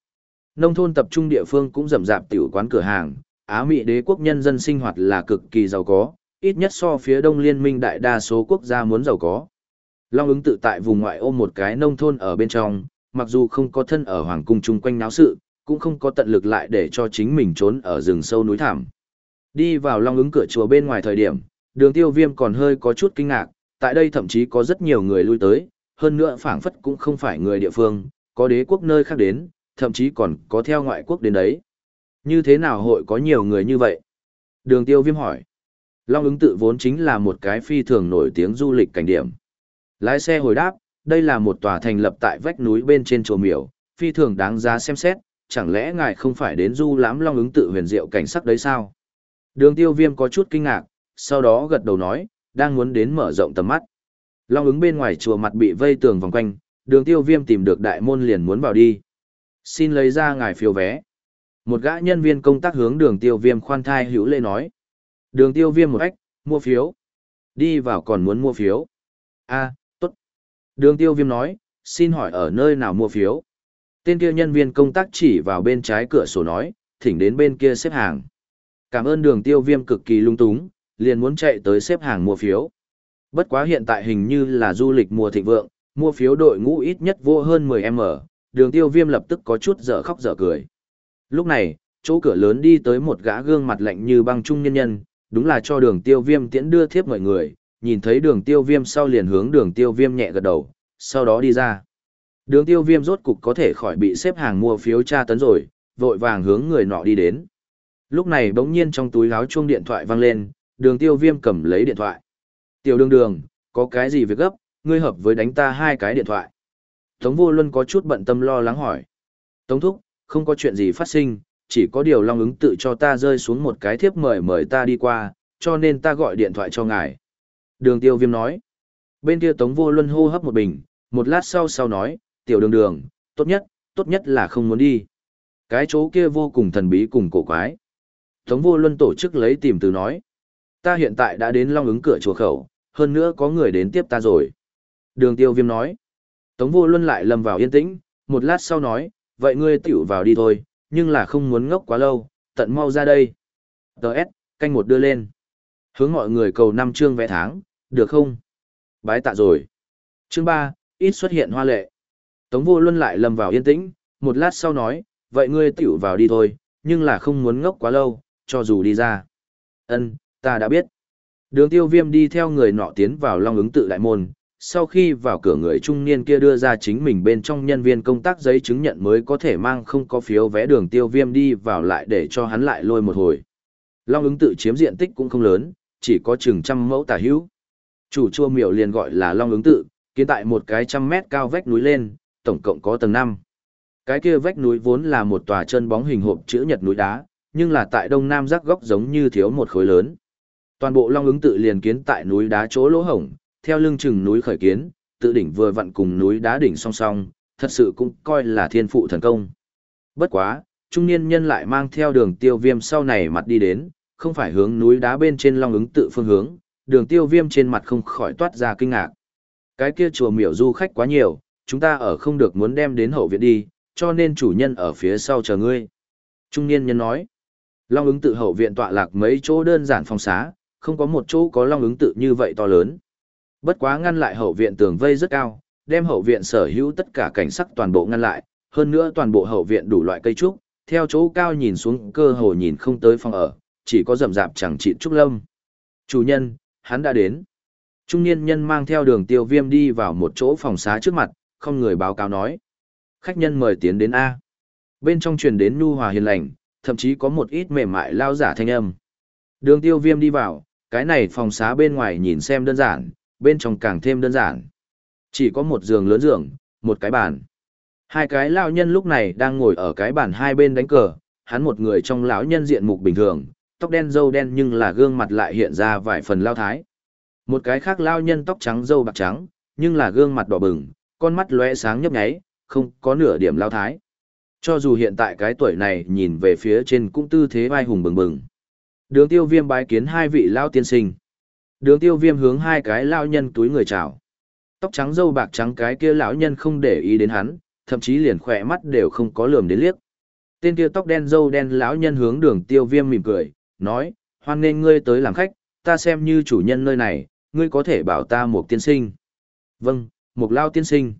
Nông thôn tập trung địa phương cũng rầm rạp tiểu quán cửa hàng, Á Mỹ đế quốc nhân dân sinh hoạt là cực kỳ giàu có, ít nhất so phía đông liên minh đại đa số quốc gia muốn giàu có. Long ứng tự tại vùng ngoại ô một cái nông thôn ở bên trong, mặc dù không có thân ở hoàng cung chung quanh náo sự, cũng không có tận lực lại để cho chính mình trốn ở rừng sâu núi thảm. Đi vào long ứng cửa chùa bên ngoài thời điểm, đường tiêu viêm còn hơi có chút kinh ngạc, tại đây thậm chí có rất nhiều người lui tới, hơn nữa phảng phất cũng không phải người địa phương, có đế quốc nơi khác đến, thậm chí còn có theo ngoại quốc đến đấy. Như thế nào hội có nhiều người như vậy? Đường tiêu viêm hỏi. Long ứng tự vốn chính là một cái phi thường nổi tiếng du lịch cảnh điểm. Lái xe hồi đáp, đây là một tòa thành lập tại vách núi bên trên chùa miểu, phi thường đáng giá xem xét, chẳng lẽ ngài không phải đến du lãm long ứng tự huyền diệu cảnh sắc đấy sao? Đường tiêu viêm có chút kinh ngạc, sau đó gật đầu nói, đang muốn đến mở rộng tầm mắt. Long ứng bên ngoài chùa mặt bị vây tường vòng quanh, đường tiêu viêm tìm được đại môn liền muốn vào đi. Xin lấy ra ngài phiếu vé. Một gã nhân viên công tác hướng đường tiêu viêm khoan thai hữu lê nói. Đường tiêu viêm một ách, mua phiếu. Đi vào còn muốn mua phiếu. a tốt. Đường tiêu viêm nói, xin hỏi ở nơi nào mua phiếu. Tên kia nhân viên công tác chỉ vào bên trái cửa sổ nói, thỉnh đến bên kia xếp hàng. Cảm ơn đường tiêu viêm cực kỳ lung túng, liền muốn chạy tới xếp hàng mua phiếu. Bất quá hiện tại hình như là du lịch mùa thịnh vượng, mua phiếu đội ngũ ít nhất vô hơn 10M, đường tiêu viêm lập tức có chút dở khóc dở cười. Lúc này, chỗ cửa lớn đi tới một gã gương mặt lạnh như băng trung nhân nhân, đúng là cho đường tiêu viêm tiễn đưa thiếp mọi người, nhìn thấy đường tiêu viêm sau liền hướng đường tiêu viêm nhẹ gật đầu, sau đó đi ra. Đường tiêu viêm rốt cục có thể khỏi bị xếp hàng mua phiếu tra tấn rồi, vội vàng hướng người nọ đi đến. Lúc này bỗng nhiên trong túi áo chuông điện thoại vang lên, đường tiêu viêm cầm lấy điện thoại. Tiểu đường đường, có cái gì việc gấp, ngươi hợp với đánh ta hai cái điện thoại. Tống vô luân có chút bận tâm lo lắng hỏi. Tống thúc, không có chuyện gì phát sinh, chỉ có điều long ứng tự cho ta rơi xuống một cái thiếp mời mời ta đi qua, cho nên ta gọi điện thoại cho ngài. Đường tiêu viêm nói. Bên kia tống vô luân hô hấp một bình, một lát sau sau nói, tiểu đường đường, tốt nhất, tốt nhất là không muốn đi. Cái chỗ kia vô cùng thần bí cùng cổ quái. Tống vô luân tổ chức lấy tìm từ nói. Ta hiện tại đã đến long ứng cửa chùa khẩu, hơn nữa có người đến tiếp ta rồi. Đường tiêu viêm nói. Tống vô luân lại lầm vào yên tĩnh, một lát sau nói, vậy ngươi tiểu vào đi thôi, nhưng là không muốn ngốc quá lâu, tận mau ra đây. Đợt, canh một đưa lên. Hướng mọi người cầu năm chương vẽ tháng, được không? Bái tạ rồi. Chương 3, ít xuất hiện hoa lệ. Tống vô luân lại lầm vào yên tĩnh, một lát sau nói, vậy ngươi tiểu vào đi thôi, nhưng là không muốn ngốc quá lâu, cho dù đi ra. Ân, ta đã biết. Đường tiêu viêm đi theo người nọ tiến vào long ứng tự đại môn, sau khi vào cửa người trung niên kia đưa ra chính mình bên trong nhân viên công tác giấy chứng nhận mới có thể mang không có phiếu vé đường tiêu viêm đi vào lại để cho hắn lại lôi một hồi. Long ứng tự chiếm diện tích cũng không lớn, chỉ có chừng trăm mẫu tả hữu. Chủ chua miểu liền gọi là Long ứng tự, kiến tại một cái trăm mét cao vách núi lên, tổng cộng có tầng 5. Cái kia vách núi vốn là một tòa chân bóng hình hộp chữ nhật núi đá, nhưng là tại đông nam rắc góc giống như thiếu một khối lớn. Toàn bộ Long ứng tự liền kiến tại núi đá chỗ lỗ hổng, theo lưng chừng núi khởi kiến, tự đỉnh vừa vặn cùng núi đá đỉnh song song, thật sự cũng coi là thiên phụ thần công. Bất quá, trung niên nhân lại mang theo đường tiêu viêm sau này mặt đi đến, không phải hướng núi đá bên trên long ứng tự phương hướng, đường tiêu viêm trên mặt không khỏi toát ra kinh ngạc. Cái kia chùa miểu du khách quá nhiều, chúng ta ở không được muốn đem đến hậu viện đi, cho nên chủ nhân ở phía sau chờ ngươi. Trung niên nhân nói, long ứng tự hậu viện tọa lạc mấy chỗ đơn giản phòng xá, không có một chỗ có long ứng tự như vậy to lớn. Bất quá ngăn lại hậu viện tường vây rất cao, đem hậu viện sở hữu tất cả cảnh sắc toàn bộ ngăn lại, hơn nữa toàn bộ hậu viện đủ loại cây trúc, theo chỗ cao nhìn xuống cơ hồ nhìn không tới phòng ở, chỉ có rậm rạp chẳng chịt trúc lâm. Chủ nhân, hắn đã đến. Trung niên nhân mang theo đường tiêu viêm đi vào một chỗ phòng xá trước mặt, không người báo cáo nói. Khách nhân mời tiến đến A. Bên trong truyền đến nu hòa hiền lành, thậm chí có một ít mềm mại lao giả thanh âm. Đường tiêu viêm đi vào, cái này phòng xá bên ngoài nhìn xem đơn giản, bên trong càng thêm đơn giản. Chỉ có một giường lớn giường, một cái bàn. Hai cái lão nhân lúc này đang ngồi ở cái bàn hai bên đánh cờ, hắn một người trong lão nhân diện mục bình thường, tóc đen râu đen nhưng là gương mặt lại hiện ra vài phần lao thái. Một cái khác lão nhân tóc trắng râu bạc trắng, nhưng là gương mặt đỏ bừng, con mắt lóe sáng nhấp nháy, không có nửa điểm lao thái. Cho dù hiện tại cái tuổi này nhìn về phía trên cũng tư thế vai hùng bừng bừng. Đường tiêu viêm bái kiến hai vị lao tiên sinh. Đường tiêu viêm hướng hai cái lão nhân túi người chào. Tóc trắng dâu bạc trắng cái kia lão nhân không để ý đến hắn, thậm chí liền khỏe mắt đều không có lườm đến liếc. Tên kia tóc đen dâu đen lão nhân hướng đường tiêu viêm mỉm cười, nói, hoan nên ngươi tới làm khách, ta xem như chủ nhân nơi này, ngươi có thể bảo ta một tiên sinh. Vâng, một lao tiên sinh.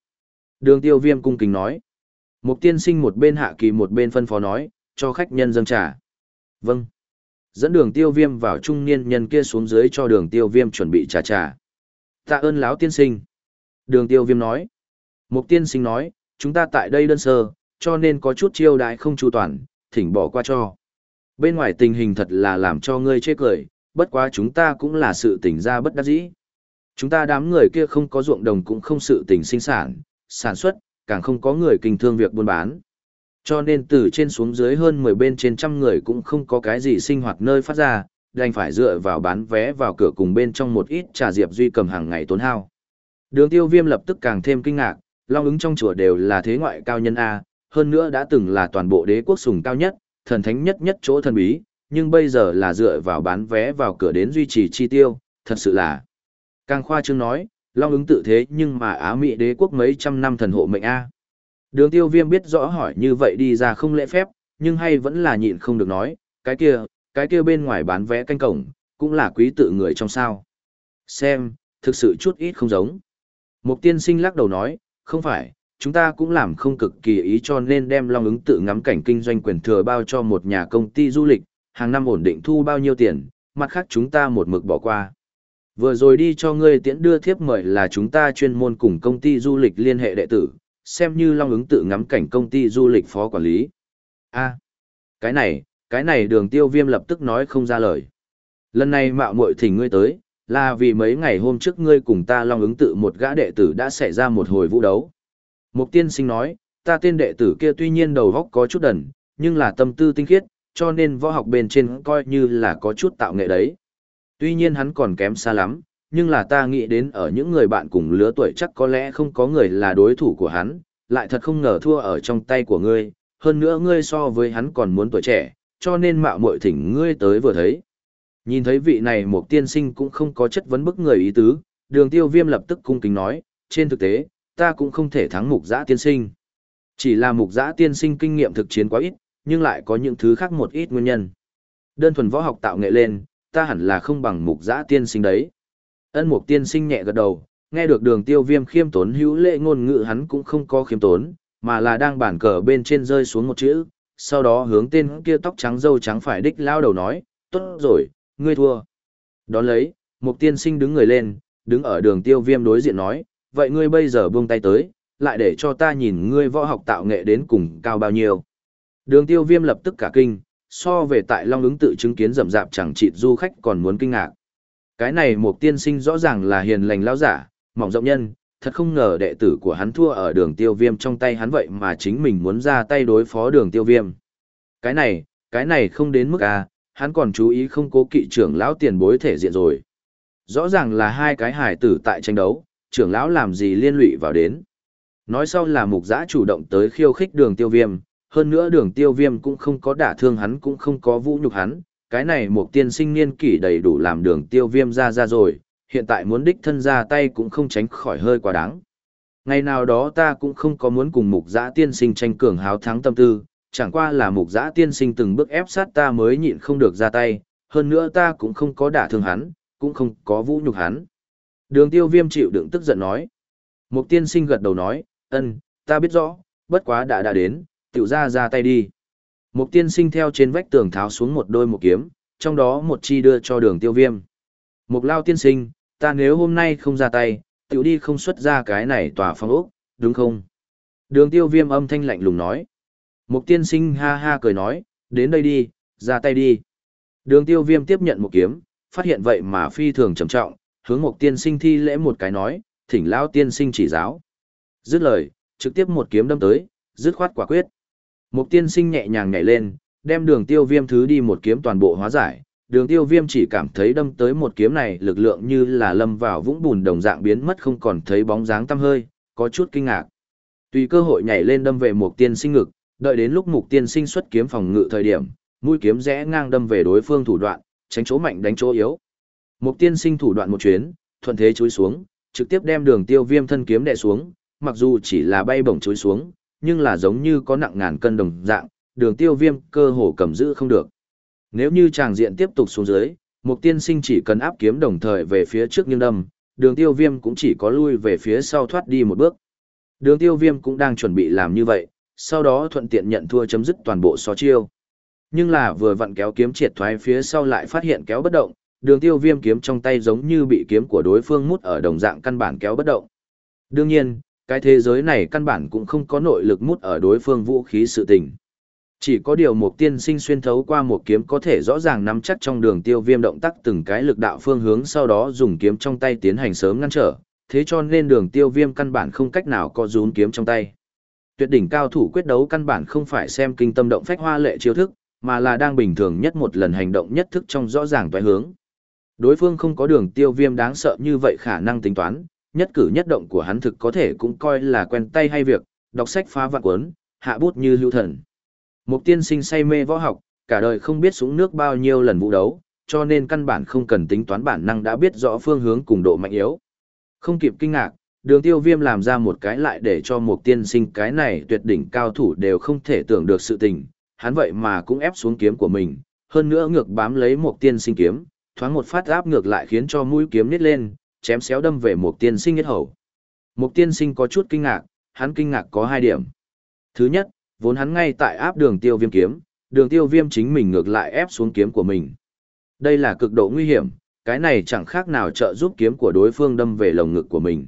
Đường tiêu viêm cung kính nói. Một tiên sinh một bên hạ kỳ một bên phân phó nói, cho khách nhân dâng trà. Vâng dẫn đường tiêu viêm vào trung niên nhân kia xuống dưới cho đường tiêu viêm chuẩn bị trà trà. Tạ ơn lão tiên sinh. Đường tiêu viêm nói. Mục tiên sinh nói, chúng ta tại đây đơn sơ, cho nên có chút chiêu đại không chu toàn, thỉnh bỏ qua cho. Bên ngoài tình hình thật là làm cho ngươi chê cười, bất quá chúng ta cũng là sự tỉnh ra bất đắc dĩ. Chúng ta đám người kia không có ruộng đồng cũng không sự tình sinh sản, sản xuất, càng không có người kinh thương việc buôn bán. Cho nên từ trên xuống dưới hơn 10 bên trên trăm người cũng không có cái gì sinh hoạt nơi phát ra, đành phải dựa vào bán vé vào cửa cùng bên trong một ít trà diệp duy cầm hàng ngày tốn hao. Đường tiêu viêm lập tức càng thêm kinh ngạc, long ứng trong chùa đều là thế ngoại cao nhân A, hơn nữa đã từng là toàn bộ đế quốc sùng cao nhất, thần thánh nhất nhất chỗ thần bí, nhưng bây giờ là dựa vào bán vé vào cửa đến duy trì chi tiêu, thật sự là. Càng khoa trương nói, long ứng tự thế nhưng mà Á Mỹ đế quốc mấy trăm năm thần hộ mệnh A. Đường tiêu viêm biết rõ hỏi như vậy đi ra không lễ phép, nhưng hay vẫn là nhịn không được nói, cái kia, cái kia bên ngoài bán vé canh cổng, cũng là quý tự người trong sao. Xem, thực sự chút ít không giống. Mục tiên sinh lắc đầu nói, không phải, chúng ta cũng làm không cực kỳ ý cho nên đem long ứng tự ngắm cảnh kinh doanh quyền thừa bao cho một nhà công ty du lịch, hàng năm ổn định thu bao nhiêu tiền, mặt khác chúng ta một mực bỏ qua. Vừa rồi đi cho ngươi tiễn đưa thiếp mời là chúng ta chuyên môn cùng công ty du lịch liên hệ đệ tử, xem như long ứng tự ngắm cảnh công ty du lịch phó quản lý. a cái này, cái này đường tiêu viêm lập tức nói không ra lời. Lần này mạo muội thỉnh ngươi tới, là vì mấy ngày hôm trước ngươi cùng ta long ứng tự một gã đệ tử đã xảy ra một hồi vũ đấu. Mục tiên sinh nói, ta tên đệ tử kia tuy nhiên đầu góc có chút đần, nhưng là tâm tư tinh khiết, cho nên võ học bên trên coi như là có chút tạo nghệ đấy. Tuy nhiên hắn còn kém xa lắm, nhưng là ta nghĩ đến ở những người bạn cùng lứa tuổi chắc có lẽ không có người là đối thủ của hắn, lại thật không ngờ thua ở trong tay của ngươi, hơn nữa ngươi so với hắn còn muốn tuổi trẻ, cho nên mạo muội thỉnh ngươi tới vừa thấy. Nhìn thấy vị này một tiên sinh cũng không có chất vấn bức người ý tứ, đường tiêu viêm lập tức cung kính nói, trên thực tế, ta cũng không thể thắng mục giã tiên sinh. Chỉ là mục giã tiên sinh kinh nghiệm thực chiến quá ít, nhưng lại có những thứ khác một ít nguyên nhân. Đơn thuần võ học tạo nghệ lên, ta hẳn là không bằng mục giã tiên sinh đấy. Ân mục tiên sinh nhẹ gật đầu, nghe được đường tiêu viêm khiêm tốn hữu lệ ngôn ngữ hắn cũng không có khiêm tốn, mà là đang bản cờ bên trên rơi xuống một chữ, sau đó hướng tên kia tóc trắng dâu trắng phải đích lao đầu nói, tốt rồi, ngươi thua. Đón lấy, mục tiên sinh đứng người lên, đứng ở đường tiêu viêm đối diện nói, vậy ngươi bây giờ buông tay tới, lại để cho ta nhìn ngươi võ học tạo nghệ đến cùng cao bao nhiêu. Đường tiêu viêm lập tức cả kinh, so về tại Long ứng tự chứng kiến rầm rạp chẳng chịt du khách còn muốn kinh ngạc. Cái này một tiên sinh rõ ràng là hiền lành lao giả, mỏng rộng nhân, thật không ngờ đệ tử của hắn thua ở đường tiêu viêm trong tay hắn vậy mà chính mình muốn ra tay đối phó đường tiêu viêm. Cái này, cái này không đến mức à, hắn còn chú ý không cố kỵ trưởng lão tiền bối thể diện rồi. Rõ ràng là hai cái hải tử tại tranh đấu, trưởng lão làm gì liên lụy vào đến. Nói sau là mục giã chủ động tới khiêu khích đường tiêu viêm, hơn nữa đường tiêu viêm cũng không có đả thương hắn cũng không có vũ nhục hắn, cái này một tiên sinh niên kỷ đầy đủ làm đường tiêu viêm ra ra rồi, hiện tại muốn đích thân ra tay cũng không tránh khỏi hơi quá đáng. Ngày nào đó ta cũng không có muốn cùng mục giã tiên sinh tranh cường háo thắng tâm tư, chẳng qua là mục giã tiên sinh từng bước ép sát ta mới nhịn không được ra tay, hơn nữa ta cũng không có đả thương hắn, cũng không có vũ nhục hắn. Đường tiêu viêm chịu đựng tức giận nói. Mục tiên sinh gật đầu nói, ân, ta biết rõ, bất quá đã đã đến, tiểu ra ra tay đi. Mục tiên sinh theo trên vách tường tháo xuống một đôi một kiếm, trong đó một chi đưa cho đường tiêu viêm. Mục lao tiên sinh, ta nếu hôm nay không ra tay, tiểu đi không xuất ra cái này tòa phong ốc, đúng không? Đường tiêu viêm âm thanh lạnh lùng nói. Mục tiên sinh ha ha cười nói, đến đây đi, ra tay đi. Đường tiêu viêm tiếp nhận một kiếm, phát hiện vậy mà phi thường trầm trọng, hướng Mục tiên sinh thi lễ một cái nói, thỉnh lao tiên sinh chỉ giáo. Dứt lời, trực tiếp một kiếm đâm tới, dứt khoát quả quyết. Mục tiên sinh nhẹ nhàng nhảy lên, đem đường tiêu viêm thứ đi một kiếm toàn bộ hóa giải. Đường tiêu viêm chỉ cảm thấy đâm tới một kiếm này lực lượng như là lâm vào vũng bùn đồng dạng biến mất không còn thấy bóng dáng tăm hơi, có chút kinh ngạc. Tùy cơ hội nhảy lên đâm về Mục tiên sinh ngực, đợi đến lúc mục tiên sinh xuất kiếm phòng ngự thời điểm, mũi kiếm rẽ ngang đâm về đối phương thủ đoạn, tránh chỗ mạnh đánh chỗ yếu. Mục tiên sinh thủ đoạn một chuyến, thuận thế chối xuống, trực tiếp đem đường tiêu viêm thân kiếm đè xuống, mặc dù chỉ là bay bổng chối xuống, nhưng là giống như có nặng ngàn cân đồng dạng, đường tiêu viêm cơ hồ cầm giữ không được. Nếu như chàng diện tiếp tục xuống dưới, mục tiên sinh chỉ cần áp kiếm đồng thời về phía trước nghiêng đâm, đường tiêu viêm cũng chỉ có lui về phía sau thoát đi một bước. Đường tiêu viêm cũng đang chuẩn bị làm như vậy, sau đó thuận tiện nhận thua chấm dứt toàn bộ so chiêu. Nhưng là vừa vặn kéo kiếm triệt thoái phía sau lại phát hiện kéo bất động, đường tiêu viêm kiếm trong tay giống như bị kiếm của đối phương mút ở đồng dạng căn bản kéo bất động. Đương nhiên, cái thế giới này căn bản cũng không có nội lực mút ở đối phương vũ khí sự tình. Chỉ có điều một tiên sinh xuyên thấu qua một kiếm có thể rõ ràng nắm chắc trong đường tiêu viêm động tác từng cái lực đạo phương hướng sau đó dùng kiếm trong tay tiến hành sớm ngăn trở, thế cho nên đường tiêu viêm căn bản không cách nào có rún kiếm trong tay. Tuyệt đỉnh cao thủ quyết đấu căn bản không phải xem kinh tâm động phách hoa lệ chiêu thức, mà là đang bình thường nhất một lần hành động nhất thức trong rõ ràng toái hướng. Đối phương không có đường tiêu viêm đáng sợ như vậy khả năng tính toán, nhất cử nhất động của hắn thực có thể cũng coi là quen tay hay việc, đọc sách phá vạn cuốn, hạ bút như lưu thần. Một tiên sinh say mê võ học, cả đời không biết xuống nước bao nhiêu lần vũ đấu, cho nên căn bản không cần tính toán bản năng đã biết rõ phương hướng cùng độ mạnh yếu. Không kịp kinh ngạc, đường tiêu viêm làm ra một cái lại để cho một tiên sinh cái này tuyệt đỉnh cao thủ đều không thể tưởng được sự tình, hắn vậy mà cũng ép xuống kiếm của mình, hơn nữa ngược bám lấy một tiên sinh kiếm, thoáng một phát áp ngược lại khiến cho mũi kiếm nít lên, chém xéo đâm về một tiên sinh yết hầu. Một tiên sinh có chút kinh ngạc, hắn kinh ngạc có hai điểm. Thứ nhất, vốn hắn ngay tại áp đường tiêu viêm kiếm, đường tiêu viêm chính mình ngược lại ép xuống kiếm của mình. Đây là cực độ nguy hiểm, cái này chẳng khác nào trợ giúp kiếm của đối phương đâm về lồng ngực của mình.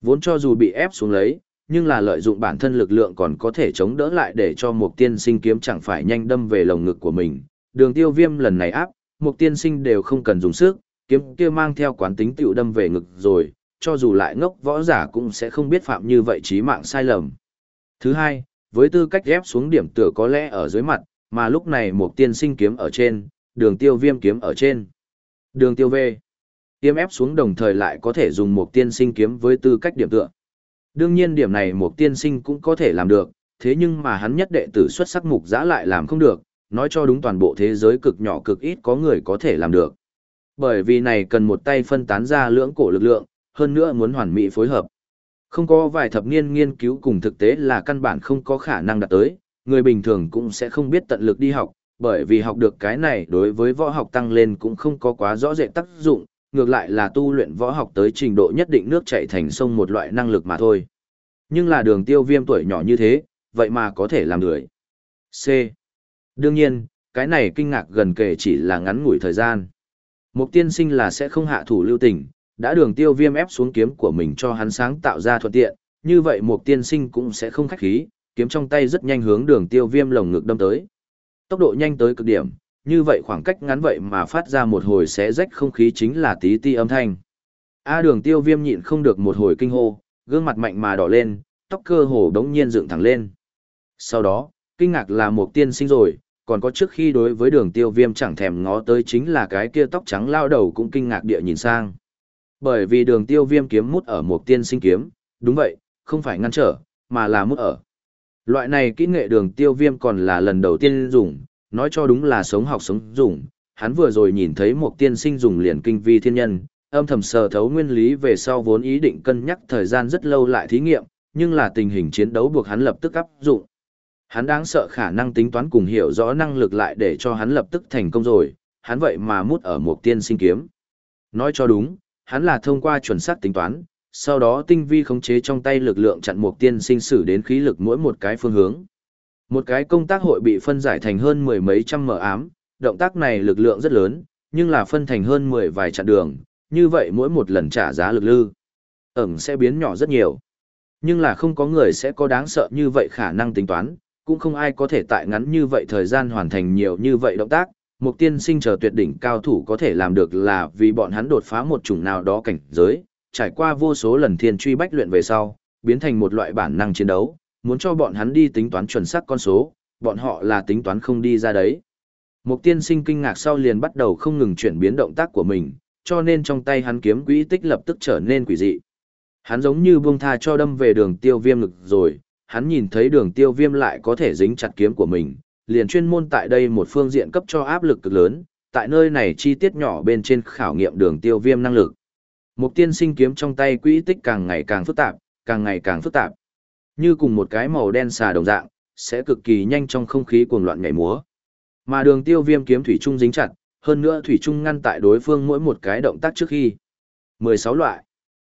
Vốn cho dù bị ép xuống lấy, nhưng là lợi dụng bản thân lực lượng còn có thể chống đỡ lại để cho một tiên sinh kiếm chẳng phải nhanh đâm về lồng ngực của mình. Đường tiêu viêm lần này áp, một tiên sinh đều không cần dùng sức, kiếm kia mang theo quán tính tiểu đâm về ngực rồi, cho dù lại ngốc võ giả cũng sẽ không biết phạm như vậy chí mạng sai lầm. Thứ hai, với tư cách ép xuống điểm tựa có lẽ ở dưới mặt, mà lúc này một tiên sinh kiếm ở trên, đường tiêu viêm kiếm ở trên. Đường tiêu về. Tiêm ép xuống đồng thời lại có thể dùng một tiên sinh kiếm với tư cách điểm tựa. Đương nhiên điểm này một tiên sinh cũng có thể làm được, thế nhưng mà hắn nhất đệ tử xuất sắc mục giã lại làm không được, nói cho đúng toàn bộ thế giới cực nhỏ cực ít có người có thể làm được. Bởi vì này cần một tay phân tán ra lưỡng cổ lực lượng, hơn nữa muốn hoàn mỹ phối hợp. Không có vài thập niên nghiên cứu cùng thực tế là căn bản không có khả năng đạt tới, người bình thường cũng sẽ không biết tận lực đi học, bởi vì học được cái này đối với võ học tăng lên cũng không có quá rõ rệt tác dụng, ngược lại là tu luyện võ học tới trình độ nhất định nước chảy thành sông một loại năng lực mà thôi. Nhưng là đường tiêu viêm tuổi nhỏ như thế, vậy mà có thể làm được. C. Đương nhiên, cái này kinh ngạc gần kể chỉ là ngắn ngủi thời gian. Mục tiên sinh là sẽ không hạ thủ lưu tình, đã đường tiêu viêm ép xuống kiếm của mình cho hắn sáng tạo ra thuận tiện, như vậy mục tiên sinh cũng sẽ không khách khí, kiếm trong tay rất nhanh hướng đường tiêu viêm lồng ngực đâm tới. Tốc độ nhanh tới cực điểm, như vậy khoảng cách ngắn vậy mà phát ra một hồi xé rách không khí chính là tí ti âm thanh. A đường tiêu viêm nhịn không được một hồi kinh hô, gương mặt mạnh mà đỏ lên, tóc cơ hồ đống nhiên dựng thẳng lên. Sau đó, kinh ngạc là một tiên sinh rồi, còn có trước khi đối với đường tiêu viêm chẳng thèm ngó tới chính là cái kia tóc trắng lao đầu cũng kinh ngạc địa nhìn sang. Bởi vì đường tiêu viêm kiếm mút ở một tiên sinh kiếm, đúng vậy, không phải ngăn trở, mà là mút ở. Loại này kỹ nghệ đường tiêu viêm còn là lần đầu tiên dùng, nói cho đúng là sống học sống dùng. Hắn vừa rồi nhìn thấy một tiên sinh dùng liền kinh vi thiên nhân, âm thầm sờ thấu nguyên lý về sau vốn ý định cân nhắc thời gian rất lâu lại thí nghiệm, nhưng là tình hình chiến đấu buộc hắn lập tức áp dụng. Hắn đáng sợ khả năng tính toán cùng hiểu rõ năng lực lại để cho hắn lập tức thành công rồi, hắn vậy mà mút ở một tiên sinh kiếm. Nói cho đúng, hắn là thông qua chuẩn xác tính toán, sau đó tinh vi khống chế trong tay lực lượng chặn một tiên sinh sử đến khí lực mỗi một cái phương hướng. Một cái công tác hội bị phân giải thành hơn mười mấy trăm mở ám, động tác này lực lượng rất lớn, nhưng là phân thành hơn mười vài chặn đường, như vậy mỗi một lần trả giá lực lư. ẩn sẽ biến nhỏ rất nhiều. Nhưng là không có người sẽ có đáng sợ như vậy khả năng tính toán, cũng không ai có thể tại ngắn như vậy thời gian hoàn thành nhiều như vậy động tác. Một tiên sinh chờ tuyệt đỉnh cao thủ có thể làm được là vì bọn hắn đột phá một chủng nào đó cảnh giới, trải qua vô số lần thiên truy bách luyện về sau, biến thành một loại bản năng chiến đấu, muốn cho bọn hắn đi tính toán chuẩn xác con số, bọn họ là tính toán không đi ra đấy. Một tiên sinh kinh ngạc sau liền bắt đầu không ngừng chuyển biến động tác của mình, cho nên trong tay hắn kiếm quỹ tích lập tức trở nên quỷ dị. Hắn giống như buông tha cho đâm về đường tiêu viêm ngực rồi, hắn nhìn thấy đường tiêu viêm lại có thể dính chặt kiếm của mình, liền chuyên môn tại đây một phương diện cấp cho áp lực cực lớn, tại nơi này chi tiết nhỏ bên trên khảo nghiệm đường tiêu viêm năng lực. Mục tiên sinh kiếm trong tay quỹ tích càng ngày càng phức tạp, càng ngày càng phức tạp. Như cùng một cái màu đen xà đồng dạng, sẽ cực kỳ nhanh trong không khí cuồng loạn nhảy múa. Mà đường tiêu viêm kiếm thủy trung dính chặt, hơn nữa thủy trung ngăn tại đối phương mỗi một cái động tác trước khi. 16 loại,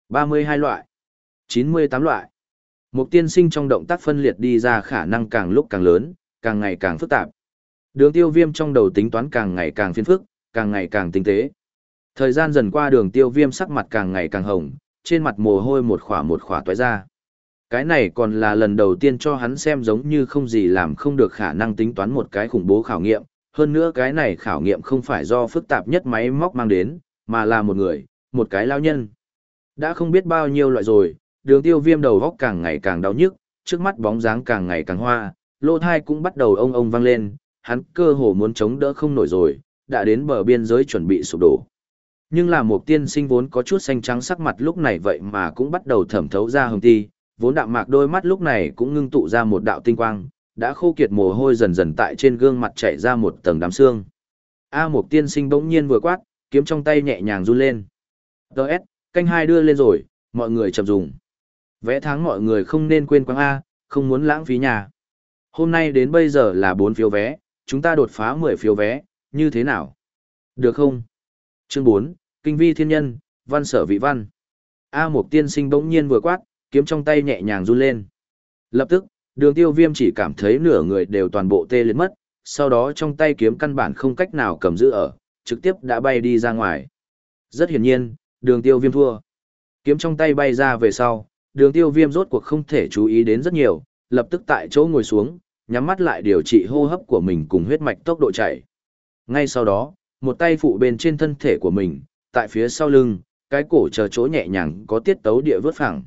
32 loại, 98 loại. Một tiên sinh trong động tác phân liệt đi ra khả năng càng lúc càng lớn, càng ngày càng phức tạp. Đường tiêu viêm trong đầu tính toán càng ngày càng phiên phức, càng ngày càng tinh tế. Thời gian dần qua đường tiêu viêm sắc mặt càng ngày càng hồng, trên mặt mồ hôi một khỏa một khỏa toái ra. Cái này còn là lần đầu tiên cho hắn xem giống như không gì làm không được khả năng tính toán một cái khủng bố khảo nghiệm, hơn nữa cái này khảo nghiệm không phải do phức tạp nhất máy móc mang đến, mà là một người, một cái lao nhân. Đã không biết bao nhiêu loại rồi, đường tiêu viêm đầu góc càng ngày càng đau nhức, trước mắt bóng dáng càng ngày càng hoa, lô thai cũng bắt đầu ông ông vang lên, hắn cơ hồ muốn chống đỡ không nổi rồi, đã đến bờ biên giới chuẩn bị sụp đổ. Nhưng là một tiên sinh vốn có chút xanh trắng sắc mặt lúc này vậy mà cũng bắt đầu thẩm thấu ra hồng ti, vốn đạm mạc đôi mắt lúc này cũng ngưng tụ ra một đạo tinh quang, đã khô kiệt mồ hôi dần dần tại trên gương mặt chảy ra một tầng đám xương. A một tiên sinh bỗng nhiên vừa quát, kiếm trong tay nhẹ nhàng run lên. Đợt, canh hai đưa lên rồi, mọi người chậm dùng. Vẽ tháng mọi người không nên quên quang A, không muốn lãng phí nhà. Hôm nay đến bây giờ là 4 phiếu vé, chúng ta đột phá 10 phiếu vé, như thế nào? Được không? Chương 4, Kinh vi thiên nhân, văn sở vị văn. A một tiên sinh bỗng nhiên vừa quát, kiếm trong tay nhẹ nhàng run lên. Lập tức, đường tiêu viêm chỉ cảm thấy nửa người đều toàn bộ tê lên mất, sau đó trong tay kiếm căn bản không cách nào cầm giữ ở, trực tiếp đã bay đi ra ngoài. Rất hiển nhiên, đường tiêu viêm thua. Kiếm trong tay bay ra về sau, đường tiêu viêm rốt cuộc không thể chú ý đến rất nhiều, lập tức tại chỗ ngồi xuống, nhắm mắt lại điều trị hô hấp của mình cùng huyết mạch tốc độ chảy. Ngay sau đó, một tay phụ bên trên thân thể của mình, tại phía sau lưng, cái cổ chờ chỗ nhẹ nhàng có tiết tấu địa vớt phẳng.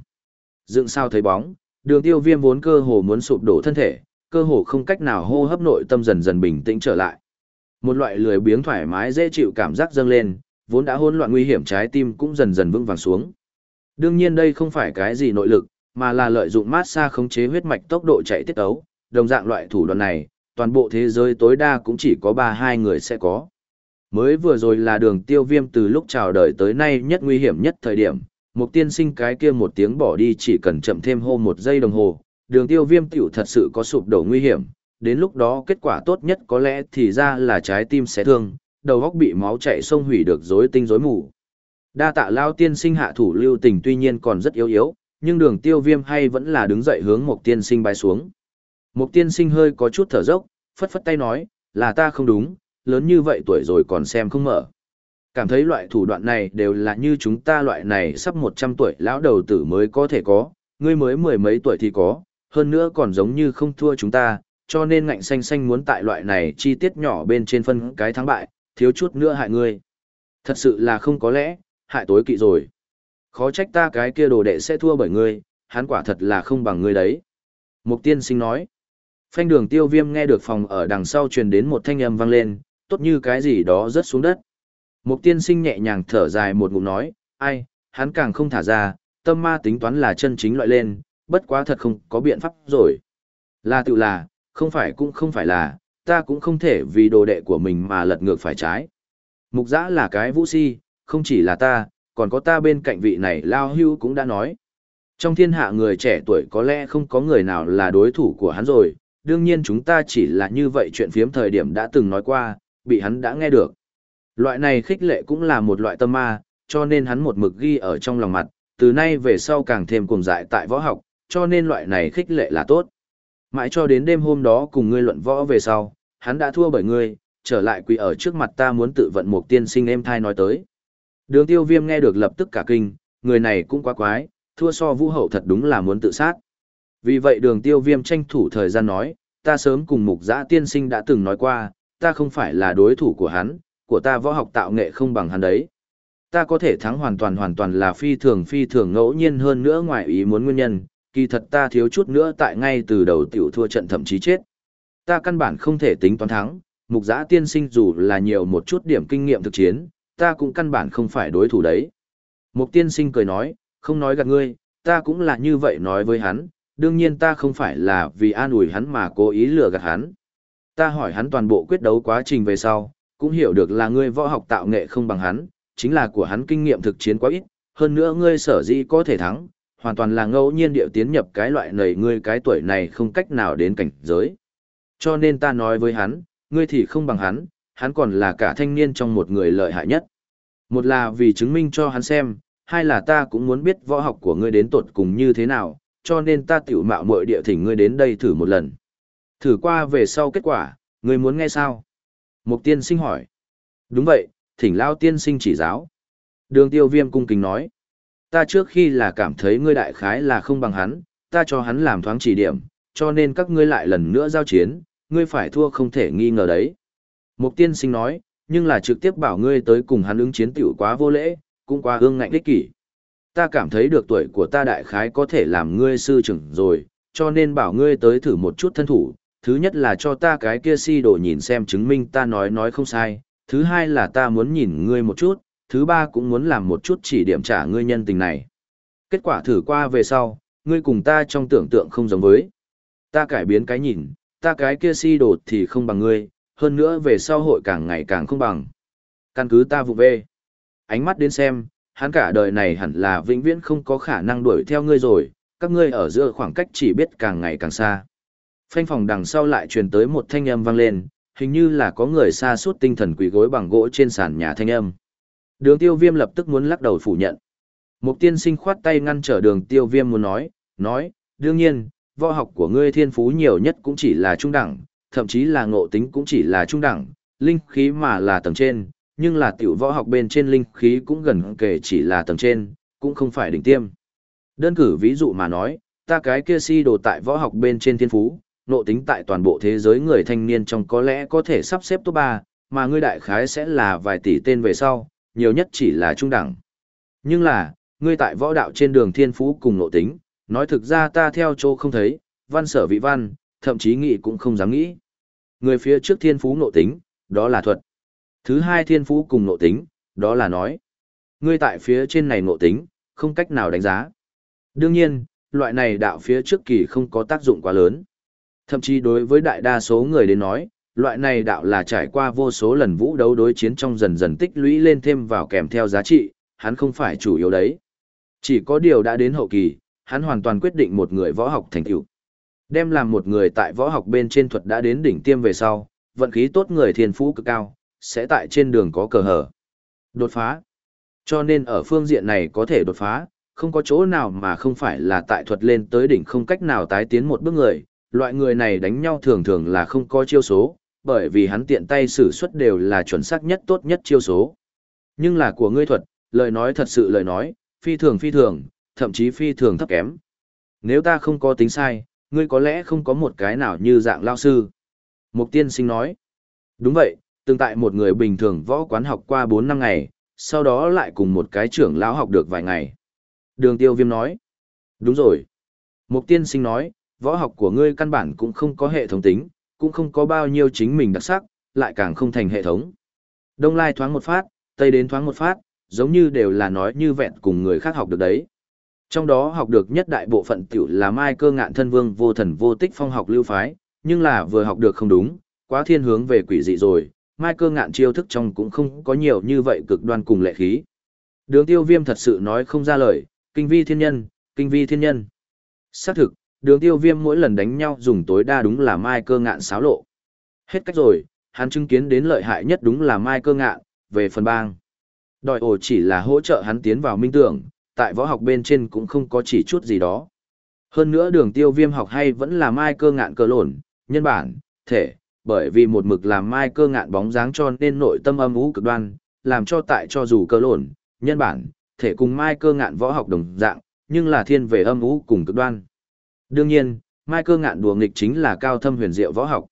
Dựng sao thấy bóng, đường tiêu viêm vốn cơ hồ muốn sụp đổ thân thể, cơ hồ không cách nào hô hấp nội tâm dần dần bình tĩnh trở lại. Một loại lười biếng thoải mái dễ chịu cảm giác dâng lên, vốn đã hỗn loạn nguy hiểm trái tim cũng dần dần vững vàng xuống. Đương nhiên đây không phải cái gì nội lực, mà là lợi dụng mát xa khống chế huyết mạch tốc độ chạy tiết ấu, đồng dạng loại thủ đoạn này, toàn bộ thế giới tối đa cũng chỉ có 3-2 người sẽ có. Mới vừa rồi là đường tiêu viêm từ lúc chào đời tới nay nhất nguy hiểm nhất thời điểm, một tiên sinh cái kia một tiếng bỏ đi chỉ cần chậm thêm hô một giây đồng hồ, đường tiêu viêm tiểu thật sự có sụp đổ nguy hiểm, đến lúc đó kết quả tốt nhất có lẽ thì ra là trái tim sẽ thương, đầu góc bị máu chạy sông hủy được rối tinh rối mù. Đa tạ lao tiên sinh hạ thủ lưu tình tuy nhiên còn rất yếu yếu, nhưng đường tiêu viêm hay vẫn là đứng dậy hướng một tiên sinh bay xuống. Một tiên sinh hơi có chút thở dốc, phất phất tay nói, là ta không đúng, lớn như vậy tuổi rồi còn xem không mở. Cảm thấy loại thủ đoạn này đều là như chúng ta loại này sắp 100 tuổi lão đầu tử mới có thể có, ngươi mới mười mấy tuổi thì có, hơn nữa còn giống như không thua chúng ta, cho nên ngạnh xanh xanh muốn tại loại này chi tiết nhỏ bên trên phân cái thắng bại, thiếu chút nữa hại ngươi. Thật sự là không có lẽ, hại tối kỵ rồi. Khó trách ta cái kia đồ đệ sẽ thua bởi ngươi, hắn quả thật là không bằng ngươi đấy. Mục tiên sinh nói. Phanh đường tiêu viêm nghe được phòng ở đằng sau truyền đến một thanh âm vang lên, tốt như cái gì đó rớt xuống đất. Mục tiên sinh nhẹ nhàng thở dài một ngụm nói, ai, hắn càng không thả ra, tâm ma tính toán là chân chính loại lên, bất quá thật không có biện pháp rồi. Là tự là, không phải cũng không phải là, ta cũng không thể vì đồ đệ của mình mà lật ngược phải trái. Mục giã là cái vũ si, không chỉ là ta, còn có ta bên cạnh vị này lao hưu cũng đã nói. Trong thiên hạ người trẻ tuổi có lẽ không có người nào là đối thủ của hắn rồi, đương nhiên chúng ta chỉ là như vậy chuyện phiếm thời điểm đã từng nói qua, bị hắn đã nghe được. Loại này khích lệ cũng là một loại tâm ma, cho nên hắn một mực ghi ở trong lòng mặt, từ nay về sau càng thêm cuồng dại tại võ học, cho nên loại này khích lệ là tốt. Mãi cho đến đêm hôm đó cùng ngươi luận võ về sau, hắn đã thua bởi ngươi, trở lại quỳ ở trước mặt ta muốn tự vận một tiên sinh em thai nói tới. Đường tiêu viêm nghe được lập tức cả kinh, người này cũng quá quái, thua so vũ hậu thật đúng là muốn tự sát. Vì vậy đường tiêu viêm tranh thủ thời gian nói, ta sớm cùng mục giã tiên sinh đã từng nói qua, ta không phải là đối thủ của hắn, của ta võ học tạo nghệ không bằng hắn đấy. Ta có thể thắng hoàn toàn hoàn toàn là phi thường phi thường ngẫu nhiên hơn nữa ngoài ý muốn nguyên nhân, kỳ thật ta thiếu chút nữa tại ngay từ đầu tiểu thua trận thậm chí chết. Ta căn bản không thể tính toán thắng, mục giã tiên sinh dù là nhiều một chút điểm kinh nghiệm thực chiến, ta cũng căn bản không phải đối thủ đấy. Mục tiên sinh cười nói, không nói gạt ngươi, ta cũng là như vậy nói với hắn, đương nhiên ta không phải là vì an ủi hắn mà cố ý lừa gạt hắn. Ta hỏi hắn toàn bộ quyết đấu quá trình về sau, cũng hiểu được là ngươi võ học tạo nghệ không bằng hắn, chính là của hắn kinh nghiệm thực chiến quá ít, hơn nữa ngươi sở dĩ có thể thắng, hoàn toàn là ngẫu nhiên điệu tiến nhập cái loại này ngươi cái tuổi này không cách nào đến cảnh giới. Cho nên ta nói với hắn, ngươi thì không bằng hắn, hắn còn là cả thanh niên trong một người lợi hại nhất. Một là vì chứng minh cho hắn xem, hai là ta cũng muốn biết võ học của ngươi đến tột cùng như thế nào, cho nên ta tiểu mạo muội địa thỉnh ngươi đến đây thử một lần. Thử qua về sau kết quả, ngươi muốn nghe sao? Mục tiên sinh hỏi. Đúng vậy, thỉnh lao tiên sinh chỉ giáo. Đường tiêu viêm cung kính nói. Ta trước khi là cảm thấy ngươi đại khái là không bằng hắn, ta cho hắn làm thoáng chỉ điểm, cho nên các ngươi lại lần nữa giao chiến, ngươi phải thua không thể nghi ngờ đấy. Mục tiên sinh nói, nhưng là trực tiếp bảo ngươi tới cùng hắn ứng chiến tiểu quá vô lễ, cũng quá hương ngạnh đích kỷ. Ta cảm thấy được tuổi của ta đại khái có thể làm ngươi sư trưởng rồi, cho nên bảo ngươi tới thử một chút thân thủ. Thứ nhất là cho ta cái kia si đồ nhìn xem chứng minh ta nói nói không sai. Thứ hai là ta muốn nhìn ngươi một chút. Thứ ba cũng muốn làm một chút chỉ điểm trả ngươi nhân tình này. Kết quả thử qua về sau, ngươi cùng ta trong tưởng tượng không giống với. Ta cải biến cái nhìn, ta cái kia si đồ thì không bằng ngươi, hơn nữa về sau hội càng ngày càng không bằng. Căn cứ ta vụ về. Ánh mắt đến xem, hắn cả đời này hẳn là vĩnh viễn không có khả năng đuổi theo ngươi rồi, các ngươi ở giữa khoảng cách chỉ biết càng ngày càng xa. Phanh phòng đằng sau lại truyền tới một thanh âm vang lên, hình như là có người xa suốt tinh thần quỳ gối bằng gỗ trên sàn nhà thanh âm. Đường tiêu viêm lập tức muốn lắc đầu phủ nhận. Mục tiên sinh khoát tay ngăn trở đường tiêu viêm muốn nói, nói, đương nhiên, võ học của ngươi thiên phú nhiều nhất cũng chỉ là trung đẳng, thậm chí là ngộ tính cũng chỉ là trung đẳng, linh khí mà là tầng trên, nhưng là tiểu võ học bên trên linh khí cũng gần kể chỉ là tầng trên, cũng không phải đỉnh tiêm. Đơn cử ví dụ mà nói, ta cái kia si đồ tại võ học bên trên thiên phú, ngộ tính tại toàn bộ thế giới người thanh niên trong có lẽ có thể sắp xếp top 3, mà ngươi đại khái sẽ là vài tỷ tên về sau, nhiều nhất chỉ là trung đẳng. Nhưng là, ngươi tại võ đạo trên đường thiên phú cùng ngộ tính, nói thực ra ta theo chỗ không thấy, văn sở vị văn, thậm chí nghĩ cũng không dám nghĩ. Người phía trước thiên phú nội tính, đó là thuật. Thứ hai thiên phú cùng nội tính, đó là nói. Ngươi tại phía trên này nội tính, không cách nào đánh giá. Đương nhiên, loại này đạo phía trước kỳ không có tác dụng quá lớn. Thậm chí đối với đại đa số người đến nói, loại này đạo là trải qua vô số lần vũ đấu đối chiến trong dần dần tích lũy lên thêm vào kèm theo giá trị, hắn không phải chủ yếu đấy. Chỉ có điều đã đến hậu kỳ, hắn hoàn toàn quyết định một người võ học thành tựu. Đem làm một người tại võ học bên trên thuật đã đến đỉnh tiêm về sau, vận khí tốt người thiên phú cực cao, sẽ tại trên đường có cờ hở. Đột phá. Cho nên ở phương diện này có thể đột phá, không có chỗ nào mà không phải là tại thuật lên tới đỉnh không cách nào tái tiến một bước người, loại người này đánh nhau thường thường là không có chiêu số, bởi vì hắn tiện tay sử xuất đều là chuẩn xác nhất tốt nhất chiêu số. Nhưng là của ngươi thuật, lời nói thật sự lời nói, phi thường phi thường, thậm chí phi thường thấp kém. Nếu ta không có tính sai, ngươi có lẽ không có một cái nào như dạng lao sư. Mục tiên sinh nói. Đúng vậy, tương tại một người bình thường võ quán học qua 4 năm ngày, sau đó lại cùng một cái trưởng lão học được vài ngày. Đường tiêu viêm nói. Đúng rồi. Mục tiên sinh nói, võ học của ngươi căn bản cũng không có hệ thống tính, cũng không có bao nhiêu chính mình đặc sắc, lại càng không thành hệ thống. Đông lai thoáng một phát, tây đến thoáng một phát, giống như đều là nói như vẹn cùng người khác học được đấy. Trong đó học được nhất đại bộ phận tiểu là mai cơ ngạn thân vương vô thần vô tích phong học lưu phái, nhưng là vừa học được không đúng, quá thiên hướng về quỷ dị rồi, mai cơ ngạn chiêu thức trong cũng không có nhiều như vậy cực đoan cùng lệ khí. Đường tiêu viêm thật sự nói không ra lời, kinh vi thiên nhân, kinh vi thiên nhân. Xác thực, đường tiêu viêm mỗi lần đánh nhau dùng tối đa đúng là mai cơ ngạn xáo lộ. Hết cách rồi, hắn chứng kiến đến lợi hại nhất đúng là mai cơ ngạn, về phần bang. Đòi ổ chỉ là hỗ trợ hắn tiến vào minh tưởng, tại võ học bên trên cũng không có chỉ chút gì đó. Hơn nữa đường tiêu viêm học hay vẫn là mai cơ ngạn cơ lộn, nhân bản, thể, bởi vì một mực làm mai cơ ngạn bóng dáng cho nên nội tâm âm ú cực đoan, làm cho tại cho dù cơ lộn, nhân bản, thể cùng mai cơ ngạn võ học đồng dạng, nhưng là thiên về âm ú cùng cực đoan. Đương nhiên, mai cơ ngạn đùa nghịch chính là cao thâm huyền diệu võ học.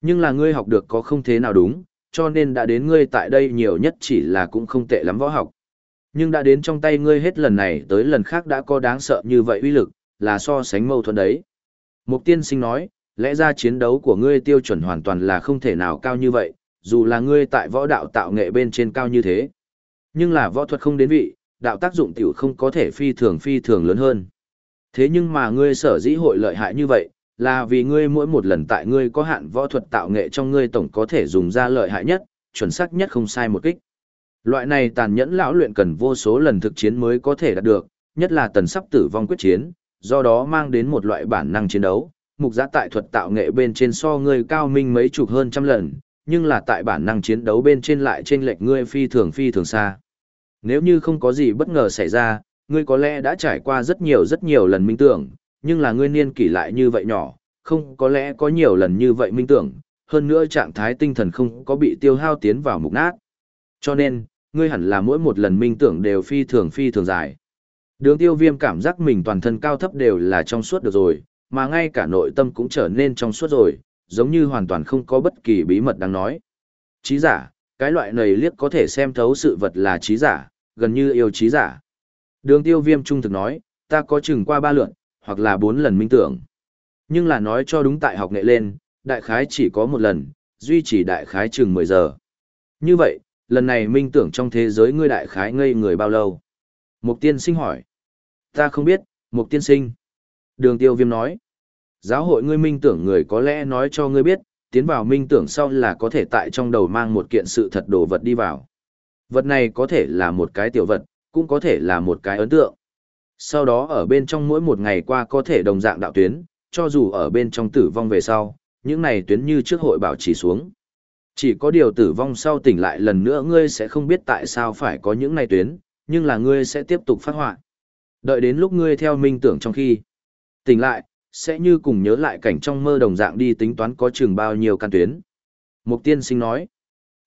Nhưng là ngươi học được có không thế nào đúng, cho nên đã đến ngươi tại đây nhiều nhất chỉ là cũng không tệ lắm võ học. Nhưng đã đến trong tay ngươi hết lần này tới lần khác đã có đáng sợ như vậy uy lực, là so sánh mâu thuẫn đấy. Mục tiên sinh nói, lẽ ra chiến đấu của ngươi tiêu chuẩn hoàn toàn là không thể nào cao như vậy, dù là ngươi tại võ đạo tạo nghệ bên trên cao như thế. Nhưng là võ thuật không đến vị, đạo tác dụng tiểu không có thể phi thường phi thường lớn hơn. Thế nhưng mà ngươi sở dĩ hội lợi hại như vậy, là vì ngươi mỗi một lần tại ngươi có hạn võ thuật tạo nghệ trong ngươi tổng có thể dùng ra lợi hại nhất, chuẩn xác nhất không sai một kích. Loại này tàn nhẫn lão luyện cần vô số lần thực chiến mới có thể đạt được, nhất là tần sắp tử vong quyết chiến, do đó mang đến một loại bản năng chiến đấu. Mục giá tại thuật tạo nghệ bên trên so ngươi cao minh mấy chục hơn trăm lần, nhưng là tại bản năng chiến đấu bên trên lại trên lệch ngươi phi thường phi thường xa. Nếu như không có gì bất ngờ xảy ra, ngươi có lẽ đã trải qua rất nhiều rất nhiều lần minh tưởng, nhưng là ngươi niên kỷ lại như vậy nhỏ, không có lẽ có nhiều lần như vậy minh tưởng, hơn nữa trạng thái tinh thần không có bị tiêu hao tiến vào mục nát. Cho nên, ngươi hẳn là mỗi một lần minh tưởng đều phi thường phi thường dài. Đường tiêu viêm cảm giác mình toàn thân cao thấp đều là trong suốt được rồi, mà ngay cả nội tâm cũng trở nên trong suốt rồi, giống như hoàn toàn không có bất kỳ bí mật đang nói. Trí giả, cái loại này liếc có thể xem thấu sự vật là trí giả, gần như yêu trí giả. Đường tiêu viêm trung thực nói, ta có chừng qua ba lượn, hoặc là bốn lần minh tưởng. Nhưng là nói cho đúng tại học nghệ lên, đại khái chỉ có một lần, duy trì đại khái chừng 10 giờ. Như vậy, lần này minh tưởng trong thế giới ngươi đại khái ngây người bao lâu? Mục tiên sinh hỏi. Ta không biết, mục tiên sinh. Đường tiêu viêm nói. Giáo hội ngươi minh tưởng người có lẽ nói cho ngươi biết, tiến vào minh tưởng sau là có thể tại trong đầu mang một kiện sự thật đồ vật đi vào. Vật này có thể là một cái tiểu vật, cũng có thể là một cái ấn tượng. Sau đó ở bên trong mỗi một ngày qua có thể đồng dạng đạo tuyến, cho dù ở bên trong tử vong về sau, những này tuyến như trước hội bảo trì xuống. Chỉ có điều tử vong sau tỉnh lại lần nữa ngươi sẽ không biết tại sao phải có những này tuyến, nhưng là ngươi sẽ tiếp tục phát họa. Đợi đến lúc ngươi theo minh tưởng trong khi tỉnh lại, sẽ như cùng nhớ lại cảnh trong mơ đồng dạng đi tính toán có chừng bao nhiêu căn tuyến. Mục tiên sinh nói.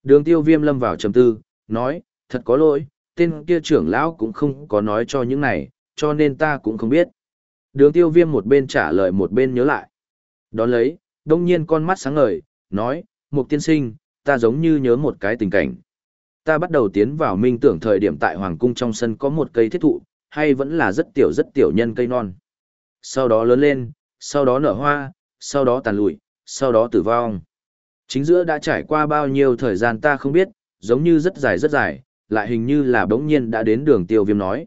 Đường tiêu viêm lâm vào trầm tư, nói, thật có lỗi, tên kia trưởng lão cũng không có nói cho những này, cho nên ta cũng không biết. Đường tiêu viêm một bên trả lời một bên nhớ lại. Đón lấy, đông nhiên con mắt sáng ngời, nói, Mục tiên sinh, ta giống như nhớ một cái tình cảnh. Ta bắt đầu tiến vào minh tưởng thời điểm tại Hoàng cung trong sân có một cây thiết thụ, hay vẫn là rất tiểu rất tiểu nhân cây non. Sau đó lớn lên, sau đó nở hoa, sau đó tàn lụi, sau đó tử vong. Chính giữa đã trải qua bao nhiêu thời gian ta không biết, giống như rất dài rất dài, lại hình như là bỗng nhiên đã đến đường tiêu viêm nói.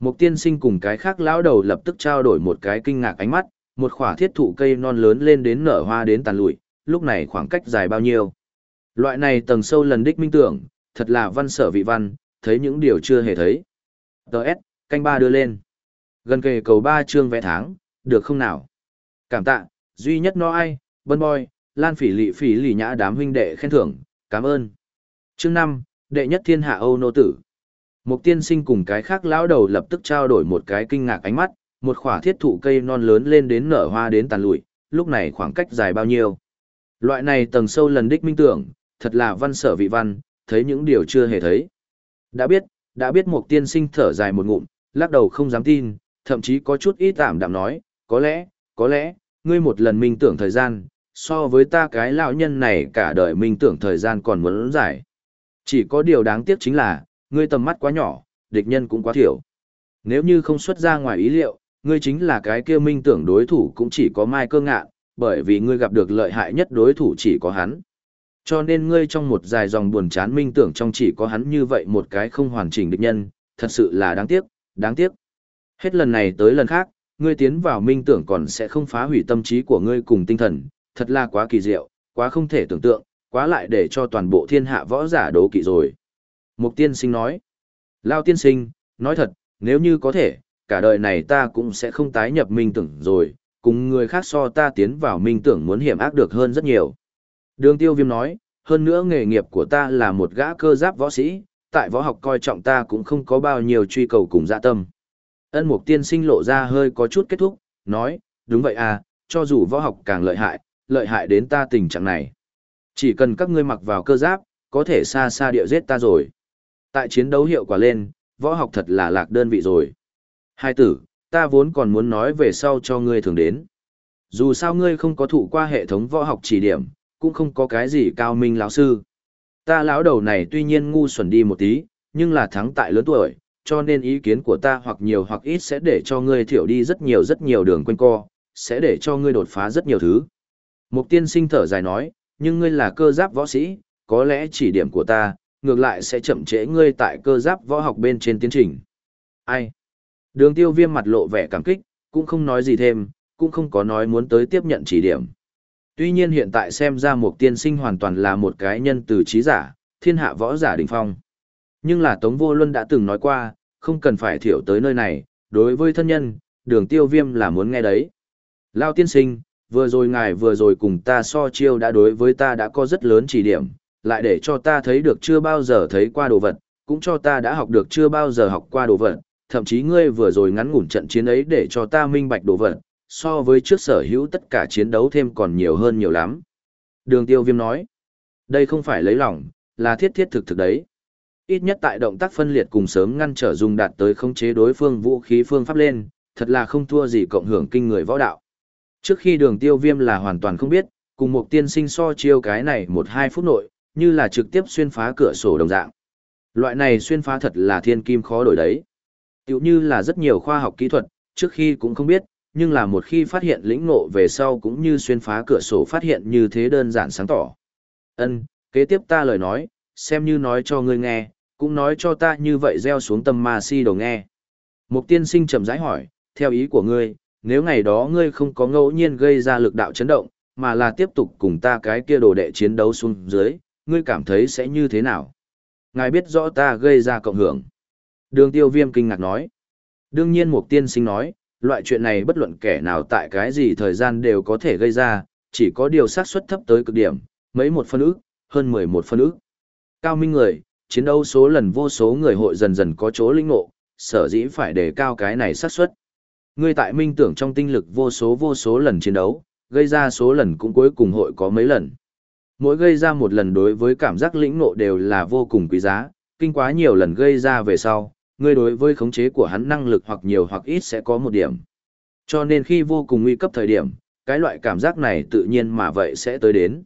Một tiên sinh cùng cái khác lão đầu lập tức trao đổi một cái kinh ngạc ánh mắt, một khỏa thiết thụ cây non lớn lên đến nở hoa đến tàn lụi, lúc này khoảng cách dài bao nhiêu. Loại này tầng sâu lần đích minh tưởng, thật là văn sở vị văn, thấy những điều chưa hề thấy. Đợt, canh ba đưa lên. Gần kề cầu ba chương vẽ tháng, được không nào? Cảm tạ, duy nhất nó ai, bân boy, lan phỉ lị phỉ lì nhã đám huynh đệ khen thưởng, cảm ơn. Chương năm, đệ nhất thiên hạ Âu nô tử. Một tiên sinh cùng cái khác lão đầu lập tức trao đổi một cái kinh ngạc ánh mắt, một khỏa thiết thụ cây non lớn lên đến nở hoa đến tàn lụi, lúc này khoảng cách dài bao nhiêu. Loại này tầng sâu lần đích minh tưởng, thật là văn sở vị văn, thấy những điều chưa hề thấy. Đã biết, đã biết một tiên sinh thở dài một ngụm, lắc đầu không dám tin, thậm chí có chút ít tạm đạm nói, có lẽ, có lẽ, ngươi một lần minh tưởng thời gian, so với ta cái lão nhân này cả đời minh tưởng thời gian còn muốn giải. Chỉ có điều đáng tiếc chính là, ngươi tầm mắt quá nhỏ, địch nhân cũng quá thiểu. Nếu như không xuất ra ngoài ý liệu, ngươi chính là cái kia minh tưởng đối thủ cũng chỉ có mai cơ ngạn, bởi vì ngươi gặp được lợi hại nhất đối thủ chỉ có hắn. Cho nên ngươi trong một dài dòng buồn chán minh tưởng trong chỉ có hắn như vậy một cái không hoàn chỉnh địch nhân, thật sự là đáng tiếc, đáng tiếc. Hết lần này tới lần khác, ngươi tiến vào minh tưởng còn sẽ không phá hủy tâm trí của ngươi cùng tinh thần, thật là quá kỳ diệu, quá không thể tưởng tượng, quá lại để cho toàn bộ thiên hạ võ giả đố kỵ rồi. Mục tiên sinh nói, Lao tiên sinh, nói thật, nếu như có thể, cả đời này ta cũng sẽ không tái nhập minh tưởng rồi, cùng người khác so ta tiến vào minh tưởng muốn hiểm ác được hơn rất nhiều. Đường tiêu viêm nói, hơn nữa nghề nghiệp của ta là một gã cơ giáp võ sĩ, tại võ học coi trọng ta cũng không có bao nhiêu truy cầu cùng dạ tâm. Ân mục tiên sinh lộ ra hơi có chút kết thúc, nói, đúng vậy à, cho dù võ học càng lợi hại, lợi hại đến ta tình trạng này. Chỉ cần các ngươi mặc vào cơ giáp, có thể xa xa địa giết ta rồi. Tại chiến đấu hiệu quả lên, võ học thật là lạc đơn vị rồi. Hai tử, ta vốn còn muốn nói về sau cho ngươi thường đến. Dù sao ngươi không có thụ qua hệ thống võ học chỉ điểm, cũng không có cái gì cao minh lão sư. Ta lão đầu này tuy nhiên ngu xuẩn đi một tí, nhưng là thắng tại lớn tuổi, cho nên ý kiến của ta hoặc nhiều hoặc ít sẽ để cho ngươi thiểu đi rất nhiều rất nhiều đường quanh co, sẽ để cho ngươi đột phá rất nhiều thứ. Mục tiên sinh thở dài nói, nhưng ngươi là cơ giáp võ sĩ, có lẽ chỉ điểm của ta, ngược lại sẽ chậm trễ ngươi tại cơ giáp võ học bên trên tiến trình. Ai? Đường tiêu viêm mặt lộ vẻ cảm kích, cũng không nói gì thêm, cũng không có nói muốn tới tiếp nhận chỉ điểm. Tuy nhiên hiện tại xem ra một tiên sinh hoàn toàn là một cái nhân từ trí giả, thiên hạ võ giả đỉnh phong. Nhưng là Tống Vô Luân đã từng nói qua, không cần phải thiểu tới nơi này, đối với thân nhân, đường tiêu viêm là muốn nghe đấy. Lao tiên sinh, vừa rồi ngài vừa rồi cùng ta so chiêu đã đối với ta đã có rất lớn chỉ điểm, lại để cho ta thấy được chưa bao giờ thấy qua đồ vật, cũng cho ta đã học được chưa bao giờ học qua đồ vật, thậm chí ngươi vừa rồi ngắn ngủn trận chiến ấy để cho ta minh bạch đồ vật, so với trước sở hữu tất cả chiến đấu thêm còn nhiều hơn nhiều lắm. Đường tiêu viêm nói, đây không phải lấy lòng, là thiết thiết thực thực đấy. Ít nhất tại động tác phân liệt cùng sớm ngăn trở dùng đạt tới khống chế đối phương vũ khí phương pháp lên, thật là không thua gì cộng hưởng kinh người võ đạo. Trước khi đường tiêu viêm là hoàn toàn không biết, cùng một tiên sinh so chiêu cái này một hai phút nội, như là trực tiếp xuyên phá cửa sổ đồng dạng. Loại này xuyên phá thật là thiên kim khó đổi đấy. Tiểu như là rất nhiều khoa học kỹ thuật, trước khi cũng không biết, nhưng là một khi phát hiện lĩnh ngộ về sau cũng như xuyên phá cửa sổ phát hiện như thế đơn giản sáng tỏ. Ân, kế tiếp ta lời nói, xem như nói cho ngươi nghe, cũng nói cho ta như vậy gieo xuống tâm ma si đầu nghe. Mục tiên sinh trầm rãi hỏi, theo ý của ngươi, nếu ngày đó ngươi không có ngẫu nhiên gây ra lực đạo chấn động, mà là tiếp tục cùng ta cái kia đồ đệ chiến đấu xuống dưới, ngươi cảm thấy sẽ như thế nào? Ngài biết rõ ta gây ra cộng hưởng. Đường tiêu viêm kinh ngạc nói. Đương nhiên mục tiên sinh nói, loại chuyện này bất luận kẻ nào tại cái gì thời gian đều có thể gây ra, chỉ có điều xác suất thấp tới cực điểm, mấy một phân ức, hơn mười một phân ức. Cao minh người, chiến đấu số lần vô số người hội dần dần có chỗ linh ngộ, sở dĩ phải đề cao cái này xác suất. Ngươi tại minh tưởng trong tinh lực vô số vô số lần chiến đấu, gây ra số lần cũng cuối cùng hội có mấy lần. Mỗi gây ra một lần đối với cảm giác lĩnh ngộ đều là vô cùng quý giá, kinh quá nhiều lần gây ra về sau, ngươi đối với khống chế của hắn năng lực hoặc nhiều hoặc ít sẽ có một điểm. Cho nên khi vô cùng nguy cấp thời điểm, cái loại cảm giác này tự nhiên mà vậy sẽ tới đến.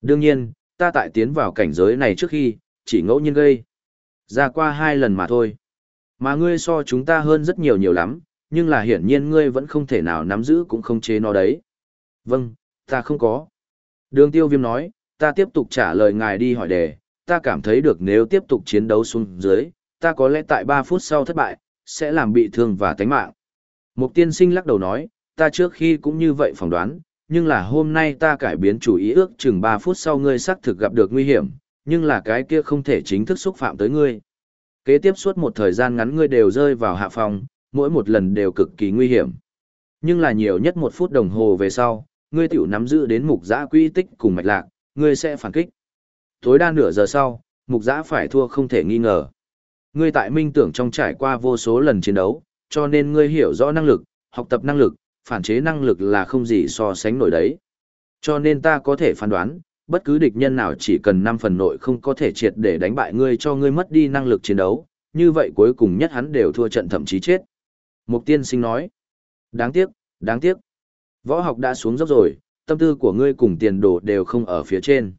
Đương nhiên, ta tại tiến vào cảnh giới này trước khi, chỉ ngẫu nhiên gây. Ra qua hai lần mà thôi. Mà ngươi so chúng ta hơn rất nhiều nhiều lắm, nhưng là hiển nhiên ngươi vẫn không thể nào nắm giữ cũng không chế nó đấy. Vâng, ta không có. Đường tiêu viêm nói, ta tiếp tục trả lời ngài đi hỏi đề, ta cảm thấy được nếu tiếp tục chiến đấu xuống dưới, ta có lẽ tại 3 phút sau thất bại, sẽ làm bị thương và tánh mạng. Mục tiên sinh lắc đầu nói, ta trước khi cũng như vậy phỏng đoán, nhưng là hôm nay ta cải biến chủ ý ước chừng 3 phút sau ngươi xác thực gặp được nguy hiểm, nhưng là cái kia không thể chính thức xúc phạm tới ngươi. Kế tiếp suốt một thời gian ngắn ngươi đều rơi vào hạ phòng, mỗi một lần đều cực kỳ nguy hiểm. Nhưng là nhiều nhất một phút đồng hồ về sau, ngươi tiểu nắm giữ đến mục giã quy tích cùng mạch lạc, ngươi sẽ phản kích. Tối đa nửa giờ sau, mục giã phải thua không thể nghi ngờ. Ngươi tại minh tưởng trong trải qua vô số lần chiến đấu, cho nên ngươi hiểu rõ năng lực, học tập năng lực, phản chế năng lực là không gì so sánh nổi đấy. Cho nên ta có thể phán đoán, bất cứ địch nhân nào chỉ cần 5 phần nội không có thể triệt để đánh bại ngươi cho ngươi mất đi năng lực chiến đấu, như vậy cuối cùng nhất hắn đều thua trận thậm chí chết. Mục tiên sinh nói, đáng tiếc, đáng tiếc. Võ học đã xuống dốc rồi, tâm tư của ngươi cùng tiền đồ đều không ở phía trên.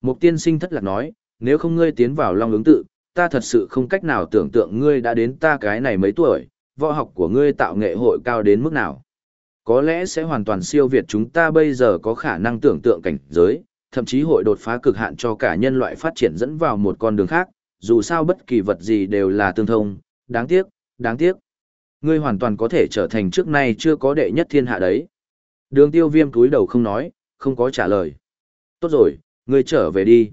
Mục tiên sinh thất lạc nói, nếu không ngươi tiến vào long ứng tự, ta thật sự không cách nào tưởng tượng ngươi đã đến ta cái này mấy tuổi, võ học của ngươi tạo nghệ hội cao đến mức nào. Có lẽ sẽ hoàn toàn siêu việt chúng ta bây giờ có khả năng tưởng tượng cảnh giới, thậm chí hội đột phá cực hạn cho cả nhân loại phát triển dẫn vào một con đường khác, dù sao bất kỳ vật gì đều là tương thông, đáng tiếc, đáng tiếc. Ngươi hoàn toàn có thể trở thành trước nay chưa có đệ nhất thiên hạ đấy. Đường tiêu viêm túi đầu không nói, không có trả lời. Tốt rồi, ngươi trở về đi.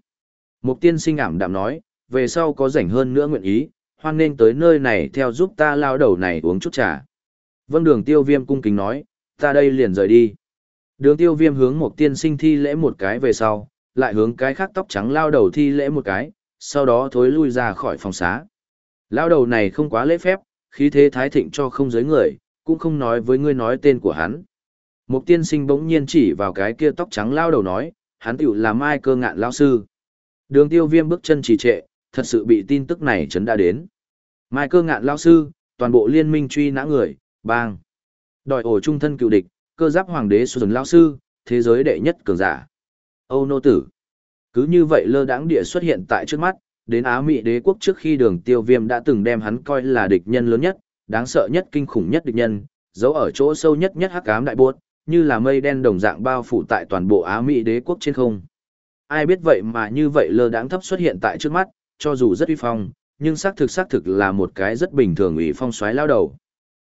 Mục tiên sinh ảm đạm nói, về sau có rảnh hơn nữa nguyện ý, hoan nên tới nơi này theo giúp ta lao đầu này uống chút trà. Vâng đường tiêu viêm cung kính nói, ta đây liền rời đi. Đường tiêu viêm hướng một tiên sinh thi lễ một cái về sau, lại hướng cái khác tóc trắng lao đầu thi lễ một cái, sau đó thối lui ra khỏi phòng xá. Lao đầu này không quá lễ phép, khí thế thái thịnh cho không giới người, cũng không nói với ngươi nói tên của hắn. Một tiên sinh bỗng nhiên chỉ vào cái kia tóc trắng lao đầu nói, hắn tiểu là Mai cơ ngạn lao sư. Đường tiêu viêm bước chân trì trệ, thật sự bị tin tức này chấn đã đến. Mai cơ ngạn lao sư, toàn bộ liên minh truy nã người, bang. Đòi ổ trung thân cựu địch, cơ giáp hoàng đế xuân lao sư, thế giới đệ nhất cường giả. Âu nô tử. Cứ như vậy lơ đãng địa xuất hiện tại trước mắt, đến Á Mỹ đế quốc trước khi đường tiêu viêm đã từng đem hắn coi là địch nhân lớn nhất, đáng sợ nhất kinh khủng nhất địch nhân, giấu ở chỗ sâu nhất nhất hắc ám đại buốt, như là mây đen đồng dạng bao phủ tại toàn bộ Á Mỹ đế quốc trên không. Ai biết vậy mà như vậy lơ đãng thấp xuất hiện tại trước mắt, cho dù rất uy phong, nhưng xác thực xác thực là một cái rất bình thường ủy phong xoáy lao đầu.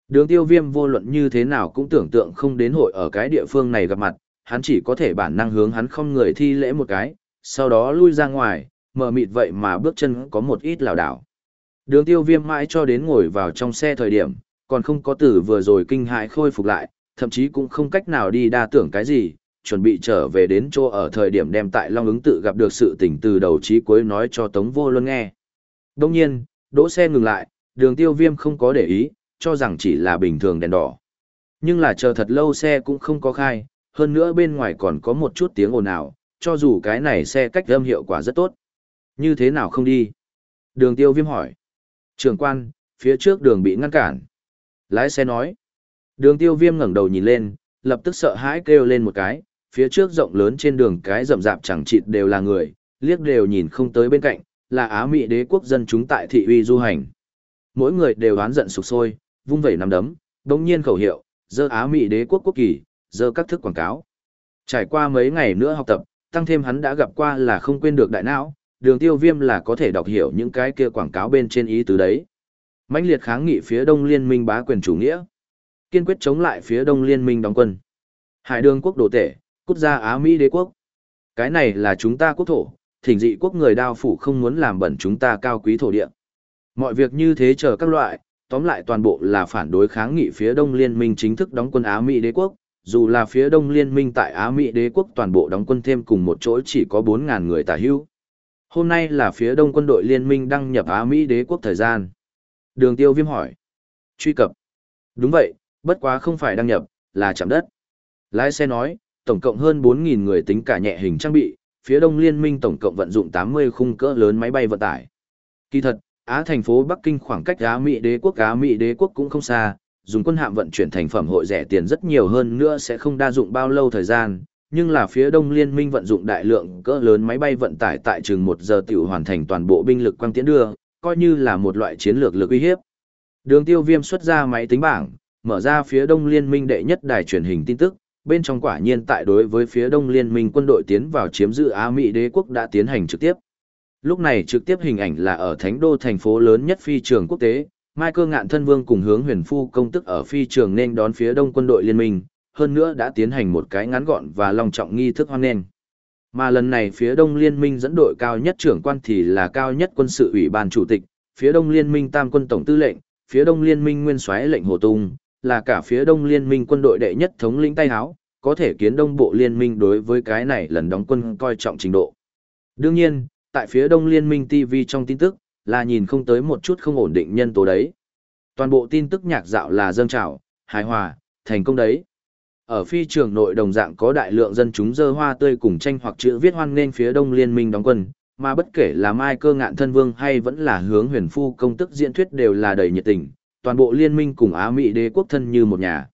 Đường tiêu viêm vô luận như thế nào cũng tưởng tượng không đến hội ở cái địa phương này gặp mặt, hắn chỉ có thể bản năng hướng hắn không người thi lễ một cái, sau đó lui ra ngoài, mở mịt vậy mà bước chân có một ít lảo đảo. Đường tiêu viêm mãi cho đến ngồi vào trong xe thời điểm, còn không có tử vừa rồi kinh hại khôi phục lại, thậm chí cũng không cách nào đi đa tưởng cái gì, chuẩn bị trở về đến chỗ ở thời điểm đem tại Long ứng tự gặp được sự tình từ đầu chí cuối nói cho Tống Vô Luân nghe. Đông nhiên, đỗ xe ngừng lại, đường tiêu viêm không có để ý, cho rằng chỉ là bình thường đèn đỏ. Nhưng là chờ thật lâu xe cũng không có khai, hơn nữa bên ngoài còn có một chút tiếng ồn ào, cho dù cái này xe cách âm hiệu quả rất tốt. Như thế nào không đi? Đường tiêu viêm hỏi. Trường quan, phía trước đường bị ngăn cản. Lái xe nói. Đường tiêu viêm ngẩng đầu nhìn lên, lập tức sợ hãi kêu lên một cái, phía trước rộng lớn trên đường cái rậm rạp chẳng chịt đều là người, liếc đều nhìn không tới bên cạnh, là Á Mỹ đế quốc dân chúng tại thị uy du hành. Mỗi người đều oán giận sục sôi, vung vẩy nắm đấm, đồng nhiên khẩu hiệu, dơ Á Mỹ đế quốc quốc kỳ, dơ các thức quảng cáo. Trải qua mấy ngày nữa học tập, tăng thêm hắn đã gặp qua là không quên được đại não, đường tiêu viêm là có thể đọc hiểu những cái kia quảng cáo bên trên ý từ đấy. mãnh liệt kháng nghị phía đông liên minh bá quyền chủ nghĩa. Kiên quyết chống lại phía đông liên minh đóng quân. Hải đường quốc đổ tể, quốc gia Á Mỹ đế quốc. Cái này là chúng ta quốc thổ, thỉnh dị quốc người đao phủ không muốn làm bẩn chúng ta cao quý thổ địa. Mọi việc như thế chờ các loại, tóm lại toàn bộ là phản đối kháng nghị phía đông liên minh chính thức đóng quân Á Mỹ đế quốc, dù là phía đông liên minh tại Á Mỹ đế quốc toàn bộ đóng quân thêm cùng một chỗ chỉ có 4.000 người tả hữu. Hôm nay là phía đông quân đội liên minh đăng nhập Á Mỹ đế quốc thời gian. Đường tiêu viêm hỏi. Truy cập. Đúng vậy, bất quá không phải đăng nhập, là chạm đất. Lái xe nói, tổng cộng hơn 4.000 người tính cả nhẹ hình trang bị, phía đông liên minh tổng cộng vận dụng 80 khung cỡ lớn máy bay vận tải. Kỳ thật, Á thành phố Bắc Kinh khoảng cách Á Mỹ đế quốc Á Mỹ đế quốc cũng không xa, dùng quân hạm vận chuyển thành phẩm hội rẻ tiền rất nhiều hơn nữa sẽ không đa dụng bao lâu thời gian, nhưng là phía đông liên minh vận dụng đại lượng cỡ lớn máy bay vận tải tại chừng một giờ tiểu hoàn thành toàn bộ binh lực quang tiến đưa, coi như là một loại chiến lược lực uy hiếp. Đường tiêu viêm xuất ra máy tính bảng, mở ra phía đông liên minh đệ nhất đài truyền hình tin tức, bên trong quả nhiên tại đối với phía đông liên minh quân đội tiến vào chiếm giữ Á Mỹ đế quốc đã tiến hành trực tiếp. Lúc này trực tiếp hình ảnh là ở thánh đô thành phố lớn nhất phi trường quốc tế, Mai cơ ngạn thân vương cùng hướng huyền phu công tức ở phi trường nên đón phía đông quân đội liên minh, hơn nữa đã tiến hành một cái ngắn gọn và long trọng nghi thức hoan nghênh. Mà lần này phía đông liên minh dẫn đội cao nhất trưởng quan thì là cao nhất quân sự ủy ban chủ tịch, phía đông liên minh tam quân tổng tư lệnh, phía đông liên minh nguyên soái lệnh hồ tung, là cả phía đông liên minh quân đội đệ nhất thống lĩnh tay háo, có thể kiến đông bộ liên minh đối với cái này lần đóng quân coi trọng trình độ. Đương nhiên, tại phía đông liên minh TV trong tin tức, là nhìn không tới một chút không ổn định nhân tố đấy. Toàn bộ tin tức nhạc dạo là dâng trào, hài hòa, thành công đấy. Ở phi trường nội đồng dạng có đại lượng dân chúng dơ hoa tươi cùng tranh hoặc chữ viết hoan nên phía đông liên minh đóng quân, mà bất kể là Mai Cơ Ngạn Thân Vương hay vẫn là hướng huyền phu công tức diễn thuyết đều là đầy nhiệt tình, toàn bộ liên minh cùng Á Mỹ đế quốc thân như một nhà.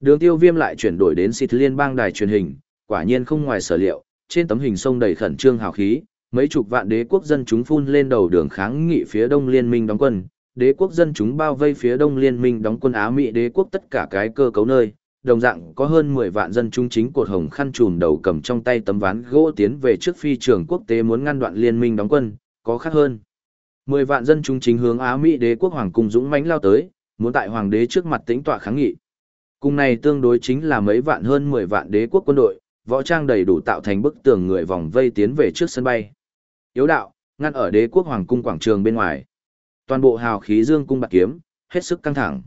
Đường tiêu viêm lại chuyển đổi đến xịt liên bang đài truyền hình, quả nhiên không ngoài sở liệu, trên tấm hình sông đầy khẩn trương hào khí, mấy chục vạn đế quốc dân chúng phun lên đầu đường kháng nghị phía đông liên minh đóng quân, đế quốc dân chúng bao vây phía đông liên minh đóng quân Á Mỹ đế quốc tất cả cái cơ cấu nơi, đồng dạng có hơn 10 vạn dân chúng chính cột hồng khăn trùm đầu cầm trong tay tấm ván gỗ tiến về trước phi trường quốc tế muốn ngăn đoạn liên minh đóng quân, có khác hơn. 10 vạn dân chúng chính hướng Á Mỹ đế quốc hoàng cung dũng mãnh lao tới, muốn tại hoàng đế trước mặt tĩnh tọa kháng nghị. Cùng này tương đối chính là mấy vạn hơn 10 vạn đế quốc quân đội, võ trang đầy đủ tạo thành bức tường người vòng vây tiến về trước sân bay. Yếu đạo, ngăn ở đế quốc hoàng cung quảng trường bên ngoài. Toàn bộ hào khí dương cung bạc kiếm, hết sức căng thẳng.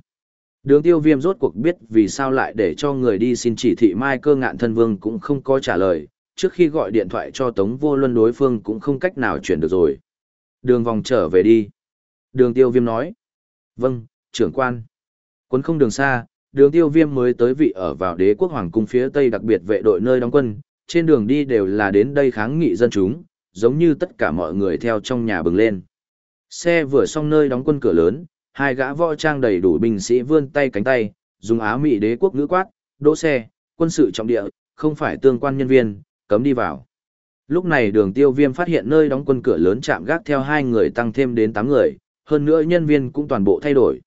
Đường tiêu viêm rốt cuộc biết vì sao lại để cho người đi xin chỉ thị mai cơ ngạn thân vương cũng không có trả lời, trước khi gọi điện thoại cho Tống vô luân đối phương cũng không cách nào chuyển được rồi. Đường vòng trở về đi. Đường tiêu viêm nói. Vâng, trưởng quan. Quân không đường xa, đường tiêu viêm mới tới vị ở vào đế quốc hoàng cung phía tây đặc biệt vệ đội nơi đóng quân, trên đường đi đều là đến đây kháng nghị dân chúng, giống như tất cả mọi người theo trong nhà bừng lên. Xe vừa xong nơi đóng quân cửa lớn, hai gã võ trang đầy đủ binh sĩ vươn tay cánh tay, dùng á mỹ đế quốc ngữ quát, đỗ xe, quân sự trọng địa, không phải tương quan nhân viên, cấm đi vào. Lúc này đường tiêu viêm phát hiện nơi đóng quân cửa lớn chạm gác theo hai người tăng thêm đến 8 người, hơn nữa nhân viên cũng toàn bộ thay đổi.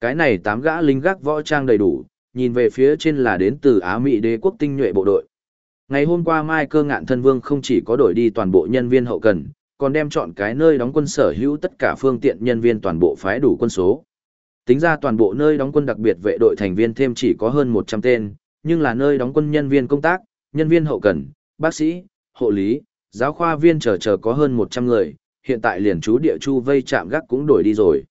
Cái này 8 gã lính gác võ trang đầy đủ, nhìn về phía trên là đến từ Á Mỹ đế quốc tinh nhuệ bộ đội. Ngày hôm qua Mai cơ ngạn thân vương không chỉ có đổi đi toàn bộ nhân viên hậu cần, còn đem chọn cái nơi đóng quân sở hữu tất cả phương tiện nhân viên toàn bộ phái đủ quân số. Tính ra toàn bộ nơi đóng quân đặc biệt vệ đội thành viên thêm chỉ có hơn 100 tên, nhưng là nơi đóng quân nhân viên công tác, nhân viên hậu cần, bác sĩ, hộ lý, giáo khoa viên chờ chờ có hơn 100 người, hiện tại liền chú địa chu vây chạm gác cũng đổi đi rồi.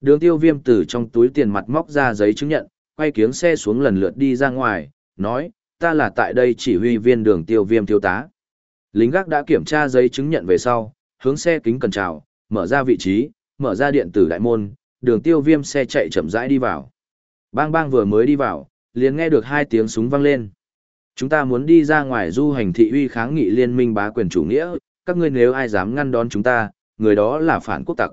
Đường tiêu viêm từ trong túi tiền mặt móc ra giấy chứng nhận, quay kiếng xe xuống lần lượt đi ra ngoài, nói, ta là tại đây chỉ huy viên đường tiêu viêm thiếu tá. Lính gác đã kiểm tra giấy chứng nhận về sau, hướng xe kính cần trào, mở ra vị trí, mở ra điện tử đại môn, đường tiêu viêm xe chạy chậm rãi đi vào. Bang bang vừa mới đi vào, liền nghe được hai tiếng súng vang lên. Chúng ta muốn đi ra ngoài du hành thị uy kháng nghị liên minh bá quyền chủ nghĩa, các ngươi nếu ai dám ngăn đón chúng ta, người đó là phản quốc tặc.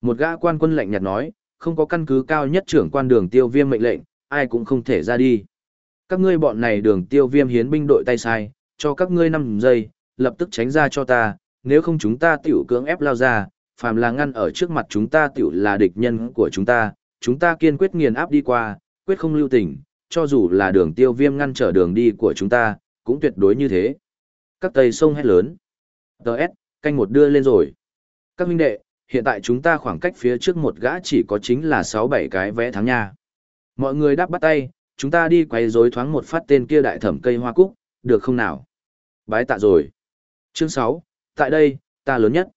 Một gã quan quân lạnh nhạt nói, không có căn cứ cao nhất trưởng quan đường tiêu viêm mệnh lệnh, ai cũng không thể ra đi. Các ngươi bọn này đường tiêu viêm hiến binh đội tay sai, cho các ngươi 5 giây, lập tức tránh ra cho ta, nếu không chúng ta tiểu cưỡng ép lao ra, phàm là ngăn ở trước mặt chúng ta tiểu là địch nhân của chúng ta, chúng ta kiên quyết nghiền áp đi qua, quyết không lưu tình, cho dù là đường tiêu viêm ngăn trở đường đi của chúng ta, cũng tuyệt đối như thế. Các tây sông hét lớn. Đợt, canh một đưa lên rồi. Các huynh đệ, hiện tại chúng ta khoảng cách phía trước một gã chỉ có chính là 6-7 cái vẽ thắng nha. Mọi người đáp bắt tay, chúng ta đi quay rối thoáng một phát tên kia đại thẩm cây hoa cúc, được không nào? Bái tạ rồi. Chương 6, tại đây, ta lớn nhất.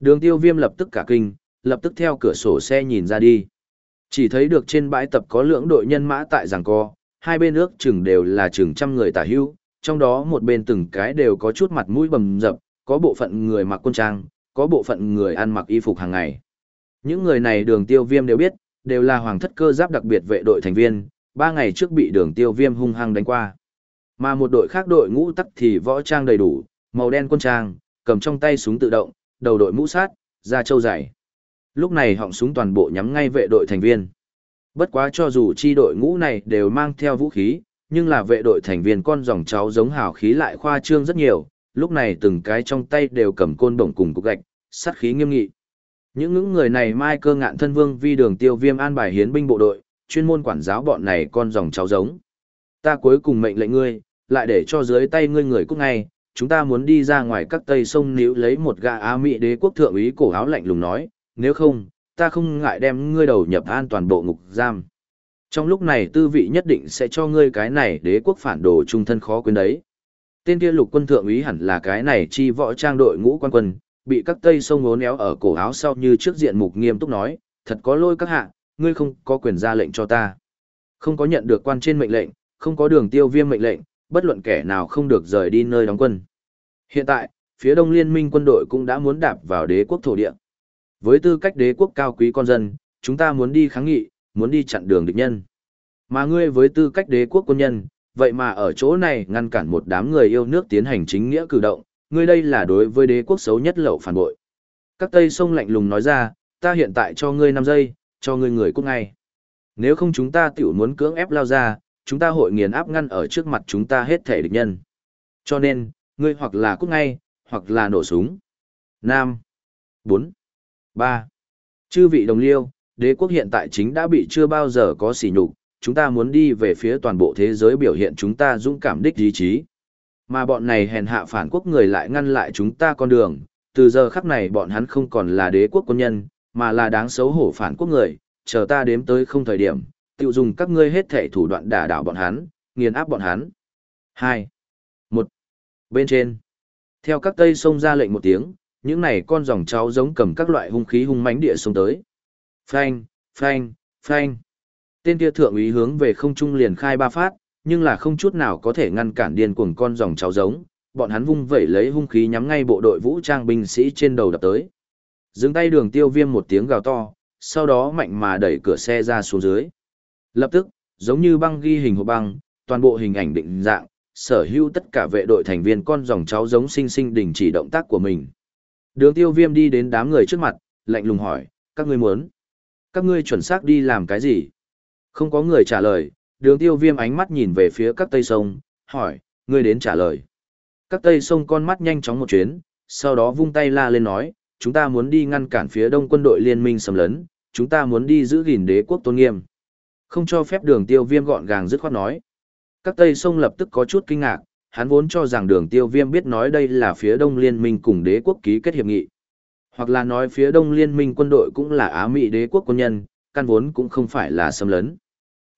Đường tiêu viêm lập tức cả kinh, lập tức theo cửa sổ xe nhìn ra đi. Chỉ thấy được trên bãi tập có lưỡng đội nhân mã tại giảng co, hai bên ước chừng đều là chừng trăm người tả hưu, trong đó một bên từng cái đều có chút mặt mũi bầm dập, có bộ phận người mặc quân trang, có bộ phận người ăn mặc y phục hàng ngày. Những người này đường tiêu viêm đều biết, đều là hoàng thất cơ giáp đặc biệt vệ đội thành viên, ba ngày trước bị đường tiêu viêm hung hăng đánh qua. Mà một đội khác đội ngũ tắc thì võ trang đầy đủ, màu đen quân trang, cầm trong tay súng tự động, đầu đội mũ sát, da trâu dày. Lúc này họng súng toàn bộ nhắm ngay vệ đội thành viên. Bất quá cho dù chi đội ngũ này đều mang theo vũ khí, nhưng là vệ đội thành viên con dòng cháu giống hào khí lại khoa trương rất nhiều, lúc này từng cái trong tay đều cầm côn bổng cùng cục gạch, sát khí nghiêm nghị. Những những người này mai cơ ngạn thân vương vi đường tiêu viêm an bài hiến binh bộ đội, chuyên môn quản giáo bọn này con dòng cháu giống. Ta cuối cùng mệnh lệnh ngươi, lại để cho dưới tay ngươi người cút ngay, chúng ta muốn đi ra ngoài các tây sông níu lấy một gã Á Mỹ đế quốc thượng úy cổ áo lạnh lùng nói, nếu không, ta không ngại đem ngươi đầu nhập an toàn bộ ngục giam. Trong lúc này tư vị nhất định sẽ cho ngươi cái này đế quốc phản đồ trung thân khó quên đấy. Tên kia lục quân thượng úy hẳn là cái này chi võ trang đội ngũ quan quân, bị các tây sông ngốn éo ở cổ áo sau như trước diện mục nghiêm túc nói, thật có lôi các hạ, ngươi không có quyền ra lệnh cho ta. Không có nhận được quan trên mệnh lệnh, không có đường tiêu viêm mệnh lệnh, bất luận kẻ nào không được rời đi nơi đóng quân. Hiện tại, phía đông liên minh quân đội cũng đã muốn đạp vào đế quốc thổ địa. Với tư cách đế quốc cao quý con dân, chúng ta muốn đi kháng nghị, muốn đi chặn đường địch nhân. Mà ngươi với tư cách đế quốc quân nhân, vậy mà ở chỗ này ngăn cản một đám người yêu nước tiến hành chính nghĩa cử động, ngươi đây là đối với đế quốc xấu nhất lậu phản bội. Các Tây Sông lạnh lùng nói ra, ta hiện tại cho ngươi 5 giây, cho ngươi người cút ngay. Nếu không chúng ta tiểu muốn cưỡng ép lao ra, chúng ta hội nghiền áp ngăn ở trước mặt chúng ta hết thể địch nhân. Cho nên, ngươi hoặc là cút ngay, hoặc là nổ súng. Nam. 4. 3. Chư vị đồng liêu, đế quốc hiện tại chính đã bị chưa bao giờ có sỉ nhục, chúng ta muốn đi về phía toàn bộ thế giới biểu hiện chúng ta dũng cảm đích ý chí. Mà bọn này hèn hạ phản quốc người lại ngăn lại chúng ta con đường, từ giờ khắc này bọn hắn không còn là đế quốc quân nhân, mà là đáng xấu hổ phản quốc người, chờ ta đếm tới không thời điểm, tiêu dùng các ngươi hết thể thủ đoạn đả đảo bọn hắn, nghiền áp bọn hắn. 2. 1. Bên trên. Theo các tây sông ra lệnh một tiếng, những này con dòng cháu giống cầm các loại hung khí hung mãnh địa xuống tới. Phanh, phanh, phanh. Tên kia thượng úy hướng về không trung liền khai ba phát, nhưng là không chút nào có thể ngăn cản điên cuồng con dòng cháu giống, bọn hắn vung vẩy lấy hung khí nhắm ngay bộ đội vũ trang binh sĩ trên đầu đập tới. Dừng tay đường tiêu viêm một tiếng gào to, sau đó mạnh mà đẩy cửa xe ra xuống dưới. Lập tức, giống như băng ghi hình hộp băng, toàn bộ hình ảnh định dạng, sở hữu tất cả vệ đội thành viên con dòng cháu giống sinh sinh đình chỉ động tác của mình. Đường tiêu viêm đi đến đám người trước mặt, lạnh lùng hỏi, các ngươi muốn? Các ngươi chuẩn xác đi làm cái gì? Không có người trả lời, đường tiêu viêm ánh mắt nhìn về phía các tây sông, hỏi, ngươi đến trả lời. Các tây sông con mắt nhanh chóng một chuyến, sau đó vung tay la lên nói, chúng ta muốn đi ngăn cản phía đông quân đội liên minh xâm lấn, chúng ta muốn đi giữ gìn đế quốc tôn nghiêm. Không cho phép đường tiêu viêm gọn gàng dứt khoát nói. Các tây sông lập tức có chút kinh ngạc, hắn vốn cho rằng đường tiêu viêm biết nói đây là phía đông liên minh cùng đế quốc ký kết hiệp nghị. Hoặc là nói phía đông liên minh quân đội cũng là Á Mỹ đế quốc quân nhân, căn vốn cũng không phải là xâm lấn.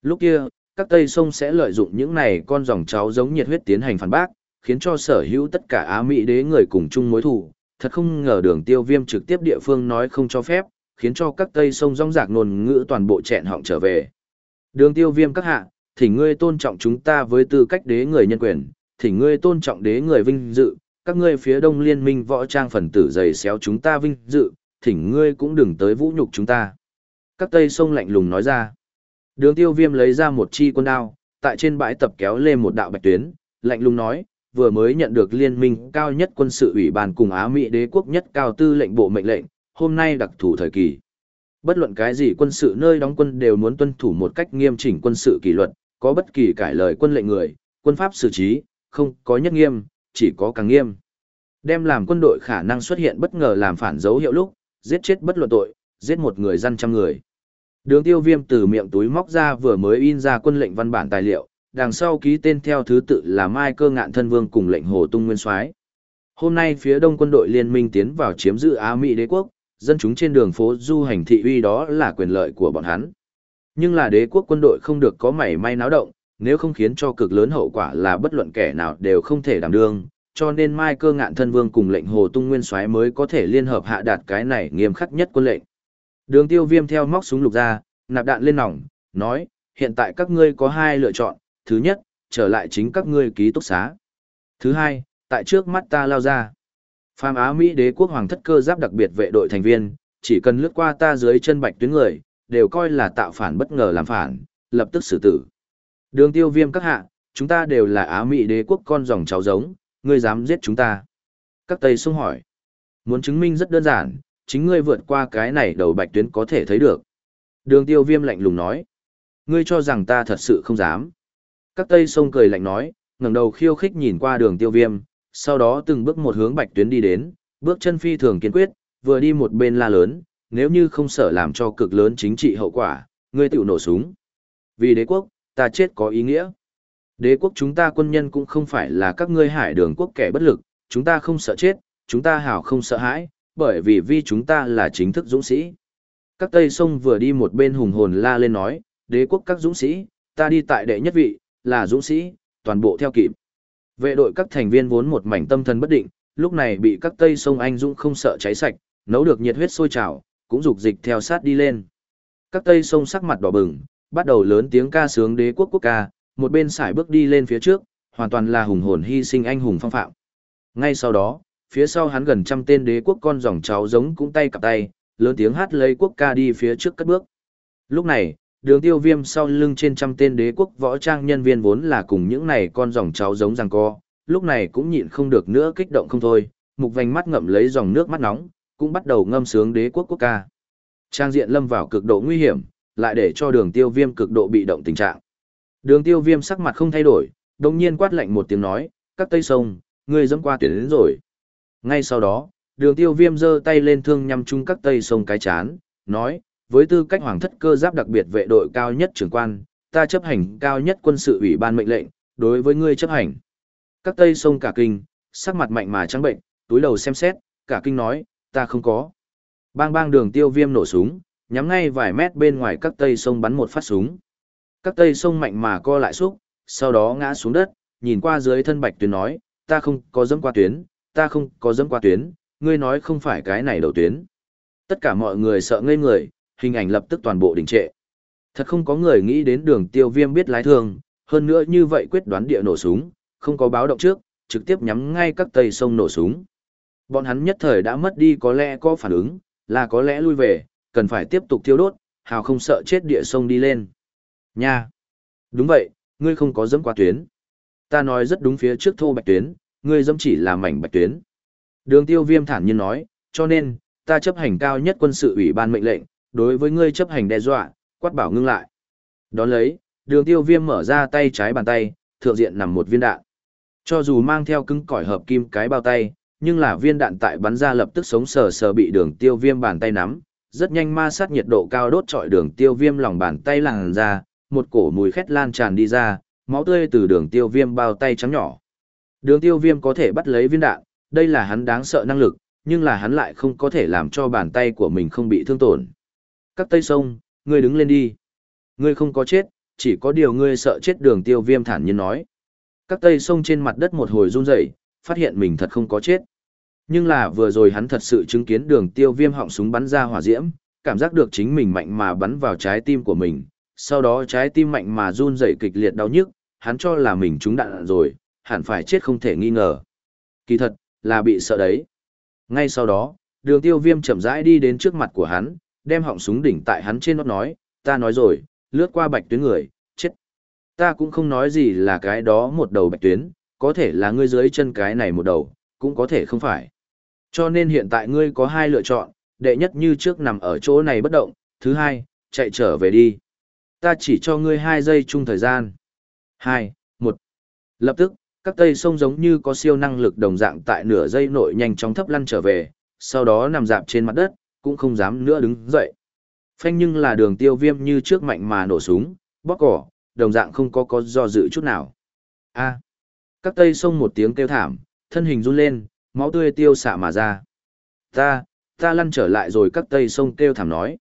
Lúc kia, các Tây Sông sẽ lợi dụng những này con dòng cháu giống nhiệt huyết tiến hành phản bác, khiến cho sở hữu tất cả Á Mỹ đế người cùng chung mối thù. Thật không ngờ đường tiêu viêm trực tiếp địa phương nói không cho phép, khiến cho các Tây Sông rong rạc nồn ngữ toàn bộ chẹn họng trở về. Đường tiêu viêm các hạ, thỉnh ngươi tôn trọng chúng ta với tư cách đế người nhân quyền, thỉnh ngươi tôn trọng đế người vinh dự, các ngươi phía đông liên minh võ trang phần tử dày xéo chúng ta vinh dự, thỉnh ngươi cũng đừng tới vũ nhục chúng ta. Các Tây Sông lạnh lùng nói ra. Đường tiêu viêm lấy ra một chi quân đao, tại trên bãi tập kéo lên một đạo bạch tuyến, lạnh lùng nói, vừa mới nhận được liên minh cao nhất quân sự ủy ban cùng Á Mỹ đế quốc nhất cao tư lệnh bộ mệnh lệnh, hôm nay đặc thủ thời kỳ. Bất luận cái gì quân sự nơi đóng quân đều muốn tuân thủ một cách nghiêm chỉnh quân sự kỷ luật, có bất kỳ cải lời quân lệnh người, quân pháp xử trí, không có nhất nghiêm, chỉ có càng nghiêm. Đem làm quân đội khả năng xuất hiện bất ngờ làm phản dấu hiệu lúc, giết chết bất luận tội, giết một người dân trăm người. Đường tiêu viêm từ miệng túi móc ra vừa mới in ra quân lệnh văn bản tài liệu, đằng sau ký tên theo thứ tự là Mai Cơ Ngạn Thân Vương cùng lệnh Hồ Tung Nguyên Soái. Hôm nay phía đông quân đội liên minh tiến vào chiếm giữ Á Mỹ đế quốc, dân chúng trên đường phố du hành thị uy đó là quyền lợi của bọn hắn. Nhưng là đế quốc quân đội không được có mảy may náo động, nếu không khiến cho cực lớn hậu quả là bất luận kẻ nào đều không thể đảm đương, cho nên Mai Cơ Ngạn Thân Vương cùng lệnh Hồ Tung Nguyên Soái mới có thể liên hợp hạ đạt cái này nghiêm khắc nhất quân lệnh. Đường Tiêu Viêm theo móc súng lục ra, nạp đạn lên nòng, nói, hiện tại các ngươi có hai lựa chọn, thứ nhất, trở lại chính các ngươi ký túc xá. Thứ hai, tại trước mắt ta lao ra. Phàm Á Mỹ đế quốc hoàng thất cơ giáp đặc biệt vệ đội thành viên, chỉ cần lướt qua ta dưới chân bạch tuyến người, đều coi là tạo phản bất ngờ làm phản, lập tức xử tử. Đường tiêu viêm các hạ, chúng ta đều là Á Mỹ đế quốc con dòng cháu giống, ngươi dám giết chúng ta. Các Tây xung hỏi. Muốn chứng minh rất đơn giản, chính ngươi vượt qua cái này đầu bạch tuyến có thể thấy được. Đường tiêu viêm lạnh lùng nói. Ngươi cho rằng ta thật sự không dám. Các Tây sông cười lạnh nói, ngẩng đầu khiêu khích nhìn qua đường tiêu viêm, sau đó từng bước một hướng bạch tuyến đi đến, bước chân phi thường kiên quyết, vừa đi một bên la lớn, nếu như không sợ làm cho cực lớn chính trị hậu quả, ngươi tự nổ súng. Vì đế quốc, ta chết có ý nghĩa. Đế quốc chúng ta quân nhân cũng không phải là các ngươi hải đường quốc kẻ bất lực, chúng ta không sợ chết, chúng ta hảo không sợ hãi, bởi vì vì chúng ta là chính thức dũng sĩ. Các Tây Sông vừa đi một bên hùng hồn la lên nói, đế quốc các dũng sĩ, ta đi tại đệ nhất vị, là dũng sĩ, toàn bộ theo kịp. Vệ đội các thành viên vốn một mảnh tâm thần bất định, lúc này bị các Tây Sông Anh Dũng không sợ cháy sạch, nấu được nhiệt huyết sôi trào, cũng dục dịch theo sát đi lên. Các Tây Sông sắc mặt đỏ bừng, bắt đầu lớn tiếng ca sướng đế quốc quốc ca, một bên xài bước đi lên phía trước, hoàn toàn là hùng hồn hy sinh anh hùng phong phạm. Ngay sau đó, phía sau hắn gần trăm tên đế quốc con dòng cháu giống cũng tay cặp tay, lớn tiếng hát lấy quốc ca đi phía trước cất bước. Lúc này, đường tiêu viêm sau lưng trên trăm tên đế quốc võ trang nhân viên vốn là cùng những này con dòng cháu giống rằng co, lúc này cũng nhịn không được nữa kích động không thôi, mục vành mắt ngậm lấy dòng nước mắt nóng, cũng bắt đầu ngâm sướng đế quốc quốc ca. Trang diện lâm vào cực độ nguy hiểm, lại để cho đường tiêu viêm cực độ bị động tình trạng. Đường tiêu viêm sắc mặt không thay đổi, đồng nhiên quát lạnh một tiếng nói, các tây sông, người dẫm qua tuyển đến rồi. Ngay sau đó, đường tiêu viêm giơ tay lên thương nhằm chung các tây sông cái chán, nói, với tư cách hoàng thất cơ giáp đặc biệt vệ đội cao nhất trưởng quan, ta chấp hành cao nhất quân sự ủy ban mệnh lệnh, đối với ngươi chấp hành. Các tây sông cả kinh, sắc mặt mạnh mà trắng bệnh, túi đầu xem xét, cả kinh nói, ta không có. Bang bang đường tiêu viêm nổ súng, nhắm ngay vài mét bên ngoài các tây sông bắn một phát súng. Các tây sông mạnh mà co lại xúc, sau đó ngã xuống đất, nhìn qua dưới thân bạch tuyến nói, ta không có dẫm qua tuyến, ta không có dẫm qua tuyến, ngươi nói không phải cái này đầu tuyến. Tất cả mọi người sợ ngây người, hình ảnh lập tức toàn bộ đình trệ. Thật không có người nghĩ đến đường tiêu viêm biết lái thường, hơn nữa như vậy quyết đoán địa nổ súng, không có báo động trước, trực tiếp nhắm ngay các tây sông nổ súng. Bọn hắn nhất thời đã mất đi có lẽ có phản ứng, là có lẽ lui về, cần phải tiếp tục thiêu đốt, hào không sợ chết địa sông đi lên. Nha! Đúng vậy, ngươi không có dẫm qua tuyến. Ta nói rất đúng phía trước thô bạch tuyến, ngươi dẫm chỉ là mảnh bạch tuyến. Đường tiêu viêm thản nhiên nói, cho nên, ta chấp hành cao nhất quân sự ủy ban mệnh lệnh, đối với ngươi chấp hành đe dọa, quát bảo ngưng lại. Đón lấy, đường tiêu viêm mở ra tay trái bàn tay, thượng diện nằm một viên đạn. Cho dù mang theo cứng cỏi hợp kim cái bao tay, nhưng là viên đạn tại bắn ra lập tức sống sờ sờ bị đường tiêu viêm bàn tay nắm, rất nhanh ma sát nhiệt độ cao đốt trọi đường tiêu viêm lòng bàn tay làng ra, một cổ mùi khét lan tràn đi ra, máu tươi từ đường tiêu viêm bao tay trắng nhỏ. Đường tiêu viêm có thể bắt lấy viên đạn, đây là hắn đáng sợ năng lực, nhưng là hắn lại không có thể làm cho bàn tay của mình không bị thương tổn. Các tây sông, ngươi đứng lên đi. Ngươi không có chết, chỉ có điều ngươi sợ chết đường tiêu viêm thản nhiên nói. Các tây sông trên mặt đất một hồi run rẩy, phát hiện mình thật không có chết. Nhưng là vừa rồi hắn thật sự chứng kiến đường tiêu viêm họng súng bắn ra hỏa diễm, cảm giác được chính mình mạnh mà bắn vào trái tim của mình, sau đó trái tim mạnh mà run rẩy kịch liệt đau nhức, hắn cho là mình trúng đạn rồi, hẳn phải chết không thể nghi ngờ. Kỳ thật, là bị sợ đấy. Ngay sau đó, đường tiêu viêm chậm rãi đi đến trước mặt của hắn, đem họng súng đỉnh tại hắn trên nót nói, ta nói rồi, lướt qua bạch tuyến người, chết. Ta cũng không nói gì là cái đó một đầu bạch tuyến, có thể là ngươi dưới chân cái này một đầu, cũng có thể không phải. Cho nên hiện tại ngươi có hai lựa chọn, đệ nhất như trước nằm ở chỗ này bất động, thứ hai, chạy trở về đi. Ta chỉ cho ngươi hai giây chung thời gian. Hai, một. Lập tức, các tây sông giống như có siêu năng lực đồng dạng tại nửa giây nội nhanh chóng thấp lăn trở về, sau đó nằm dạp trên mặt đất, cũng không dám nữa đứng dậy. Phanh nhưng là đường tiêu viêm như trước mạnh mà nổ súng, bóp cỏ, đồng dạng không có có do dự chút nào. A. Các tây sông một tiếng kêu thảm, thân hình run lên, máu tươi tiêu xạ mà ra. Ta, ta lăn trở lại rồi các tây sông kêu thảm nói.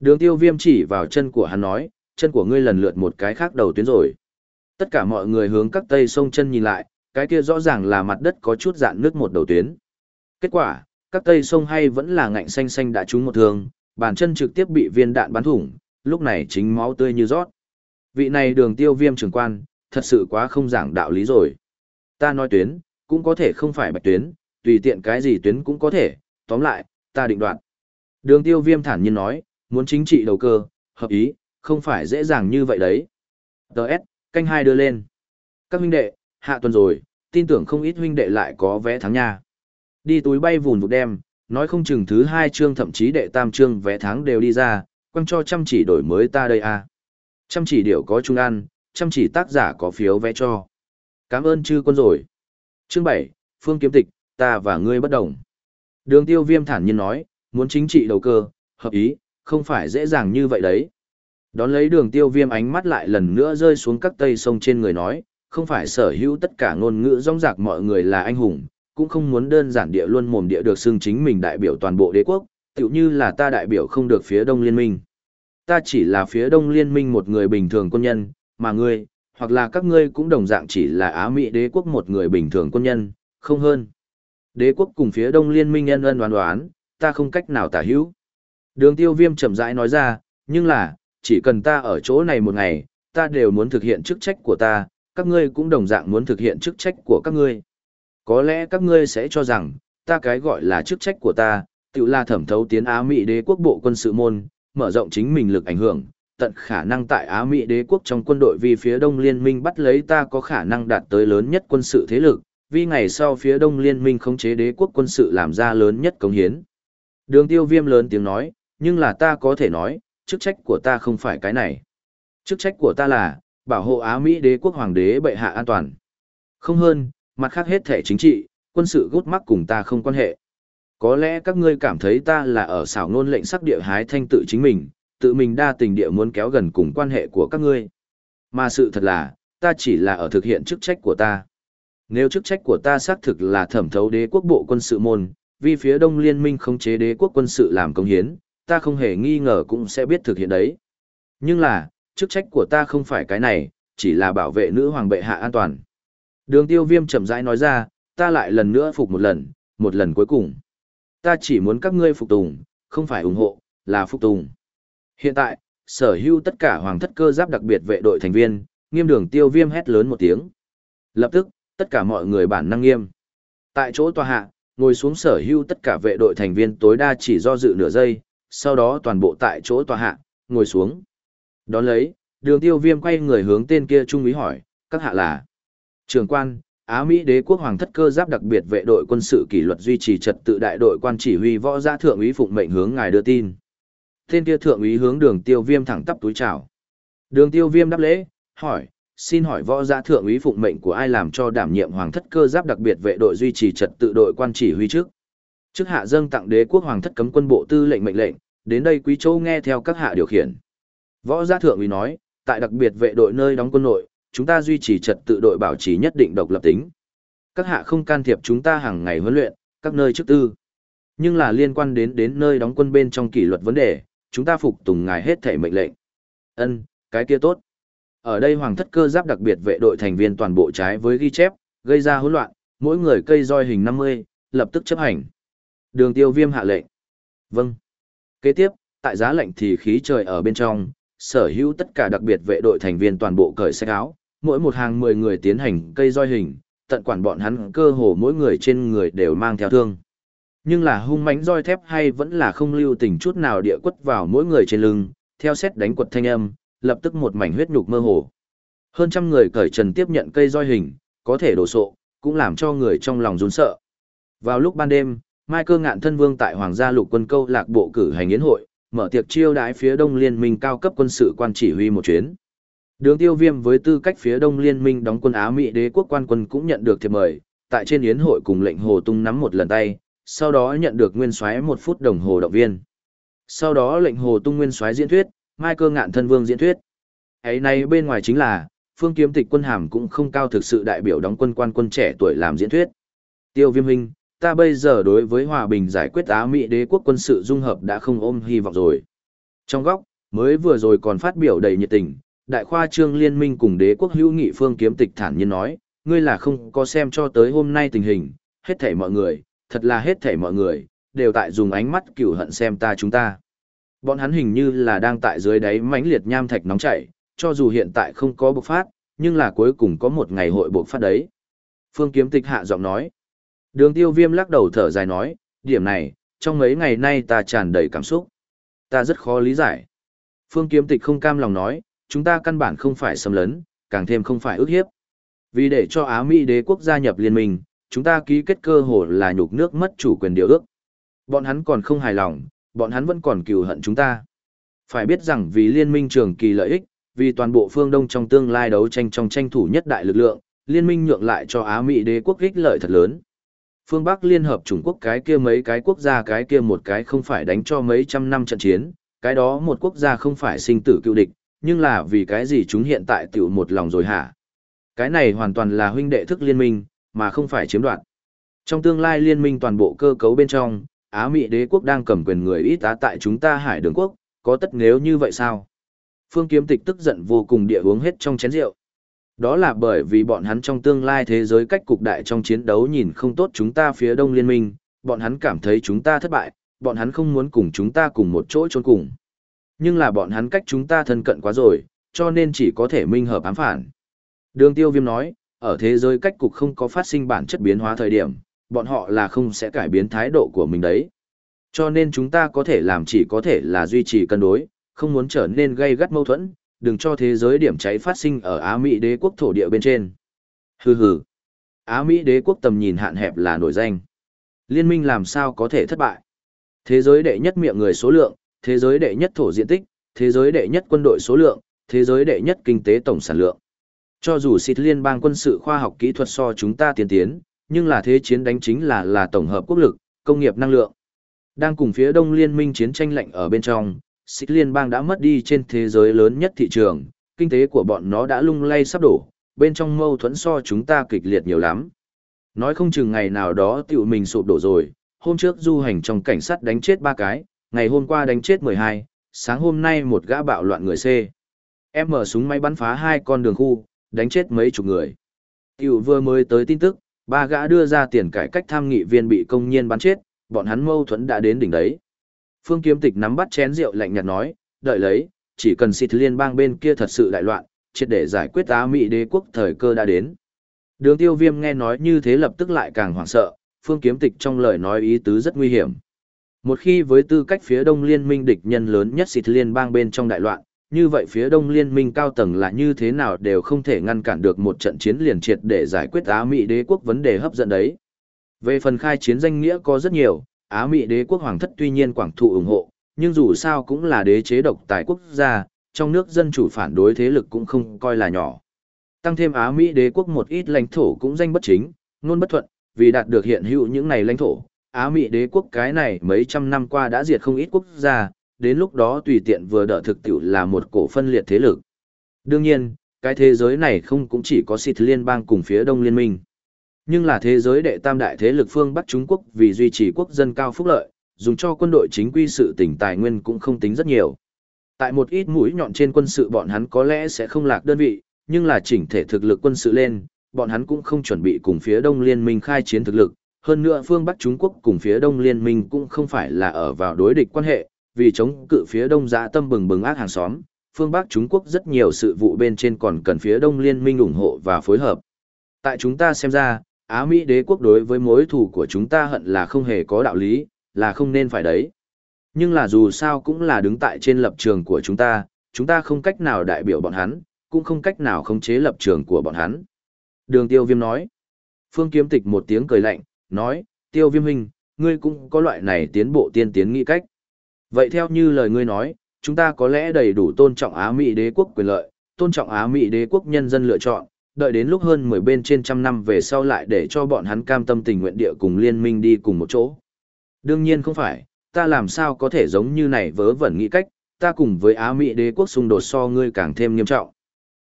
Đường tiêu viêm chỉ vào chân của hắn nói, chân của ngươi lần lượt một cái khác đầu tuyến rồi. Tất cả mọi người hướng các tây sông chân nhìn lại, cái kia rõ ràng là mặt đất có chút dạn nước một đầu tuyến. Kết quả, các tây sông hay vẫn là ngạnh xanh xanh đã trúng một thương, bàn chân trực tiếp bị viên đạn bắn thủng, lúc này chính máu tươi như rót. Vị này đường tiêu viêm trưởng quan, thật sự quá không giảng đạo lý rồi. Ta nói tuyến, cũng có thể không phải bạch tuyến, tùy tiện cái gì tuyến cũng có thể, tóm lại, ta định đoạn. Đường tiêu viêm thản nhiên nói, muốn chính trị đầu cơ, hợp ý, không phải dễ dàng như vậy đấy. Đợt, canh hai đưa lên. Các huynh đệ, hạ tuần rồi, tin tưởng không ít huynh đệ lại có vé thắng nha. Đi túi bay vùn vụt đem, nói không chừng thứ hai chương thậm chí đệ tam chương vé tháng đều đi ra, quăng cho chăm chỉ đổi mới ta đây à. Chăm chỉ điều có chung ăn, chăm chỉ tác giả có phiếu vé cho. Cảm ơn chư quân rồi. Chương 7, Phương Kiếm Tịch, ta và ngươi bất đồng. Đường tiêu viêm thản nhiên nói, muốn chính trị đầu cơ, hợp ý, không phải dễ dàng như vậy đấy. Đón lấy đường tiêu viêm ánh mắt lại lần nữa rơi xuống các tây sông trên người nói, không phải sở hữu tất cả ngôn ngữ rong rạc mọi người là anh hùng, cũng không muốn đơn giản địa luôn mồm địa được xưng chính mình đại biểu toàn bộ đế quốc, tựu như là ta đại biểu không được phía đông liên minh. Ta chỉ là phía đông liên minh một người bình thường quân nhân, mà ngươi, hoặc là các ngươi cũng đồng dạng chỉ là Á Mỹ đế quốc một người bình thường quân nhân, không hơn. Đế quốc cùng phía đông liên minh ân ân đoán đoán, ta không cách nào tả hữu. Đường tiêu viêm chậm rãi nói ra, nhưng là, chỉ cần ta ở chỗ này một ngày, ta đều muốn thực hiện chức trách của ta, các ngươi cũng đồng dạng muốn thực hiện chức trách của các ngươi. Có lẽ các ngươi sẽ cho rằng, ta cái gọi là chức trách của ta, tự là thẩm thấu tiến Á Mỹ đế quốc bộ quân sự môn, mở rộng chính mình lực ảnh hưởng, tận khả năng tại Á Mỹ đế quốc trong quân đội vì phía đông liên minh bắt lấy ta có khả năng đạt tới lớn nhất quân sự thế lực, vì ngày sau phía đông liên minh khống chế đế quốc quân sự làm ra lớn nhất công hiến. Đường tiêu viêm lớn tiếng nói, nhưng là ta có thể nói, chức trách của ta không phải cái này. Chức trách của ta là, bảo hộ Á Mỹ đế quốc hoàng đế bệ hạ an toàn. Không hơn, mặt khác hết thể chính trị, quân sự gút mắc cùng ta không quan hệ. Có lẽ các ngươi cảm thấy ta là ở xảo nôn lệnh sắc địa hái thanh tự chính mình, tự mình đa tình địa muốn kéo gần cùng quan hệ của các ngươi. Mà sự thật là, ta chỉ là ở thực hiện chức trách của ta. Nếu chức trách của ta xác thực là thẩm thấu đế quốc bộ quân sự môn, vì phía đông liên minh không chế đế quốc quân sự làm công hiến, ta không hề nghi ngờ cũng sẽ biết thực hiện đấy. Nhưng là, chức trách của ta không phải cái này, chỉ là bảo vệ nữ hoàng bệ hạ an toàn. Đường tiêu viêm chậm rãi nói ra, ta lại lần nữa phục một lần, một lần cuối cùng. Ta chỉ muốn các ngươi phục tùng, không phải ủng hộ, là phục tùng. Hiện tại, sở hữu tất cả hoàng thất cơ giáp đặc biệt vệ đội thành viên, nghiêm đường tiêu viêm hét lớn một tiếng. Lập tức, tất cả mọi người bản năng nghiêm. Tại chỗ tòa hạ, ngồi xuống sở hữu tất cả vệ đội thành viên tối đa chỉ do dự nửa giây, sau đó toàn bộ tại chỗ tòa hạ, ngồi xuống. Đón lấy, đường tiêu viêm quay người hướng tên kia trung úy hỏi, các hạ là trường quan, Á Mỹ đế quốc hoàng thất cơ giáp đặc biệt vệ đội quân sự kỷ luật duy trì trật tự đại đội quan chỉ huy võ gia thượng úy phụng mệnh hướng ngài đưa tin. Tên kia thượng úy hướng đường tiêu viêm thẳng tắp túi chào. Đường tiêu viêm đáp lễ, hỏi, xin hỏi võ gia thượng úy phụng mệnh của ai làm cho đảm nhiệm hoàng thất cơ giáp đặc biệt vệ đội duy trì trật tự đội quan chỉ huy trước. Trước hạ dâng tặng đế quốc hoàng thất cấm quân bộ tư lệnh mệnh lệnh, đến đây quý châu nghe theo các hạ điều khiển. Võ gia thượng úy nói, tại đặc biệt vệ đội nơi đóng quân nội, chúng ta duy trì trật tự đội bảo trì nhất định độc lập tính. Các hạ không can thiệp chúng ta hàng ngày huấn luyện, các nơi chức tư. Nhưng là liên quan đến đến nơi đóng quân bên trong kỷ luật vấn đề, chúng ta phục tùng ngài hết thể mệnh lệnh. Ân, cái kia tốt. Ở đây hoàng thất cơ giáp đặc biệt vệ đội thành viên toàn bộ trái với ghi chép, gây ra hỗn loạn, mỗi người cây roi hình 50, lập tức chấp hành. Đường tiêu viêm hạ lệnh. Vâng. Kế tiếp, tại giá lệnh thì khí trời ở bên trong, sở hữu tất cả đặc biệt vệ đội thành viên toàn bộ cởi sách áo, mỗi một hàng 10 người tiến hành cây roi hình, tận quản bọn hắn cơ hồ mỗi người trên người đều mang theo thương. Nhưng là hung mãnh roi thép hay vẫn là không lưu tình chút nào địa quất vào mỗi người trên lưng, theo xét đánh quật thanh âm, lập tức một mảnh huyết nhục mơ hồ. Hơn trăm người cởi trần tiếp nhận cây roi hình, có thể đổ sộ, cũng làm cho người trong lòng run sợ. Vào lúc ban đêm, Mai Cơ Ngạn thân vương tại Hoàng gia lục quân câu lạc bộ cử hành yến hội, mở tiệc chiêu đãi phía Đông Liên minh cao cấp quân sự quan chỉ huy một chuyến. Đường Tiêu Viêm với tư cách phía Đông Liên minh đóng quân Á Mỹ đế quốc quan quân cũng nhận được thiệp mời, tại trên yến hội cùng lệnh Hồ Tung nắm một lần tay, sau đó nhận được nguyên soái một phút đồng hồ động viên. Sau đó lệnh Hồ Tung nguyên soái diễn thuyết, Mai Cơ Ngạn thân vương diễn thuyết. Ấy này bên ngoài chính là, phương kiếm tịch quân hàm cũng không cao thực sự đại biểu đóng quân quan quân trẻ tuổi làm diễn thuyết. Tiêu Viêm huynh, ta bây giờ đối với hòa bình giải quyết Á Mỹ đế quốc quân sự dung hợp đã không ôm hy vọng rồi. Trong góc, mới vừa rồi còn phát biểu đầy nhiệt tình, đại khoa trương liên minh cùng đế quốc hữu nghị phương kiếm tịch thản nhiên nói, ngươi là không có xem cho tới hôm nay tình hình, hết thảy mọi người, thật là hết thảy mọi người, đều tại dùng ánh mắt cửu hận xem ta chúng ta. Bọn hắn hình như là đang tại dưới đáy mãnh liệt nham thạch nóng chảy, cho dù hiện tại không có bộc phát, nhưng là cuối cùng có một ngày hội bộc phát đấy. Phương kiếm tịch hạ giọng nói. Đường tiêu viêm lắc đầu thở dài nói, điểm này, trong mấy ngày nay ta tràn đầy cảm xúc. Ta rất khó lý giải. Phương kiếm tịch không cam lòng nói, chúng ta căn bản không phải xâm lấn, càng thêm không phải ức hiếp. Vì để cho Á Mỹ đế quốc gia nhập liên minh, chúng ta ký kết cơ hồ là nhục nước mất chủ quyền điều ước. Bọn hắn còn không hài lòng, bọn hắn vẫn còn cừu hận chúng ta. Phải biết rằng vì liên minh trường kỳ lợi ích, vì toàn bộ phương Đông trong tương lai đấu tranh trong tranh thủ nhất đại lực lượng, liên minh nhượng lại cho Á Mỹ đế quốc ích lợi thật lớn. Phương Bắc liên hợp Trung Quốc cái kia mấy cái quốc gia cái kia một cái không phải đánh cho mấy trăm năm trận chiến, cái đó một quốc gia không phải sinh tử cựu địch, nhưng là vì cái gì chúng hiện tại tiểu một lòng rồi hả? Cái này hoàn toàn là huynh đệ thức liên minh, mà không phải chiếm đoạt. Trong tương lai liên minh toàn bộ cơ cấu bên trong, Á Mỹ đế quốc đang cầm quyền người ít tá tại chúng ta hải đường quốc, có tất nếu như vậy sao? Phương Kiếm Tịch tức giận vô cùng địa uống hết trong chén rượu. Đó là bởi vì bọn hắn trong tương lai thế giới cách cục đại trong chiến đấu nhìn không tốt chúng ta phía đông liên minh, bọn hắn cảm thấy chúng ta thất bại, bọn hắn không muốn cùng chúng ta cùng một chỗ trốn cùng. Nhưng là bọn hắn cách chúng ta thân cận quá rồi, cho nên chỉ có thể minh hợp ám phản. Đường tiêu viêm nói, ở thế giới cách cục không có phát sinh bản chất biến hóa thời điểm, bọn họ là không sẽ cải biến thái độ của mình đấy. Cho nên chúng ta có thể làm chỉ có thể là duy trì cân đối, không muốn trở nên gây gắt mâu thuẫn, đừng cho thế giới điểm cháy phát sinh ở Á Mỹ đế quốc thổ địa bên trên. Hừ hừ. Á Mỹ đế quốc tầm nhìn hạn hẹp là nổi danh. Liên minh làm sao có thể thất bại? Thế giới đệ nhất miệng người số lượng, thế giới đệ nhất thổ diện tích, thế giới đệ nhất quân đội số lượng, thế giới đệ nhất kinh tế tổng sản lượng. Cho dù xịt liên bang quân sự khoa học kỹ thuật so chúng ta tiến tiến, nhưng là thế chiến đánh chính là là tổng hợp quốc lực, công nghiệp năng lượng. Đang cùng phía đông liên minh chiến tranh lạnh ở bên trong, xích liên bang đã mất đi trên thế giới lớn nhất thị trường, kinh tế của bọn nó đã lung lay sắp đổ, bên trong mâu thuẫn so chúng ta kịch liệt nhiều lắm. Nói không chừng ngày nào đó tiểu mình sụp đổ rồi, hôm trước du hành trong cảnh sát đánh chết ba cái, ngày hôm qua đánh chết 12, sáng hôm nay một gã bạo loạn người C. Em mở súng máy bắn phá hai con đường khu, đánh chết mấy chục người. Tiểu vừa mới tới tin tức, ba gã đưa ra tiền cải cách tham nghị viên bị công nhiên bắn chết, bọn hắn mâu thuẫn đã đến đỉnh đấy. Phương Kiếm Tịch nắm bắt chén rượu lạnh nhạt nói, đợi lấy, chỉ cần xịt liên bang bên kia thật sự đại loạn, triệt để giải quyết Á Mỹ đế quốc thời cơ đã đến. Đường tiêu viêm nghe nói như thế lập tức lại càng hoảng sợ, Phương Kiếm Tịch trong lời nói ý tứ rất nguy hiểm. Một khi với tư cách phía đông liên minh địch nhân lớn nhất xịt liên bang bên trong đại loạn, như vậy phía đông liên minh cao tầng là như thế nào đều không thể ngăn cản được một trận chiến liền triệt để giải quyết Á Mỹ đế quốc vấn đề hấp dẫn đấy. Về phần khai chiến danh nghĩa có rất nhiều, Á Mỹ đế quốc hoàng thất tuy nhiên quảng thụ ủng hộ, nhưng dù sao cũng là đế chế độc tài quốc gia, trong nước dân chủ phản đối thế lực cũng không coi là nhỏ. Tăng thêm Á Mỹ đế quốc một ít lãnh thổ cũng danh bất chính, luôn bất thuận, vì đạt được hiện hữu những này lãnh thổ, Á Mỹ đế quốc cái này mấy trăm năm qua đã diệt không ít quốc gia, đến lúc đó tùy tiện vừa đỡ thực tiểu là một cổ phân liệt thế lực. Đương nhiên, cái thế giới này không cũng chỉ có xịt liên bang cùng phía đông liên minh. Nhưng là thế giới đệ tam đại thế lực phương Bắc Trung Quốc vì duy trì quốc dân cao phúc lợi, dùng cho quân đội chính quy sự tỉnh tài nguyên cũng không tính rất nhiều. Tại một ít mũi nhọn trên quân sự bọn hắn có lẽ sẽ không lạc đơn vị, nhưng là chỉnh thể thực lực quân sự lên, bọn hắn cũng không chuẩn bị cùng phía đông liên minh khai chiến thực lực. Hơn nữa phương Bắc Trung Quốc cùng phía đông liên minh cũng không phải là ở vào đối địch quan hệ, vì chống cự phía đông dã tâm bừng bừng ác hàng xóm, phương Bắc Trung Quốc rất nhiều sự vụ bên trên còn cần phía đông liên minh ủng hộ và phối hợp. Tại chúng ta xem ra, Á Mỹ đế quốc đối với mối thù của chúng ta hận là không hề có đạo lý, là không nên phải đấy. Nhưng là dù sao cũng là đứng tại trên lập trường của chúng ta, chúng ta không cách nào đại biểu bọn hắn, cũng không cách nào khống chế lập trường của bọn hắn. Đường tiêu viêm nói. Phương kiếm tịch một tiếng cười lạnh, nói, tiêu viêm huynh, ngươi cũng có loại này tiến bộ tiên tiến nghĩ cách. Vậy theo như lời ngươi nói, chúng ta có lẽ đầy đủ tôn trọng Á Mỹ đế quốc quyền lợi, tôn trọng Á Mỹ đế quốc nhân dân lựa chọn, đợi đến lúc hơn 10 bên trên trăm năm về sau lại để cho bọn hắn cam tâm tình nguyện địa cùng liên minh đi cùng một chỗ. Đương nhiên không phải, ta làm sao có thể giống như này vớ vẩn nghĩ cách, ta cùng với Á Mỹ đế quốc xung đột so ngươi càng thêm nghiêm trọng.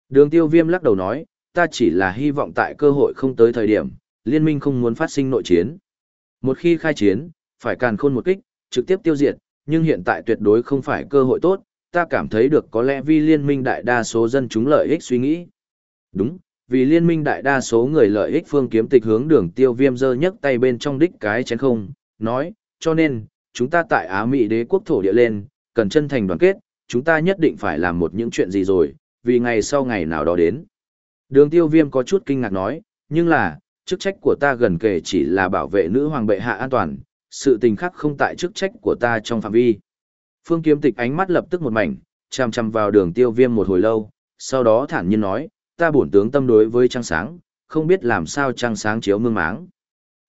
Đường tiêu viêm lắc đầu nói, ta chỉ là hy vọng tại cơ hội không tới thời điểm, liên minh không muốn phát sinh nội chiến. Một khi khai chiến, phải càn khôn một kích, trực tiếp tiêu diệt, nhưng hiện tại tuyệt đối không phải cơ hội tốt, ta cảm thấy được có lẽ vì liên minh đại đa số dân chúng lợi ích suy nghĩ. Đúng, vì liên minh đại đa số người lợi ích phương kiếm tịch hướng đường tiêu viêm dơ nhấc tay bên trong đích cái chén không, nói, cho nên, chúng ta tại Á Mỹ đế quốc thổ địa lên, cần chân thành đoàn kết, chúng ta nhất định phải làm một những chuyện gì rồi, vì ngày sau ngày nào đó đến. Đường tiêu viêm có chút kinh ngạc nói, nhưng là, chức trách của ta gần kể chỉ là bảo vệ nữ hoàng bệ hạ an toàn, sự tình khác không tại chức trách của ta trong phạm vi. Phương kiếm tịch ánh mắt lập tức một mảnh, chằm chằm vào đường tiêu viêm một hồi lâu, sau đó thản nhiên nói, ta bổn tướng tâm đối với trăng sáng, không biết làm sao trăng sáng chiếu mương máng.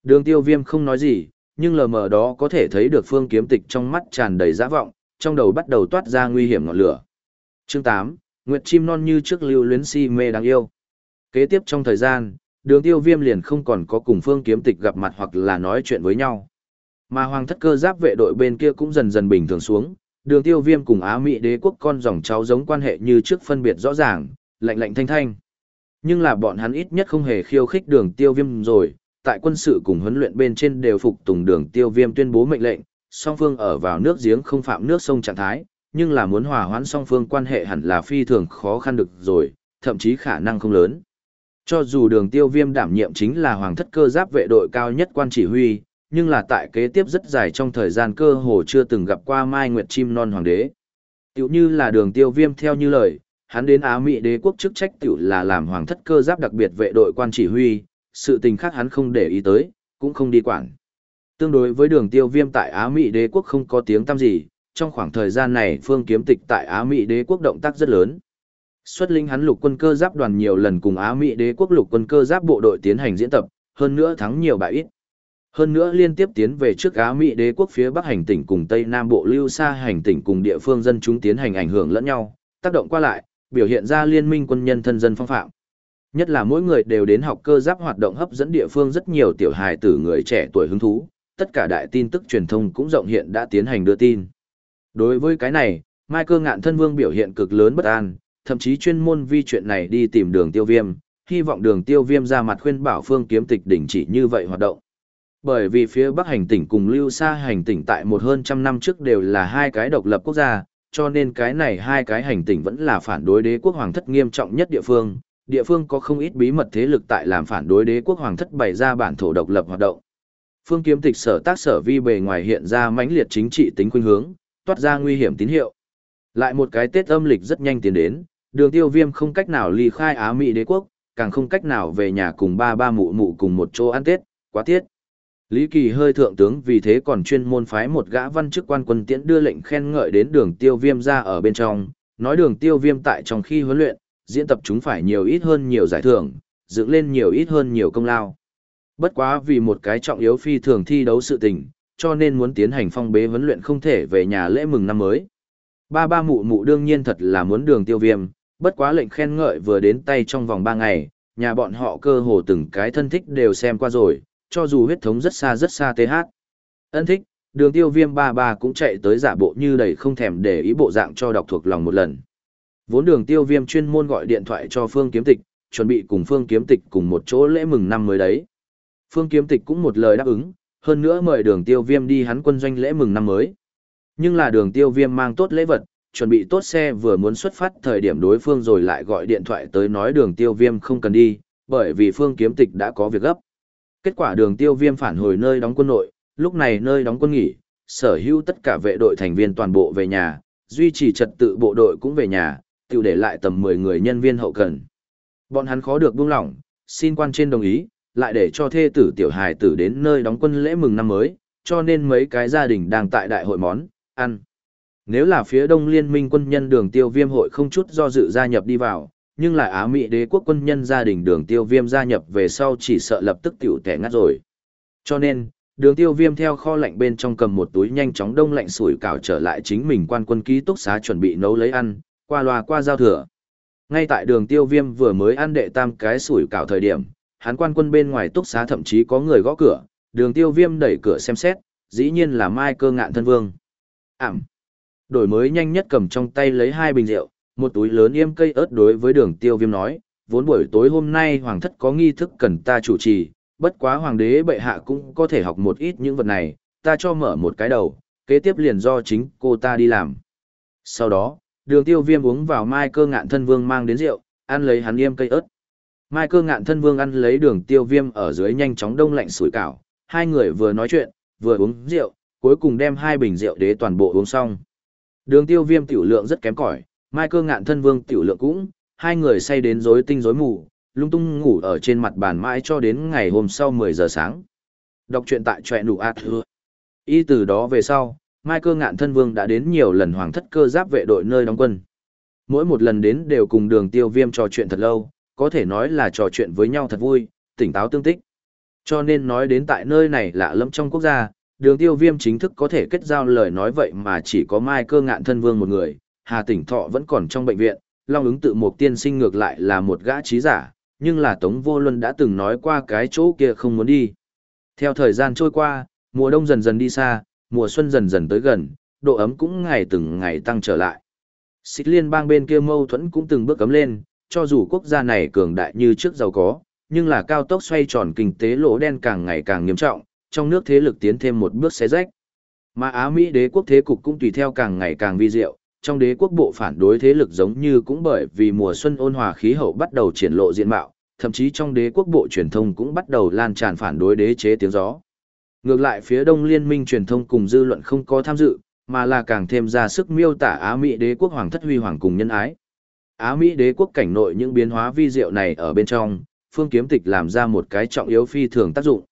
Đường tiêu viêm không nói gì, nhưng lờ mờ đó có thể thấy được phương kiếm tịch trong mắt tràn đầy dã vọng, trong đầu bắt đầu toát ra nguy hiểm ngọn lửa. Chương 8, Nguyệt chim non như trước lưu luyến si mê đáng yêu. Kế tiếp trong thời gian, đường tiêu viêm liền không còn có cùng phương kiếm tịch gặp mặt hoặc là nói chuyện với nhau. Mà hoàng thất cơ giáp vệ đội bên kia cũng dần dần bình thường xuống, đường tiêu viêm cùng Á Mỹ đế quốc con dòng cháu giống quan hệ như trước phân biệt rõ ràng, lạnh lạnh thanh thanh. Nhưng là bọn hắn ít nhất không hề khiêu khích đường tiêu viêm rồi, tại quân sự cùng huấn luyện bên trên đều phục tùng đường tiêu viêm tuyên bố mệnh lệnh, song phương ở vào nước giếng không phạm nước sông trạng thái, nhưng là muốn hòa hoãn song phương quan hệ hẳn là phi thường khó khăn được rồi, thậm chí khả năng không lớn. Cho dù đường tiêu viêm đảm nhiệm chính là hoàng thất cơ giáp vệ đội cao nhất quan chỉ huy, nhưng là tại kế tiếp rất dài trong thời gian cơ hồ chưa từng gặp qua Mai Nguyệt Chim Non Hoàng đế. Tiểu như là đường tiêu viêm theo như lời, hắn đến Á Mỹ đế quốc chức trách tiểu là làm hoàng thất cơ giáp đặc biệt vệ đội quan chỉ huy, sự tình khác hắn không để ý tới, cũng không đi quản. Tương đối với đường tiêu viêm tại Á Mỹ đế quốc không có tiếng tăm gì, trong khoảng thời gian này phương kiếm tịch tại Á Mỹ đế quốc động tác rất lớn. Xuất linh hắn lục quân cơ giáp đoàn nhiều lần cùng Á Mỹ đế quốc lục quân cơ giáp bộ đội tiến hành diễn tập, hơn nữa thắng nhiều bại ít. Hơn nữa liên tiếp tiến về trước Á Mỹ đế quốc phía Bắc hành tỉnh cùng Tây Nam bộ lưu xa hành tỉnh cùng địa phương dân chúng tiến hành ảnh hưởng lẫn nhau, tác động qua lại, biểu hiện ra liên minh quân nhân thân dân phong phạm. Nhất là mỗi người đều đến học cơ giáp hoạt động hấp dẫn địa phương rất nhiều tiểu hài tử người trẻ tuổi hứng thú, tất cả đại tin tức truyền thông cũng rộng hiện đã tiến hành đưa tin. Đối với cái này, Mai cơ ngạn thân vương biểu hiện cực lớn bất an, thậm chí chuyên môn vi chuyện này đi tìm đường tiêu viêm, hy vọng đường tiêu viêm ra mặt khuyên bảo phương kiếm tịch đỉnh chỉ như vậy hoạt động. Bởi vì phía Bắc hành tỉnh cùng Lưu Sa hành tỉnh tại một hơn trăm năm trước đều là hai cái độc lập quốc gia, cho nên cái này hai cái hành tỉnh vẫn là phản đối đế quốc hoàng thất nghiêm trọng nhất địa phương. Địa phương có không ít bí mật thế lực tại làm phản đối đế quốc hoàng thất bày ra bản thổ độc lập hoạt động. Phương kiếm tịch sở tác sở vi bề ngoài hiện ra mãnh liệt chính trị tính khuynh hướng, toát ra nguy hiểm tín hiệu. Lại một cái Tết âm lịch rất nhanh tiến đến, đường tiêu viêm không cách nào ly khai Á Mỹ đế quốc, càng không cách nào về nhà cùng ba ba mụ mụ cùng một chỗ ăn Tết, quá tiết. Lý Kỳ hơi thượng tướng vì thế còn chuyên môn phái một gã văn chức quan quân tiễn đưa lệnh khen ngợi đến đường tiêu viêm ra ở bên trong, nói đường tiêu viêm tại trong khi huấn luyện, diễn tập chúng phải nhiều ít hơn nhiều giải thưởng, dựng lên nhiều ít hơn nhiều công lao. Bất quá vì một cái trọng yếu phi thường thi đấu sự tình, cho nên muốn tiến hành phong bế huấn luyện không thể về nhà lễ mừng năm mới. Ba ba mụ mụ đương nhiên thật là muốn đường tiêu viêm, bất quá lệnh khen ngợi vừa đến tay trong vòng 3 ngày, nhà bọn họ cơ hồ từng cái thân thích đều xem qua rồi, cho dù huyết thống rất xa rất xa TH. Ân thích, đường tiêu viêm ba ba cũng chạy tới giả bộ như đầy không thèm để ý bộ dạng cho đọc thuộc lòng một lần. Vốn đường tiêu viêm chuyên môn gọi điện thoại cho Phương Kiếm Tịch, chuẩn bị cùng Phương Kiếm Tịch cùng một chỗ lễ mừng năm mới đấy. Phương Kiếm Tịch cũng một lời đáp ứng, hơn nữa mời đường tiêu viêm đi hắn quân doanh lễ mừng năm mới. Nhưng là đường tiêu viêm mang tốt lễ vật, chuẩn bị tốt xe vừa muốn xuất phát thời điểm đối phương rồi lại gọi điện thoại tới nói đường tiêu viêm không cần đi, bởi vì Phương Kiếm Tịch đã có việc gấp. Kết quả đường tiêu viêm phản hồi nơi đóng quân nội, lúc này nơi đóng quân nghỉ, sở hữu tất cả vệ đội thành viên toàn bộ về nhà, duy trì trật tự bộ đội cũng về nhà, tiêu để lại tầm 10 người nhân viên hậu cần. Bọn hắn khó được buông lỏng, xin quan trên đồng ý, lại để cho thê tử tiểu hài tử đến nơi đóng quân lễ mừng năm mới, cho nên mấy cái gia đình đang tại đại hội món, ăn. Nếu là phía đông liên minh quân nhân đường tiêu viêm hội không chút do dự gia nhập đi vào, nhưng lại Á Mỹ đế quốc quân nhân gia đình đường tiêu viêm gia nhập về sau chỉ sợ lập tức tiểu tẻ ngắt rồi. Cho nên, đường tiêu viêm theo kho lạnh bên trong cầm một túi nhanh chóng đông lạnh sủi cảo trở lại chính mình quan quân ký túc xá chuẩn bị nấu lấy ăn, qua loa qua giao thừa. Ngay tại đường tiêu viêm vừa mới ăn đệ tam cái sủi cảo thời điểm, hắn quan quân bên ngoài túc xá thậm chí có người gõ cửa, đường tiêu viêm đẩy cửa xem xét, dĩ nhiên là mai cơ ngạn thân vương. Ảm. Đổi mới nhanh nhất cầm trong tay lấy hai bình rượu, một túi lớn yêm cây ớt đối với đường tiêu viêm nói, vốn buổi tối hôm nay hoàng thất có nghi thức cần ta chủ trì, bất quá hoàng đế bệ hạ cũng có thể học một ít những vật này, ta cho mở một cái đầu, kế tiếp liền do chính cô ta đi làm. Sau đó, đường tiêu viêm uống vào mai cơ ngạn thân vương mang đến rượu, ăn lấy hắn yêm cây ớt. Mai cơ ngạn thân vương ăn lấy đường tiêu viêm ở dưới nhanh chóng đông lạnh sủi cảo, hai người vừa nói chuyện, vừa uống rượu, cuối cùng đem hai bình rượu đế toàn bộ uống xong. Đường tiêu viêm tiểu lượng rất kém cỏi, mai cơ ngạn thân vương tiểu lượng cũng, hai người say đến rối tinh rối mù, lung tung ngủ ở trên mặt bàn mãi cho đến ngày hôm sau 10 giờ sáng. Đọc truyện tại trọe nụ ạt hứa. Y từ đó về sau, mai cơ ngạn thân vương đã đến nhiều lần hoàng thất cơ giáp vệ đội nơi đóng quân. Mỗi một lần đến đều cùng đường tiêu viêm trò chuyện thật lâu, có thể nói là trò chuyện với nhau thật vui, tỉnh táo tương tích. Cho nên nói đến tại nơi này lạ lẫm trong quốc gia, đường tiêu viêm chính thức có thể kết giao lời nói vậy mà chỉ có mai cơ ngạn thân vương một người, Hà Tỉnh Thọ vẫn còn trong bệnh viện, Long ứng tự một tiên sinh ngược lại là một gã trí giả, nhưng là Tống Vô Luân đã từng nói qua cái chỗ kia không muốn đi. Theo thời gian trôi qua, mùa đông dần dần đi xa, mùa xuân dần dần tới gần, độ ấm cũng ngày từng ngày tăng trở lại. Xích liên bang bên kia mâu thuẫn cũng từng bước cấm lên, cho dù quốc gia này cường đại như trước giàu có, nhưng là cao tốc xoay tròn kinh tế lỗ đen càng ngày càng nghiêm trọng, trong nước thế lực tiến thêm một bước xé rách. Mà Á Mỹ đế quốc thế cục cũng tùy theo càng ngày càng vi diệu, trong đế quốc bộ phản đối thế lực giống như cũng bởi vì mùa xuân ôn hòa khí hậu bắt đầu triển lộ diện mạo, thậm chí trong đế quốc bộ truyền thông cũng bắt đầu lan tràn phản đối đế chế tiếng gió. Ngược lại phía đông liên minh truyền thông cùng dư luận không có tham dự, mà là càng thêm ra sức miêu tả Á Mỹ đế quốc hoàng thất huy hoàng cùng nhân ái. Á Mỹ đế quốc cảnh nội những biến hóa vi diệu này ở bên trong, phương kiếm tịch làm ra một cái trọng yếu phi thường tác dụng.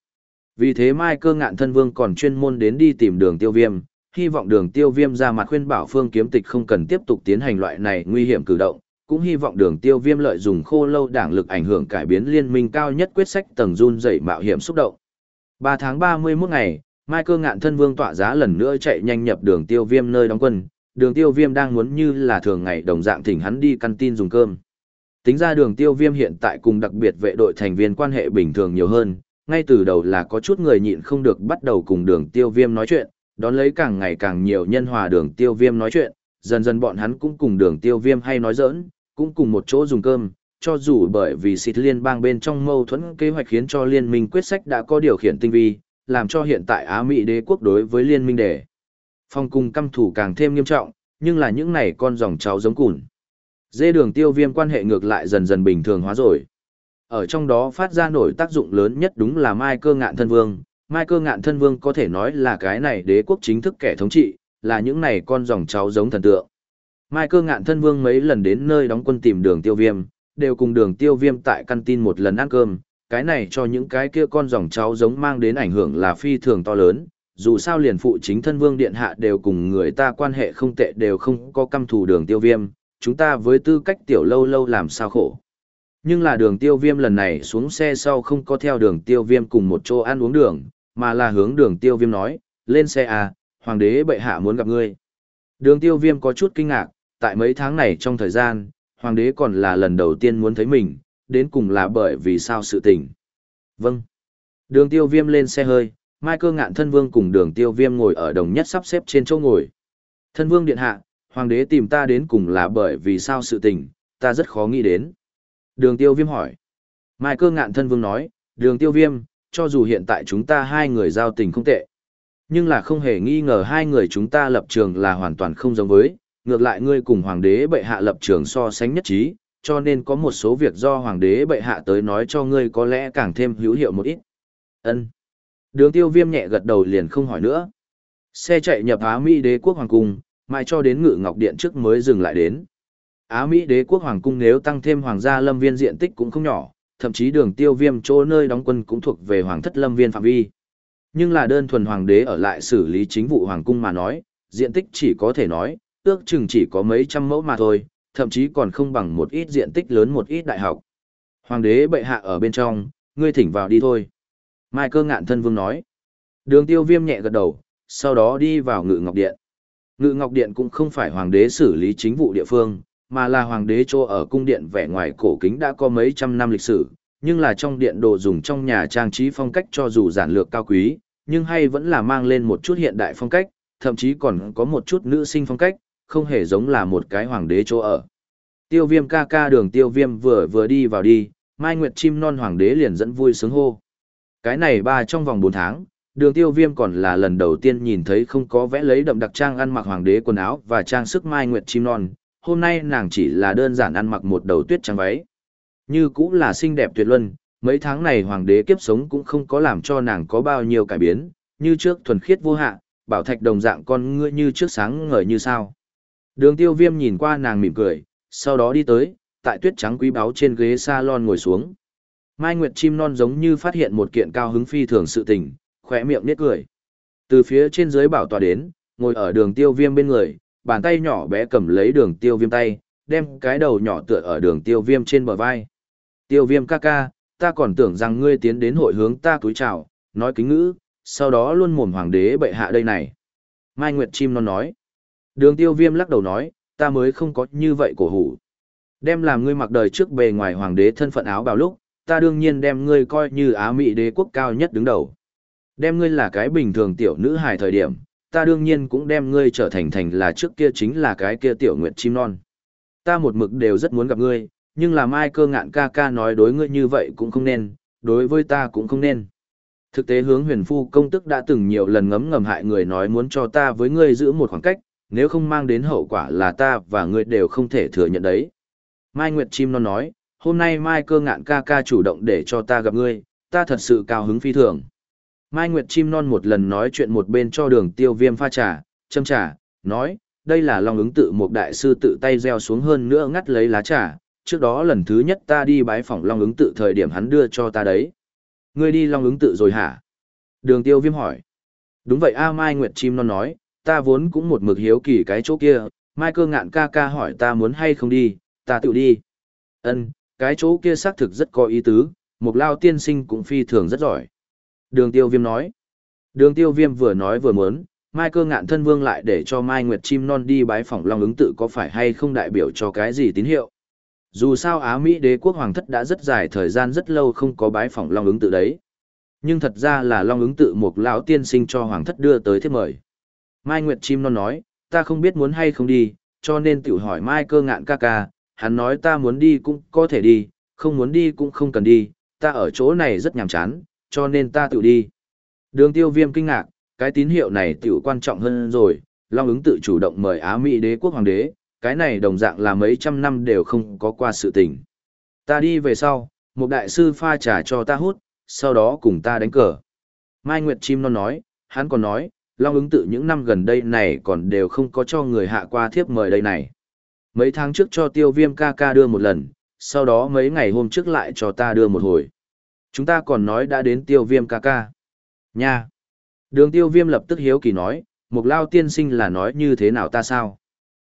Vì thế Mai cơ ngạn thân vương còn chuyên môn đến đi tìm đường tiêu viêm, hy vọng đường tiêu viêm ra mặt khuyên bảo phương kiếm tịch không cần tiếp tục tiến hành loại này nguy hiểm cử động, cũng hy vọng đường tiêu viêm lợi dùng khô lâu đảng lực ảnh hưởng cải biến liên minh cao nhất quyết sách tầng run dậy mạo hiểm xúc động. 3 tháng 31 ngày, Mai cơ ngạn thân vương tọa giá lần nữa chạy nhanh nhập đường tiêu viêm nơi đóng quân, đường tiêu viêm đang muốn như là thường ngày đồng dạng thỉnh hắn đi căn tin dùng cơm. Tính ra đường tiêu viêm hiện tại cùng đặc biệt vệ đội thành viên quan hệ bình thường nhiều hơn, ngay từ đầu là có chút người nhịn không được bắt đầu cùng đường tiêu viêm nói chuyện, đón lấy càng ngày càng nhiều nhân hòa đường tiêu viêm nói chuyện, dần dần bọn hắn cũng cùng đường tiêu viêm hay nói giỡn, cũng cùng một chỗ dùng cơm, cho dù bởi vì xịt liên bang bên trong mâu thuẫn kế hoạch khiến cho liên minh quyết sách đã có điều khiển tinh vi, làm cho hiện tại Á Mỹ đế quốc đối với liên minh đề. Phong cùng căm thủ càng thêm nghiêm trọng, nhưng là những này con dòng cháu giống cùn. Dê đường tiêu viêm quan hệ ngược lại dần dần bình thường hóa rồi. Ở trong đó phát ra nổi tác dụng lớn nhất đúng là Mai cơ ngạn thân vương. Mai cơ ngạn thân vương có thể nói là cái này đế quốc chính thức kẻ thống trị, là những này con dòng cháu giống thần tượng. Mai cơ ngạn thân vương mấy lần đến nơi đóng quân tìm đường tiêu viêm, đều cùng đường tiêu viêm tại căn tin một lần ăn cơm. Cái này cho những cái kia con dòng cháu giống mang đến ảnh hưởng là phi thường to lớn, dù sao liền phụ chính thân vương điện hạ đều cùng người ta quan hệ không tệ đều không có căm thù đường tiêu viêm, chúng ta với tư cách tiểu lâu lâu làm sao khổ. Nhưng là đường tiêu viêm lần này xuống xe sau không có theo đường tiêu viêm cùng một chỗ ăn uống đường, mà là hướng đường tiêu viêm nói, lên xe à, hoàng đế bệ hạ muốn gặp ngươi. Đường tiêu viêm có chút kinh ngạc, tại mấy tháng này trong thời gian, hoàng đế còn là lần đầu tiên muốn thấy mình, đến cùng là bởi vì sao sự tình. Vâng. Đường tiêu viêm lên xe hơi, mai cơ ngạn thân vương cùng đường tiêu viêm ngồi ở đồng nhất sắp xếp trên chỗ ngồi. Thân vương điện hạ, hoàng đế tìm ta đến cùng là bởi vì sao sự tình, ta rất khó nghĩ đến. Đường tiêu viêm hỏi. Mai cơ ngạn thân vương nói, đường tiêu viêm, cho dù hiện tại chúng ta hai người giao tình không tệ. Nhưng là không hề nghi ngờ hai người chúng ta lập trường là hoàn toàn không giống với, ngược lại ngươi cùng hoàng đế bệ hạ lập trường so sánh nhất trí, cho nên có một số việc do hoàng đế bệ hạ tới nói cho ngươi có lẽ càng thêm hữu hiệu một ít. Ân. Đường tiêu viêm nhẹ gật đầu liền không hỏi nữa. Xe chạy nhập Á Mỹ đế quốc hoàng cung, mãi cho đến ngự ngọc điện trước mới dừng lại đến. Á Mỹ đế quốc hoàng cung nếu tăng thêm hoàng gia lâm viên diện tích cũng không nhỏ, thậm chí đường tiêu viêm chỗ nơi đóng quân cũng thuộc về hoàng thất lâm viên phạm vi. Nhưng là đơn thuần hoàng đế ở lại xử lý chính vụ hoàng cung mà nói, diện tích chỉ có thể nói, ước chừng chỉ có mấy trăm mẫu mà thôi, thậm chí còn không bằng một ít diện tích lớn một ít đại học. Hoàng đế bệ hạ ở bên trong, ngươi thỉnh vào đi thôi. Mai cơ ngạn thân vương nói. Đường tiêu viêm nhẹ gật đầu, sau đó đi vào ngự ngọc điện. Ngự ngọc điện cũng không phải hoàng đế xử lý chính vụ địa phương, mà là hoàng đế chỗ ở cung điện vẻ ngoài cổ kính đã có mấy trăm năm lịch sử, nhưng là trong điện đồ dùng trong nhà trang trí phong cách cho dù giản lược cao quý, nhưng hay vẫn là mang lên một chút hiện đại phong cách, thậm chí còn có một chút nữ sinh phong cách, không hề giống là một cái hoàng đế chỗ ở. Tiêu viêm ca ca đường tiêu viêm vừa vừa đi vào đi, Mai Nguyệt chim non hoàng đế liền dẫn vui sướng hô. Cái này ba trong vòng 4 tháng, đường tiêu viêm còn là lần đầu tiên nhìn thấy không có vẽ lấy đậm đặc trang ăn mặc hoàng đế quần áo và trang sức Mai Nguyệt chim non, hôm nay nàng chỉ là đơn giản ăn mặc một đầu tuyết trắng váy. Như cũng là xinh đẹp tuyệt luân, mấy tháng này hoàng đế kiếp sống cũng không có làm cho nàng có bao nhiêu cải biến, như trước thuần khiết vô hạ, bảo thạch đồng dạng con ngươi như trước sáng ngời như sao. Đường tiêu viêm nhìn qua nàng mỉm cười, sau đó đi tới, tại tuyết trắng quý báu trên ghế salon ngồi xuống. Mai Nguyệt chim non giống như phát hiện một kiện cao hứng phi thường sự tình, khỏe miệng nét cười. Từ phía trên dưới bảo tòa đến, ngồi ở đường tiêu viêm bên người, bàn tay nhỏ bé cầm lấy đường tiêu viêm tay, đem cái đầu nhỏ tựa ở đường tiêu viêm trên bờ vai. Tiêu viêm ca ca, ta còn tưởng rằng ngươi tiến đến hội hướng ta túi chào, nói kính ngữ, sau đó luôn mồm hoàng đế bệ hạ đây này. Mai Nguyệt chim non nói. Đường tiêu viêm lắc đầu nói, ta mới không có như vậy cổ hủ. Đem làm ngươi mặc đời trước bề ngoài hoàng đế thân phận áo bào lúc, ta đương nhiên đem ngươi coi như Á Mỹ đế quốc cao nhất đứng đầu. Đem ngươi là cái bình thường tiểu nữ hài thời điểm, ta đương nhiên cũng đem ngươi trở thành thành là trước kia chính là cái kia tiểu nguyệt chim non. Ta một mực đều rất muốn gặp ngươi, nhưng là mai cơ ngạn ca ca nói đối ngươi như vậy cũng không nên, đối với ta cũng không nên. Thực tế hướng huyền phu công tức đã từng nhiều lần ngấm ngầm hại người nói muốn cho ta với ngươi giữ một khoảng cách, nếu không mang đến hậu quả là ta và ngươi đều không thể thừa nhận đấy. Mai Nguyệt Chim Non nói, hôm nay Mai cơ ngạn ca ca chủ động để cho ta gặp ngươi, ta thật sự cao hứng phi thường. Mai Nguyệt Chim Non một lần nói chuyện một bên cho đường tiêu viêm pha trà, châm trà, nói, đây là Long ứng tự một đại sư tự tay gieo xuống hơn nữa ngắt lấy lá trà, trước đó lần thứ nhất ta đi bái phỏng Long ứng tự thời điểm hắn đưa cho ta đấy. Ngươi đi Long ứng tự rồi hả? Đường tiêu viêm hỏi. Đúng vậy A Mai Nguyệt Chim Non nói, ta vốn cũng một mực hiếu kỳ cái chỗ kia, Mai cơ ngạn ca ca hỏi ta muốn hay không đi, ta tự đi. Ân, cái chỗ kia xác thực rất có ý tứ, một lao tiên sinh cũng phi thường rất giỏi. Đường tiêu viêm nói. Đường tiêu viêm vừa nói vừa muốn, Mai cơ ngạn thân vương lại để cho Mai Nguyệt chim non đi bái phỏng Long ứng tự có phải hay không đại biểu cho cái gì tín hiệu. Dù sao Á Mỹ đế quốc hoàng thất đã rất dài thời gian rất lâu không có bái phỏng Long ứng tự đấy. Nhưng thật ra là Long ứng tự một lão tiên sinh cho hoàng thất đưa tới thiết mời. Mai Nguyệt chim non nói, ta không biết muốn hay không đi, cho nên tiểu hỏi Mai cơ ngạn ca ca, hắn nói ta muốn đi cũng có thể đi, không muốn đi cũng không cần đi, ta ở chỗ này rất nhàm chán, cho nên ta tự đi. Đường tiêu viêm kinh ngạc, cái tín hiệu này tiểu quan trọng hơn rồi, Long ứng tự chủ động mời Á Mỹ đế quốc hoàng đế, cái này đồng dạng là mấy trăm năm đều không có qua sự tình. Ta đi về sau, một đại sư pha trà cho ta hút, sau đó cùng ta đánh cờ. Mai Nguyệt Chim non nói, hắn còn nói, Long ứng tự những năm gần đây này còn đều không có cho người hạ qua thiếp mời đây này. Mấy tháng trước cho tiêu viêm ca ca đưa một lần, sau đó mấy ngày hôm trước lại cho ta đưa một hồi. Chúng ta còn nói đã đến tiêu viêm ca ca. Nha! Đường tiêu viêm lập tức hiếu kỳ nói, một lao tiên sinh là nói như thế nào ta sao?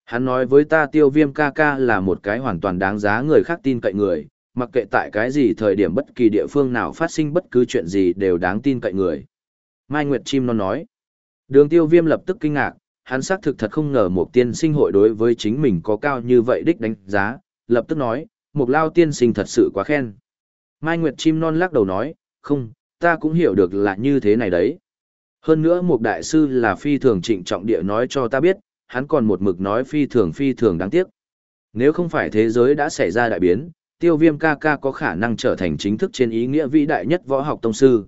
Hắn nói với ta tiêu viêm ca ca là một cái hoàn toàn đáng giá người khác tin cậy người, mặc kệ tại cái gì thời điểm bất kỳ địa phương nào phát sinh bất cứ chuyện gì đều đáng tin cậy người. Mai Nguyệt Chim non nói. Đường tiêu viêm lập tức kinh ngạc, hắn xác thực thật không ngờ một tiên sinh hội đối với chính mình có cao như vậy đích đánh giá, lập tức nói, một lao tiên sinh thật sự quá khen. Mai Nguyệt chim non lắc đầu nói, không, ta cũng hiểu được là như thế này đấy. Hơn nữa một đại sư là phi thường trịnh trọng địa nói cho ta biết, hắn còn một mực nói phi thường phi thường đáng tiếc. Nếu không phải thế giới đã xảy ra đại biến, tiêu viêm ca ca có khả năng trở thành chính thức trên ý nghĩa vĩ đại nhất võ học tông sư.